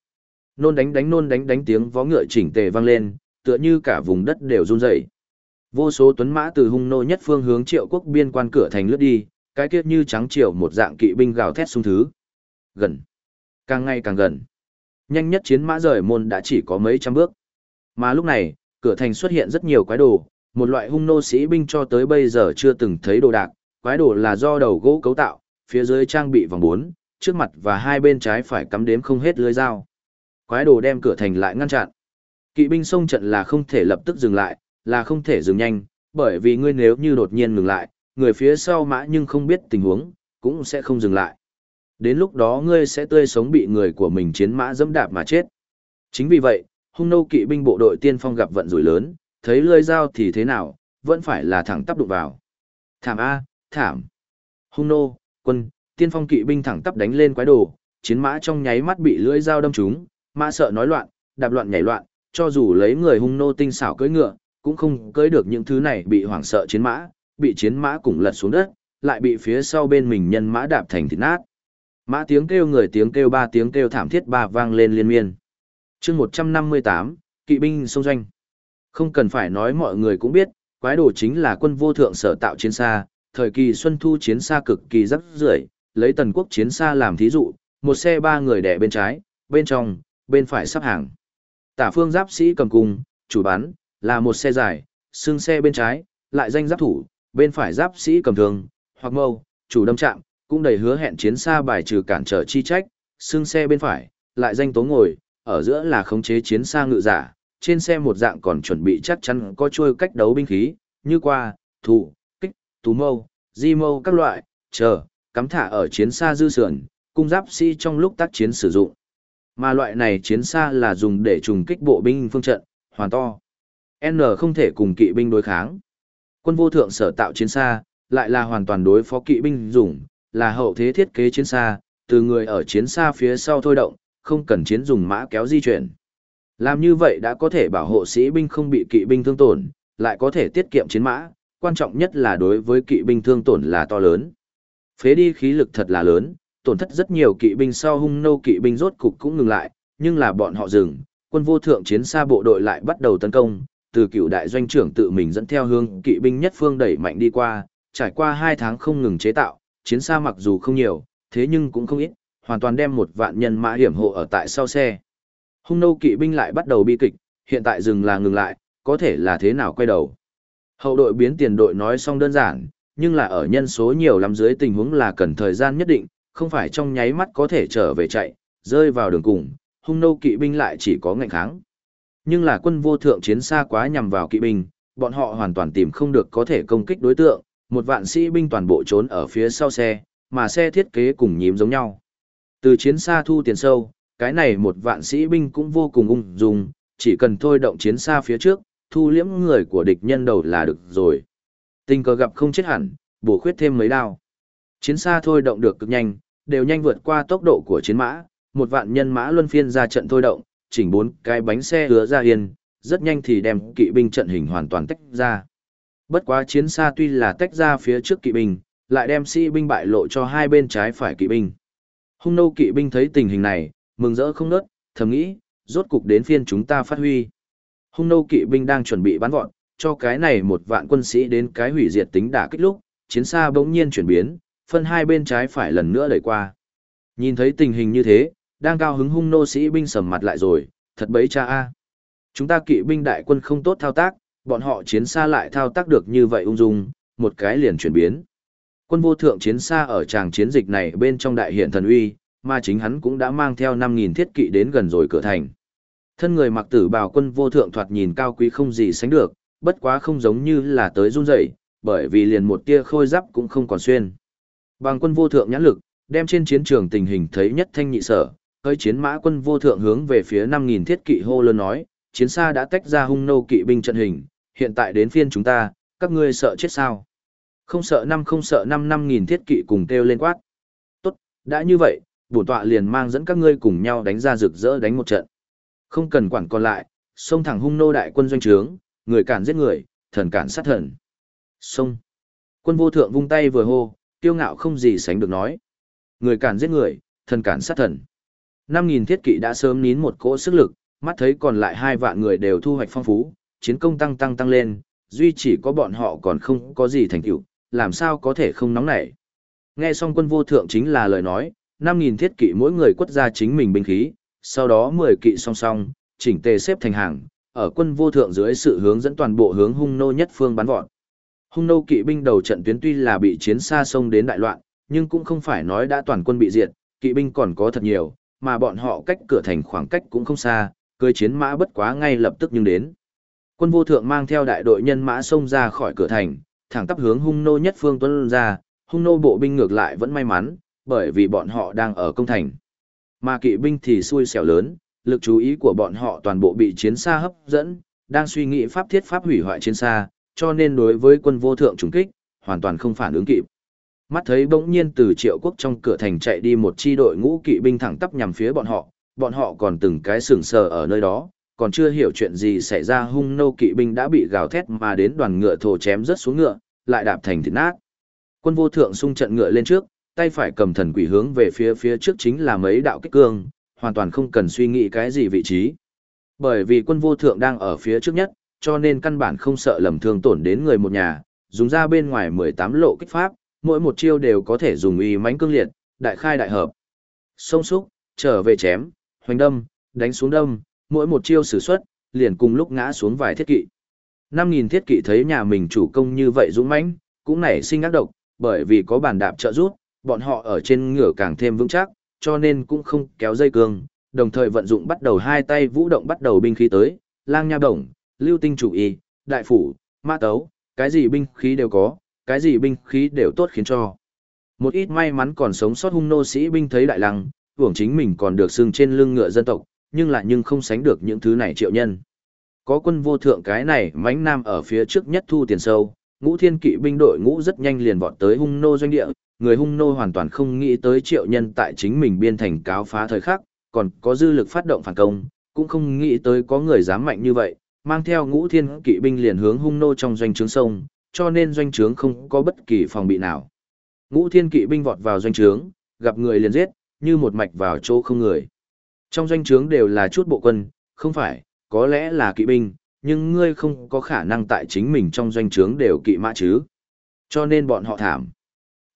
Nôn đánh đánh nôn đánh đánh tiếng vó ngựa chỉnh tề vang lên, tựa như cả vùng đất đều run rẩy. Vô số tuấn mã từ hung nô nhất phương hướng triệu quốc biên quan cửa thành lướt đi, cái kia như trắng triệu một dạng kỵ binh gào thét xung thứ. Gần. Càng ngày càng gần. Nhanh nhất chiến mã rời môn đã chỉ có mấy trăm bước. Mà lúc này, cửa thành xuất hiện rất nhiều quái đồ, một loại hung nô sĩ binh cho tới bây giờ chưa từng thấy đồ đạc, quái đồ là do đầu gỗ cấu tạo, phía dưới trang bị vòng bốn, trước mặt và hai bên trái phải cắm đếm không hết lưới dao. Quái đồ đem cửa thành lại ngăn chặn. Kỵ binh xông trận là không thể lập tức dừng lại, là không thể dừng nhanh, bởi vì ngươi nếu như đột nhiên ngừng lại, người phía sau mã nhưng không biết tình huống, cũng sẽ không dừng lại. Đến lúc đó ngươi sẽ tươi sống bị người của mình chiến mã dẫm đạp mà chết. Chính vì vậy, hung nô kỵ binh bộ đội tiên phong gặp vận rủi lớn, thấy lưỡi dao thì thế nào, vẫn phải là thẳng tắp đụng vào. Thảm A, thảm. Hung nô, quân, tiên phong kỵ binh thẳng tắp đánh lên quái đồ, chiến mã trong nháy mắt bị lưỡi dao đâm trúng, mã sợ nói loạn, đạp loạn nhảy loạn, cho dù lấy người hung nô tinh xảo cưỡi ngựa, cũng không cưới được những thứ này bị hoảng sợ chiến mã, bị chiến mã cùng lật xuống đất, lại bị phía sau bên mình nhân mã đạp thành thịt nát. Mã tiếng kêu người tiếng kêu ba tiếng kêu thảm thiết ba vang lên liên miên. chương 158, kỵ binh sông doanh. Không cần phải nói mọi người cũng biết, quái đồ chính là quân vô thượng sở tạo chiến xa, thời kỳ xuân thu chiến xa cực kỳ rắc rưởi lấy tần quốc chiến xa làm thí dụ, một xe ba người đẻ bên trái, bên trong, bên phải sắp hàng. Tả phương giáp sĩ cầm cung, chủ bắn, là một xe dài, xương xe bên trái, lại danh giáp thủ, bên phải giáp sĩ cầm thương hoặc mâu, chủ đâm chạm, cũng đầy hứa hẹn chiến xa bài trừ cản trở chi trách, xương xe bên phải, lại danh tố ngồi, ở giữa là khống chế chiến xa ngự giả, trên xe một dạng còn chuẩn bị chắc chắn có trôi cách đấu binh khí, như qua, thủ, kích, tú mâu, di mâu các loại, chờ, cắm thả ở chiến xa dư sườn, cung giáp sĩ trong lúc tác chiến sử dụng. Mà loại này chiến xa là dùng để trùng kích bộ binh phương trận, hoàn to. N không thể cùng kỵ binh đối kháng. Quân vô thượng sở tạo chiến xa, lại là hoàn toàn đối phó kỵ binh dùng, là hậu thế thiết kế chiến xa, từ người ở chiến xa phía sau thôi động, không cần chiến dùng mã kéo di chuyển. Làm như vậy đã có thể bảo hộ sĩ binh không bị kỵ binh thương tổn, lại có thể tiết kiệm chiến mã, quan trọng nhất là đối với kỵ binh thương tổn là to lớn. Phế đi khí lực thật là lớn, tổn thất rất nhiều kỵ binh sau hung nô kỵ binh rốt cục cũng ngừng lại, nhưng là bọn họ dừng, quân vô thượng chiến xa bộ đội lại bắt đầu tấn công, từ cựu đại doanh trưởng tự mình dẫn theo hướng kỵ binh nhất phương đẩy mạnh đi qua, trải qua hai tháng không ngừng chế tạo, chiến xa mặc dù không nhiều, thế nhưng cũng không ít, hoàn toàn đem một vạn nhân mã hiểm hộ ở tại sau xe. Hung nô kỵ binh lại bắt đầu bi kịch, hiện tại dừng là ngừng lại, có thể là thế nào quay đầu. Hậu đội biến tiền đội nói xong đơn giản, nhưng là ở nhân số nhiều lắm dưới tình huống là cần thời gian nhất định, không phải trong nháy mắt có thể trở về chạy, rơi vào đường cùng, hung nô kỵ binh lại chỉ có ngạnh kháng. Nhưng là quân vô thượng chiến xa quá nhằm vào kỵ binh, bọn họ hoàn toàn tìm không được có thể công kích đối tượng, một vạn sĩ binh toàn bộ trốn ở phía sau xe, mà xe thiết kế cùng nhím giống nhau. Từ chiến xa thu tiền sâu, cái này một vạn sĩ binh cũng vô cùng ung dung, chỉ cần thôi động chiến xa phía trước, thu liễm người của địch nhân đầu là được rồi. Tình cờ gặp không chết hẳn, bổ khuyết thêm mấy đao. Chiến xa thôi động được cực nhanh, đều nhanh vượt qua tốc độ của chiến mã, một vạn nhân mã luân phiên ra trận thôi động, chỉnh bốn cái bánh xe hứa ra yên, rất nhanh thì đem kỵ binh trận hình hoàn toàn tách ra. Bất quá chiến xa tuy là tách ra phía trước kỵ binh, lại đem sĩ binh bại lộ cho hai bên trái phải kỵ binh. Hung nô kỵ binh thấy tình hình này, mừng rỡ không nớt, thầm nghĩ, rốt cục đến phiên chúng ta phát huy. Hung nô kỵ binh đang chuẩn bị bắn gọn, cho cái này một vạn quân sĩ đến cái hủy diệt tính đả kích lúc, chiến xa bỗng nhiên chuyển biến, phân hai bên trái phải lần nữa đẩy qua. Nhìn thấy tình hình như thế, đang cao hứng hung nô sĩ binh sầm mặt lại rồi, thật bấy cha a. Chúng ta kỵ binh đại quân không tốt thao tác, bọn họ chiến xa lại thao tác được như vậy ung dung, một cái liền chuyển biến. Quân vô thượng chiến xa ở tràng chiến dịch này bên trong đại hiện thần uy, mà chính hắn cũng đã mang theo 5.000 thiết kỵ đến gần rồi cửa thành. Thân người mặc tử bào quân vô thượng thoạt nhìn cao quý không gì sánh được, bất quá không giống như là tới run rẩy, bởi vì liền một tia khôi giáp cũng không còn xuyên. Bằng quân vô thượng nhãn lực, đem trên chiến trường tình hình thấy nhất thanh nhị sở, hơi chiến mã quân vô thượng hướng về phía 5.000 thiết kỵ hô lớn nói, chiến xa đã tách ra hung nô kỵ binh trận hình, hiện tại đến phiên chúng ta, các ngươi sợ chết sao? Không sợ năm không sợ năm năm nghìn thiết kỵ cùng kêu lên quát. Tốt, đã như vậy, bổn tọa liền mang dẫn các ngươi cùng nhau đánh ra rực rỡ đánh một trận. Không cần quản còn lại, xông thẳng hung nô đại quân doanh trướng, người cản giết người, thần cản sát thần. Xông. Quân vô thượng vung tay vừa hô, kiêu ngạo không gì sánh được nói. Người cản giết người, thần cản sát thần. Năm nghìn thiết kỵ đã sớm nín một cỗ sức lực, mắt thấy còn lại hai vạn người đều thu hoạch phong phú, chiến công tăng tăng tăng lên, duy chỉ có bọn họ còn không có gì thành tựu, làm sao có thể không nóng nảy. Nghe xong quân vô thượng chính là lời nói, 5.000 thiết kỵ mỗi người quất ra chính mình binh khí, sau đó 10 kỵ song song, chỉnh tề xếp thành hàng, ở quân vô thượng dưới sự hướng dẫn toàn bộ hướng hung nô nhất phương bắn vọt. Hung nô kỵ binh đầu trận tuyến tuy là bị chiến xa sông đến đại loạn, nhưng cũng không phải nói đã toàn quân bị diệt, kỵ binh còn có thật nhiều, mà bọn họ cách cửa thành khoảng cách cũng không xa, cưới chiến mã bất quá ngay lập tức nhưng đến. Quân vô thượng mang theo đại đội nhân mã xông ra khỏi cửa thành, thẳng tắp hướng hung nô nhất phương tuân ra, hung nô bộ binh ngược lại vẫn may mắn, bởi vì bọn họ đang ở công thành. Mà kỵ binh thì xui xẻo lớn, lực chú ý của bọn họ toàn bộ bị chiến xa hấp dẫn, đang suy nghĩ pháp thiết pháp hủy hoại chiến xa, cho nên đối với quân vô thượng trùng kích, hoàn toàn không phản ứng kịp. Mắt thấy bỗng nhiên từ triệu quốc trong cửa thành chạy đi một chi đội ngũ kỵ binh thẳng tắp nhằm phía bọn họ, bọn họ còn từng cái sừng sờ ở nơi đó, còn chưa hiểu chuyện gì xảy ra hung nô kỵ binh đã bị gào thét mà đến đoàn ngựa thổ chém rất xuống ngựa, lại đạp thành thịt nát. Quân vô thượng xung trận ngựa lên trước, tay phải cầm thần quỷ hướng về phía phía trước chính là mấy đạo kích cương, hoàn toàn không cần suy nghĩ cái gì vị trí. Bởi vì quân vô thượng đang ở phía trước nhất, cho nên căn bản không sợ lầm thương tổn đến người một nhà, dùng ra bên ngoài 18 lộ kích pháp, mỗi một chiêu đều có thể dùng uy mãnh cương liệt, đại khai đại hợp. Xông xúc, trở về chém, hoành đâm, đánh xuống đâm, mỗi một chiêu sử xuất, liền cùng lúc ngã xuống vài thiết kỵ. 5.000 thiết kỵ thấy nhà mình chủ công như vậy dũng mãnh, cũng nảy sinh ác độc, bởi vì có bàn đạp trợ rút, bọn họ ở trên ngựa càng thêm vững chắc, cho nên cũng không kéo dây cương, đồng thời vận dụng bắt đầu hai tay vũ động bắt đầu binh khí tới, lang nha đồng, lưu tinh chủ y, đại phủ, ma tấu, cái gì binh khí đều có, cái gì binh khí đều tốt khiến cho. Một ít may mắn còn sống sót hung nô sĩ binh thấy đại lăng, hưởng chính mình còn được xưng trên lưng ngựa dân tộc, nhưng lại nhưng không sánh được những thứ này triệu nhân. Có quân vô thượng cái này mãnh nam ở phía trước nhất thu tiền sâu, ngũ thiên kỵ binh đội ngũ rất nhanh liền vọt tới hung nô doanh địa, người hung nô hoàn toàn không nghĩ tới triệu nhân tại chính mình biên thành cáo phá thời khắc, còn có dư lực phát động phản công, cũng không nghĩ tới có người dám mạnh như vậy, mang theo ngũ thiên kỵ binh liền hướng hung nô trong doanh trướng sông, cho nên doanh trướng không có bất kỳ phòng bị nào. Ngũ thiên kỵ binh vọt vào doanh trướng, gặp người liền giết, như một mạch vào chỗ không người. Trong doanh trướng đều là chút bộ quân, không phải, có lẽ là kỵ binh, nhưng ngươi không có khả năng tại chính mình trong doanh trướng đều kỵ mã chứ. Cho nên bọn họ thảm.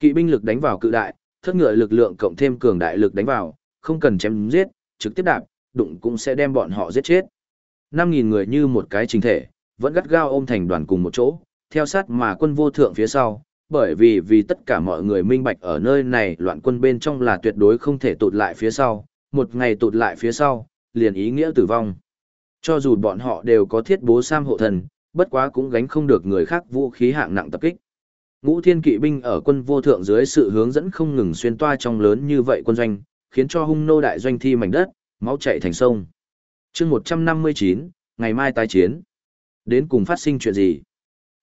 Kỵ binh lực đánh vào cự đại, thất ngựa lực lượng cộng thêm cường đại lực đánh vào, không cần chém giết, trực tiếp đạp, đụng cũng sẽ đem bọn họ giết chết. 5.000 người như một cái trình thể, vẫn gắt gao ôm thành đoàn cùng một chỗ, theo sát mà quân vô thượng phía sau, bởi vì vì tất cả mọi người minh bạch ở nơi này loạn quân bên trong là tuyệt đối không thể tụt lại phía sau, một ngày tụt lại phía sau, liền ý nghĩa tử vong. Cho dù bọn họ đều có thiết bố sam hộ thần, bất quá cũng gánh không được người khác vũ khí hạng nặng tập kích. Ngũ thiên kỵ binh ở quân vô thượng dưới sự hướng dẫn không ngừng xuyên toa trong lớn như vậy quân doanh, khiến cho hung nô đại doanh thi mảnh đất, máu chảy thành sông. chương 159, ngày mai tái chiến. Đến cùng phát sinh chuyện gì?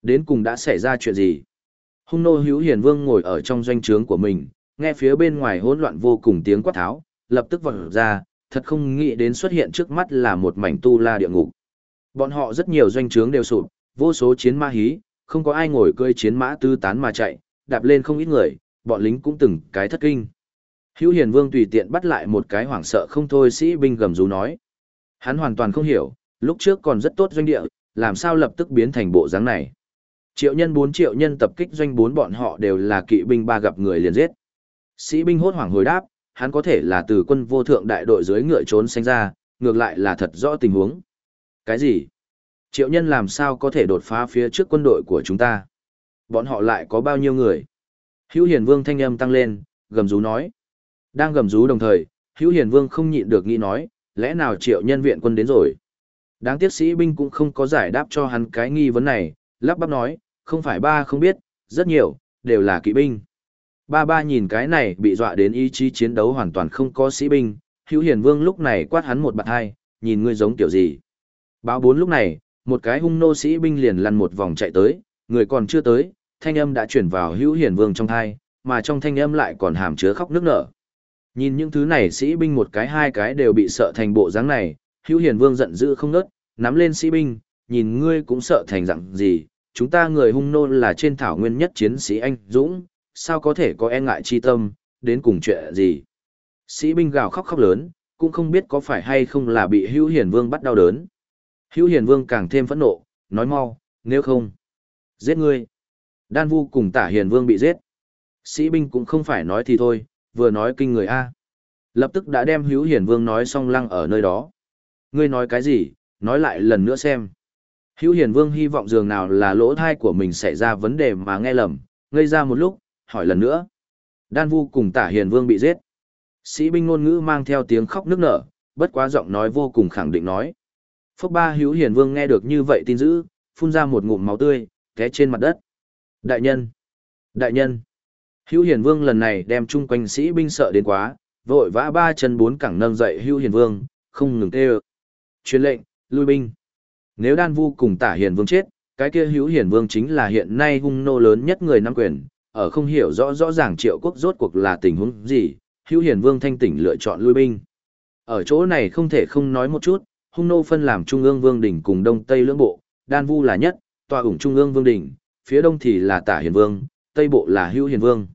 Đến cùng đã xảy ra chuyện gì? Hung nô hữu hiền vương ngồi ở trong doanh trướng của mình, nghe phía bên ngoài hỗn loạn vô cùng tiếng quát tháo, lập tức vọt ra, thật không nghĩ đến xuất hiện trước mắt là một mảnh tu la địa ngục. Bọn họ rất nhiều doanh trướng đều sụp, vô số chiến ma hí, không có ai ngồi cơi chiến mã tư tán mà chạy, đạp lên không ít người, bọn lính cũng từng cái thất kinh. Hữu Hiền Vương tùy tiện bắt lại một cái hoảng sợ không thôi sĩ binh gầm rú nói. Hắn hoàn toàn không hiểu, lúc trước còn rất tốt doanh địa, làm sao lập tức biến thành bộ dáng này. Triệu nhân 4 triệu nhân tập kích doanh bốn bọn họ đều là kỵ binh ba gặp người liền giết. Sĩ binh hốt hoảng hồi đáp, hắn có thể là từ quân vô thượng đại đội dưới ngựa trốn sánh ra, ngược lại là thật rõ tình huống. Cái gì? Triệu nhân làm sao có thể đột phá phía trước quân đội của chúng ta? Bọn họ lại có bao nhiêu người? Hữu Hiền Vương thanh âm tăng lên, gầm rú nói. Đang gầm rú đồng thời, Hữu Hiền Vương không nhịn được nghĩ nói, lẽ nào triệu nhân viện quân đến rồi? Đáng tiếc sĩ binh cũng không có giải đáp cho hắn cái nghi vấn này, lắp bắp nói, không phải ba không biết, rất nhiều, đều là kỵ binh. Ba ba nhìn cái này bị dọa đến ý chí chiến đấu hoàn toàn không có sĩ binh, hữu hiền vương lúc này quát hắn một bạn hai, nhìn ngươi giống kiểu gì. Báo bốn lúc này, một cái hung nô sĩ binh liền lăn một vòng chạy tới, người còn chưa tới, thanh âm đã chuyển vào hữu hiền vương trong thai, mà trong thanh âm lại còn hàm chứa khóc nước nở. Nhìn những thứ này sĩ binh một cái hai cái đều bị sợ thành bộ dáng này, hữu hiền vương giận dữ không ngớt, nắm lên sĩ binh, nhìn ngươi cũng sợ thành dạng gì, chúng ta người hung nô là trên thảo nguyên nhất chiến sĩ anh Dũng, sao có thể có e ngại chi tâm, đến cùng chuyện gì. Sĩ binh gào khóc khóc lớn, cũng không biết có phải hay không là bị hữu hiền vương bắt đau đớn. Hữu hiền vương càng thêm phẫn nộ, nói mau, nếu không, giết ngươi. Đan vu cùng tả hiền vương bị giết. Sĩ binh cũng không phải nói thì thôi, vừa nói kinh người A. Lập tức đã đem hữu hiền vương nói xong lăng ở nơi đó. Ngươi nói cái gì, nói lại lần nữa xem. Hữu hiền vương hy vọng dường nào là lỗ thai của mình xảy ra vấn đề mà nghe lầm, ngây ra một lúc, hỏi lần nữa. Đan vu cùng tả hiền vương bị giết. Sĩ binh ngôn ngữ mang theo tiếng khóc nức nở, bất quá giọng nói vô cùng khẳng định nói. Phúc ba hữu hiền vương nghe được như vậy tin dữ, phun ra một ngụm máu tươi, té trên mặt đất. Đại nhân! Đại nhân! Hữu hiền vương lần này đem chung quanh sĩ binh sợ đến quá, vội vã ba chân bốn cẳng nâng dậy hữu hiền vương, không ngừng tê ơ. Chuyên lệnh, lui binh. Nếu đan vu cùng tả hiền vương chết, cái kia hữu hiền vương chính là hiện nay hung nô lớn nhất người nắm quyền, ở không hiểu rõ rõ ràng triệu quốc rốt cuộc là tình huống gì, hữu hiền vương thanh tỉnh lựa chọn lui binh. Ở chỗ này không thể không nói một chút, hung nô phân làm trung ương vương đỉnh cùng đông tây lưỡng bộ, đan vu là nhất, tòa ủng trung ương vương đỉnh, phía đông thì là tả hiền vương, tây bộ là hữu hiền vương.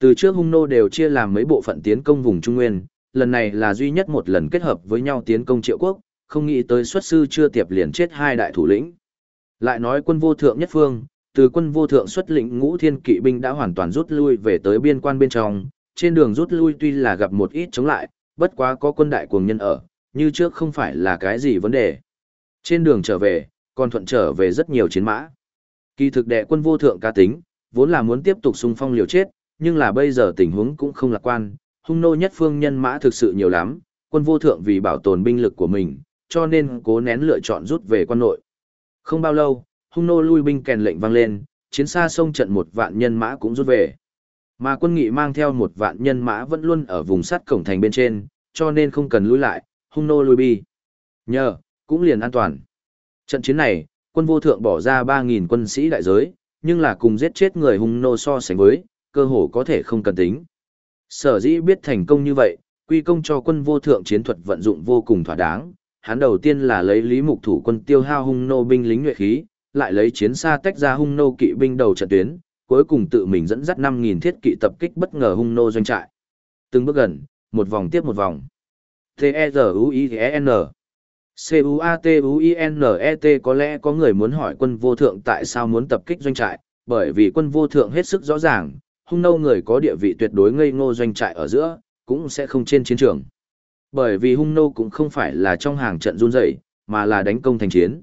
Từ trước hung nô đều chia làm mấy bộ phận tiến công vùng trung nguyên, lần này là duy nhất một lần kết hợp với nhau tiến công triệu quốc, không nghĩ tới xuất sư chưa tiệp liền chết hai đại thủ lĩnh. Lại nói quân vô thượng nhất phương, từ quân vô thượng xuất lĩnh ngũ thiên kỵ binh đã hoàn toàn rút lui về tới biên quan bên trong, trên đường rút lui tuy là gặp một ít chống lại, bất quá có quân đại cuồng nhân ở, như trước không phải là cái gì vấn đề. Trên đường trở về, còn thuận trở về rất nhiều chiến mã. Kỳ thực đệ quân vô thượng ca tính, vốn là muốn tiếp tục xung phong liều chết, nhưng là bây giờ tình huống cũng không lạc quan, hung nô nhất phương nhân mã thực sự nhiều lắm, quân vô thượng vì bảo tồn binh lực của mình, cho nên cố nén lựa chọn rút về quan nội. Không bao lâu, hung nô lui binh kèn lệnh vang lên, chiến xa sông trận một vạn nhân mã cũng rút về. Mà quân nghị mang theo một vạn nhân mã vẫn luôn ở vùng sắt cổng thành bên trên, cho nên không cần lui lại, hung nô lui bi. Nhờ, cũng liền an toàn. Trận chiến này, quân vô thượng bỏ ra 3.000 quân sĩ đại giới, nhưng là cùng giết chết người hung nô so sánh với, cơ hồ có thể không cần tính. Sở dĩ biết thành công như vậy, quy công cho quân vô thượng chiến thuật vận dụng vô cùng thỏa đáng. Hắn đầu tiên là lấy lý mục thủ quân tiêu hao hung nô binh lính nhuệ khí, lại lấy chiến xa tách ra hung nô kỵ binh đầu trận tuyến, cuối cùng tự mình dẫn dắt 5.000 thiết kỵ tập kích bất ngờ hung nô doanh trại. Từng bước gần, một vòng tiếp một vòng. T E R U I N C-U-A-T-U-I-N-E-T có lẽ có người muốn hỏi quân vô thượng tại sao muốn tập kích doanh trại, bởi vì quân vô thượng hết sức rõ ràng, hung nô người có địa vị tuyệt đối ngây ngô doanh trại ở giữa, cũng sẽ không trên chiến trường. Bởi vì hung nô cũng không phải là trong hàng trận run rẩy, mà là đánh công thành chiến.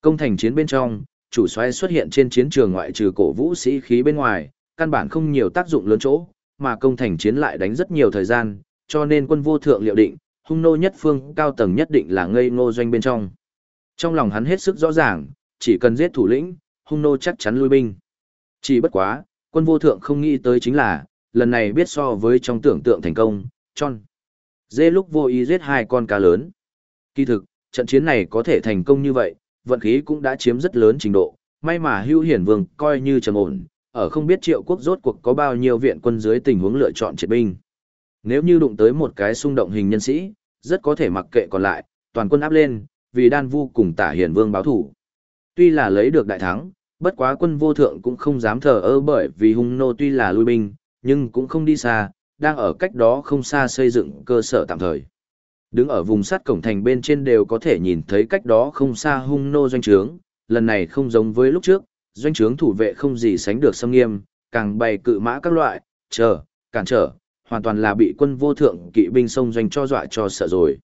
Công thành chiến bên trong, chủ soái xuất hiện trên chiến trường ngoại trừ cổ vũ sĩ khí bên ngoài, căn bản không nhiều tác dụng lớn chỗ, mà công thành chiến lại đánh rất nhiều thời gian, cho nên quân vô thượng liệu định, hung nô nhất phương cao tầng nhất định là ngây ngô doanh bên trong. Trong lòng hắn hết sức rõ ràng, chỉ cần giết thủ lĩnh, hung nô chắc chắn lui binh. Chỉ bất quá, quân vô thượng không nghĩ tới chính là, lần này biết so với trong tưởng tượng thành công, tròn. Dê lúc vô ý giết hai con cá lớn. Kỳ thực, trận chiến này có thể thành công như vậy, vận khí cũng đã chiếm rất lớn trình độ, may mà hưu hiển vương coi như trầm ổn, ở không biết triệu quốc rốt cuộc có bao nhiêu viện quân dưới tình huống lựa chọn triệt binh. Nếu như đụng tới một cái xung động hình nhân sĩ, rất có thể mặc kệ còn lại, toàn quân áp lên, vì đan vu cùng tả hiển vương báo thủ. Tuy là lấy được đại thắng, bất quá quân vô thượng cũng không dám thờ ơ bởi vì hung nô tuy là lui binh, nhưng cũng không đi xa, đang ở cách đó không xa xây dựng cơ sở tạm thời. Đứng ở vùng sắt cổng thành bên trên đều có thể nhìn thấy cách đó không xa hung nô doanh trướng, lần này không giống với lúc trước, doanh trướng thủ vệ không gì sánh được xâm nghiêm, càng bày cự mã các loại, chờ, cản trở, hoàn toàn là bị quân vô thượng kỵ binh sông doanh cho dọa cho sợ rồi.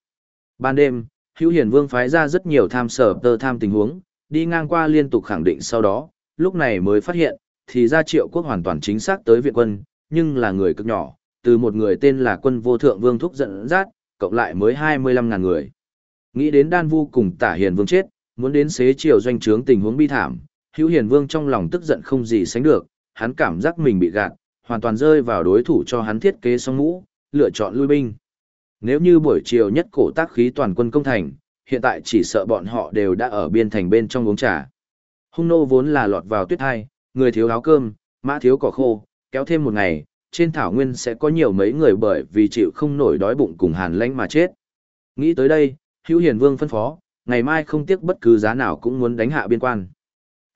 Ban đêm, Hữu Hiền Vương phái ra rất nhiều tham sở tơ tham tình huống, đi ngang qua liên tục khẳng định sau đó, lúc này mới phát hiện, thì ra triệu quốc hoàn toàn chính xác tới viện quân, nhưng là người cực nhỏ, từ một người tên là quân vô thượng vương thúc dẫn dắt, cộng lại mới 25.000 người. Nghĩ đến đan vu cùng tả hiền vương chết, muốn đến xế chiều doanh trướng tình huống bi thảm, hữu hiền vương trong lòng tức giận không gì sánh được, hắn cảm giác mình bị gạt, hoàn toàn rơi vào đối thủ cho hắn thiết kế song mũ, lựa chọn lui binh. Nếu như buổi chiều nhất cổ tác khí toàn quân công thành, hiện tại chỉ sợ bọn họ đều đã ở biên thành bên trong uống trà. Hung nô vốn là lọt vào tuyết hai, người thiếu áo cơm, mã thiếu cỏ khô, kéo thêm một ngày, trên thảo nguyên sẽ có nhiều mấy người bởi vì chịu không nổi đói bụng cùng hàn lãnh mà chết. Nghĩ tới đây, Hữu Hiền Vương phân phó, ngày mai không tiếc bất cứ giá nào cũng muốn đánh hạ biên quan.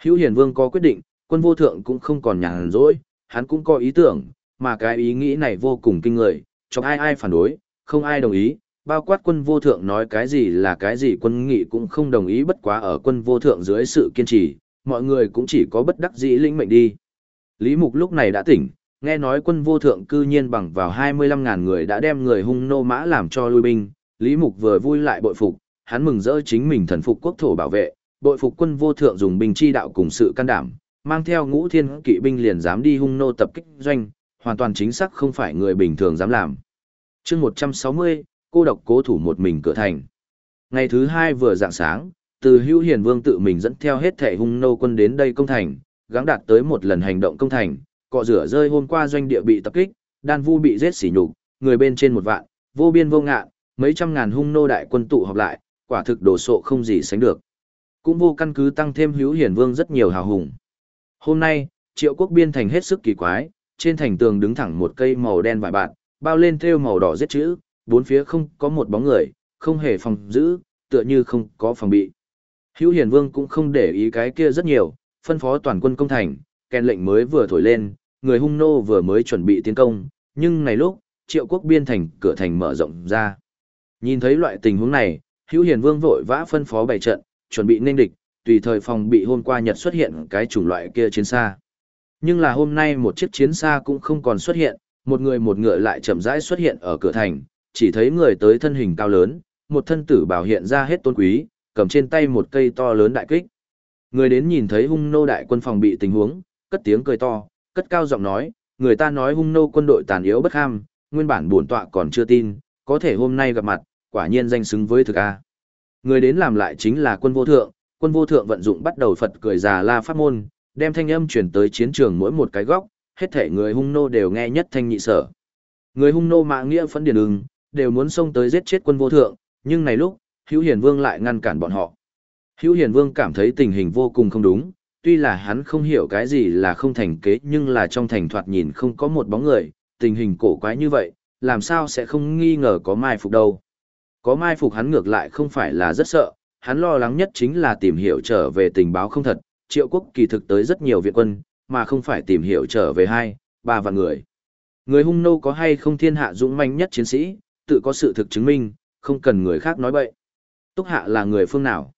Hữu Hiền Vương có quyết định, quân vô thượng cũng không còn nhàn rỗi, hắn cũng có ý tưởng, mà cái ý nghĩ này vô cùng kinh người, cho ai ai phản đối, không ai đồng ý, bao quát quân vô thượng nói cái gì là cái gì quân nghị cũng không đồng ý bất quá ở quân vô thượng dưới sự kiên trì, mọi người cũng chỉ có bất đắc dĩ lĩnh mệnh đi. Lý Mục lúc này đã tỉnh, nghe nói quân vô thượng cư nhiên bằng vào 25.000 người đã đem người hung nô mã làm cho lui binh, Lý Mục vừa vui lại bội phục, hắn mừng rỡ chính mình thần phục quốc thổ bảo vệ, bội phục quân vô thượng dùng binh chi đạo cùng sự can đảm, mang theo ngũ thiên kỵ binh liền dám đi hung nô tập kích doanh, hoàn toàn chính xác không phải người bình thường dám làm. chương 160, cô độc cố thủ một mình cửa thành. Ngày thứ hai vừa dạng sáng, từ hữu hiền vương tự mình dẫn theo hết thể hung nô quân đến đây công thành, gắng đạt tới một lần hành động công thành, cọ rửa rơi hôm qua doanh địa bị tập kích, đan vu bị giết xỉ nhục, người bên trên một vạn, vô biên vô ngạn, mấy trăm ngàn hung nô đại quân tụ họp lại, quả thực đồ sộ không gì sánh được. Cũng vô căn cứ tăng thêm hữu hiển vương rất nhiều hào hùng. Hôm nay, triệu quốc biên thành hết sức kỳ quái, trên thành tường đứng thẳng một cây màu đen vải bạt, bao lên thêu màu đỏ giết chữ, bốn phía không có một bóng người, không hề phòng giữ, tựa như không có phòng bị. Hữu hiển vương cũng không để ý cái kia rất nhiều, phân phó toàn quân công thành, kèn lệnh mới vừa thổi lên, người hung nô vừa mới chuẩn bị tiến công, nhưng này lúc, triệu quốc biên thành cửa thành mở rộng ra. Nhìn thấy loại tình huống này, hữu hiền vương vội vã phân phó bày trận, chuẩn bị nên địch, tùy thời phòng bị hôm qua Nhật xuất hiện cái chủng loại kia chiến xa. Nhưng là hôm nay một chiếc chiến xa cũng không còn xuất hiện, một người một ngựa lại chậm rãi xuất hiện ở cửa thành, chỉ thấy người tới thân hình cao lớn, một thân tử bảo hiện ra hết tôn quý, cầm trên tay một cây to lớn đại kích. Người đến nhìn thấy hung nô đại quân phòng bị tình huống, cất tiếng cười to, cất cao giọng nói, người ta nói hung nô quân đội tàn yếu bất ham, nguyên bản bổn tọa còn chưa tin, có thể hôm nay gặp mặt, quả nhiên danh xứng với thực A. Người đến làm lại chính là quân vô thượng, quân vô thượng vận dụng bắt đầu Phật cười già la pháp môn, đem thanh âm chuyển tới chiến trường mỗi một cái góc, hết thể người hung nô đều nghe nhất thanh nhị sở. Người hung nô mạng nghĩa phẫn điền ưng, đều muốn xông tới giết chết quân vô thượng, nhưng này lúc, Hữu Hiền Vương lại ngăn cản bọn họ. Hữu Hiền Vương cảm thấy tình hình vô cùng không đúng, tuy là hắn không hiểu cái gì là không thành kế nhưng là trong thành thoạt nhìn không có một bóng người, tình hình cổ quái như vậy, làm sao sẽ không nghi ngờ có mai phục đâu. Có mai phục hắn ngược lại không phải là rất sợ, hắn lo lắng nhất chính là tìm hiểu trở về tình báo không thật, triệu quốc kỳ thực tới rất nhiều viện quân, mà không phải tìm hiểu trở về hai, ba vạn người. Người hung nô có hay không thiên hạ dũng manh nhất chiến sĩ, tự có sự thực chứng minh, không cần người khác nói bậy. Túc hạ là người phương nào?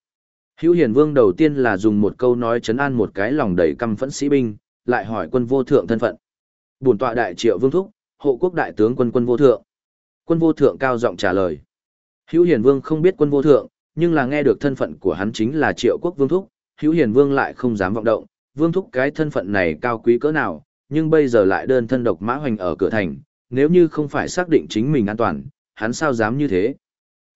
Hữu Hiền Vương đầu tiên là dùng một câu nói chấn an một cái lòng đầy căm phẫn sĩ binh, lại hỏi quân vô thượng thân phận. Bổn tọa đại triệu vương thúc, hộ quốc đại tướng quân quân vô thượng. Quân vô thượng cao giọng trả lời. Hữu Hiền Vương không biết quân vô thượng, nhưng là nghe được thân phận của hắn chính là triệu quốc vương thúc, Hữu Hiền Vương lại không dám vọng động, vương thúc cái thân phận này cao quý cỡ nào, nhưng bây giờ lại đơn thân độc mã hoành ở cửa thành, nếu như không phải xác định chính mình an toàn, hắn sao dám như thế.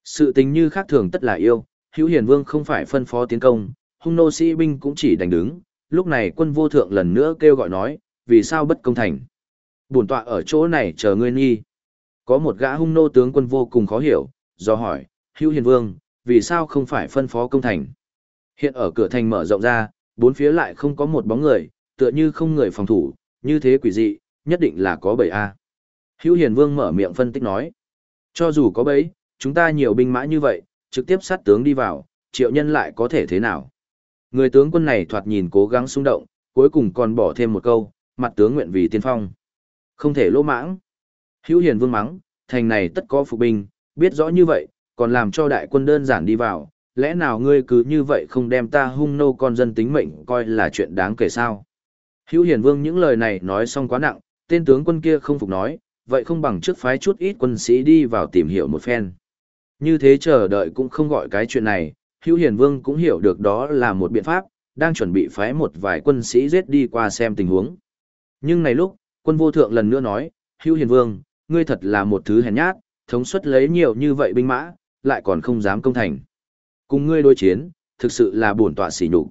Sự tình như khác thường tất là yêu, hữu hiền vương không phải phân phó tiến công, hung nô sĩ binh cũng chỉ đánh đứng, lúc này quân vô thượng lần nữa kêu gọi nói, vì sao bất công thành. Bổn tọa ở chỗ này chờ ngươi nghi. Có một gã hung nô tướng quân vô cùng khó hiểu, do hỏi, hữu hiền vương, vì sao không phải phân phó công thành. Hiện ở cửa thành mở rộng ra, bốn phía lại không có một bóng người, tựa như không người phòng thủ, như thế quỷ dị, nhất định là có bầy A. Hữu hiền vương mở miệng phân tích nói, cho dù có bấy, chúng ta nhiều binh mã như vậy, trực tiếp sát tướng đi vào, triệu nhân lại có thể thế nào? Người tướng quân này thoạt nhìn cố gắng xung động, cuối cùng còn bỏ thêm một câu, mặt tướng nguyện vì tiên phong. Không thể lỗ mãng. Hữu hiền vương mắng, thành này tất có phục binh, biết rõ như vậy, còn làm cho đại quân đơn giản đi vào, lẽ nào ngươi cứ như vậy không đem ta hung nô con dân tính mệnh coi là chuyện đáng kể sao? Hữu hiền vương những lời này nói xong quá nặng, tên tướng quân kia không phục nói, vậy không bằng trước phái chút ít quân sĩ đi vào tìm hiểu một phen. Như thế chờ đợi cũng không gọi cái chuyện này, Hữu Hiền Vương cũng hiểu được đó là một biện pháp, đang chuẩn bị phái một vài quân sĩ giết đi qua xem tình huống. Nhưng này lúc, quân vô thượng lần nữa nói, Hữu Hiền Vương, ngươi thật là một thứ hèn nhát, thống suất lấy nhiều như vậy binh mã, lại còn không dám công thành. Cùng ngươi đối chiến, thực sự là bổn tọa sỉ nhục.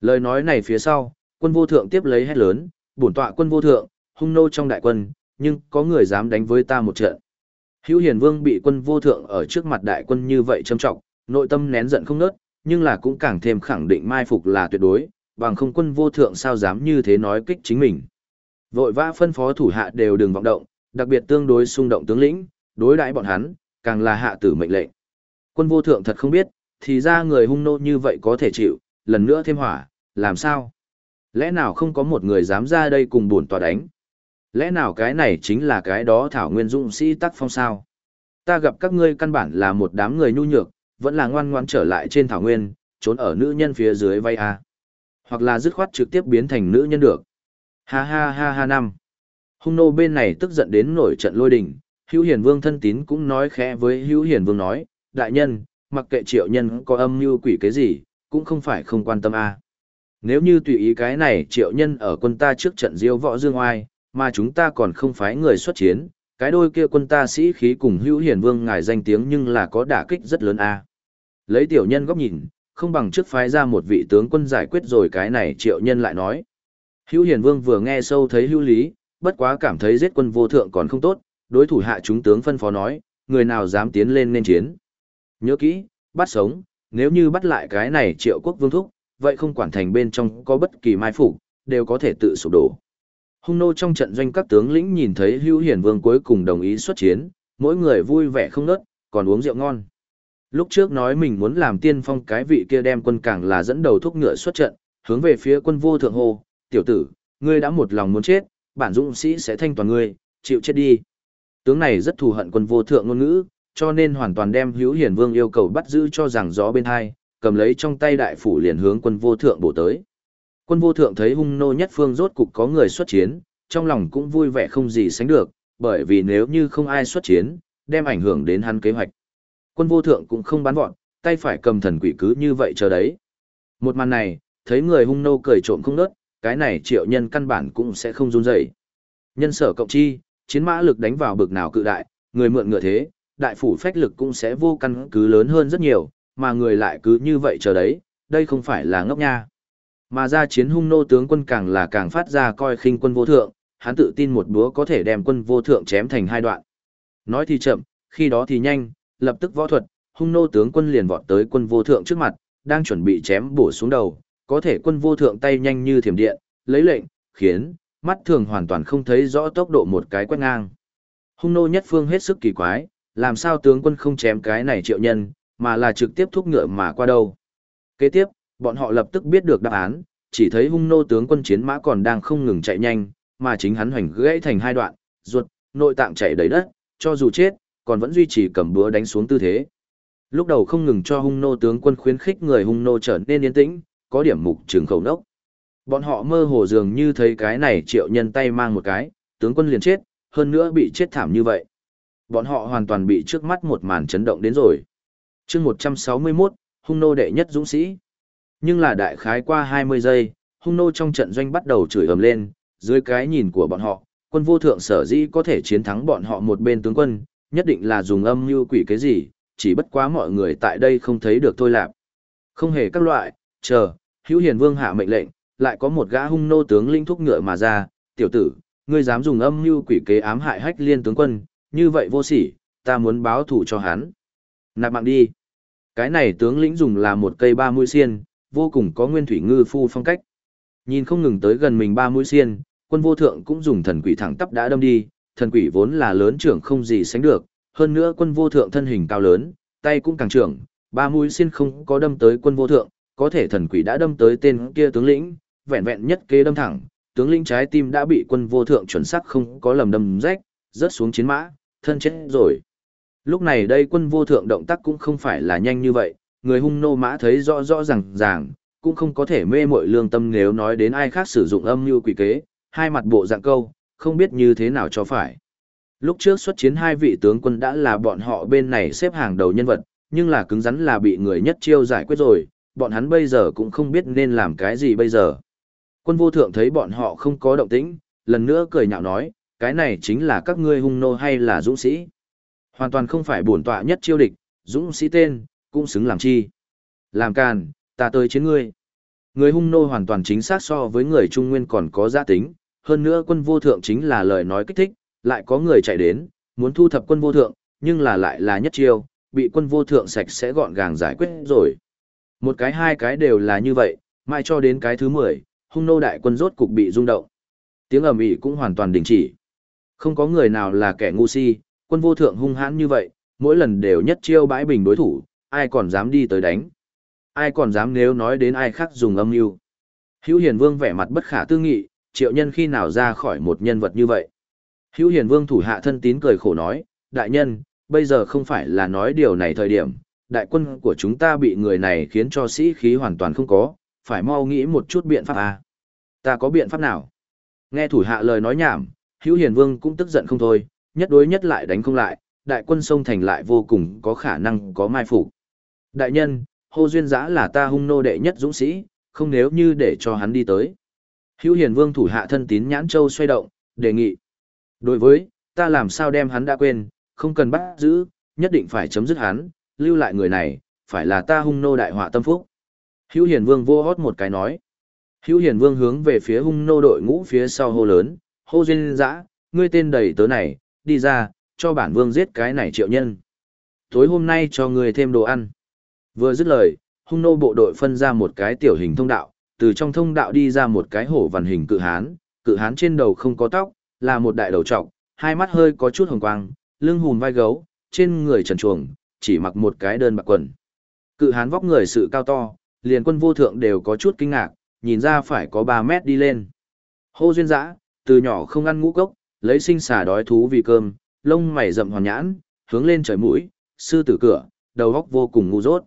Lời nói này phía sau, quân vô thượng tiếp lấy hét lớn, bổn tọa quân vô thượng, hung nô trong đại quân, nhưng có người dám đánh với ta một trận. Hữu Hiền Vương bị quân vô thượng ở trước mặt đại quân như vậy châm trọng, nội tâm nén giận không nớt, nhưng là cũng càng thêm khẳng định mai phục là tuyệt đối, bằng không quân vô thượng sao dám như thế nói kích chính mình. Vội vã phân phó thủ hạ đều đừng vọng động, đặc biệt tương đối xung động tướng lĩnh, đối đãi bọn hắn, càng là hạ tử mệnh lệnh. Quân vô thượng thật không biết, thì ra người hung nô như vậy có thể chịu, lần nữa thêm hỏa, làm sao? Lẽ nào không có một người dám ra đây cùng buồn tòa đánh? Lẽ nào cái này chính là cái đó thảo nguyên dũng sĩ tắc phong sao? Ta gặp các ngươi căn bản là một đám người nhu nhược, vẫn là ngoan ngoan trở lại trên thảo nguyên, trốn ở nữ nhân phía dưới vay a. Hoặc là dứt khoát trực tiếp biến thành nữ nhân được. Ha ha ha ha năm. Hung nô bên này tức giận đến nổi trận lôi đình, Hữu Hiền Vương thân tín cũng nói khẽ với Hữu Hiền Vương nói, đại nhân, mặc kệ triệu nhân có âm mưu quỷ cái gì, cũng không phải không quan tâm a. Nếu như tùy ý cái này triệu nhân ở quân ta trước trận diêu võ dương oai, mà chúng ta còn không phái người xuất chiến, cái đôi kia quân ta sĩ khí cùng hữu hiền vương ngài danh tiếng nhưng là có đả kích rất lớn a. Lấy tiểu nhân góc nhìn, không bằng trước phái ra một vị tướng quân giải quyết rồi cái này triệu nhân lại nói. Hữu hiền vương vừa nghe sâu thấy hữu lý, bất quá cảm thấy giết quân vô thượng còn không tốt, đối thủ hạ chúng tướng phân phó nói, người nào dám tiến lên nên chiến. Nhớ kỹ, bắt sống, nếu như bắt lại cái này triệu quốc vương thúc, vậy không quản thành bên trong có bất kỳ mai phục đều có thể tự sụp đổ. Hung nô trong trận doanh các tướng lĩnh nhìn thấy Hưu Hiển Vương cuối cùng đồng ý xuất chiến, mỗi người vui vẻ không nớt, còn uống rượu ngon. Lúc trước nói mình muốn làm tiên phong cái vị kia đem quân càng là dẫn đầu thúc ngựa xuất trận, hướng về phía quân vô thượng hồ, tiểu tử, ngươi đã một lòng muốn chết, bản dũng sĩ sẽ thanh toàn ngươi, chịu chết đi. Tướng này rất thù hận quân vô thượng ngôn ngữ, cho nên hoàn toàn đem Hữu Hiển Vương yêu cầu bắt giữ cho rằng gió bên hai, cầm lấy trong tay đại phủ liền hướng quân vô thượng bổ tới. Quân vô thượng thấy hung nô nhất phương rốt cục có người xuất chiến, trong lòng cũng vui vẻ không gì sánh được, bởi vì nếu như không ai xuất chiến, đem ảnh hưởng đến hắn kế hoạch. Quân vô thượng cũng không bán vọn, tay phải cầm thần quỷ cứ như vậy chờ đấy. Một màn này, thấy người hung nô cười trộm không nớt, cái này triệu nhân căn bản cũng sẽ không run rẩy. Nhân sở cộng chi, chiến mã lực đánh vào bực nào cự đại, người mượn ngựa thế, đại phủ phách lực cũng sẽ vô căn cứ lớn hơn rất nhiều, mà người lại cứ như vậy chờ đấy, đây không phải là ngốc nha. Mà ra chiến hung nô tướng quân càng là càng phát ra coi khinh quân vô thượng, hắn tự tin một búa có thể đem quân vô thượng chém thành hai đoạn. Nói thì chậm, khi đó thì nhanh, lập tức võ thuật, hung nô tướng quân liền vọt tới quân vô thượng trước mặt, đang chuẩn bị chém bổ xuống đầu, có thể quân vô thượng tay nhanh như thiểm điện, lấy lệnh, khiến, mắt thường hoàn toàn không thấy rõ tốc độ một cái quét ngang. Hung nô nhất phương hết sức kỳ quái, làm sao tướng quân không chém cái này triệu nhân, mà là trực tiếp thúc ngựa mà qua đâu. Kế tiếp, bọn họ lập tức biết được đáp án, chỉ thấy hung nô tướng quân chiến mã còn đang không ngừng chạy nhanh, mà chính hắn hoành gãy thành hai đoạn, ruột, nội tạng chảy đầy đất, cho dù chết, còn vẫn duy trì cầm búa đánh xuống tư thế. Lúc đầu không ngừng cho hung nô tướng quân khuyến khích người hung nô trở nên yên tĩnh, có điểm mục trường khẩu nốc. Bọn họ mơ hồ dường như thấy cái này triệu nhân tay mang một cái, tướng quân liền chết, hơn nữa bị chết thảm như vậy. Bọn họ hoàn toàn bị trước mắt một màn chấn động đến rồi. chương 161, hung nô đệ nhất dũng sĩ. Nhưng là đại khái qua 20 giây, hung nô trong trận doanh bắt đầu chửi ầm lên, dưới cái nhìn của bọn họ, quân vô thượng sở dĩ có thể chiến thắng bọn họ một bên tướng quân, nhất định là dùng âm mưu quỷ cái gì, chỉ bất quá mọi người tại đây không thấy được thôi lạp. Không hề các loại, chờ, hữu hiền vương hạ mệnh lệnh, lại có một gã hung nô tướng linh thúc ngựa mà ra, tiểu tử, ngươi dám dùng âm mưu quỷ kế ám hại hách liên tướng quân, như vậy vô sỉ, ta muốn báo thủ cho hắn. Nạp mạng đi. Cái này tướng lĩnh dùng là một cây ba mũi xiên, vô cùng có nguyên thủy ngư phu phong cách. Nhìn không ngừng tới gần mình ba mũi xiên, quân vô thượng cũng dùng thần quỷ thẳng tắp đã đâm đi, thần quỷ vốn là lớn trưởng không gì sánh được, hơn nữa quân vô thượng thân hình cao lớn, tay cũng càng trưởng, ba mũi xiên không có đâm tới quân vô thượng, có thể thần quỷ đã đâm tới tên kia tướng lĩnh, vẹn vẹn nhất kế đâm thẳng, tướng lĩnh trái tim đã bị quân vô thượng chuẩn xác không có lầm đâm rách, rớt xuống chiến mã, thân chết rồi. Lúc này đây quân vô thượng động tác cũng không phải là nhanh như vậy, người hung nô mã thấy rõ rõ ràng ràng, cũng không có thể mê mội lương tâm nếu nói đến ai khác sử dụng âm mưu quỷ kế, hai mặt bộ dạng câu, không biết như thế nào cho phải. Lúc trước xuất chiến hai vị tướng quân đã là bọn họ bên này xếp hàng đầu nhân vật, nhưng là cứng rắn là bị người nhất chiêu giải quyết rồi, bọn hắn bây giờ cũng không biết nên làm cái gì bây giờ. Quân vô thượng thấy bọn họ không có động tĩnh, lần nữa cười nhạo nói, cái này chính là các ngươi hung nô hay là dũng sĩ. Hoàn toàn không phải bổn tọa nhất chiêu địch, dũng sĩ tên, cũng xứng làm chi. Làm càn, ta tới chiến ngươi. Người hung nô hoàn toàn chính xác so với người trung nguyên còn có gia tính, hơn nữa quân vô thượng chính là lời nói kích thích, lại có người chạy đến, muốn thu thập quân vô thượng, nhưng là lại là nhất chiêu, bị quân vô thượng sạch sẽ gọn gàng giải quyết rồi. Một cái hai cái đều là như vậy, mai cho đến cái thứ 10, hung nô đại quân rốt cục bị rung động. Tiếng ầm ĩ cũng hoàn toàn đình chỉ. Không có người nào là kẻ ngu si, quân vô thượng hung hãn như vậy, mỗi lần đều nhất chiêu bãi bình đối thủ, ai còn dám đi tới đánh. Ai còn dám nếu nói đến ai khác dùng âm mưu. Hữu Hiền Vương vẻ mặt bất khả tư nghị, triệu nhân khi nào ra khỏi một nhân vật như vậy. Hữu Hiền Vương thủ hạ thân tín cười khổ nói, đại nhân, bây giờ không phải là nói điều này thời điểm, đại quân của chúng ta bị người này khiến cho sĩ khí hoàn toàn không có, phải mau nghĩ một chút biện pháp à. Ta có biện pháp nào? Nghe thủ hạ lời nói nhảm, Hữu Hiền Vương cũng tức giận không thôi, nhất đối nhất lại đánh không lại, đại quân sông thành lại vô cùng có khả năng có mai phục. Đại nhân, hô duyên giã là ta hung nô đệ nhất dũng sĩ, không nếu như để cho hắn đi tới. Hữu Hiền Vương thủ hạ thân tín nhãn châu xoay động, đề nghị. Đối với, ta làm sao đem hắn đã quên, không cần bắt giữ, nhất định phải chấm dứt hắn, lưu lại người này, phải là ta hung nô đại họa tâm phúc. Hữu Hiền Vương vô hót một cái nói. Hữu Hiền Vương hướng về phía hung nô đội ngũ phía sau hô lớn, hô duyên dã, ngươi tên đầy tớ này, đi ra, cho bản vương giết cái này triệu nhân. Tối hôm nay cho ngươi thêm đồ ăn. Vừa dứt lời, hung nô bộ đội phân ra một cái tiểu hình thông đạo, từ trong thông đạo đi ra một cái hổ vằn hình cự hán, cự hán trên đầu không có tóc, là một đại đầu trọc, hai mắt hơi có chút hồng quang, lưng hùn vai gấu, trên người trần chuồng, chỉ mặc một cái đơn bạc quần. Cự hán vóc người sự cao to, liền quân vô thượng đều có chút kinh ngạc, nhìn ra phải có 3 mét đi lên. Hô duyên dã, từ nhỏ không ăn ngũ cốc, lấy sinh xà đói thú vì cơm, lông mày rậm hoàn nhãn, hướng lên trời mũi, sư tử cửa, đầu góc vô cùng ngu dốt.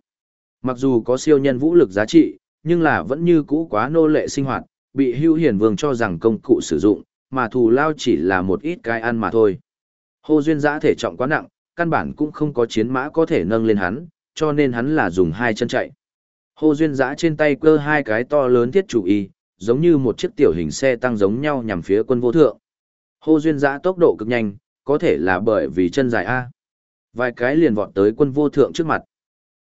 Mặc dù có siêu nhân vũ lực giá trị, nhưng là vẫn như cũ quá nô lệ sinh hoạt, bị hưu hiển vương cho rằng công cụ sử dụng, mà thù lao chỉ là một ít cái ăn mà thôi. Hô duyên giã thể trọng quá nặng, căn bản cũng không có chiến mã có thể nâng lên hắn, cho nên hắn là dùng hai chân chạy. Hô duyên giã trên tay cơ hai cái to lớn thiết chủ y, giống như một chiếc tiểu hình xe tăng giống nhau nhằm phía quân vô thượng. Hô Duyên Giã tốc độ cực nhanh, có thể là bởi vì chân dài A. Vài cái liền vọt tới quân vô thượng trước mặt.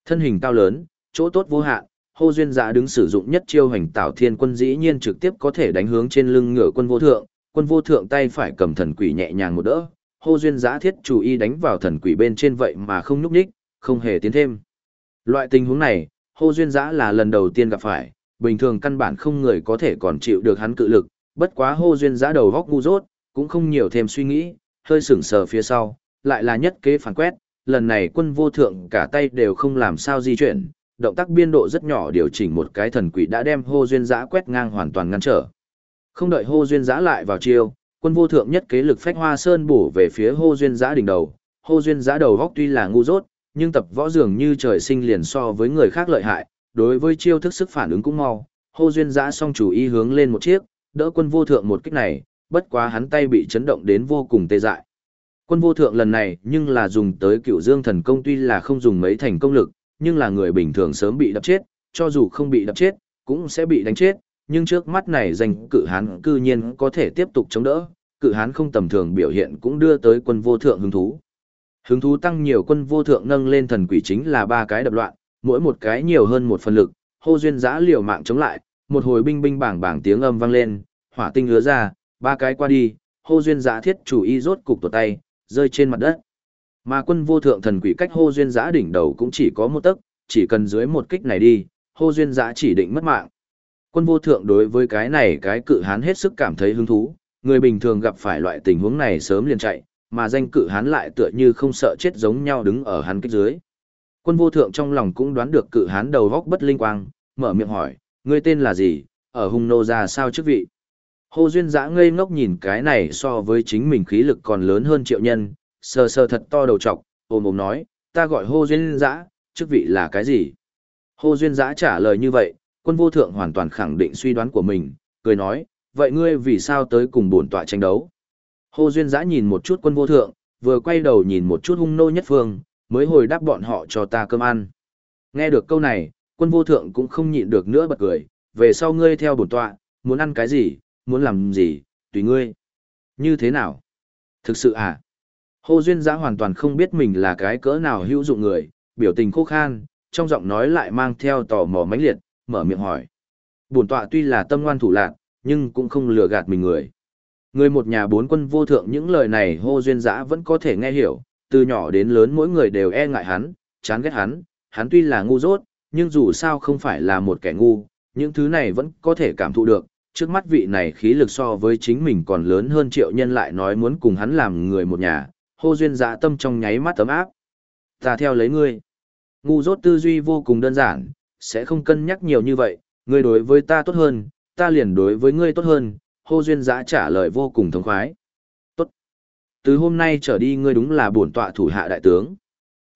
Thân hình cao lớn, chỗ tốt vô hạn, Hô Duyên giả đứng sử dụng nhất chiêu hành tảo thiên quân dĩ nhiên trực tiếp có thể đánh hướng trên lưng ngựa quân vô thượng, quân vô thượng tay phải cầm thần quỷ nhẹ nhàng một đỡ, Hô Duyên giả thiết chủ y đánh vào thần quỷ bên trên vậy mà không nhúc nhích, không hề tiến thêm. Loại tình huống này, Hô Duyên Giã là lần đầu tiên gặp phải, bình thường căn bản không người có thể còn chịu được hắn cự lực, bất quá Hô Duyên Giã đầu góc ngu dốt, cũng không nhiều thêm suy nghĩ, hơi sững sờ phía sau, lại là nhất kế phản quét, lần này quân vô thượng cả tay đều không làm sao di chuyển, động tác biên độ rất nhỏ điều chỉnh một cái thần quỷ đã đem hô duyên giã quét ngang hoàn toàn ngăn trở. Không đợi hô duyên giã lại vào chiêu, quân vô thượng nhất kế lực phách hoa sơn bổ về phía hô duyên giã đỉnh đầu, hô duyên giã đầu góc tuy là ngu dốt, nhưng tập võ dường như trời sinh liền so với người khác lợi hại, đối với chiêu thức sức phản ứng cũng mau, hô duyên giã song chủ ý hướng lên một chiếc, đỡ quân vô thượng một kích này, bất quá hắn tay bị chấn động đến vô cùng tê dại. Quân vô thượng lần này nhưng là dùng tới cựu dương thần công tuy là không dùng mấy thành công lực, nhưng là người bình thường sớm bị đập chết, cho dù không bị đập chết, cũng sẽ bị đánh chết, nhưng trước mắt này danh cự hán cư nhiên có thể tiếp tục chống đỡ, cự hán không tầm thường biểu hiện cũng đưa tới quân vô thượng hứng thú. Hứng thú tăng nhiều quân vô thượng nâng lên thần quỷ chính là ba cái đập loạn, mỗi một cái nhiều hơn một phần lực, hô duyên giã liều mạng chống lại, một hồi binh binh bảng bảng tiếng âm vang lên, hỏa tinh hứa ra, ba cái qua đi, hô duyên giã thiết chủ y rốt cục tuột tay, rơi trên mặt đất. Mà quân vô thượng thần quỷ cách hô duyên giã đỉnh đầu cũng chỉ có một tấc, chỉ cần dưới một kích này đi, hô duyên giã chỉ định mất mạng. Quân vô thượng đối với cái này cái cự hán hết sức cảm thấy hứng thú, người bình thường gặp phải loại tình huống này sớm liền chạy, mà danh cự hán lại tựa như không sợ chết giống nhau đứng ở hắn kích dưới. Quân vô thượng trong lòng cũng đoán được cự hán đầu góc bất linh quang, mở miệng hỏi, ngươi tên là gì, ở hung nô ra sao chức vị? Hô duyên dã ngây ngốc nhìn cái này so với chính mình khí lực còn lớn hơn triệu nhân, sờ sờ thật to đầu trọc, ôm ôm nói, ta gọi hô duyên dã, chức vị là cái gì? Hô duyên dã trả lời như vậy, quân vô thượng hoàn toàn khẳng định suy đoán của mình, cười nói, vậy ngươi vì sao tới cùng bổn tọa tranh đấu? Hô duyên dã nhìn một chút quân vô thượng, vừa quay đầu nhìn một chút hung nô nhất phương, mới hồi đáp bọn họ cho ta cơm ăn. Nghe được câu này, quân vô thượng cũng không nhịn được nữa bật cười, về sau ngươi theo bổn tọa, muốn ăn cái gì, muốn làm gì, tùy ngươi. Như thế nào? Thực sự à? Hồ Duyên Giã hoàn toàn không biết mình là cái cỡ nào hữu dụng người, biểu tình khô khan, trong giọng nói lại mang theo tò mò mãnh liệt, mở miệng hỏi. Bổn tọa tuy là tâm ngoan thủ lạc, nhưng cũng không lừa gạt mình người. Người một nhà bốn quân vô thượng những lời này Hồ Duyên Giã vẫn có thể nghe hiểu, từ nhỏ đến lớn mỗi người đều e ngại hắn, chán ghét hắn, hắn tuy là ngu dốt, nhưng dù sao không phải là một kẻ ngu, những thứ này vẫn có thể cảm thụ được, trước mắt vị này khí lực so với chính mình còn lớn hơn triệu nhân lại nói muốn cùng hắn làm người một nhà, hô duyên dạ tâm trong nháy mắt tấm áp. Ta theo lấy ngươi. Ngu dốt tư duy vô cùng đơn giản, sẽ không cân nhắc nhiều như vậy, ngươi đối với ta tốt hơn, ta liền đối với ngươi tốt hơn, hô duyên dạ trả lời vô cùng thống khoái. Tốt. Từ hôm nay trở đi ngươi đúng là bổn tọa thủ hạ đại tướng.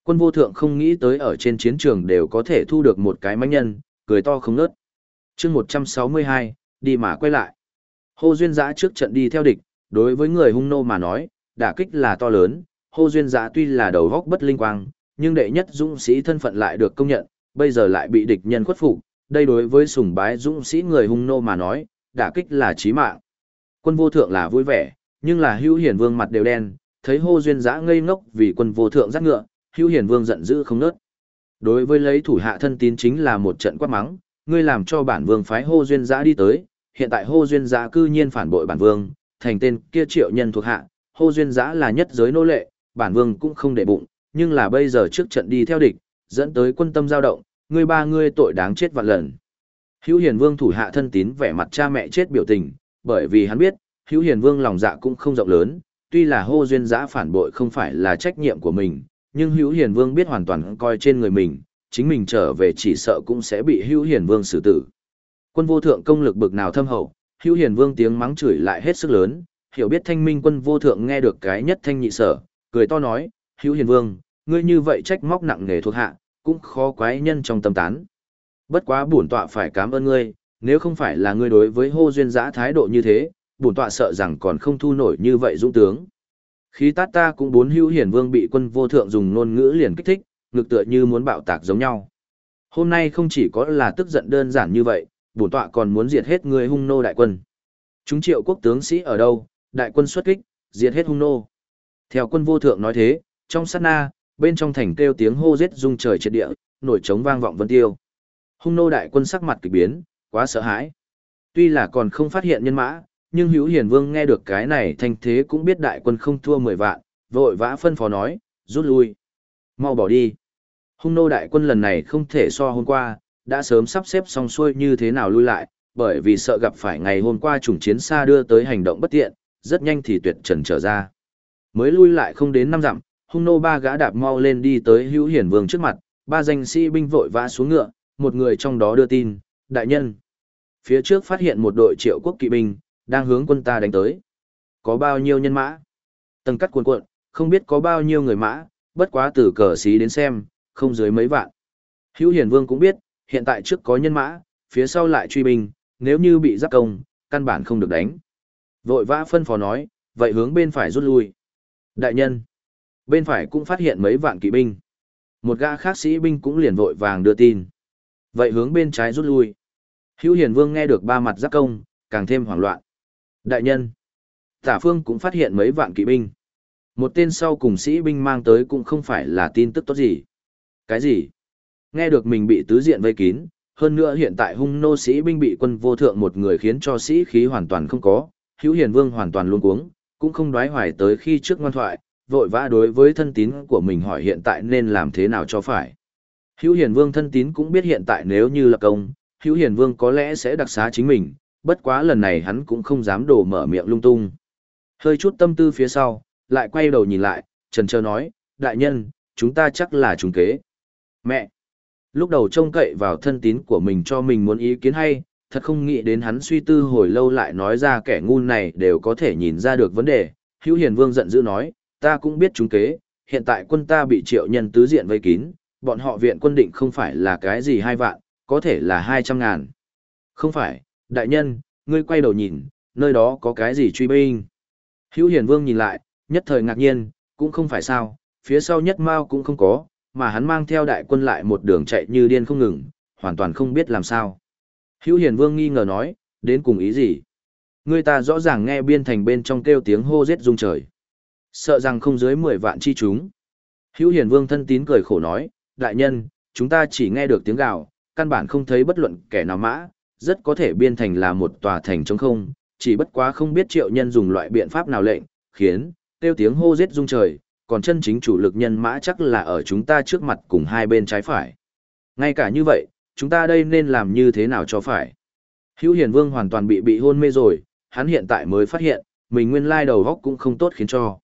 Quân vô thượng không nghĩ tới ở trên chiến trường đều có thể thu được một cái mánh nhân, cười to không nớt. chương 162, đi mà quay lại. Hô Duyên Giã trước trận đi theo địch, đối với người hung nô mà nói, đả kích là to lớn, Hô Duyên Giã tuy là đầu góc bất linh quang, nhưng đệ nhất dũng sĩ thân phận lại được công nhận, bây giờ lại bị địch nhân khuất phục, đây đối với sùng bái dũng sĩ người hung nô mà nói, đả kích là chí mạng. Quân vô thượng là vui vẻ, nhưng là hưu hiển vương mặt đều đen, thấy hô duyên giã ngây ngốc vì quân vô thượng rắc ngựa, hưu hiển vương giận dữ không nớt. Đối với lấy thủ hạ thân tín chính là một trận quát mắng, ngươi làm cho bản vương phái hô duyên giã đi tới, hiện tại hô duyên giã cư nhiên phản bội bản vương, thành tên kia triệu nhân thuộc hạ, hô duyên giã là nhất giới nô lệ, bản vương cũng không để bụng, nhưng là bây giờ trước trận đi theo địch, dẫn tới quân tâm dao động, ngươi ba ngươi tội đáng chết vạn lần. Hữu Hiền Vương thủ hạ thân tín vẻ mặt cha mẹ chết biểu tình, bởi vì hắn biết, Hữu Hiền Vương lòng dạ cũng không rộng lớn, tuy là hô duyên giã phản bội không phải là trách nhiệm của mình, nhưng Hữu Hiền Vương biết hoàn toàn coi trên người mình, chính mình trở về chỉ sợ cũng sẽ bị Hữu Hiền Vương xử tử. Quân vô thượng công lực bực nào thâm hậu, hữu hiền vương tiếng mắng chửi lại hết sức lớn, hiểu biết thanh minh quân vô thượng nghe được cái nhất thanh nhị sở, cười to nói, hữu hiền vương, ngươi như vậy trách móc nặng nề thuộc hạ, cũng khó quái nhân trong tâm tán. Bất quá bổn tọa phải cảm ơn ngươi, nếu không phải là ngươi đối với hô duyên giã thái độ như thế, bổn tọa sợ rằng còn không thu nổi như vậy dũng tướng. Khí tát ta cũng bốn hữu hiển vương bị quân vô thượng dùng ngôn ngữ liền kích thích, ngực tựa như muốn bạo tạc giống nhau. Hôm nay không chỉ có là tức giận đơn giản như vậy, bổn tọa còn muốn diệt hết người hung nô đại quân. Chúng triệu quốc tướng sĩ ở đâu, đại quân xuất kích, diệt hết hung nô. Theo quân vô thượng nói thế, trong sát na, bên trong thành kêu tiếng hô giết rung trời triệt địa, nổi trống vang vọng vân tiêu. Hung nô đại quân sắc mặt kỳ biến, quá sợ hãi. Tuy là còn không phát hiện nhân mã, nhưng Hữu Hiền Vương nghe được cái này thành thế cũng biết đại quân không thua 10 vạn, vội vã phân phó nói, rút lui. Mau bỏ đi. Hung nô đại quân lần này không thể so hôm qua, đã sớm sắp xếp xong xuôi như thế nào lui lại, bởi vì sợ gặp phải ngày hôm qua chủng chiến xa đưa tới hành động bất tiện, rất nhanh thì tuyệt trần trở ra. Mới lui lại không đến năm dặm, hung nô ba gã đạp mau lên đi tới hữu hiển vương trước mặt, ba danh sĩ binh vội vã xuống ngựa, một người trong đó đưa tin, đại nhân. Phía trước phát hiện một đội triệu quốc kỵ binh, đang hướng quân ta đánh tới. Có bao nhiêu nhân mã? Tầng cắt cuộn cuộn, không biết có bao nhiêu người mã, bất quá từ cờ xí đến xem, không dưới mấy vạn. Hữu hiển vương cũng biết, hiện tại trước có nhân mã, phía sau lại truy binh, nếu như bị giáp công, căn bản không được đánh. Vội vã phân phó nói, vậy hướng bên phải rút lui. Đại nhân, bên phải cũng phát hiện mấy vạn kỵ binh. Một gã khác sĩ binh cũng liền vội vàng đưa tin. Vậy hướng bên trái rút lui. Hữu Hiền Vương nghe được ba mặt giáp công, càng thêm hoảng loạn. Đại nhân, Tả Phương cũng phát hiện mấy vạn kỵ binh. Một tên sau cùng sĩ binh mang tới cũng không phải là tin tức tốt gì. Cái gì? Nghe được mình bị tứ diện vây kín, hơn nữa hiện tại hung nô sĩ binh bị quân vô thượng một người khiến cho sĩ khí hoàn toàn không có, hữu hiền vương hoàn toàn luôn cuống, cũng không đoái hoài tới khi trước ngoan thoại, vội vã đối với thân tín của mình hỏi hiện tại nên làm thế nào cho phải. Hữu hiền vương thân tín cũng biết hiện tại nếu như là công, hữu hiền vương có lẽ sẽ đặc xá chính mình, bất quá lần này hắn cũng không dám đổ mở miệng lung tung. Hơi chút tâm tư phía sau, lại quay đầu nhìn lại, trần trơ nói, đại nhân, chúng ta chắc là trùng kế. Mẹ! Lúc đầu trông cậy vào thân tín của mình cho mình muốn ý kiến hay, thật không nghĩ đến hắn suy tư hồi lâu lại nói ra kẻ ngu này đều có thể nhìn ra được vấn đề. Hữu Hiền Vương giận dữ nói, ta cũng biết chúng kế, hiện tại quân ta bị triệu nhân tứ diện vây kín, bọn họ viện quân định không phải là cái gì hai vạn, có thể là hai trăm ngàn. Không phải, đại nhân, ngươi quay đầu nhìn, nơi đó có cái gì truy binh. Hữu Hiền Vương nhìn lại, nhất thời ngạc nhiên, cũng không phải sao, phía sau nhất mao cũng không có, mà hắn mang theo đại quân lại một đường chạy như điên không ngừng, hoàn toàn không biết làm sao. Hữu Hiền Vương nghi ngờ nói, đến cùng ý gì? Người ta rõ ràng nghe biên thành bên trong kêu tiếng hô giết rung trời. Sợ rằng không dưới 10 vạn chi chúng. Hữu Hiền Vương thân tín cười khổ nói, đại nhân, chúng ta chỉ nghe được tiếng gào, căn bản không thấy bất luận kẻ nào mã, rất có thể biên thành là một tòa thành trống không, chỉ bất quá không biết triệu nhân dùng loại biện pháp nào lệnh, khiến, kêu tiếng hô giết rung trời, còn chân chính chủ lực nhân mã chắc là ở chúng ta trước mặt cùng hai bên trái phải. Ngay cả như vậy, chúng ta đây nên làm như thế nào cho phải? Hữu Hiền Vương hoàn toàn bị bị hôn mê rồi, hắn hiện tại mới phát hiện, mình nguyên lai đầu góc cũng không tốt khiến cho.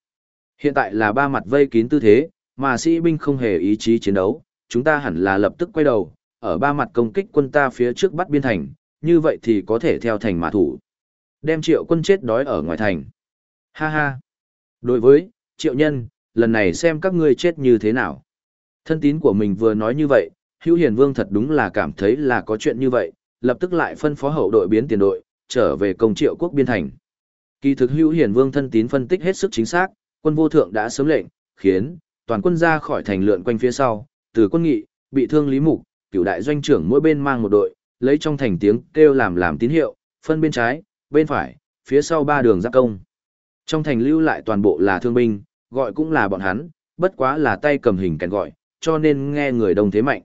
Hiện tại là ba mặt vây kín tư thế, mà sĩ binh không hề ý chí chiến đấu, chúng ta hẳn là lập tức quay đầu, ở ba mặt công kích quân ta phía trước bắt biên thành, như vậy thì có thể theo thành mà thủ. Đem triệu quân chết đói ở ngoài thành. Ha ha. Đối với, triệu nhân, lần này xem các ngươi chết như thế nào. Thân tín của mình vừa nói như vậy, Hữu Hiền Vương thật đúng là cảm thấy là có chuyện như vậy, lập tức lại phân phó hậu đội biến tiền đội, trở về công triệu quốc biên thành. Kỳ thực Hữu Hiền Vương thân tín phân tích hết sức chính xác, quân vô thượng đã sớm lệnh, khiến toàn quân ra khỏi thành lượn quanh phía sau, từ quân nghị, bị thương Lý Mục, cửu đại doanh trưởng mỗi bên mang một đội, lấy trong thành tiếng kêu làm làm tín hiệu, phân bên trái, bên phải, phía sau ba đường giáp công. Trong thành lưu lại toàn bộ là thương binh, gọi cũng là bọn hắn, bất quá là tay cầm hình kèn gọi, cho nên nghe người đông thế mạnh.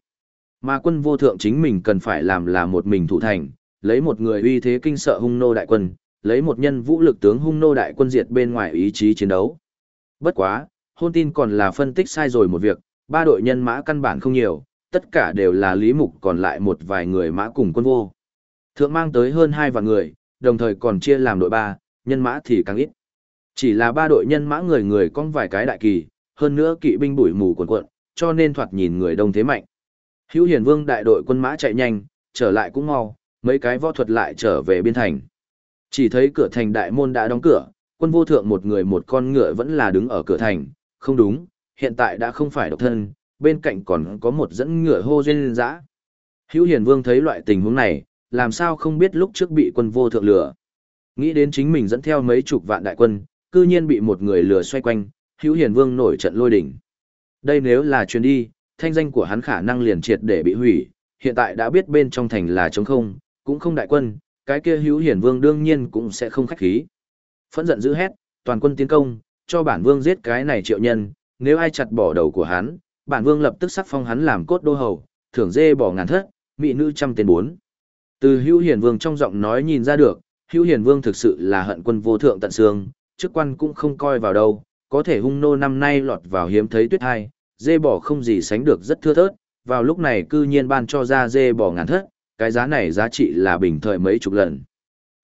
Mà quân vô thượng chính mình cần phải làm là một mình thủ thành, lấy một người uy thế kinh sợ hung nô đại quân, lấy một nhân vũ lực tướng hung nô đại quân diệt bên ngoài ý chí chiến đấu. Bất quá, hôn tin còn là phân tích sai rồi một việc, ba đội nhân mã căn bản không nhiều, tất cả đều là lý mục còn lại một vài người mã cùng quân vô. Thượng mang tới hơn hai vạn người, đồng thời còn chia làm đội ba, nhân mã thì càng ít. Chỉ là ba đội nhân mã người người con vài cái đại kỳ, hơn nữa kỵ binh bụi mù quần quận, cho nên thoạt nhìn người đông thế mạnh. Hữu Hiền Vương đại đội quân mã chạy nhanh, trở lại cũng mau, mấy cái võ thuật lại trở về biên thành. Chỉ thấy cửa thành đại môn đã đóng cửa, quân vô thượng một người một con ngựa vẫn là đứng ở cửa thành, không đúng, hiện tại đã không phải độc thân, bên cạnh còn có một dẫn ngựa hô duyên dã. Hữu Hiền Vương thấy loại tình huống này, làm sao không biết lúc trước bị quân vô thượng lừa. Nghĩ đến chính mình dẫn theo mấy chục vạn đại quân, cư nhiên bị một người lừa xoay quanh, hữu hiền vương nổi trận lôi đỉnh. Đây nếu là chuyến đi, thanh danh của hắn khả năng liền triệt để bị hủy, hiện tại đã biết bên trong thành là trống không, cũng không đại quân, cái kia hữu hiền vương đương nhiên cũng sẽ không khách khí. Phẫn giận dữ hét, toàn quân tiến công, cho bản vương giết cái này triệu nhân, nếu ai chặt bỏ đầu của hắn, bản vương lập tức sắc phong hắn làm cốt đô hầu, thưởng dê bỏ ngàn thất, mỹ nữ trăm tên bốn. Từ hữu hiền vương trong giọng nói nhìn ra được, hữu hiền vương thực sự là hận quân vô thượng tận xương, chức quan cũng không coi vào đâu, có thể hung nô năm nay lọt vào hiếm thấy tuyết hai, dê bò không gì sánh được rất thưa thớt, vào lúc này cư nhiên ban cho ra dê bò ngàn thất, cái giá này giá trị là bình thời mấy chục lần.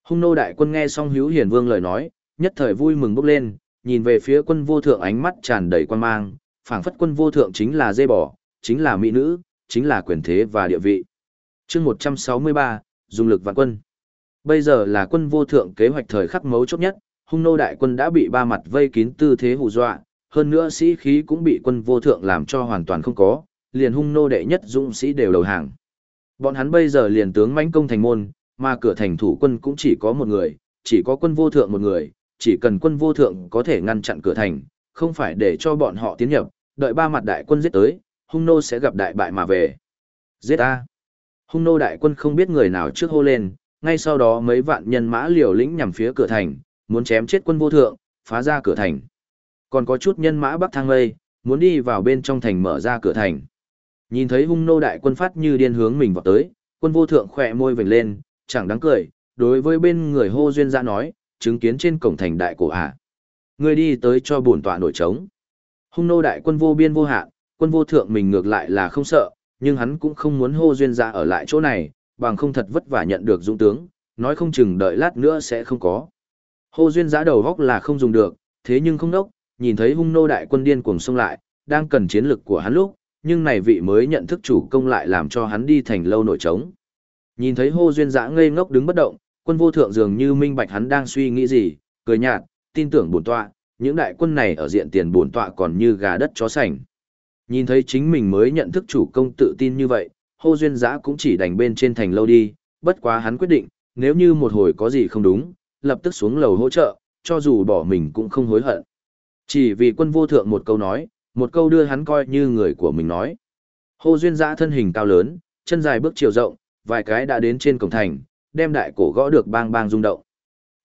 Hung nô đại quân nghe xong hữu hiền vương lời nói, nhất thời vui mừng bốc lên, nhìn về phía quân vô thượng ánh mắt tràn đầy quan mang, phảng phất quân vô thượng chính là dê bò, chính là mỹ nữ, chính là quyền thế và địa vị. chương 163, dùng lực vạn quân. Bây giờ là quân vô thượng kế hoạch thời khắc mấu chốt nhất, hung nô đại quân đã bị ba mặt vây kín tư thế hù dọa, hơn nữa sĩ khí cũng bị quân vô thượng làm cho hoàn toàn không có, liền hung nô đệ nhất dũng sĩ đều đầu hàng. Bọn hắn bây giờ liền tướng mãnh công thành môn, mà cửa thành thủ quân cũng chỉ có một người, chỉ có quân vô thượng một người, chỉ cần quân vô thượng có thể ngăn chặn cửa thành, không phải để cho bọn họ tiến nhập, đợi ba mặt đại quân giết tới, hung nô sẽ gặp đại bại mà về. Giết a! Hung nô đại quân không biết người nào trước hô lên, ngay sau đó mấy vạn nhân mã liều lĩnh nhằm phía cửa thành, muốn chém chết quân vô thượng, phá ra cửa thành. Còn có chút nhân mã bắc thang lây, muốn đi vào bên trong thành mở ra cửa thành. Nhìn thấy hung nô đại quân phát như điên hướng mình vào tới, quân vô thượng khỏe môi vểnh lên, chẳng đáng cười, đối với bên người hô duyên ra nói, chứng kiến trên cổng thành đại cổ hạ. Người đi tới cho bổn tọa nổi trống. Hung nô đại quân vô biên vô hạn, quân vô thượng mình ngược lại là không sợ, nhưng hắn cũng không muốn hô duyên ra ở lại chỗ này, bằng không thật vất vả nhận được dũng tướng, nói không chừng đợi lát nữa sẽ không có. Hô duyên giã đầu góc là không dùng được, thế nhưng không đốc, nhìn thấy hung nô đại quân điên cuồng xông lại, đang cần chiến lực của hắn lúc, nhưng này vị mới nhận thức chủ công lại làm cho hắn đi thành lâu nổi trống. Nhìn thấy hô duyên giã ngây ngốc đứng bất động, quân vô thượng dường như minh bạch hắn đang suy nghĩ gì, cười nhạt, tin tưởng bổn tọa, những đại quân này ở diện tiền bổn tọa còn như gà đất chó sành. Nhìn thấy chính mình mới nhận thức chủ công tự tin như vậy, hô duyên giã cũng chỉ đành bên trên thành lâu đi, bất quá hắn quyết định, nếu như một hồi có gì không đúng, lập tức xuống lầu hỗ trợ, cho dù bỏ mình cũng không hối hận. Chỉ vì quân vô thượng một câu nói, một câu đưa hắn coi như người của mình nói. Hồ duyên giã thân hình cao lớn, chân dài bước chiều rộng, vài cái đã đến trên cổng thành, đem đại cổ gõ được bang bang rung động.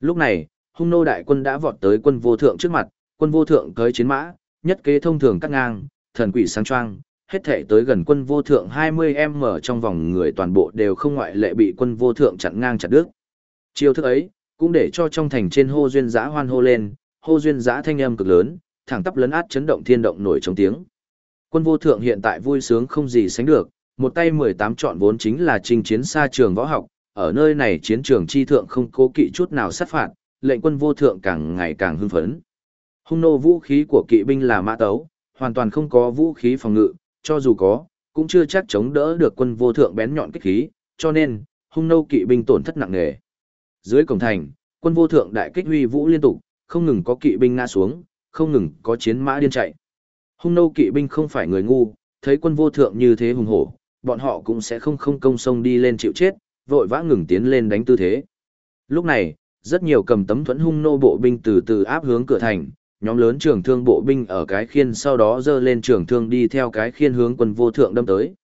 Lúc này, hung nô đại quân đã vọt tới quân vô thượng trước mặt, quân vô thượng cưới chiến mã, nhất kế thông thường cắt ngang, thần quỷ sáng choang, hết thể tới gần quân vô thượng 20m trong vòng người toàn bộ đều không ngoại lệ bị quân vô thượng chặn ngang chặt đứt. Chiêu thức ấy, cũng để cho trong thành trên hô duyên giã hoan hô lên, hô duyên giã thanh âm cực lớn, thẳng tắp lấn át chấn động thiên động nổi trong tiếng. Quân vô thượng hiện tại vui sướng không gì sánh được, một tay 18 chọn vốn chính là trình chiến xa trường võ học, ở nơi này chiến trường chi thượng không cố kỵ chút nào sát phạt, lệnh quân vô thượng càng ngày càng hưng phấn. Hung nô vũ khí của kỵ binh là mã tấu, hoàn toàn không có vũ khí phòng ngự, cho dù có, cũng chưa chắc chống đỡ được quân vô thượng bén nhọn kích khí, cho nên, hung nô kỵ binh tổn thất nặng nề. Dưới cổng thành, quân vô thượng đại kích huy vũ liên tục, không ngừng có kỵ binh ngã xuống, không ngừng có chiến mã điên chạy. Hung nô kỵ binh không phải người ngu, thấy quân vô thượng như thế hùng hổ, bọn họ cũng sẽ không không công sông đi lên chịu chết, vội vã ngừng tiến lên đánh tư thế. Lúc này, rất nhiều cầm tấm thuẫn hung nô bộ binh từ từ áp hướng cửa thành, nhóm lớn trường thương bộ binh ở cái khiên sau đó dơ lên trường thương đi theo cái khiên hướng quân vô thượng đâm tới.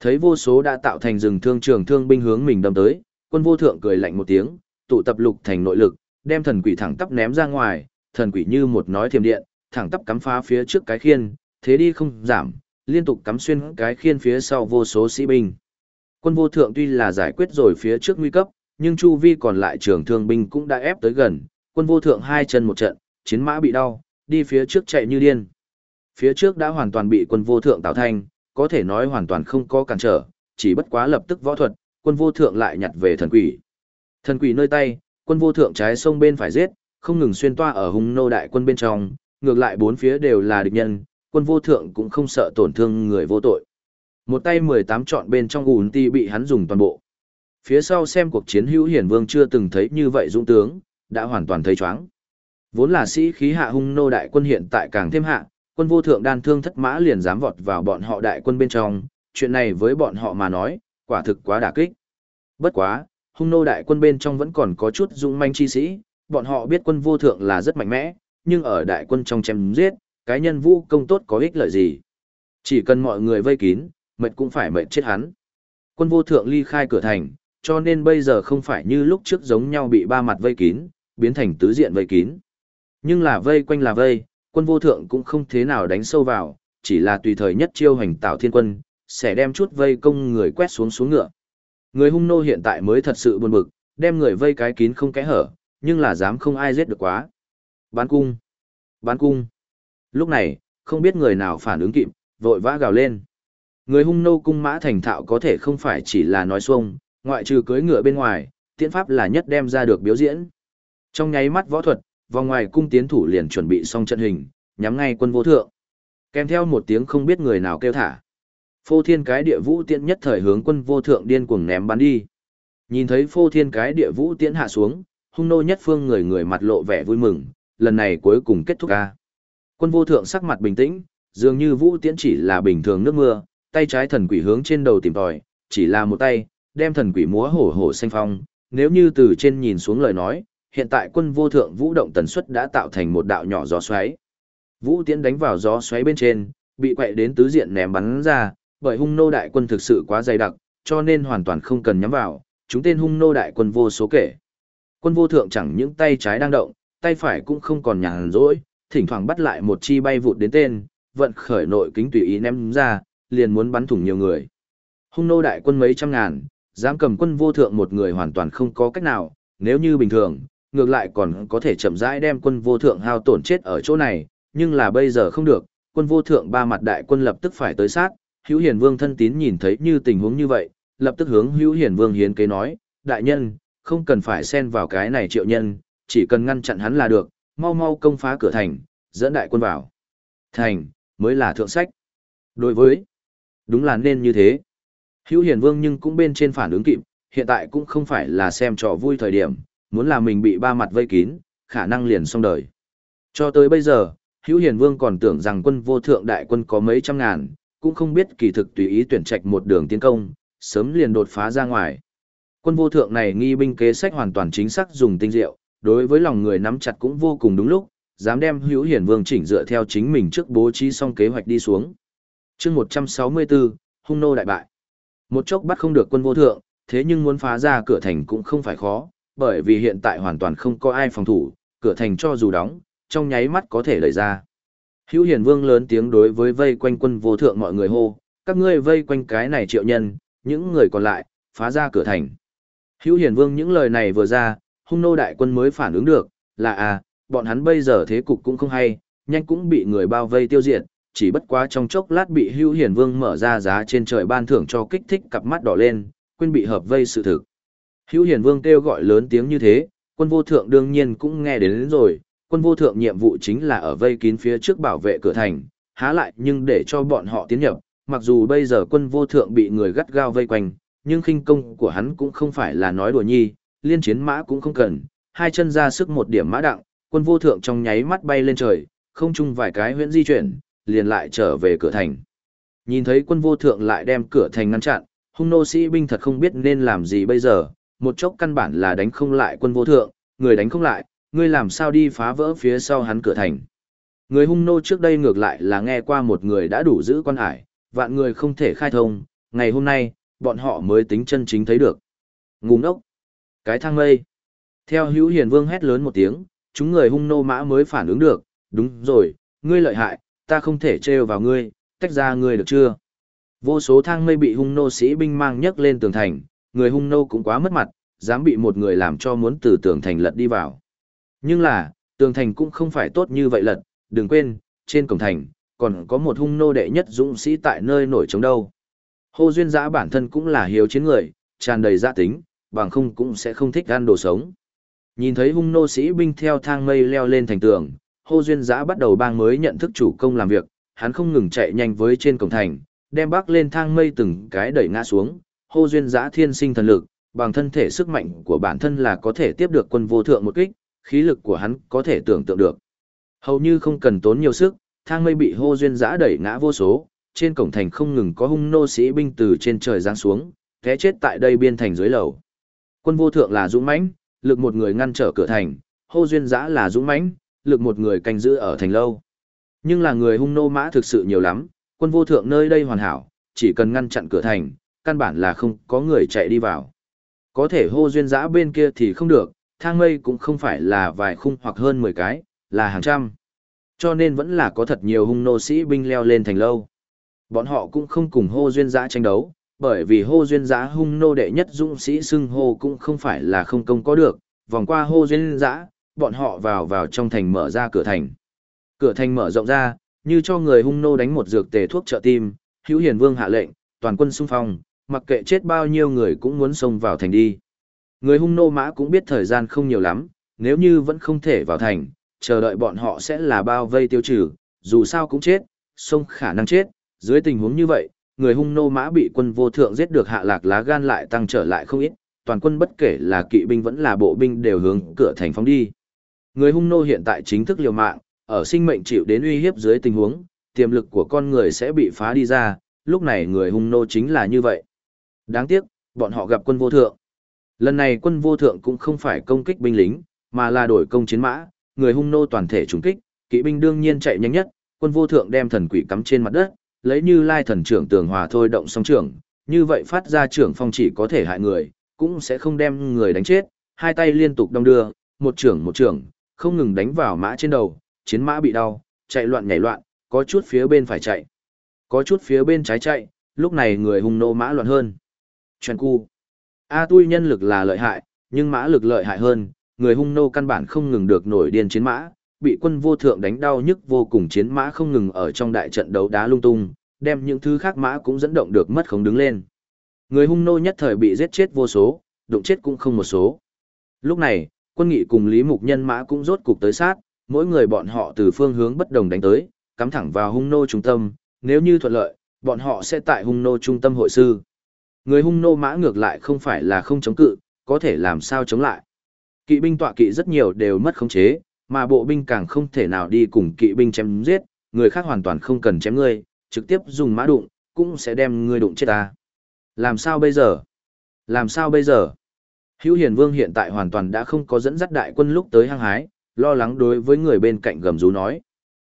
Thấy vô số đã tạo thành rừng thương trường thương binh hướng mình đâm tới, quân vô thượng cười lạnh một tiếng, tụ tập lục thành nội lực, đem thần quỷ thẳng tắp ném ra ngoài, thần quỷ như một nói thiềm điện, thẳng tắp cắm phá phía trước cái khiên, thế đi không giảm, liên tục cắm xuyên cái khiên phía sau vô số sĩ binh. Quân vô thượng tuy là giải quyết rồi phía trước nguy cấp, nhưng chu vi còn lại trường thương binh cũng đã ép tới gần, quân vô thượng hai chân một trận, chiến mã bị đau, đi phía trước chạy như điên. Phía trước đã hoàn toàn bị quân vô thượng tạo thành, có thể nói hoàn toàn không có cản trở, chỉ bất quá lập tức võ thuật, quân vô thượng lại nhặt về thần quỷ. Thần quỷ nơi tay, quân vô thượng trái sông bên phải giết, không ngừng xuyên toa ở hung nô đại quân bên trong, ngược lại bốn phía đều là địch nhân, quân vô thượng cũng không sợ tổn thương người vô tội. Một tay 18 trọn bên trong ùn ti bị hắn dùng toàn bộ. Phía sau xem cuộc chiến hữu hiển vương chưa từng thấy như vậy dũng tướng, đã hoàn toàn thấy chóng. Vốn là sĩ khí hạ hung nô đại quân hiện tại càng thêm hạ, quân vô thượng đan thương thất mã liền dám vọt vào bọn họ đại quân bên trong, chuyện này với bọn họ mà nói, quả thực quá đả kích. Bất quá, hung nô đại quân bên trong vẫn còn có chút dũng manh chi sĩ, bọn họ biết quân vô thượng là rất mạnh mẽ, nhưng ở đại quân trong chém giết, cái nhân vũ công tốt có ích lợi gì. Chỉ cần mọi người vây kín, mệt cũng phải mệt chết hắn. Quân vô thượng ly khai cửa thành, cho nên bây giờ không phải như lúc trước giống nhau bị ba mặt vây kín, biến thành tứ diện vây kín. Nhưng là vây quanh là vây, quân vô thượng cũng không thế nào đánh sâu vào, chỉ là tùy thời nhất chiêu hành tạo thiên quân, sẽ đem chút vây công người quét xuống xuống ngựa. Người hung nô hiện tại mới thật sự buồn bực, đem người vây cái kín không kẽ hở, nhưng là dám không ai giết được quá. Bán cung! Bán cung! Lúc này, không biết người nào phản ứng kịp, vội vã gào lên. Người hung nô cung mã thành thạo có thể không phải chỉ là nói xuông, ngoại trừ cưới ngựa bên ngoài, tiễn pháp là nhất đem ra được biểu diễn. Trong nháy mắt võ thuật, vòng ngoài cung tiến thủ liền chuẩn bị xong trận hình, nhắm ngay quân vô thượng. Kèm theo một tiếng không biết người nào kêu thả. Phô thiên cái địa vũ tiễn nhất thời hướng quân vô thượng điên cuồng ném bắn đi. Nhìn thấy phô thiên cái địa vũ tiễn hạ xuống, hung nô nhất phương người người mặt lộ vẻ vui mừng, lần này cuối cùng kết thúc ca. Quân vô thượng sắc mặt bình tĩnh, dường như vũ tiễn chỉ là bình thường nước mưa, tay trái thần quỷ hướng trên đầu tìm tòi, chỉ là một tay, đem thần quỷ múa hổ hổ xanh phong, nếu như từ trên nhìn xuống lời nói, hiện tại quân vô thượng vũ động tần suất đã tạo thành một đạo nhỏ gió xoáy. Vũ tiễn đánh vào gió xoáy bên trên, bị quậy đến tứ diện ném bắn ra, bởi hung nô đại quân thực sự quá dày đặc, cho nên hoàn toàn không cần nhắm vào, chúng tên hung nô đại quân vô số kể. Quân vô thượng chẳng những tay trái đang động, tay phải cũng không còn nhàn rỗi, thỉnh thoảng bắt lại một chi bay vụt đến tên, vận khởi nội kính tùy ý ném ra, liền muốn bắn thủng nhiều người. Hung nô đại quân mấy trăm ngàn, dám cầm quân vô thượng một người hoàn toàn không có cách nào, nếu như bình thường, ngược lại còn có thể chậm rãi đem quân vô thượng hao tổn chết ở chỗ này, nhưng là bây giờ không được, quân vô thượng ba mặt đại quân lập tức phải tới sát, hữu hiền vương thân tín nhìn thấy như tình huống như vậy, lập tức hướng hữu hiền vương hiến kế nói, đại nhân, không cần phải xen vào cái này triệu nhân, chỉ cần ngăn chặn hắn là được, mau mau công phá cửa thành, dẫn đại quân vào. Thành, mới là thượng sách. Đối với, đúng là nên như thế. Hữu hiền vương nhưng cũng bên trên phản ứng kịp, hiện tại cũng không phải là xem trò vui thời điểm, muốn là mình bị ba mặt vây kín, khả năng liền xong đời. Cho tới bây giờ, Hữu Hiền Vương còn tưởng rằng quân vô thượng đại quân có mấy trăm ngàn, cũng không biết kỳ thực tùy ý tuyển trạch một đường tiến công, sớm liền đột phá ra ngoài. Quân vô thượng này nghi binh kế sách hoàn toàn chính xác dùng tinh diệu, đối với lòng người nắm chặt cũng vô cùng đúng lúc, dám đem Hữu hiển Vương chỉnh dựa theo chính mình trước bố trí xong kế hoạch đi xuống. Chương 164, Hung nô đại bại. Một chốc bắt không được quân vô thượng, thế nhưng muốn phá ra cửa thành cũng không phải khó, bởi vì hiện tại hoàn toàn không có ai phòng thủ, cửa thành cho dù đóng, trong nháy mắt có thể đẩy ra. Hữu Hiền Vương lớn tiếng đối với vây quanh quân vô thượng mọi người hô, các ngươi vây quanh cái này triệu nhân, những người còn lại, phá ra cửa thành. Hữu Hiền Vương những lời này vừa ra, hung nô đại quân mới phản ứng được, là à, bọn hắn bây giờ thế cục cũng không hay, nhanh cũng bị người bao vây tiêu diệt, chỉ bất quá trong chốc lát bị Hữu Hiền Vương mở ra giá trên trời ban thưởng cho kích thích cặp mắt đỏ lên, quên bị hợp vây sự thực. Hữu Hiền Vương kêu gọi lớn tiếng như thế, quân vô thượng đương nhiên cũng nghe đến, đến rồi, quân vô thượng nhiệm vụ chính là ở vây kín phía trước bảo vệ cửa thành, há lại nhưng để cho bọn họ tiến nhập, mặc dù bây giờ quân vô thượng bị người gắt gao vây quanh, nhưng khinh công của hắn cũng không phải là nói đùa nhi, liên chiến mã cũng không cần, hai chân ra sức một điểm mã đặng, quân vô thượng trong nháy mắt bay lên trời, không chung vài cái huyễn di chuyển, liền lại trở về cửa thành. Nhìn thấy quân vô thượng lại đem cửa thành ngăn chặn, hung nô sĩ binh thật không biết nên làm gì bây giờ, một chốc căn bản là đánh không lại quân vô thượng, người đánh không lại, ngươi làm sao đi phá vỡ phía sau hắn cửa thành. Người hung nô trước đây ngược lại là nghe qua một người đã đủ giữ quan hải, vạn người không thể khai thông, ngày hôm nay, bọn họ mới tính chân chính thấy được. Ngu ngốc! Cái thang mây! Theo hữu hiền vương hét lớn một tiếng, chúng người hung nô mã mới phản ứng được, đúng rồi, ngươi lợi hại, ta không thể trêu vào ngươi, tách ra ngươi được chưa? Vô số thang mây bị hung nô sĩ binh mang nhấc lên tường thành, người hung nô cũng quá mất mặt, dám bị một người làm cho muốn từ tường thành lật đi vào. Nhưng là, tường thành cũng không phải tốt như vậy lật, đừng quên, trên cổng thành, còn có một hung nô đệ nhất dũng sĩ tại nơi nổi trống đâu. Hô Duyên Giã bản thân cũng là hiếu chiến người, tràn đầy dạ tính, bằng không cũng sẽ không thích ăn đồ sống. Nhìn thấy hung nô sĩ binh theo thang mây leo lên thành tường, Hô Duyên Giã bắt đầu bang mới nhận thức chủ công làm việc, hắn không ngừng chạy nhanh với trên cổng thành, đem bắc lên thang mây từng cái đẩy ngã xuống, Hô Duyên Giã thiên sinh thần lực, bằng thân thể sức mạnh của bản thân là có thể tiếp được quân vô thượng một kích, khí lực của hắn có thể tưởng tượng được. Hầu như không cần tốn nhiều sức, thang mây bị hô duyên giã đẩy ngã vô số, trên cổng thành không ngừng có hung nô sĩ binh từ trên trời giáng xuống, té chết tại đây biên thành dưới lầu. Quân vô thượng là dũng mãnh, lực một người ngăn trở cửa thành, hô duyên giã là dũng mãnh, lực một người canh giữ ở thành lâu. Nhưng là người hung nô mã thực sự nhiều lắm, quân vô thượng nơi đây hoàn hảo, chỉ cần ngăn chặn cửa thành, căn bản là không có người chạy đi vào. Có thể hô duyên giã bên kia thì không được, thang mây cũng không phải là vài khung hoặc hơn 10 cái, là hàng trăm. Cho nên vẫn là có thật nhiều hung nô sĩ binh leo lên thành lâu. Bọn họ cũng không cùng hô duyên giã tranh đấu, bởi vì hô duyên giã hung nô đệ nhất dũng sĩ xưng hô cũng không phải là không công có được, vòng qua hô duyên giã, bọn họ vào vào trong thành mở ra cửa thành. Cửa thành mở rộng ra, như cho người hung nô đánh một dược tề thuốc trợ tim, hữu hiền vương hạ lệnh, toàn quân xung phong, mặc kệ chết bao nhiêu người cũng muốn xông vào thành đi. Người hung nô mã cũng biết thời gian không nhiều lắm, nếu như vẫn không thể vào thành, chờ đợi bọn họ sẽ là bao vây tiêu trừ, dù sao cũng chết, sông khả năng chết, dưới tình huống như vậy, người hung nô mã bị quân vô thượng giết được hạ lạc lá gan lại tăng trở lại không ít, toàn quân bất kể là kỵ binh vẫn là bộ binh đều hướng cửa thành phóng đi. Người hung nô hiện tại chính thức liều mạng, ở sinh mệnh chịu đến uy hiếp dưới tình huống, tiềm lực của con người sẽ bị phá đi ra, lúc này người hung nô chính là như vậy. Đáng tiếc, bọn họ gặp quân vô thượng. Lần này quân vô thượng cũng không phải công kích binh lính, mà là đổi công chiến mã, người hung nô toàn thể trùng kích, kỵ binh đương nhiên chạy nhanh nhất, quân vô thượng đem thần quỷ cắm trên mặt đất, lấy như lai thần trưởng tường hòa thôi động song trưởng, như vậy phát ra trưởng phong chỉ có thể hại người, cũng sẽ không đem người đánh chết, hai tay liên tục đong đưa, một trưởng một trưởng, không ngừng đánh vào mã trên đầu, chiến mã bị đau, chạy loạn nhảy loạn, có chút phía bên phải chạy, có chút phía bên trái chạy, lúc này người hung nô mã loạn hơn. Chuyện cu. A tui nhân lực là lợi hại, nhưng mã lực lợi hại hơn, người hung nô căn bản không ngừng được nổi điên chiến mã, bị quân vô thượng đánh đau nhức vô cùng chiến mã không ngừng ở trong đại trận đấu đá lung tung, đem những thứ khác mã cũng dẫn động được mất không đứng lên. Người hung nô nhất thời bị giết chết vô số, đụng chết cũng không một số. Lúc này, quân nghị cùng Lý Mục Nhân mã cũng rốt cục tới sát, mỗi người bọn họ từ phương hướng bất đồng đánh tới, cắm thẳng vào hung nô trung tâm, nếu như thuận lợi, bọn họ sẽ tại hung nô trung tâm hội sư. Người hung nô mã ngược lại không phải là không chống cự, có thể làm sao chống lại. Kỵ binh tọa kỵ rất nhiều đều mất khống chế, mà bộ binh càng không thể nào đi cùng kỵ binh chém giết, người khác hoàn toàn không cần chém ngươi, trực tiếp dùng mã đụng, cũng sẽ đem ngươi đụng chết ta. Làm sao bây giờ? Làm sao bây giờ? Hữu Hiền Vương hiện tại hoàn toàn đã không có dẫn dắt đại quân lúc tới hăng hái, lo lắng đối với người bên cạnh gầm rú nói.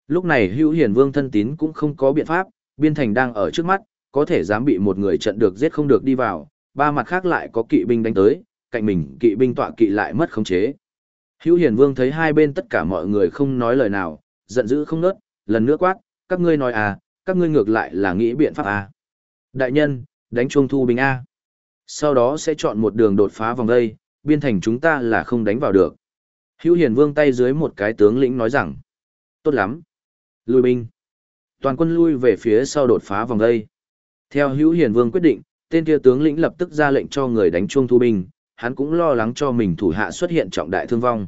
Lúc này Hữu Hiền Vương thân tín cũng không có biện pháp, biên thành đang ở trước mắt, có thể dám bị một người trận được giết không được đi vào, ba mặt khác lại có kỵ binh đánh tới, cạnh mình kỵ binh tọa kỵ lại mất khống chế. Hữu Hiền Vương thấy hai bên tất cả mọi người không nói lời nào, giận dữ không nớt, lần nữa quát, các ngươi nói à, các ngươi ngược lại là nghĩ biện pháp à. Đại nhân, đánh chuông thu binh A. Sau đó sẽ chọn một đường đột phá vòng đây, biên thành chúng ta là không đánh vào được. Hữu Hiền Vương tay dưới một cái tướng lĩnh nói rằng, tốt lắm. Lui binh. Toàn quân lui về phía sau đột phá vòng đây. Theo Hữu Hiền Vương quyết định, tên kia tướng lĩnh lập tức ra lệnh cho người đánh chuông thu binh, hắn cũng lo lắng cho mình thủ hạ xuất hiện trọng đại thương vong.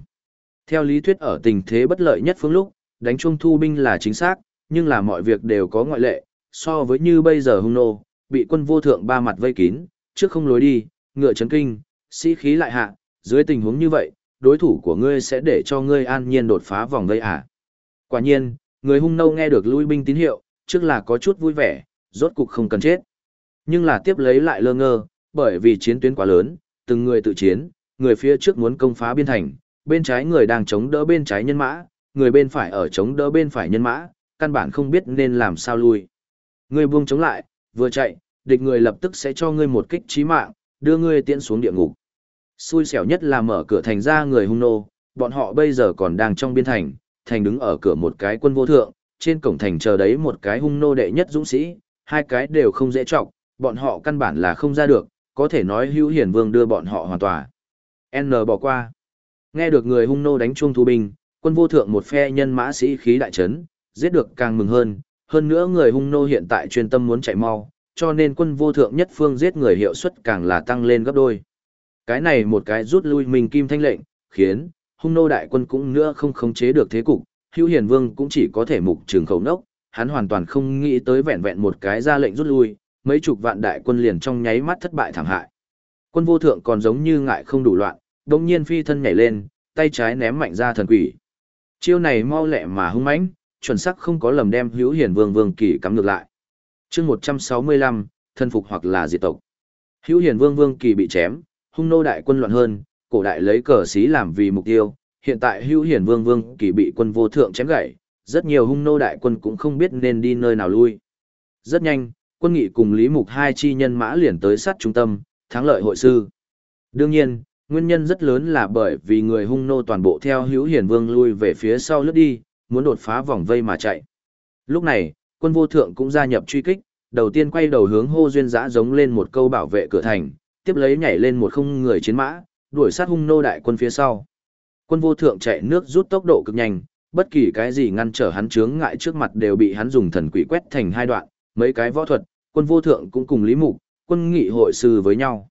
Theo lý thuyết ở tình thế bất lợi nhất phương lúc, đánh chuông thu binh là chính xác, nhưng là mọi việc đều có ngoại lệ, so với như bây giờ hung nô, bị quân vô thượng ba mặt vây kín, trước không lối đi, ngựa chấn kinh, sĩ khí lại hạ, dưới tình huống như vậy, đối thủ của ngươi sẽ để cho ngươi an nhiên đột phá vòng vây à. Quả nhiên, người hung nô nghe được lui binh tín hiệu, trước là có chút vui vẻ, rốt cục không cần chết. Nhưng là tiếp lấy lại lơ ngơ, bởi vì chiến tuyến quá lớn, từng người tự chiến, người phía trước muốn công phá biên thành, bên trái người đang chống đỡ bên trái nhân mã, người bên phải ở chống đỡ bên phải nhân mã, căn bản không biết nên làm sao lui. Người buông chống lại, vừa chạy, địch người lập tức sẽ cho ngươi một kích chí mạng, đưa ngươi tiễn xuống địa ngục. Xui xẻo nhất là mở cửa thành ra người hung nô, bọn họ bây giờ còn đang trong biên thành, thành đứng ở cửa một cái quân vô thượng, trên cổng thành chờ đấy một cái hung nô đệ nhất dũng sĩ, hai cái đều không dễ trọng, bọn họ căn bản là không ra được, có thể nói hữu hiển vương đưa bọn họ hoàn tòa. N bỏ qua. Nghe được người hung nô đánh chuông thu binh, quân vô thượng một phe nhân mã sĩ khí đại trấn, giết được càng mừng hơn, hơn nữa người hung nô hiện tại chuyên tâm muốn chạy mau, cho nên quân vô thượng nhất phương giết người hiệu suất càng là tăng lên gấp đôi. Cái này một cái rút lui mình kim thanh lệnh, khiến hung nô đại quân cũng nữa không khống chế được thế cục, hữu hiền vương cũng chỉ có thể mục trường khẩu nốc, hắn hoàn toàn không nghĩ tới vẹn vẹn một cái ra lệnh rút lui, mấy chục vạn đại quân liền trong nháy mắt thất bại thảm hại. Quân vô thượng còn giống như ngại không đủ loạn, đồng nhiên phi thân nhảy lên, tay trái ném mạnh ra thần quỷ. Chiêu này mau lẹ mà hung mãnh, chuẩn xác không có lầm đem hữu hiển vương vương kỳ cắm ngược lại. chương 165, thân phục hoặc là diệt tộc. Hữu hiển vương vương kỳ bị chém, hung nô đại quân loạn hơn, cổ đại lấy cờ xí làm vì mục tiêu. Hiện tại hữu hiển vương vương kỳ bị quân vô thượng chém gãy, rất nhiều hung nô đại quân cũng không biết nên đi nơi nào lui. Rất nhanh, quân nghị cùng Lý Mục hai chi nhân mã liền tới sát trung tâm, thắng lợi hội sư. Đương nhiên, Nguyên nhân rất lớn là bởi vì người hung nô toàn bộ theo hữu hiền vương lui về phía sau lướt đi, muốn đột phá vòng vây mà chạy. Lúc này, quân vô thượng cũng gia nhập truy kích, đầu tiên quay đầu hướng hô duyên giã giống lên một câu bảo vệ cửa thành, tiếp lấy nhảy lên một không người chiến mã, đuổi sát hung nô đại quân phía sau. Quân vô thượng chạy nước rút tốc độ cực nhanh, bất kỳ cái gì ngăn trở hắn chướng ngại trước mặt đều bị hắn dùng thần quỷ quét thành hai đoạn, mấy cái võ thuật, quân vô thượng cũng cùng Lý Mục, quân nghị hội sư với nhau.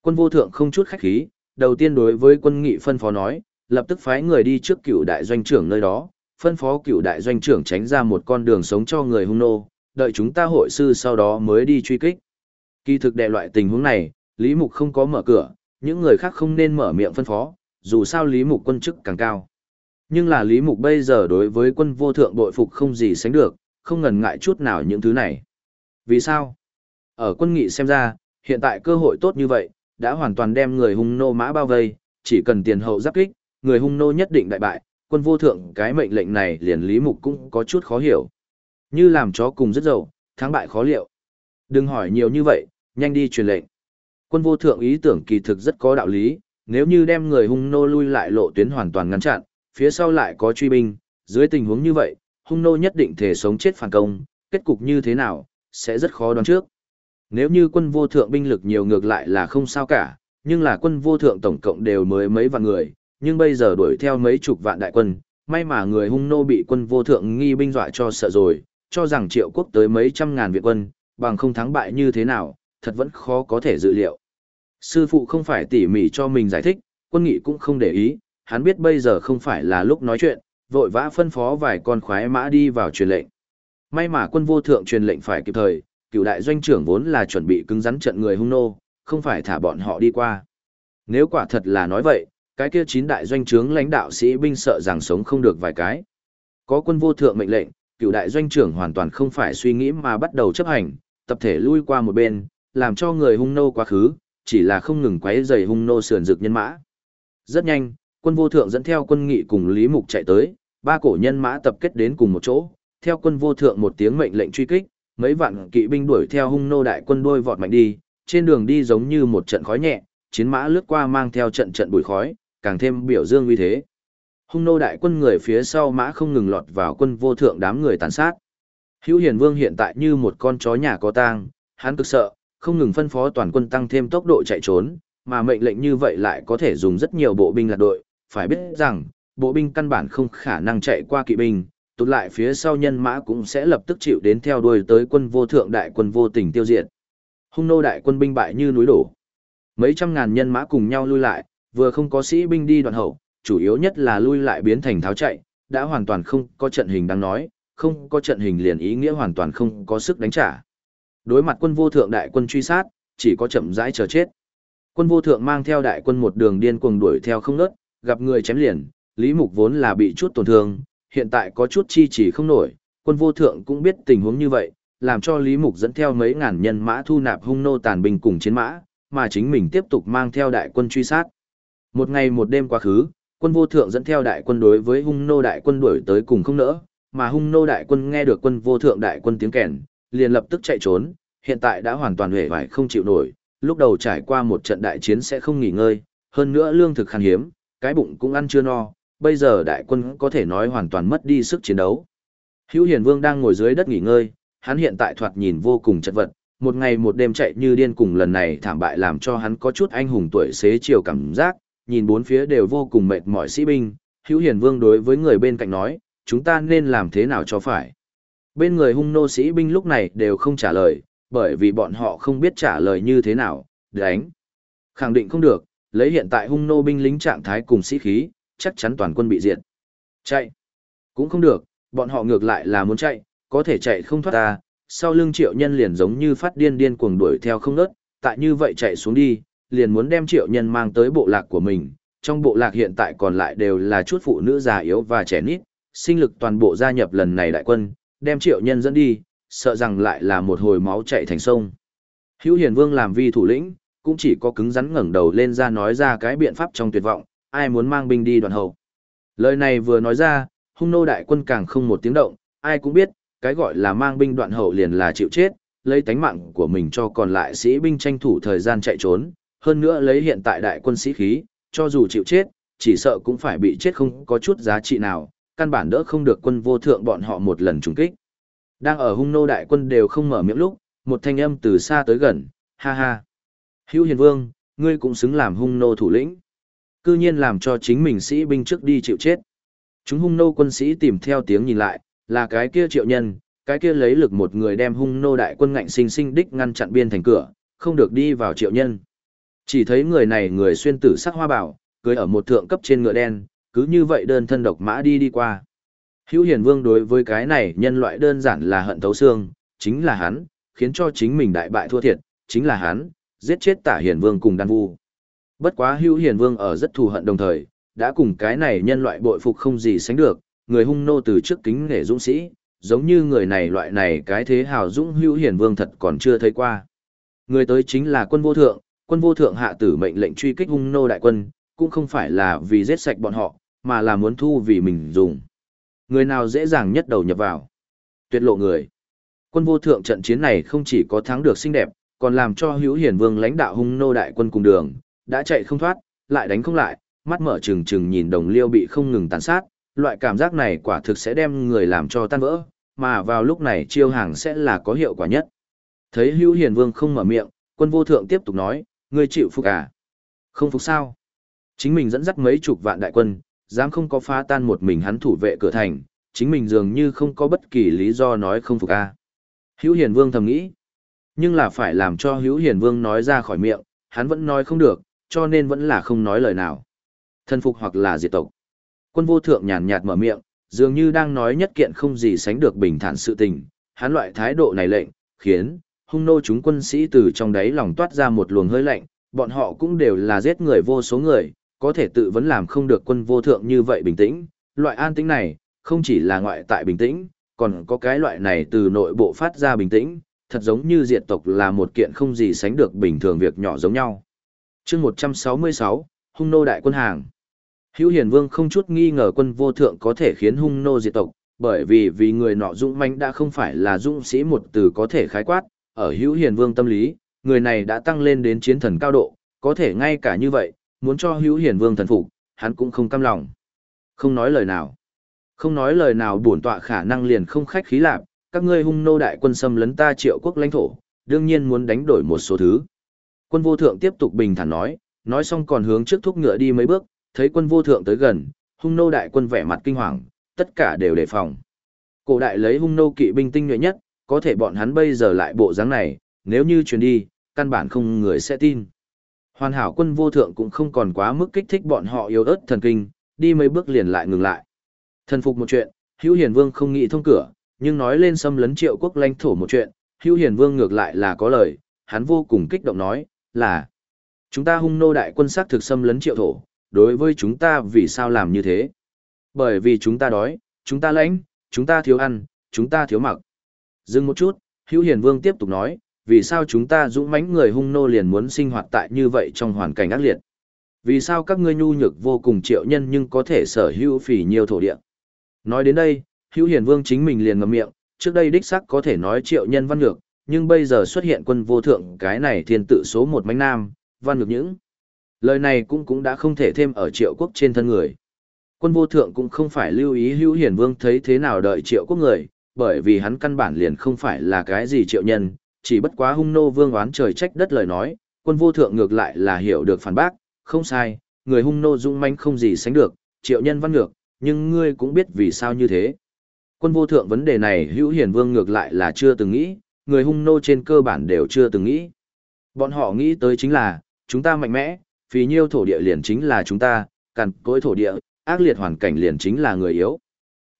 Quân vô thượng không chút khách khí, đầu tiên đối với quân nghị phân phó nói, lập tức phái người đi trước cựu đại doanh trưởng nơi đó, phân phó cựu đại doanh trưởng tránh ra một con đường sống cho người hung nô, đợi chúng ta hội sư sau đó mới đi truy kích. Kỳ thực đệ loại tình huống này, Lý Mục không có mở cửa, những người khác không nên mở miệng phân phó, dù sao Lý Mục quân chức càng cao. Nhưng là Lý Mục bây giờ đối với quân vô thượng bội phục không gì sánh được, không ngần ngại chút nào những thứ này. Vì sao? Ở quân nghị xem ra, hiện tại cơ hội tốt như vậy, đã hoàn toàn đem người hung nô mã bao vây, chỉ cần tiền hậu giáp kích, người hung nô nhất định đại bại, quân vô thượng cái mệnh lệnh này liền Lý Mục cũng có chút khó hiểu. Như làm chó cùng rất dậu, thắng bại khó liệu. Đừng hỏi nhiều như vậy, nhanh đi truyền lệnh. Quân vô thượng ý tưởng kỳ thực rất có đạo lý, nếu như đem người hung nô lui lại lộ tuyến hoàn toàn ngăn chặn, phía sau lại có truy binh, dưới tình huống như vậy, hung nô nhất định thể sống chết phản công, kết cục như thế nào, sẽ rất khó đoán trước. Nếu như quân vô thượng binh lực nhiều ngược lại là không sao cả, nhưng là quân vô thượng tổng cộng đều mới mấy vạn người, nhưng bây giờ đuổi theo mấy chục vạn đại quân, may mà người hung nô bị quân vô thượng nghi binh dọa cho sợ rồi, cho rằng triệu quốc tới mấy trăm ngàn viện quân, bằng không thắng bại như thế nào, thật vẫn khó có thể dự liệu. Sư phụ không phải tỉ mỉ cho mình giải thích, quân nghị cũng không để ý, hắn biết bây giờ không phải là lúc nói chuyện, vội vã phân phó vài con khoái mã đi vào truyền lệnh. May mà quân vô thượng truyền lệnh phải kịp thời, cựu đại doanh trưởng vốn là chuẩn bị cứng rắn trận người hung nô, không phải thả bọn họ đi qua. Nếu quả thật là nói vậy, cái kia chín đại doanh trưởng lãnh đạo sĩ binh sợ rằng sống không được vài cái. Có quân vô thượng mệnh lệnh, cựu đại doanh trưởng hoàn toàn không phải suy nghĩ mà bắt đầu chấp hành, tập thể lui qua một bên, làm cho người hung nô quá khứ, chỉ là không ngừng quấy rầy hung nô sườn rực nhân mã. Rất nhanh, quân vô thượng dẫn theo quân nghị cùng Lý Mục chạy tới, ba cổ nhân mã tập kết đến cùng một chỗ, theo quân vô thượng một tiếng mệnh lệnh truy kích, mấy vạn kỵ binh đuổi theo hung nô đại quân đôi vọt mạnh đi, trên đường đi giống như một trận khói nhẹ, chiến mã lướt qua mang theo trận trận bụi khói, càng thêm biểu dương uy thế. Hung nô đại quân người phía sau mã không ngừng lọt vào quân vô thượng đám người tàn sát. Hữu Hiền Vương hiện tại như một con chó nhà có tang, hắn cực sợ, không ngừng phân phó toàn quân tăng thêm tốc độ chạy trốn, mà mệnh lệnh như vậy lại có thể dùng rất nhiều bộ binh lật đội, phải biết rằng, bộ binh căn bản không khả năng chạy qua kỵ binh, tụt lại phía sau nhân mã cũng sẽ lập tức chịu đến theo đuôi tới quân vô thượng đại quân vô tình tiêu diệt. Hung nô đại quân binh bại như núi đổ. Mấy trăm ngàn nhân mã cùng nhau lui lại, vừa không có sĩ binh đi đoạn hậu, chủ yếu nhất là lui lại biến thành tháo chạy, đã hoàn toàn không có trận hình đang nói, không có trận hình liền ý nghĩa hoàn toàn không có sức đánh trả. Đối mặt quân vô thượng đại quân truy sát, chỉ có chậm rãi chờ chết. Quân vô thượng mang theo đại quân một đường điên cuồng đuổi theo không ngớt, gặp người chém liền, Lý Mục vốn là bị chút tổn thương, hiện tại có chút chi chỉ không nổi, quân vô thượng cũng biết tình huống như vậy, làm cho Lý Mục dẫn theo mấy ngàn nhân mã thu nạp hung nô tàn binh cùng chiến mã, mà chính mình tiếp tục mang theo đại quân truy sát. Một ngày một đêm quá khứ, quân vô thượng dẫn theo đại quân đối với hung nô đại quân đuổi tới cùng không nỡ, mà hung nô đại quân nghe được quân vô thượng đại quân tiếng kèn, liền lập tức chạy trốn, hiện tại đã hoàn toàn hề vải không chịu nổi, lúc đầu trải qua một trận đại chiến sẽ không nghỉ ngơi, hơn nữa lương thực khan hiếm, cái bụng cũng ăn chưa no, bây giờ đại quân có thể nói hoàn toàn mất đi sức chiến đấu. Hữu Hiền Vương đang ngồi dưới đất nghỉ ngơi, hắn hiện tại thoạt nhìn vô cùng chật vật, một ngày một đêm chạy như điên cùng lần này thảm bại làm cho hắn có chút anh hùng tuổi xế chiều cảm giác, nhìn bốn phía đều vô cùng mệt mỏi sĩ binh, Hữu Hiền Vương đối với người bên cạnh nói, chúng ta nên làm thế nào cho phải. Bên người hung nô sĩ binh lúc này đều không trả lời, bởi vì bọn họ không biết trả lời như thế nào, đánh. Khẳng định không được, lấy hiện tại hung nô binh lính trạng thái cùng sĩ khí, chắc chắn toàn quân bị diệt. Chạy. Cũng không được, bọn họ ngược lại là muốn chạy, có thể chạy không thoát ta, sau lưng triệu nhân liền giống như phát điên điên cuồng đuổi theo không ngớt, tại như vậy chạy xuống đi, liền muốn đem triệu nhân mang tới bộ lạc của mình. Trong bộ lạc hiện tại còn lại đều là chút phụ nữ già yếu và trẻ nít, sinh lực toàn bộ gia nhập lần này đại quân, đem triệu nhân dẫn đi, sợ rằng lại là một hồi máu chạy thành sông. Hữu Hiền Vương làm vi thủ lĩnh, cũng chỉ có cứng rắn ngẩng đầu lên ra nói ra cái biện pháp trong tuyệt vọng, ai muốn mang binh đi đoàn hậu. Lời này vừa nói ra, hung nô đại quân càng không một tiếng động, ai cũng biết, cái gọi là mang binh đoạn hậu liền là chịu chết, lấy tánh mạng của mình cho còn lại sĩ binh tranh thủ thời gian chạy trốn, hơn nữa lấy hiện tại đại quân sĩ khí, cho dù chịu chết, chỉ sợ cũng phải bị chết không có chút giá trị nào, căn bản đỡ không được quân vô thượng bọn họ một lần trùng kích. Đang ở hung nô đại quân đều không mở miệng lúc, một thanh âm từ xa tới gần, ha ha. Hữu Hiền Vương, ngươi cũng xứng làm hung nô thủ lĩnh. Cư nhiên làm cho chính mình sĩ binh trước đi chịu chết. Chúng hung nô quân sĩ tìm theo tiếng nhìn lại, là cái kia triệu nhân, cái kia lấy lực một người đem hung nô đại quân ngạnh sinh sinh đích ngăn chặn biên thành cửa, không được đi vào triệu nhân. Chỉ thấy người này người xuyên tử sắc hoa bảo, cưới ở một thượng cấp trên ngựa đen, cứ như vậy đơn thân độc mã đi đi qua. Hữu Hiền Vương đối với cái này nhân loại đơn giản là hận thấu xương, chính là hắn, khiến cho chính mình đại bại thua thiệt, chính là hắn, giết chết tả Hiền Vương cùng đan vu. Bất quá Hữu Hiền Vương ở rất thù hận đồng thời, đã cùng cái này nhân loại bội phục không gì sánh được, người hung nô từ trước kính nể dũng sĩ, giống như người này loại này cái thế hào dũng Hữu Hiền Vương thật còn chưa thấy qua. Người tới chính là quân vô thượng, quân vô thượng hạ tử mệnh lệnh truy kích hung nô đại quân, cũng không phải là vì giết sạch bọn họ, mà là muốn thu vì mình dùng. Người nào dễ dàng nhất đầu nhập vào? Tuyệt lộ người. Quân vô thượng trận chiến này không chỉ có thắng được xinh đẹp, còn làm cho hữu hiển vương lãnh đạo hung nô đại quân cùng đường, đã chạy không thoát, lại đánh không lại, mắt mở trừng trừng nhìn đồng liêu bị không ngừng tàn sát, loại cảm giác này quả thực sẽ đem người làm cho tan vỡ, mà vào lúc này chiêu hàng sẽ là có hiệu quả nhất. Thấy hữu hiển vương không mở miệng, quân vô thượng tiếp tục nói, ngươi chịu phục à? Không phục sao? Chính mình dẫn dắt mấy chục vạn đại quân, dám không có phá tan một mình hắn thủ vệ cửa thành, chính mình dường như không có bất kỳ lý do nói không phục a. Hữu Hiền Vương thầm nghĩ, nhưng là phải làm cho Hữu Hiền Vương nói ra khỏi miệng, hắn vẫn nói không được, cho nên vẫn là không nói lời nào. Thân phục hoặc là diệt tộc. Quân vô thượng nhàn nhạt mở miệng, dường như đang nói nhất kiện không gì sánh được bình thản sự tình, hắn loại thái độ này lệnh, khiến hung nô chúng quân sĩ từ trong đáy lòng toát ra một luồng hơi lạnh, bọn họ cũng đều là giết người vô số người, có thể tự vấn làm không được quân vô thượng như vậy bình tĩnh, loại an tĩnh này, không chỉ là ngoại tại bình tĩnh, còn có cái loại này từ nội bộ phát ra bình tĩnh, thật giống như diệt tộc là một kiện không gì sánh được bình thường việc nhỏ giống nhau. chương 166, Hung Nô Đại Quân Hàng Hữu Hiền Vương không chút nghi ngờ quân vô thượng có thể khiến Hung Nô diệt tộc, bởi vì vì người nọ dũng mãnh đã không phải là dũng sĩ một từ có thể khái quát, ở Hữu Hiền Vương tâm lý, người này đã tăng lên đến chiến thần cao độ, có thể ngay cả như vậy, muốn cho hữu Hiền vương thần phục, hắn cũng không cam lòng. Không nói lời nào. Không nói lời nào bổn tọa khả năng liền không khách khí lạc, các ngươi hung nô đại quân xâm lấn ta triệu quốc lãnh thổ, đương nhiên muốn đánh đổi một số thứ. Quân vô thượng tiếp tục bình thản nói, nói xong còn hướng trước thúc ngựa đi mấy bước, thấy quân vô thượng tới gần, hung nô đại quân vẻ mặt kinh hoàng, tất cả đều đề phòng. Cổ đại lấy hung nô kỵ binh tinh nhuệ nhất, có thể bọn hắn bây giờ lại bộ dáng này, nếu như truyền đi, căn bản không người sẽ tin. Hoàn hảo quân vô thượng cũng không còn quá mức kích thích bọn họ yếu ớt thần kinh, đi mấy bước liền lại ngừng lại. Thần phục một chuyện, Hữu Hiền Vương không nghĩ thông cửa, nhưng nói lên xâm lấn triệu quốc lãnh thổ một chuyện, hưu Hiền Vương ngược lại là có lời, hắn vô cùng kích động nói, là Chúng ta hung nô đại quân sát thực xâm lấn triệu thổ, đối với chúng ta vì sao làm như thế? Bởi vì chúng ta đói, chúng ta lãnh, chúng ta thiếu ăn, chúng ta thiếu mặc. Dừng một chút, Hữu Hiền Vương tiếp tục nói, vì sao chúng ta dũng mãnh người hung nô liền muốn sinh hoạt tại như vậy trong hoàn cảnh ác liệt? Vì sao các ngươi nhu nhược vô cùng triệu nhân nhưng có thể sở hữu phỉ nhiều thổ địa? Nói đến đây, hữu hiền vương chính mình liền ngậm miệng, trước đây đích sắc có thể nói triệu nhân văn ngược, nhưng bây giờ xuất hiện quân vô thượng cái này thiên tự số một mánh nam, văn ngược những. Lời này cũng cũng đã không thể thêm ở triệu quốc trên thân người. Quân vô thượng cũng không phải lưu ý hữu hiền vương thấy thế nào đợi triệu quốc người, bởi vì hắn căn bản liền không phải là cái gì triệu nhân, chỉ bất quá hung nô vương oán trời trách đất lời nói, quân vô thượng ngược lại là hiểu được phản bác, không sai, người hung nô dung manh không gì sánh được, triệu nhân văn ngược, nhưng ngươi cũng biết vì sao như thế. Quân vô thượng vấn đề này hữu hiền vương ngược lại là chưa từng nghĩ, người hung nô trên cơ bản đều chưa từng nghĩ. Bọn họ nghĩ tới chính là, chúng ta mạnh mẽ, phí nhiêu thổ địa liền chính là chúng ta, cằn cỗi thổ địa, ác liệt hoàn cảnh liền chính là người yếu.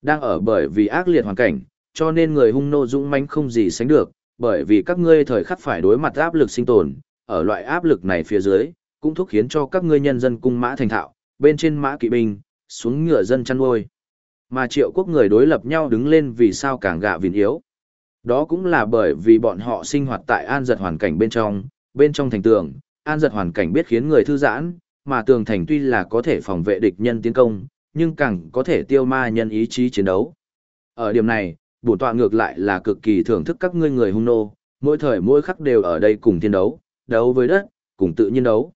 Đang ở bởi vì ác liệt hoàn cảnh, cho nên người hung nô dũng mãnh không gì sánh được, bởi vì các ngươi thời khắc phải đối mặt áp lực sinh tồn, ở loại áp lực này phía dưới, cũng thúc khiến cho các ngươi nhân dân cung mã thành thạo, bên trên mã kỵ binh, xuống ngựa dân chăn nuôi. Mà triệu quốc người đối lập nhau đứng lên vì sao càng gạ vìn yếu. Đó cũng là bởi vì bọn họ sinh hoạt tại an giật hoàn cảnh bên trong, bên trong thành tường, an giật hoàn cảnh biết khiến người thư giãn, mà tường thành tuy là có thể phòng vệ địch nhân tiến công, nhưng càng có thể tiêu ma nhân ý chí chiến đấu. Ở điểm này, bổn tọa ngược lại là cực kỳ thưởng thức các ngươi người hung nô, mỗi thời mỗi khắc đều ở đây cùng thiên đấu, đấu với đất, cùng tự nhiên đấu.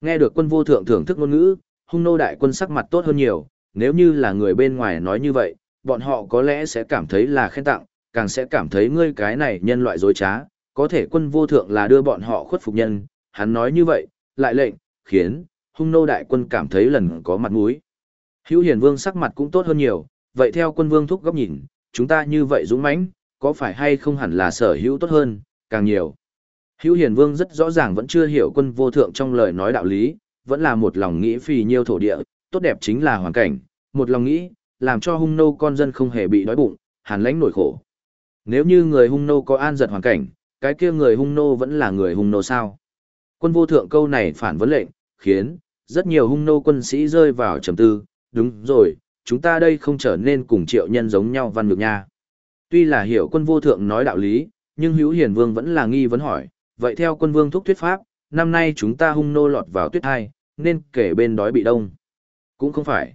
Nghe được quân vô thượng thưởng thức ngôn ngữ, hung nô đại quân sắc mặt tốt hơn nhiều, nếu như là người bên ngoài nói như vậy, bọn họ có lẽ sẽ cảm thấy là khen tặng, càng sẽ cảm thấy ngươi cái này nhân loại dối trá, có thể quân vô thượng là đưa bọn họ khuất phục nhân, hắn nói như vậy, lại lệnh, khiến, hung nô đại quân cảm thấy lần có mặt mũi. Hữu hiền vương sắc mặt cũng tốt hơn nhiều, vậy theo quân vương thúc góc nhìn, chúng ta như vậy dũng mãnh, có phải hay không hẳn là sở hữu tốt hơn, càng nhiều. Hữu hiền vương rất rõ ràng vẫn chưa hiểu quân vô thượng trong lời nói đạo lý, vẫn là một lòng nghĩ phì nhiêu thổ địa, tốt đẹp chính là hoàn cảnh, một lòng nghĩ, làm cho hung nô con dân không hề bị đói bụng, hàn lãnh nổi khổ. Nếu như người hung nô có an giật hoàn cảnh, cái kia người hung nô vẫn là người hung nô sao? Quân vô thượng câu này phản vấn lệnh, khiến rất nhiều hung nô quân sĩ rơi vào trầm tư, đúng rồi, chúng ta đây không trở nên cùng triệu nhân giống nhau văn được nha. Tuy là hiểu quân vô thượng nói đạo lý, nhưng hữu hiền vương vẫn là nghi vấn hỏi, vậy theo quân vương thúc thuyết pháp, năm nay chúng ta hung nô lọt vào tuyết hai, nên kể bên đói bị đông. Cũng không phải.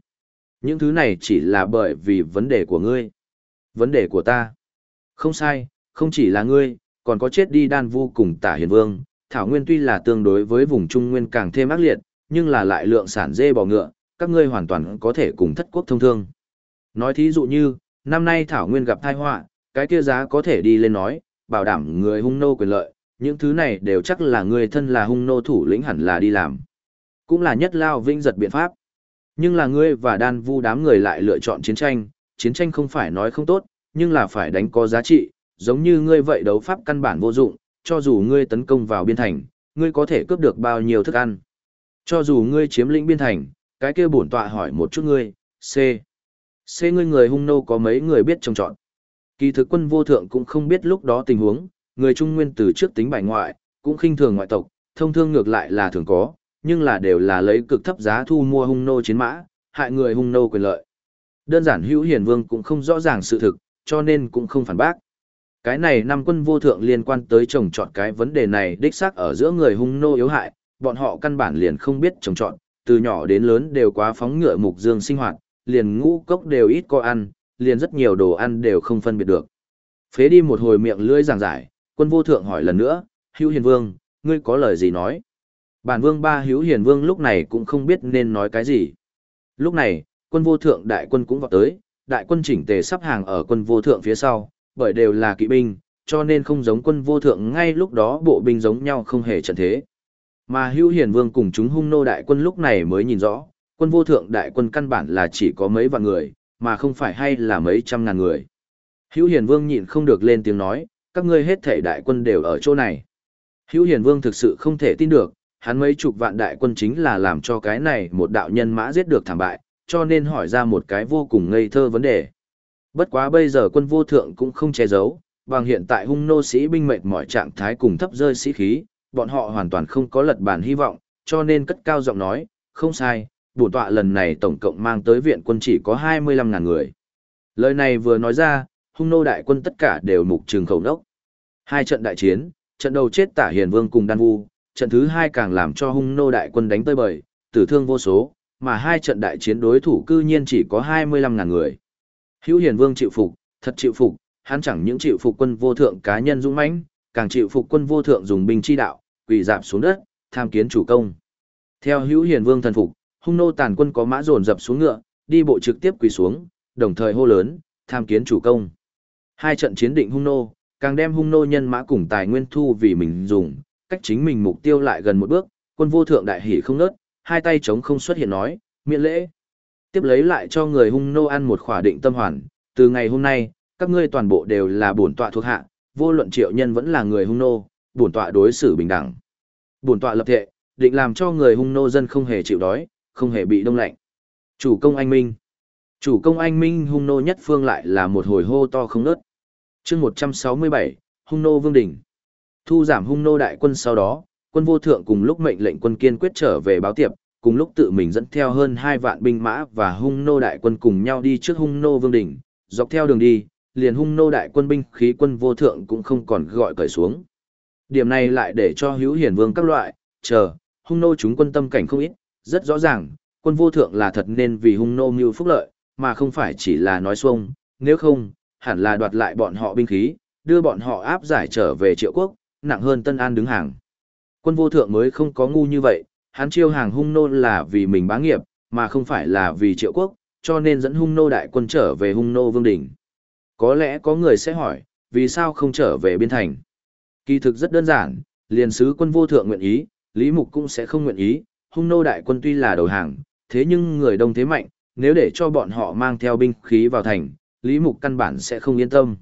Những thứ này chỉ là bởi vì vấn đề của ngươi. Vấn đề của ta. Không sai, không chỉ là ngươi, còn có chết đi đan vu cùng tả hiền vương. Thảo Nguyên tuy là tương đối với vùng Trung Nguyên càng thêm ác liệt, nhưng là lại lượng sản dê bò ngựa, các ngươi hoàn toàn có thể cùng thất quốc thông thương. Nói thí dụ như, năm nay Thảo Nguyên gặp tai họa, cái kia giá có thể đi lên nói, bảo đảm người hung nô quyền lợi, những thứ này đều chắc là người thân là hung nô thủ lĩnh hẳn là đi làm. Cũng là nhất lao vinh giật biện pháp. Nhưng là ngươi và đan vu đám người lại lựa chọn chiến tranh, chiến tranh không phải nói không tốt, nhưng là phải đánh có giá trị, giống như ngươi vậy đấu pháp căn bản vô dụng, cho dù ngươi tấn công vào biên thành, ngươi có thể cướp được bao nhiêu thức ăn. Cho dù ngươi chiếm lĩnh biên thành, cái kia bổn tọa hỏi một chút ngươi, C. C ngươi người hung nô có mấy người biết trông chọn. Kỳ thực quân vô thượng cũng không biết lúc đó tình huống, người Trung Nguyên từ trước tính bài ngoại, cũng khinh thường ngoại tộc, thông thương ngược lại là thường có, nhưng là đều là lấy cực thấp giá thu mua hung nô chiến mã, hại người hung nô quyền lợi. Đơn giản hữu hiền vương cũng không rõ ràng sự thực, cho nên cũng không phản bác. Cái này năm quân vô thượng liên quan tới trồng trọt cái vấn đề này đích xác ở giữa người hung nô yếu hại, bọn họ căn bản liền không biết trồng trọt, từ nhỏ đến lớn đều quá phóng ngựa mục dương sinh hoạt, liền ngũ cốc đều ít có ăn, liền rất nhiều đồ ăn đều không phân biệt được. Phế đi một hồi miệng lưỡi giảng giải, quân vô thượng hỏi lần nữa, hữu hiền vương, ngươi có lời gì nói? Bản vương ba hữu hiền vương lúc này cũng không biết nên nói cái gì. Lúc này, quân vô thượng đại quân cũng vào tới, đại quân chỉnh tề sắp hàng ở quân vô thượng phía sau, bởi đều là kỵ binh, cho nên không giống quân vô thượng ngay lúc đó bộ binh giống nhau không hề trận thế. Mà hữu hiền vương cùng chúng hung nô đại quân lúc này mới nhìn rõ, quân vô thượng đại quân căn bản là chỉ có mấy vạn người, mà không phải hay là mấy trăm ngàn người. Hữu hiền vương nhịn không được lên tiếng nói, các ngươi hết thể đại quân đều ở chỗ này. Hữu hiền vương thực sự không thể tin được, hắn mấy chục vạn đại quân chính là làm cho cái này một đạo nhân mã giết được thảm bại, cho nên hỏi ra một cái vô cùng ngây thơ vấn đề. Bất quá bây giờ quân vô thượng cũng không che giấu, bằng hiện tại hung nô sĩ binh mệt mỏi trạng thái cùng thấp rơi sĩ khí, bọn họ hoàn toàn không có lật bàn hy vọng, cho nên cất cao giọng nói, không sai, bổn tọa lần này tổng cộng mang tới viện quân chỉ có 25.000 người. Lời này vừa nói ra, hung nô đại quân tất cả đều mục trường khẩu đốc. Hai trận đại chiến, trận đầu chết tả hiền vương cùng đan vu, trận thứ hai càng làm cho hung nô đại quân đánh tơi bời, tử thương vô số, mà hai trận đại chiến đối thủ cư nhiên chỉ có 25.000 người. Hữu hiền vương chịu phục, thật chịu phục, hắn chẳng những chịu phục quân vô thượng cá nhân dũng mãnh, càng chịu phục quân vô thượng dùng binh chi đạo, quỳ dạp xuống đất, tham kiến chủ công. Theo hữu hiền vương thần phục, hung nô tàn quân có mã dồn dập xuống ngựa, đi bộ trực tiếp quỳ xuống, đồng thời hô lớn, tham kiến chủ công. Hai trận chiến định hung nô, càng đem hung nô nhân mã cùng tài nguyên thu vì mình dùng, cách chính mình mục tiêu lại gần một bước, quân vô thượng đại hỉ không nớt, hai tay chống không xuất hiện nói, miễn lễ. Tiếp lấy lại cho người hung nô ăn một khỏa định tâm hoàn, từ ngày hôm nay, các ngươi toàn bộ đều là bổn tọa thuộc hạ, vô luận triệu nhân vẫn là người hung nô, bổn tọa đối xử bình đẳng. Bổn tọa lập thệ, định làm cho người hung nô dân không hề chịu đói, không hề bị đông lạnh. Chủ công anh minh. Chủ công anh minh hung nô nhất phương lại là một hồi hô to không ngớt. chương 167, hung nô vương đỉnh. Thu giảm hung nô đại quân sau đó, quân vô thượng cùng lúc mệnh lệnh quân kiên quyết trở về báo tiệp, cùng lúc tự mình dẫn theo hơn hai vạn binh mã và hung nô đại quân cùng nhau đi trước hung nô vương đỉnh, dọc theo đường đi, liền hung nô đại quân binh khí quân vô thượng cũng không còn gọi cởi xuống. Điểm này lại để cho hữu hiển vương các loại, chờ, hung nô chúng quân tâm cảnh không ít, rất rõ ràng, quân vô thượng là thật nên vì hung nô mưu phúc lợi, mà không phải chỉ là nói xuông, nếu không, hẳn là đoạt lại bọn họ binh khí, đưa bọn họ áp giải trở về triệu quốc, nặng hơn Tân An đứng hàng. Quân vô thượng mới không có ngu như vậy, hắn chiêu hàng hung nô là vì mình bá nghiệp, mà không phải là vì triệu quốc, cho nên dẫn hung nô đại quân trở về hung nô vương đỉnh. Có lẽ có người sẽ hỏi, vì sao không trở về biên thành? Kỳ thực rất đơn giản, liền sứ quân vô thượng nguyện ý, Lý Mục cũng sẽ không nguyện ý, hung nô đại quân tuy là đầu hàng, thế nhưng người đông thế mạnh, nếu để cho bọn họ mang theo binh khí vào thành, Lý Mục căn bản sẽ không yên tâm.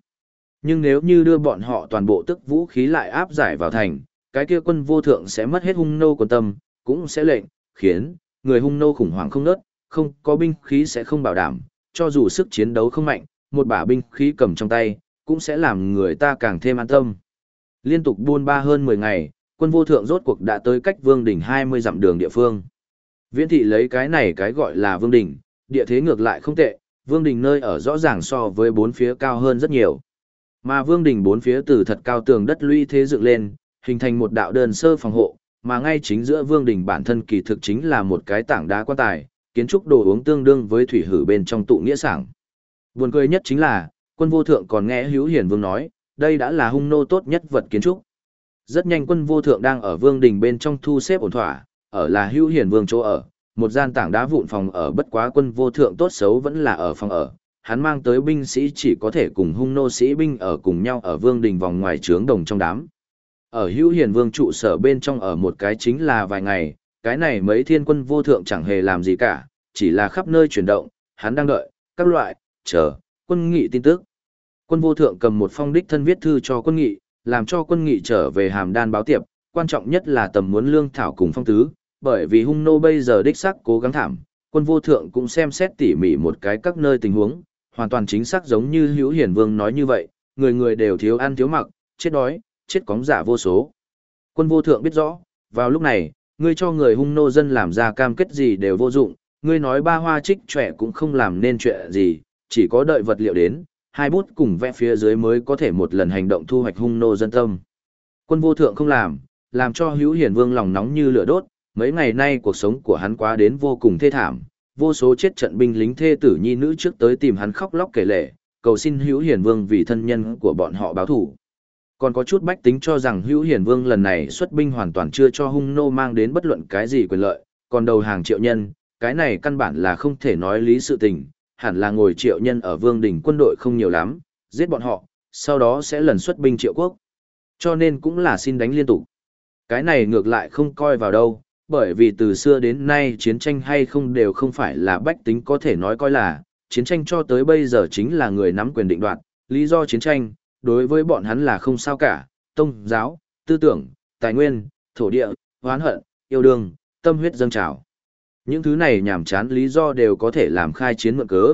Nhưng nếu như đưa bọn họ toàn bộ tức vũ khí lại áp giải vào thành, cái kia quân vô thượng sẽ mất hết hung nô quân tâm, cũng sẽ lệnh, khiến, người hung nô khủng hoảng không nớt, không có binh khí sẽ không bảo đảm, cho dù sức chiến đấu không mạnh, một bả binh khí cầm trong tay, cũng sẽ làm người ta càng thêm an tâm. Liên tục buôn ba hơn 10 ngày, quân vô thượng rốt cuộc đã tới cách vương đỉnh 20 dặm đường địa phương. Viễn thị lấy cái này cái gọi là vương đỉnh, địa thế ngược lại không tệ, vương đỉnh nơi ở rõ ràng so với bốn phía cao hơn rất nhiều. Mà vương đỉnh bốn phía từ thật cao tường đất lũy thế dựng lên, hình thành một đạo đơn sơ phòng hộ, mà ngay chính giữa vương đỉnh bản thân kỳ thực chính là một cái tảng đá quan tài, kiến trúc đồ uống tương đương với thủy hử bên trong tụ nghĩa sảng. Buồn cười nhất chính là, quân vô thượng còn nghe hữu hiển vương nói, đây đã là hung nô tốt nhất vật kiến trúc. Rất nhanh quân vô thượng đang ở vương đình bên trong thu xếp ổn thỏa, ở là hữu hiển vương chỗ ở, một gian tảng đá vụn phòng ở bất quá quân vô thượng tốt xấu vẫn là ở phòng ở. Hắn mang tới binh sĩ chỉ có thể cùng hung nô sĩ binh ở cùng nhau ở vương đình vòng ngoài trướng đồng trong đám. Ở hữu hiền vương trụ sở bên trong ở một cái chính là vài ngày, cái này mấy thiên quân vô thượng chẳng hề làm gì cả, chỉ là khắp nơi chuyển động, hắn đang đợi, các loại, chờ, quân nghị tin tức. Quân vô thượng cầm một phong đích thân viết thư cho quân nghị, làm cho quân nghị trở về hàm đan báo tiệp, quan trọng nhất là tầm muốn lương thảo cùng phong tứ, bởi vì hung nô bây giờ đích xác cố gắng thảm, quân vô thượng cũng xem xét tỉ mỉ một cái các nơi tình huống, hoàn toàn chính xác giống như hữu hiển vương nói như vậy, người người đều thiếu ăn thiếu mặc, chết đói, chết cóng giả vô số. Quân vô thượng biết rõ, vào lúc này, ngươi cho người hung nô dân làm ra cam kết gì đều vô dụng, ngươi nói ba hoa trích trẻ cũng không làm nên chuyện gì, chỉ có đợi vật liệu đến, hai bút cùng vẽ phía dưới mới có thể một lần hành động thu hoạch hung nô dân tâm. Quân vô thượng không làm, làm cho hữu hiển vương lòng nóng như lửa đốt, mấy ngày nay cuộc sống của hắn quá đến vô cùng thê thảm, vô số chết trận binh lính thê tử nhi nữ trước tới tìm hắn khóc lóc kể lể cầu xin hữu hiền vương vì thân nhân của bọn họ báo thủ. Còn có chút bách tính cho rằng hữu hiền vương lần này xuất binh hoàn toàn chưa cho hung nô mang đến bất luận cái gì quyền lợi, còn đầu hàng triệu nhân, cái này căn bản là không thể nói lý sự tình, hẳn là ngồi triệu nhân ở vương đình quân đội không nhiều lắm, giết bọn họ, sau đó sẽ lần xuất binh triệu quốc. Cho nên cũng là xin đánh liên tục. Cái này ngược lại không coi vào đâu, bởi vì từ xưa đến nay chiến tranh hay không đều không phải là bách tính có thể nói coi là, chiến tranh cho tới bây giờ chính là người nắm quyền định đoạt, lý do chiến tranh, đối với bọn hắn là không sao cả, tông, giáo, tư tưởng, tài nguyên, thổ địa, hoán hận, yêu đương, tâm huyết dâng trào. Những thứ này nhảm chán lý do đều có thể làm khai chiến mượn cớ.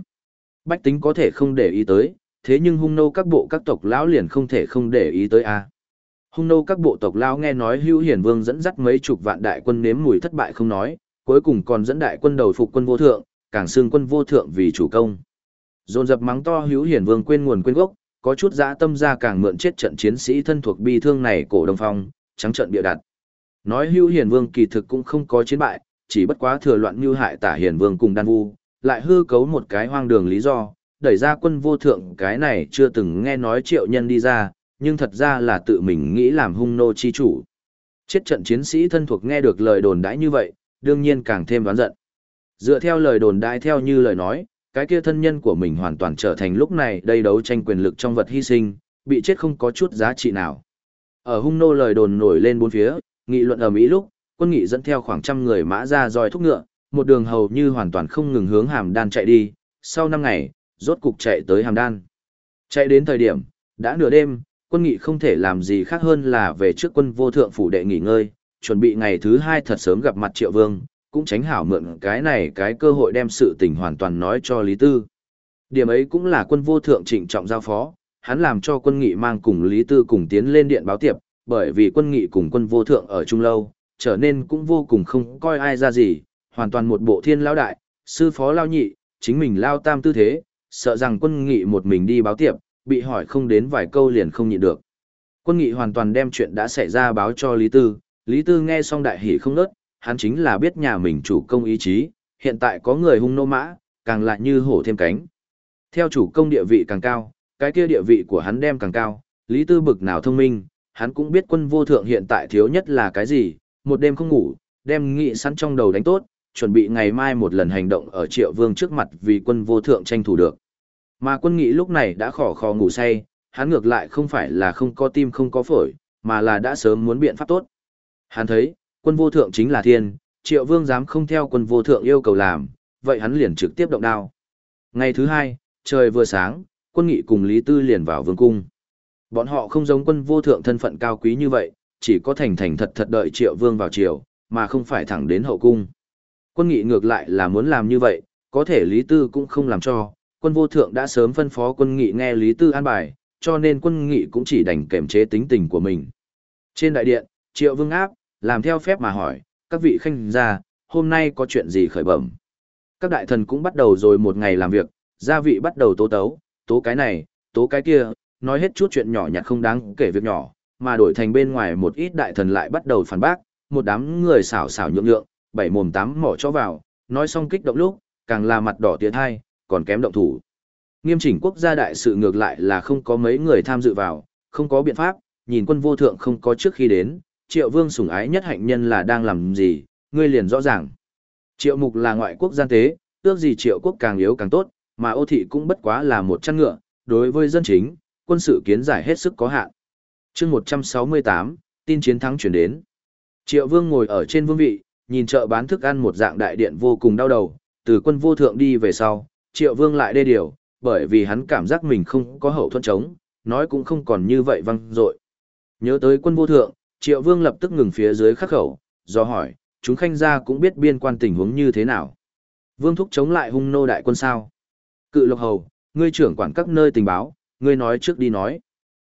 Bách tính có thể không để ý tới, thế nhưng hung nô các bộ các tộc lão liền không thể không để ý tới a. Hung nô các bộ tộc lao nghe nói Hữu Hiển Vương dẫn dắt mấy chục vạn đại quân nếm mùi thất bại không nói, cuối cùng còn dẫn đại quân đầu phục quân vô thượng, càng xương quân vô thượng vì chủ công. Dồn dập mắng to Hữu Hiển Vương quên nguồn quên gốc, có chút dã tâm ra càng mượn chết trận chiến sĩ thân thuộc bi thương này cổ đồng Phong, trắng trận bịa đặt. Nói Hữu Hiển Vương kỳ thực cũng không có chiến bại, chỉ bất quá thừa loạn như hại tả hiển vương cùng đan vu, lại hư cấu một cái hoang đường lý do, đẩy ra quân vô thượng cái này chưa từng nghe nói triệu nhân đi ra, nhưng thật ra là tự mình nghĩ làm hung nô chi chủ. Chết trận chiến sĩ thân thuộc nghe được lời đồn đãi như vậy, đương nhiên càng thêm đoán giận. Dựa theo lời đồn đãi theo như lời nói, cái kia thân nhân của mình hoàn toàn trở thành lúc này đây đấu tranh quyền lực trong vật hy sinh, bị chết không có chút giá trị nào. Ở hung nô lời đồn nổi lên bốn phía, nghị luận ở Mỹ lúc, quân nghị dẫn theo khoảng trăm người mã ra roi thúc ngựa, một đường hầu như hoàn toàn không ngừng hướng hàm đan chạy đi, sau năm ngày, rốt cục chạy tới hàm đan. Chạy đến thời điểm, đã nửa đêm, quân nghị không thể làm gì khác hơn là về trước quân vô thượng phủ đệ nghỉ ngơi, chuẩn bị ngày thứ hai thật sớm gặp mặt triệu vương, cũng tránh hảo mượn cái này cái cơ hội đem sự tình hoàn toàn nói cho Lý Tư. Điểm ấy cũng là quân vô thượng trịnh trọng giao phó, hắn làm cho quân nghị mang cùng Lý Tư cùng tiến lên điện báo tiệp, bởi vì quân nghị cùng quân vô thượng ở chung Lâu, trở nên cũng vô cùng không coi ai ra gì, hoàn toàn một bộ thiên lao đại, sư phó lao nhị, chính mình lao tam tư thế, sợ rằng quân nghị một mình đi báo tiệp, bị hỏi không đến vài câu liền không nhịn được. Quân nghị hoàn toàn đem chuyện đã xảy ra báo cho Lý Tư, Lý Tư nghe xong đại hỉ không nớt, hắn chính là biết nhà mình chủ công ý chí, hiện tại có người hung nô mã, càng lại như hổ thêm cánh. Theo chủ công địa vị càng cao, cái kia địa vị của hắn đem càng cao, Lý Tư bực nào thông minh, hắn cũng biết quân vô thượng hiện tại thiếu nhất là cái gì, một đêm không ngủ, đem nghị sẵn trong đầu đánh tốt, chuẩn bị ngày mai một lần hành động ở triệu vương trước mặt vì quân vô thượng tranh thủ được. Mà quân nghị lúc này đã khỏ khò ngủ say, hắn ngược lại không phải là không có tim không có phổi, mà là đã sớm muốn biện pháp tốt. Hắn thấy, quân vô thượng chính là thiên, triệu vương dám không theo quân vô thượng yêu cầu làm, vậy hắn liền trực tiếp động đao. Ngày thứ hai, trời vừa sáng, quân nghị cùng Lý Tư liền vào vương cung. Bọn họ không giống quân vô thượng thân phận cao quý như vậy, chỉ có thành thành thật thật đợi triệu vương vào triều, mà không phải thẳng đến hậu cung. Quân nghị ngược lại là muốn làm như vậy, có thể Lý Tư cũng không làm cho, quân vô thượng đã sớm phân phó quân nghị nghe Lý Tư an bài, cho nên quân nghị cũng chỉ đành kềm chế tính tình của mình. Trên đại điện, triệu vương áp, làm theo phép mà hỏi, các vị khanh gia, hôm nay có chuyện gì khởi bẩm. Các đại thần cũng bắt đầu rồi một ngày làm việc, gia vị bắt đầu tố tấu, tố cái này, tố cái kia, nói hết chút chuyện nhỏ nhặt không đáng kể việc nhỏ, mà đổi thành bên ngoài một ít đại thần lại bắt đầu phản bác, một đám người xảo xảo nhượng nhượng, bảy mồm tám mỏ cho vào, nói xong kích động lúc, càng là mặt đỏ tiệt hai, còn kém động thủ. Nghiêm chỉnh quốc gia đại sự ngược lại là không có mấy người tham dự vào, không có biện pháp, nhìn quân vô thượng không có trước khi đến, triệu vương sủng ái nhất hạnh nhân là đang làm gì, ngươi liền rõ ràng. Triệu mục là ngoại quốc gian tế, ước gì triệu quốc càng yếu càng tốt, mà ô thị cũng bất quá là một chăn ngựa, đối với dân chính, quân sự kiến giải hết sức có hạn. chương 168, tin chiến thắng chuyển đến. Triệu vương ngồi ở trên vương vị, nhìn chợ bán thức ăn một dạng đại điện vô cùng đau đầu, từ quân vô thượng đi về sau, triệu vương lại đê điều, bởi vì hắn cảm giác mình không có hậu thuẫn chống, nói cũng không còn như vậy văng dội Nhớ tới quân vô thượng, triệu vương lập tức ngừng phía dưới khắc khẩu, do hỏi, chúng khanh gia cũng biết biên quan tình huống như thế nào. Vương thúc chống lại hung nô đại quân sao. Cự lộc hầu, ngươi trưởng quản các nơi tình báo, ngươi nói trước đi nói.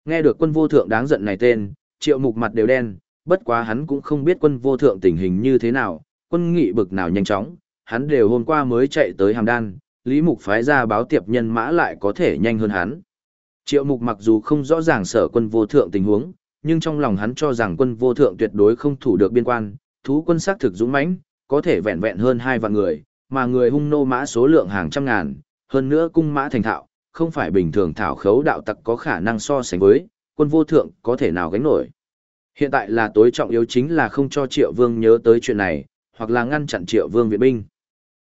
Nghe được quân vô thượng đáng giận này tên, triệu mục mặt đều đen, bất quá hắn cũng không biết quân vô thượng tình hình như thế nào, quân nghị bực nào nhanh chóng, hắn đều hôm qua mới chạy tới hàm đan, Lý Mục phái ra báo tiệp nhân mã lại có thể nhanh hơn hắn. Triệu Mục mặc dù không rõ ràng sở quân vô thượng tình huống, nhưng trong lòng hắn cho rằng quân vô thượng tuyệt đối không thủ được biên quan, thú quân xác thực dũng mãnh, có thể vẹn vẹn hơn hai vạn người, mà người hung nô mã số lượng hàng trăm ngàn, hơn nữa cung mã thành thạo, không phải bình thường thảo khấu đạo tặc có khả năng so sánh với, quân vô thượng có thể nào gánh nổi. Hiện tại là tối trọng yếu chính là không cho Triệu Vương nhớ tới chuyện này, hoặc là ngăn chặn Triệu Vương viện binh.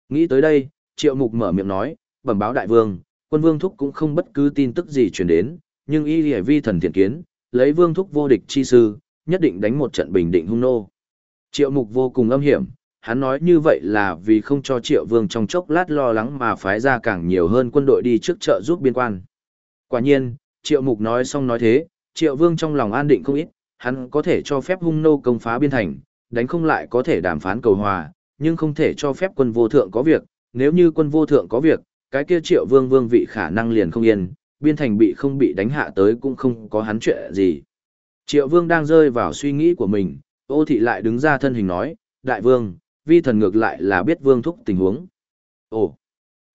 Nghĩ tới đây, Triệu Mục mở miệng nói, bẩm báo đại vương, quân vương thúc cũng không bất cứ tin tức gì truyền đến, nhưng y lìa vi thần thiện kiến, lấy vương thúc vô địch chi sư, nhất định đánh một trận bình định hung nô. Triệu Mục vô cùng âm hiểm, hắn nói như vậy là vì không cho Triệu Vương trong chốc lát lo lắng mà phái ra càng nhiều hơn quân đội đi trước chợ giúp biên quan. Quả nhiên, Triệu Mục nói xong nói thế, Triệu Vương trong lòng an định không ít, hắn có thể cho phép hung nô công phá biên thành, đánh không lại có thể đàm phán cầu hòa, nhưng không thể cho phép quân vô thượng có việc, nếu như quân vô thượng có việc, cái kia triệu vương vương vị khả năng liền không yên, biên thành bị không bị đánh hạ tới cũng không có hắn chuyện gì. Triệu vương đang rơi vào suy nghĩ của mình, ô thị lại đứng ra thân hình nói, đại vương, vi thần ngược lại là biết vương thúc tình huống. Ồ,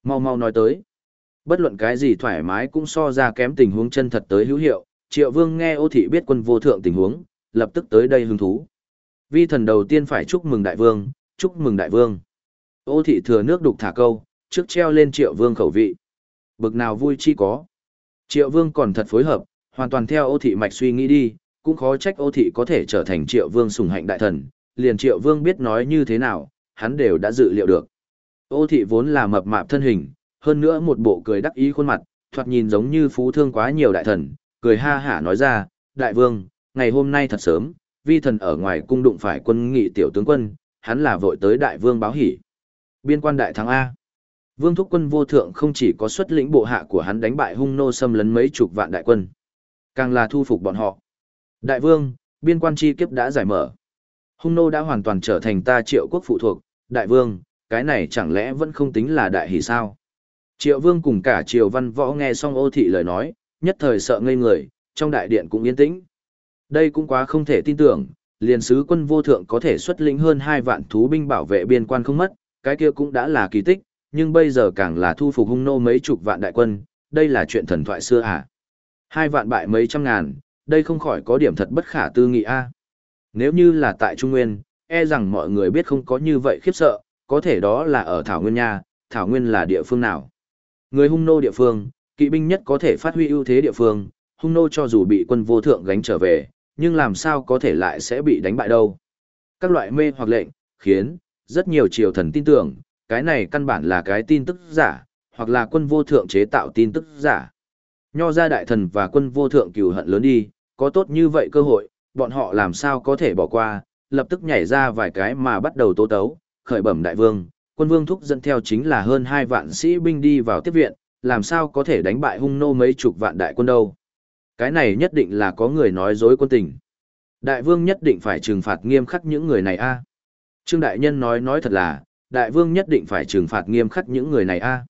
mau mau nói tới. Bất luận cái gì thoải mái cũng so ra kém tình huống chân thật tới hữu hiệu, triệu vương nghe ô thị biết quân vô thượng tình huống, lập tức tới đây hứng thú. Vi thần đầu tiên phải chúc mừng đại vương, chúc mừng đại vương. Ô thị thừa nước đục thả câu, trước treo lên triệu vương khẩu vị. Bực nào vui chi có. Triệu vương còn thật phối hợp, hoàn toàn theo ô thị mạch suy nghĩ đi, cũng khó trách ô thị có thể trở thành triệu vương sùng hạnh đại thần, liền triệu vương biết nói như thế nào, hắn đều đã dự liệu được. Ô thị vốn là mập mạp thân hình, hơn nữa một bộ cười đắc ý khuôn mặt, thoạt nhìn giống như phú thương quá nhiều đại thần, cười ha hả nói ra, đại vương, ngày hôm nay thật sớm, vi thần ở ngoài cung đụng phải quân nghị tiểu tướng quân, hắn là vội tới đại vương báo hỉ. Biên quan đại thắng A. Vương thúc quân vô thượng không chỉ có xuất lĩnh bộ hạ của hắn đánh bại hung nô xâm lấn mấy chục vạn đại quân, càng là thu phục bọn họ. Đại vương, biên quan chi kiếp đã giải mở. Hung nô đã hoàn toàn trở thành ta triệu quốc phụ thuộc, đại vương, cái này chẳng lẽ vẫn không tính là đại hỷ sao? Triệu vương cùng cả triều văn võ nghe xong ô thị lời nói, nhất thời sợ ngây người, trong đại điện cũng yên tĩnh. Đây cũng quá không thể tin tưởng, liền sứ quân vô thượng có thể xuất lĩnh hơn hai vạn thú binh bảo vệ biên quan không mất, cái kia cũng đã là kỳ tích, nhưng bây giờ càng là thu phục hung nô mấy chục vạn đại quân, đây là chuyện thần thoại xưa à. Hai vạn bại mấy trăm ngàn, đây không khỏi có điểm thật bất khả tư nghị a. Nếu như là tại Trung Nguyên, e rằng mọi người biết không có như vậy khiếp sợ, có thể đó là ở Thảo Nguyên nha, Thảo Nguyên là địa phương nào. Người hung nô địa phương, kỵ binh nhất có thể phát huy ưu thế địa phương, hung nô cho dù bị quân vô thượng gánh trở về, nhưng làm sao có thể lại sẽ bị đánh bại đâu. Các loại mê hoặc lệnh, khiến, rất nhiều triều thần tin tưởng, cái này căn bản là cái tin tức giả, hoặc là quân vô thượng chế tạo tin tức giả. Nho ra đại thần và quân vô thượng cừu hận lớn đi, có tốt như vậy cơ hội, bọn họ làm sao có thể bỏ qua, lập tức nhảy ra vài cái mà bắt đầu tố tấu, khởi bẩm đại vương, quân vương thúc dẫn theo chính là hơn hai vạn sĩ binh đi vào tiếp viện, làm sao có thể đánh bại hung nô mấy chục vạn đại quân đâu. Cái này nhất định là có người nói dối quân tình. Đại vương nhất định phải trừng phạt nghiêm khắc những người này a. Trương đại nhân nói nói thật là, đại vương nhất định phải trừng phạt nghiêm khắc những người này a.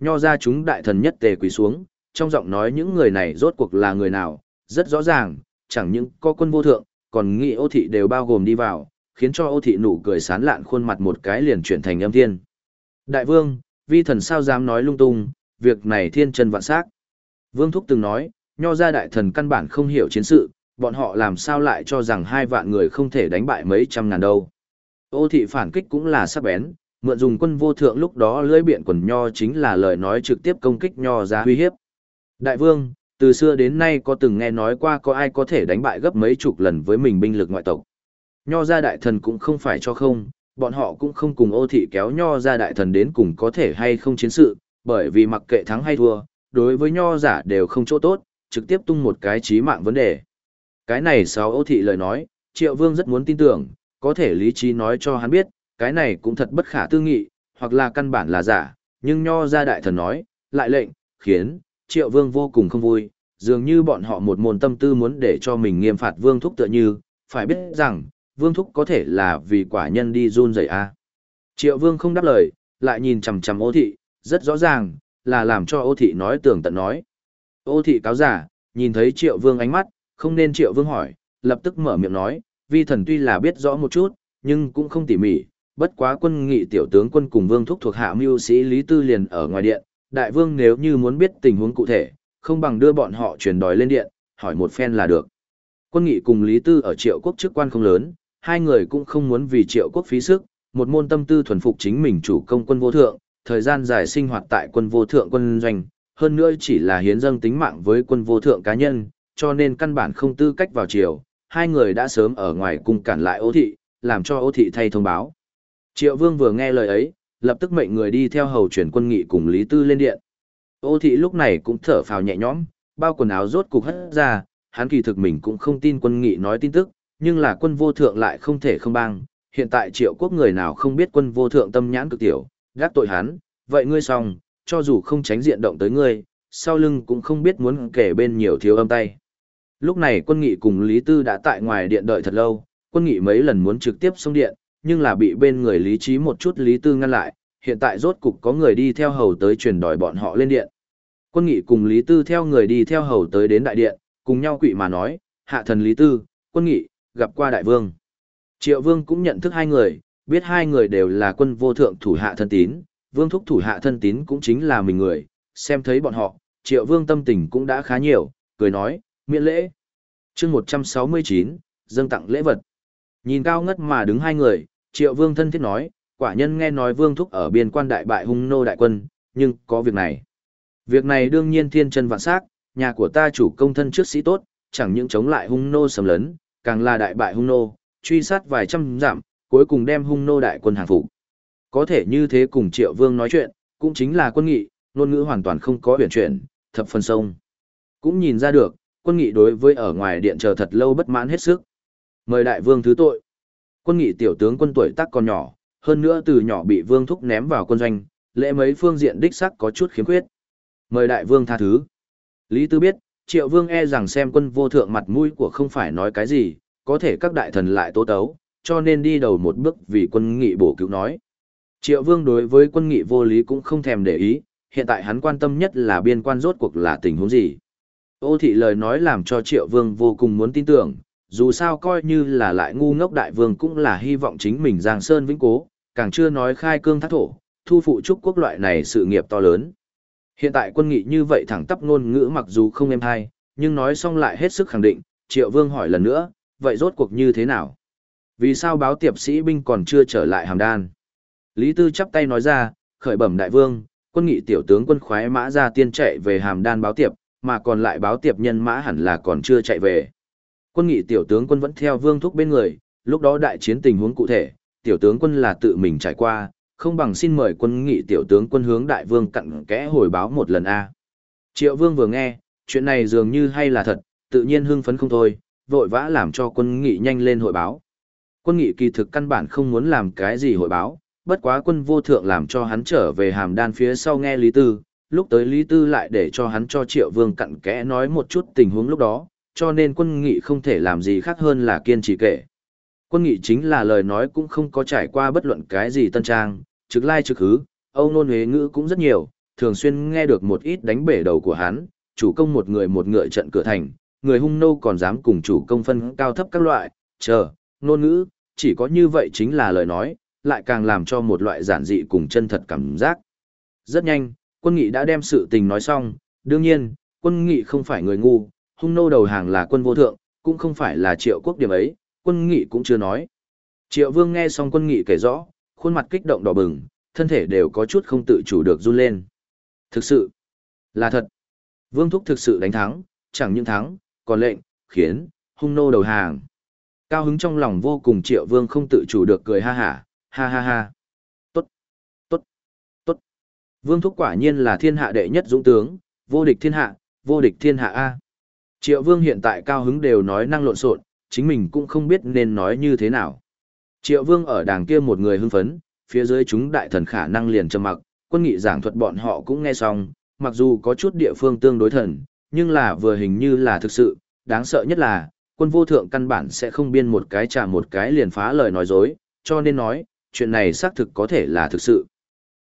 Nho ra chúng đại thần nhất tề quỳ xuống, trong giọng nói những người này rốt cuộc là người nào, rất rõ ràng, chẳng những có quân vô thượng, còn nghị ô thị đều bao gồm đi vào, khiến cho ô thị nụ cười sán lạn khuôn mặt một cái liền chuyển thành âm thiên. Đại vương, vi thần sao dám nói lung tung, việc này thiên chân vạn sắc. Vương Thúc từng nói, nho ra đại thần căn bản không hiểu chiến sự, bọn họ làm sao lại cho rằng hai vạn người không thể đánh bại mấy trăm ngàn đâu. Ô thị phản kích cũng là sắc bén, mượn dùng quân vô thượng lúc đó lưỡi biện quần nho chính là lời nói trực tiếp công kích nho ra uy hiếp. Đại vương, từ xưa đến nay có từng nghe nói qua có ai có thể đánh bại gấp mấy chục lần với mình binh lực ngoại tộc. Nho gia đại thần cũng không phải cho không, bọn họ cũng không cùng ô thị kéo nho gia đại thần đến cùng có thể hay không chiến sự, bởi vì mặc kệ thắng hay thua, đối với nho giả đều không chỗ tốt, trực tiếp tung một cái chí mạng vấn đề. Cái này sáu ô thị lời nói, triệu vương rất muốn tin tưởng, có thể lý trí nói cho hắn biết, cái này cũng thật bất khả tư nghị, hoặc là căn bản là giả, nhưng nho gia đại thần nói, lại lệnh, khiến, triệu vương vô cùng không vui, dường như bọn họ một môn tâm tư muốn để cho mình nghiêm phạt vương thúc tựa như, phải biết rằng, vương thúc có thể là vì quả nhân đi run rẩy a. Triệu vương không đáp lời, lại nhìn chằm chằm ô thị, rất rõ ràng, là làm cho ô thị nói tường tận nói. Ô thị cáo giả, nhìn thấy triệu vương ánh mắt, không nên triệu vương hỏi, lập tức mở miệng nói, vi thần tuy là biết rõ một chút, nhưng cũng không tỉ mỉ, bất quá quân nghị tiểu tướng quân cùng vương thúc thuộc hạ mưu sĩ Lý Tư liền ở ngoài điện, đại vương nếu như muốn biết tình huống cụ thể, không bằng đưa bọn họ truyền đòi lên điện, hỏi một phen là được. Quân nghị cùng Lý Tư ở triệu quốc chức quan không lớn, hai người cũng không muốn vì triệu quốc phí sức, một môn tâm tư thuần phục chính mình chủ công quân vô thượng, thời gian dài sinh hoạt tại quân vô thượng quân doanh, hơn nữa chỉ là hiến dâng tính mạng với quân vô thượng cá nhân, cho nên căn bản không tư cách vào triều, hai người đã sớm ở ngoài cùng cản lại ô thị, làm cho ô thị thay thông báo. Triệu vương vừa nghe lời ấy, lập tức mệnh người đi theo hầu chuyển quân nghị cùng Lý Tư lên điện. Ô thị lúc này cũng thở phào nhẹ nhõm, bao quần áo rốt cục hất ra, hắn kỳ thực mình cũng không tin quân nghị nói tin tức, nhưng là quân vô thượng lại không thể không bang. Hiện tại triệu quốc người nào không biết quân vô thượng tâm nhãn cực tiểu, gác tội hắn, vậy ngươi xong, cho dù không tránh diện động tới ngươi, sau lưng cũng không biết muốn kể bên nhiều thiếu âm tay. Lúc này quân nghị cùng Lý Tư đã tại ngoài điện đợi thật lâu, quân nghị mấy lần muốn trực tiếp xuống điện, nhưng là bị bên người lý trí một chút Lý Tư ngăn lại, hiện tại rốt cục có người đi theo hầu tới truyền đòi bọn họ lên điện. Quân nghị cùng Lý Tư theo người đi theo hầu tới đến đại điện, cùng nhau quỵ mà nói, hạ thần Lý Tư, quân nghị, gặp qua đại vương. Triệu vương cũng nhận thức hai người, biết hai người đều là quân vô thượng thủ hạ thân tín, vương thúc thủ hạ thân tín cũng chính là mình người, xem thấy bọn họ, triệu vương tâm tình cũng đã khá nhiều, cười nói, miễn lễ. chương 169, dâng tặng lễ vật. Nhìn cao ngất mà đứng hai người, triệu vương thân thiết nói, quả nhân nghe nói vương thúc ở biên quan đại bại hung nô đại quân, nhưng có việc này. Việc này đương nhiên thiên chân vạn sắc, nhà của ta chủ công thân trước sĩ tốt, chẳng những chống lại hung nô sầm lấn, càng là đại bại hung nô, truy sát vài trăm giảm, cuối cùng đem hung nô đại quân hàng phục. Có thể như thế cùng Triệu Vương nói chuyện, cũng chính là quân nghị, ngôn ngữ hoàn toàn không có huyền chuyển, thập phần sông. Cũng nhìn ra được, quân nghị đối với ở ngoài điện chờ thật lâu bất mãn hết sức. Mời đại vương thứ tội. Quân nghị tiểu tướng quân tuổi tác còn nhỏ, hơn nữa từ nhỏ bị vương thúc ném vào quân doanh, lễ mấy phương diện đích sắc có chút khiếm khuyết. Mời đại vương tha thứ. Lý Tư biết, triệu vương e rằng xem quân vô thượng mặt mũi của không phải nói cái gì, có thể các đại thần lại tố tấu, cho nên đi đầu một bước vì quân nghị bổ cứu nói. Triệu vương đối với quân nghị vô lý cũng không thèm để ý, hiện tại hắn quan tâm nhất là biên quan rốt cuộc là tình huống gì. Ô thị lời nói làm cho triệu vương vô cùng muốn tin tưởng, dù sao coi như là lại ngu ngốc đại vương cũng là hy vọng chính mình giang sơn vĩnh cố, càng chưa nói khai cương thác thổ, thu phụ trúc quốc loại này sự nghiệp to lớn. Hiện tại quân nghị như vậy thẳng tắp ngôn ngữ mặc dù không êm hay, nhưng nói xong lại hết sức khẳng định, triệu vương hỏi lần nữa, vậy rốt cuộc như thế nào? Vì sao báo tiệp sĩ binh còn chưa trở lại hàm đan? Lý Tư chắp tay nói ra, khởi bẩm đại vương, quân nghị tiểu tướng quân khoái mã ra tiên chạy về hàm đan báo tiệp, mà còn lại báo tiệp nhân mã hẳn là còn chưa chạy về. Quân nghị tiểu tướng quân vẫn theo vương thúc bên người, lúc đó đại chiến tình huống cụ thể, tiểu tướng quân là tự mình trải qua, không bằng xin mời quân nghị tiểu tướng quân hướng đại vương cặn kẽ hồi báo một lần a. Triệu vương vừa nghe, chuyện này dường như hay là thật, tự nhiên hưng phấn không thôi, vội vã làm cho quân nghị nhanh lên hội báo. Quân nghị kỳ thực căn bản không muốn làm cái gì hội báo, bất quá quân vô thượng làm cho hắn trở về hàm đan phía sau nghe Lý Tư, lúc tới Lý Tư lại để cho hắn cho Triệu Vương cặn kẽ nói một chút tình huống lúc đó, cho nên quân nghị không thể làm gì khác hơn là kiên trì kể. Quân nghị chính là lời nói cũng không có trải qua bất luận cái gì tân trang, trực lai trực hứ, âu nôn huế ngữ cũng rất nhiều, thường xuyên nghe được một ít đánh bể đầu của hắn, chủ công một người một ngựa trận cửa thành, người hung nô còn dám cùng chủ công phân cao thấp các loại, chờ, ngôn ngữ, chỉ có như vậy chính là lời nói, lại càng làm cho một loại giản dị cùng chân thật cảm giác. Rất nhanh, quân nghị đã đem sự tình nói xong, đương nhiên, quân nghị không phải người ngu, hung nô đầu hàng là quân vô thượng, cũng không phải là triệu quốc điểm ấy, quân nghị cũng chưa nói. Triệu vương nghe xong quân nghị kể rõ, khuôn mặt kích động đỏ bừng, thân thể đều có chút không tự chủ được run lên. Thực sự, là thật. Vương Thúc thực sự đánh thắng, chẳng những thắng, còn lệnh, khiến, hung nô đầu hàng. Cao hứng trong lòng vô cùng triệu vương không tự chủ được cười ha hả, ha ha ha. Vương Thúc quả nhiên là thiên hạ đệ nhất dũng tướng, vô địch thiên hạ, vô địch thiên hạ A. Triệu vương hiện tại cao hứng đều nói năng lộn xộn, chính mình cũng không biết nên nói như thế nào. Triệu vương ở đàng kia một người hưng phấn, phía dưới chúng đại thần khả năng liền trầm mặc, quân nghị giảng thuật bọn họ cũng nghe xong, mặc dù có chút địa phương tương đối thần, nhưng là vừa hình như là thực sự, đáng sợ nhất là, quân vô thượng căn bản sẽ không biên một cái trả một cái liền phá lời nói dối, cho nên nói, chuyện này xác thực có thể là thực sự.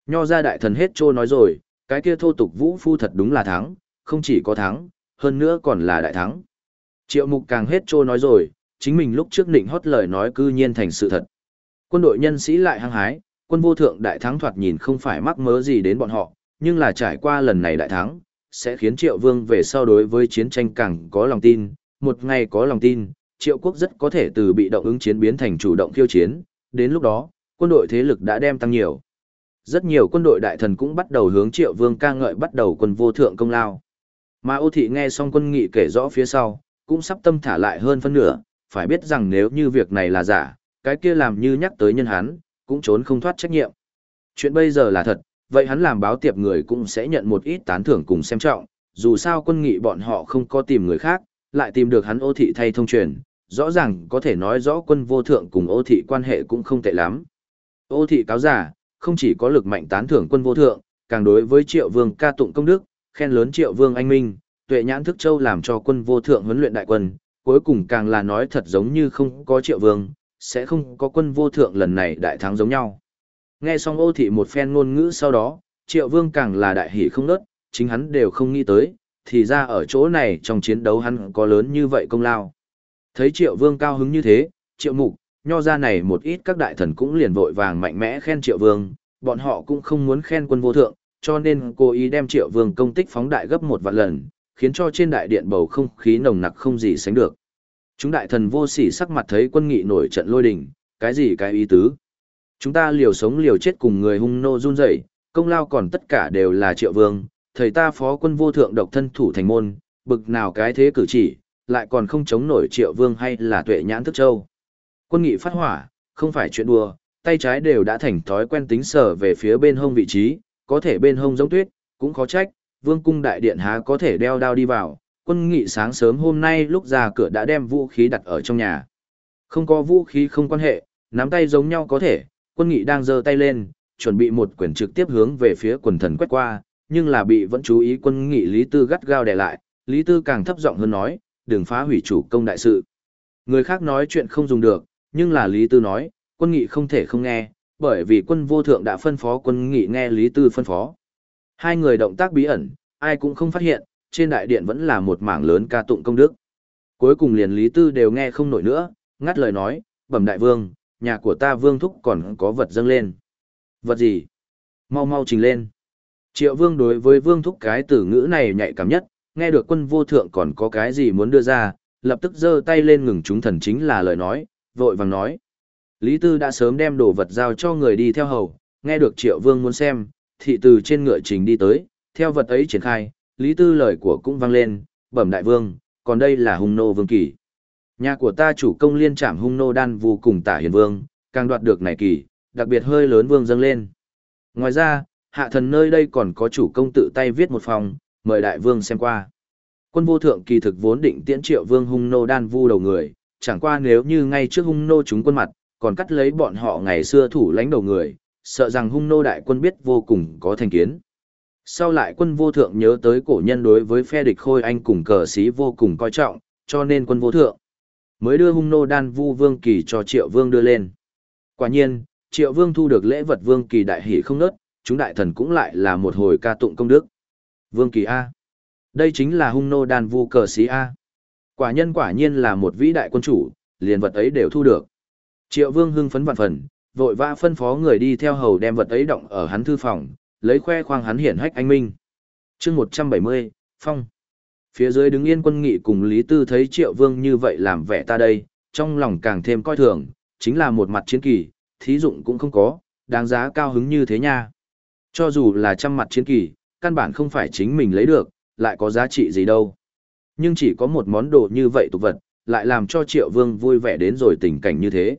Nho ra đại thần hết trô nói rồi, cái kia thô tục vũ phu thật đúng là thắng, không chỉ có thắng, hơn nữa còn là đại thắng. Triệu mục càng hết trô nói rồi, chính mình lúc trước định hót lời nói cư nhiên thành sự thật. Quân đội nhân sĩ lại hăng hái, quân vô thượng đại thắng thoạt nhìn không phải mắc mớ gì đến bọn họ, nhưng là trải qua lần này đại thắng, sẽ khiến triệu vương về sau đối với chiến tranh càng có lòng tin, một ngày có lòng tin, triệu quốc rất có thể từ bị động ứng chiến biến thành chủ động khiêu chiến, đến lúc đó, quân đội thế lực đã đem tăng nhiều. Rất nhiều quân đội đại thần cũng bắt đầu hướng triệu vương ca ngợi bắt đầu quân vô thượng công lao. Mà ô thị nghe xong quân nghị kể rõ phía sau, cũng sắp tâm thả lại hơn phân nửa, phải biết rằng nếu như việc này là giả, cái kia làm như nhắc tới nhân hắn, cũng trốn không thoát trách nhiệm. Chuyện bây giờ là thật, vậy hắn làm báo tiệp người cũng sẽ nhận một ít tán thưởng cùng xem trọng, dù sao quân nghị bọn họ không có tìm người khác, lại tìm được hắn ô thị thay thông truyền, rõ ràng có thể nói rõ quân vô thượng cùng ô thị quan hệ cũng không tệ lắm. Ô thị cáo giả, không chỉ có lực mạnh tán thưởng quân vô thượng, càng đối với triệu vương ca tụng công đức, khen lớn triệu vương anh minh, tuệ nhãn thức châu làm cho quân vô thượng huấn luyện đại quân, cuối cùng càng là nói thật giống như không có triệu vương, sẽ không có quân vô thượng lần này đại thắng giống nhau. Nghe xong ô thị một phen ngôn ngữ sau đó, triệu vương càng là đại hỷ không nớt, chính hắn đều không nghĩ tới, thì ra ở chỗ này trong chiến đấu hắn có lớn như vậy công lao. Thấy triệu vương cao hứng như thế, triệu mục, nho ra này một ít các đại thần cũng liền vội vàng mạnh mẽ khen triệu vương, bọn họ cũng không muốn khen quân vô thượng, cho nên cô ý đem triệu vương công tích phóng đại gấp một vạn lần, khiến cho trên đại điện bầu không khí nồng nặc không gì sánh được. Chúng đại thần vô sỉ sắc mặt thấy quân nghị nổi trận lôi đình, cái gì cái ý tứ. Chúng ta liều sống liều chết cùng người hung nô run rẩy, công lao còn tất cả đều là triệu vương, thầy ta phó quân vô thượng độc thân thủ thành môn, bực nào cái thế cử chỉ, lại còn không chống nổi triệu vương hay là tuệ nhãn thức châu. Quân nghị phát hỏa, không phải chuyện đùa, tay trái đều đã thành thói quen tính sở về phía bên hông vị trí, có thể bên hông giống tuyết, cũng khó trách, vương cung đại điện há có thể đeo đao đi vào, quân nghị sáng sớm hôm nay lúc ra cửa đã đem vũ khí đặt ở trong nhà. Không có vũ khí không quan hệ, nắm tay giống nhau có thể, quân nghị đang giơ tay lên, chuẩn bị một quyển trực tiếp hướng về phía quần thần quét qua, nhưng là bị vẫn chú ý quân nghị Lý Tư gắt gao đè lại, Lý Tư càng thấp giọng hơn nói, đừng phá hủy chủ công đại sự. Người khác nói chuyện không dùng được, nhưng là Lý Tư nói, quân nghị không thể không nghe, bởi vì quân vô thượng đã phân phó quân nghị nghe Lý Tư phân phó. Hai người động tác bí ẩn, ai cũng không phát hiện, trên đại điện vẫn là một mảng lớn ca tụng công đức. Cuối cùng liền Lý Tư đều nghe không nổi nữa, ngắt lời nói, bẩm đại vương, nhà của ta vương thúc còn có vật dâng lên. Vật gì? Mau mau trình lên. Triệu vương đối với vương thúc cái từ ngữ này nhạy cảm nhất, nghe được quân vô thượng còn có cái gì muốn đưa ra, lập tức giơ tay lên ngừng chúng thần chính là lời nói, vội vàng nói. Lý Tư đã sớm đem đồ vật giao cho người đi theo hầu, nghe được triệu vương muốn xem, thị từ trên ngựa trình đi tới, theo vật ấy triển khai, Lý Tư lời của cũng vang lên, bẩm đại vương, còn đây là hung nô vương kỳ. Nhà của ta chủ công liên trảm hung nô đan vô cùng tả hiền vương, càng đoạt được này kỳ, đặc biệt hơi lớn vương dâng lên. Ngoài ra, hạ thần nơi đây còn có chủ công tự tay viết một phòng, mời đại vương xem qua. Quân vô thượng kỳ thực vốn định tiễn triệu vương hung nô đan vu đầu người, chẳng qua nếu như ngay trước hung nô chúng quân mặt, còn cắt lấy bọn họ ngày xưa thủ lãnh đầu người, sợ rằng hung nô đại quân biết vô cùng có thành kiến. Sau lại quân vô thượng nhớ tới cổ nhân đối với phe địch khôi anh cùng cờ sĩ vô cùng coi trọng, cho nên quân vô thượng mới đưa hung nô đan vu vương kỳ cho triệu vương đưa lên. Quả nhiên, triệu vương thu được lễ vật vương kỳ đại hỷ không nớt, chúng đại thần cũng lại là một hồi ca tụng công đức. Vương kỳ A. Đây chính là hung nô đan vu cờ sĩ A. Quả nhân quả nhiên là một vĩ đại quân chủ, liền vật ấy đều thu được. Triệu vương hưng phấn vạn phần, vội vã phân phó người đi theo hầu đem vật ấy động ở hắn thư phòng, lấy khoe khoang hắn hiển hách anh minh. chương 170, Phong. Phía dưới đứng yên quân nghị cùng Lý Tư thấy Triệu Vương như vậy làm vẻ ta đây, trong lòng càng thêm coi thường, chính là một mặt chiến kỳ, thí dụng cũng không có, đáng giá cao hứng như thế nha. Cho dù là trăm mặt chiến kỳ, căn bản không phải chính mình lấy được, lại có giá trị gì đâu. Nhưng chỉ có một món đồ như vậy tục vật, lại làm cho Triệu Vương vui vẻ đến rồi tình cảnh như thế.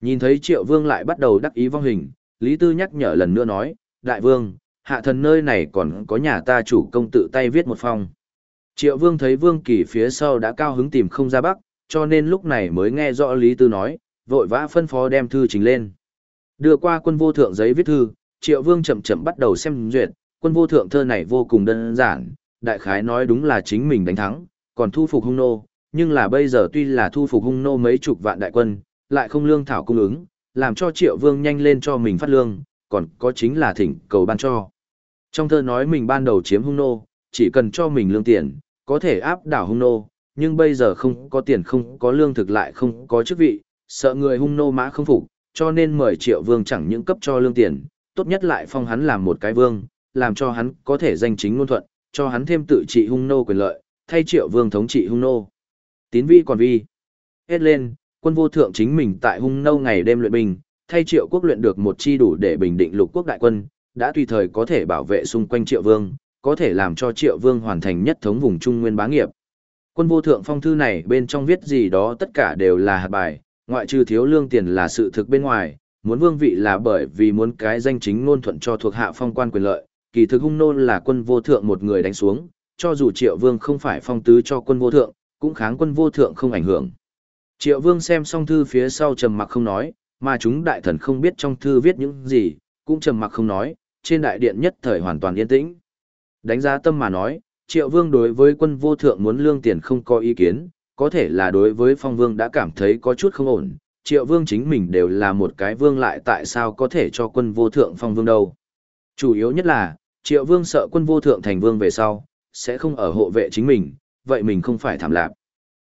Nhìn thấy Triệu Vương lại bắt đầu đắc ý vong hình, Lý Tư nhắc nhở lần nữa nói, Đại Vương, hạ thần nơi này còn có nhà ta chủ công tự tay viết một phong. Triệu Vương thấy Vương Kỳ phía sau đã cao hứng tìm không ra bắc, cho nên lúc này mới nghe rõ Lý Tư nói, vội vã phân phó đem thư trình lên. Đưa qua quân vô thượng giấy viết thư, Triệu Vương chậm chậm bắt đầu xem duyệt, quân vô thượng thơ này vô cùng đơn giản, đại khái nói đúng là chính mình đánh thắng, còn thu phục hung nô, nhưng là bây giờ tuy là thu phục hung nô mấy chục vạn đại quân, lại không lương thảo cung ứng, làm cho Triệu Vương nhanh lên cho mình phát lương, còn có chính là thỉnh cầu ban cho. Trong thơ nói mình ban đầu chiếm hung nô, chỉ cần cho mình lương tiền, có thể áp đảo hung nô, nhưng bây giờ không có tiền không có lương thực lại không có chức vị, sợ người hung nô mã không phục, cho nên mời triệu vương chẳng những cấp cho lương tiền, tốt nhất lại phong hắn làm một cái vương, làm cho hắn có thể danh chính ngôn thuận, cho hắn thêm tự trị hung nô quyền lợi, thay triệu vương thống trị hung nô. Tín vi còn vi. Hết lên, quân vô thượng chính mình tại hung nô ngày đêm luyện binh, thay triệu quốc luyện được một chi đủ để bình định lục quốc đại quân, đã tùy thời có thể bảo vệ xung quanh triệu vương, có thể làm cho triệu vương hoàn thành nhất thống vùng trung nguyên bá nghiệp. Quân vô thượng phong thư này bên trong viết gì đó tất cả đều là hạt bài, ngoại trừ thiếu lương tiền là sự thực bên ngoài, muốn vương vị là bởi vì muốn cái danh chính ngôn thuận cho thuộc hạ phong quan quyền lợi, kỳ thực hung Nô là quân vô thượng một người đánh xuống, cho dù triệu vương không phải phong tứ cho quân vô thượng, cũng kháng quân vô thượng không ảnh hưởng. Triệu vương xem xong thư phía sau trầm mặc không nói, mà chúng đại thần không biết trong thư viết những gì, cũng trầm mặc không nói, trên đại điện nhất thời hoàn toàn yên tĩnh. Đánh giá tâm mà nói, triệu vương đối với quân vô thượng muốn lương tiền không có ý kiến, có thể là đối với phong vương đã cảm thấy có chút không ổn, triệu vương chính mình đều là một cái vương lại tại sao có thể cho quân vô thượng phong vương đâu. Chủ yếu nhất là, triệu vương sợ quân vô thượng thành vương về sau, sẽ không ở hộ vệ chính mình, vậy mình không phải thảm lạc.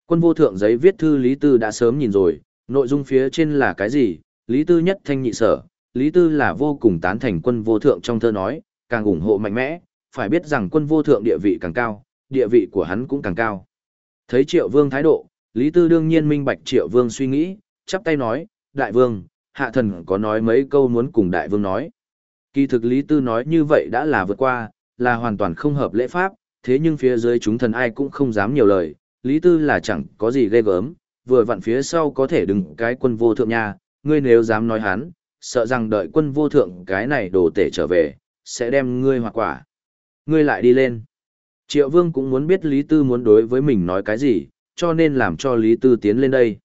Quân vô thượng giấy viết thư Lý Tư đã sớm nhìn rồi, nội dung phía trên là cái gì, Lý Tư nhất thanh nhị sở, Lý Tư là vô cùng tán thành quân vô thượng trong thơ nói, càng ủng hộ mạnh mẽ, phải biết rằng quân vô thượng địa vị càng cao, địa vị của hắn cũng càng cao. Thấy triệu vương thái độ, Lý Tư đương nhiên minh bạch triệu vương suy nghĩ, chắp tay nói, đại vương, hạ thần có nói mấy câu muốn cùng đại vương nói. Kỳ thực Lý Tư nói như vậy đã là vượt qua, là hoàn toàn không hợp lễ pháp, thế nhưng phía dưới chúng thần ai cũng không dám nhiều lời, Lý Tư là chẳng có gì ghê gớm, vừa vặn phía sau có thể đừng cái quân vô thượng nha, ngươi nếu dám nói hắn, sợ rằng đợi quân vô thượng cái này đồ tể trở về, sẽ đem ngươi hoặc quả ngươi lại đi lên. Triệu Vương cũng muốn biết Lý Tư muốn đối với mình nói cái gì, cho nên làm cho Lý Tư tiến lên đây.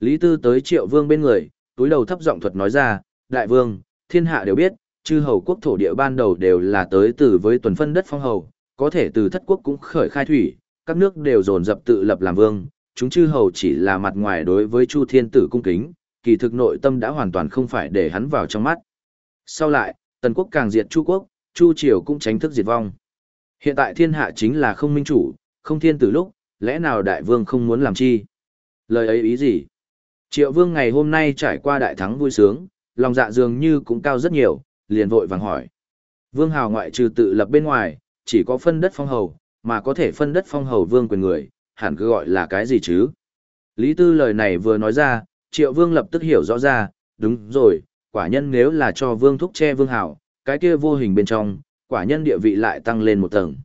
Lý Tư tới Triệu Vương bên người, túi đầu thấp giọng thuật nói ra, Đại Vương, thiên hạ đều biết, chư hầu quốc thổ địa ban đầu đều là tới từ với tuần phân đất phong hầu, có thể từ thất quốc cũng khởi khai thủy, các nước đều dồn dập tự lập làm vương, chúng chư hầu chỉ là mặt ngoài đối với Chu Thiên Tử cung kính, kỳ thực nội tâm đã hoàn toàn không phải để hắn vào trong mắt. Sau lại, Tần quốc càng diệt Chu quốc, Chu Triều cũng tránh thức diệt vong. Hiện tại thiên hạ chính là không minh chủ, không thiên tử lúc, lẽ nào đại vương không muốn làm chi? Lời ấy ý gì? Triệu vương ngày hôm nay trải qua đại thắng vui sướng, lòng dạ dường như cũng cao rất nhiều, liền vội vàng hỏi. Vương hào ngoại trừ tự lập bên ngoài, chỉ có phân đất phong hầu, mà có thể phân đất phong hầu vương quyền người, hẳn cứ gọi là cái gì chứ? Lý Tư lời này vừa nói ra, triệu vương lập tức hiểu rõ ra, đúng rồi, quả nhân nếu là cho vương thúc che vương hào, cái kia vô hình bên trong, quả nhân địa vị lại tăng lên một tầng.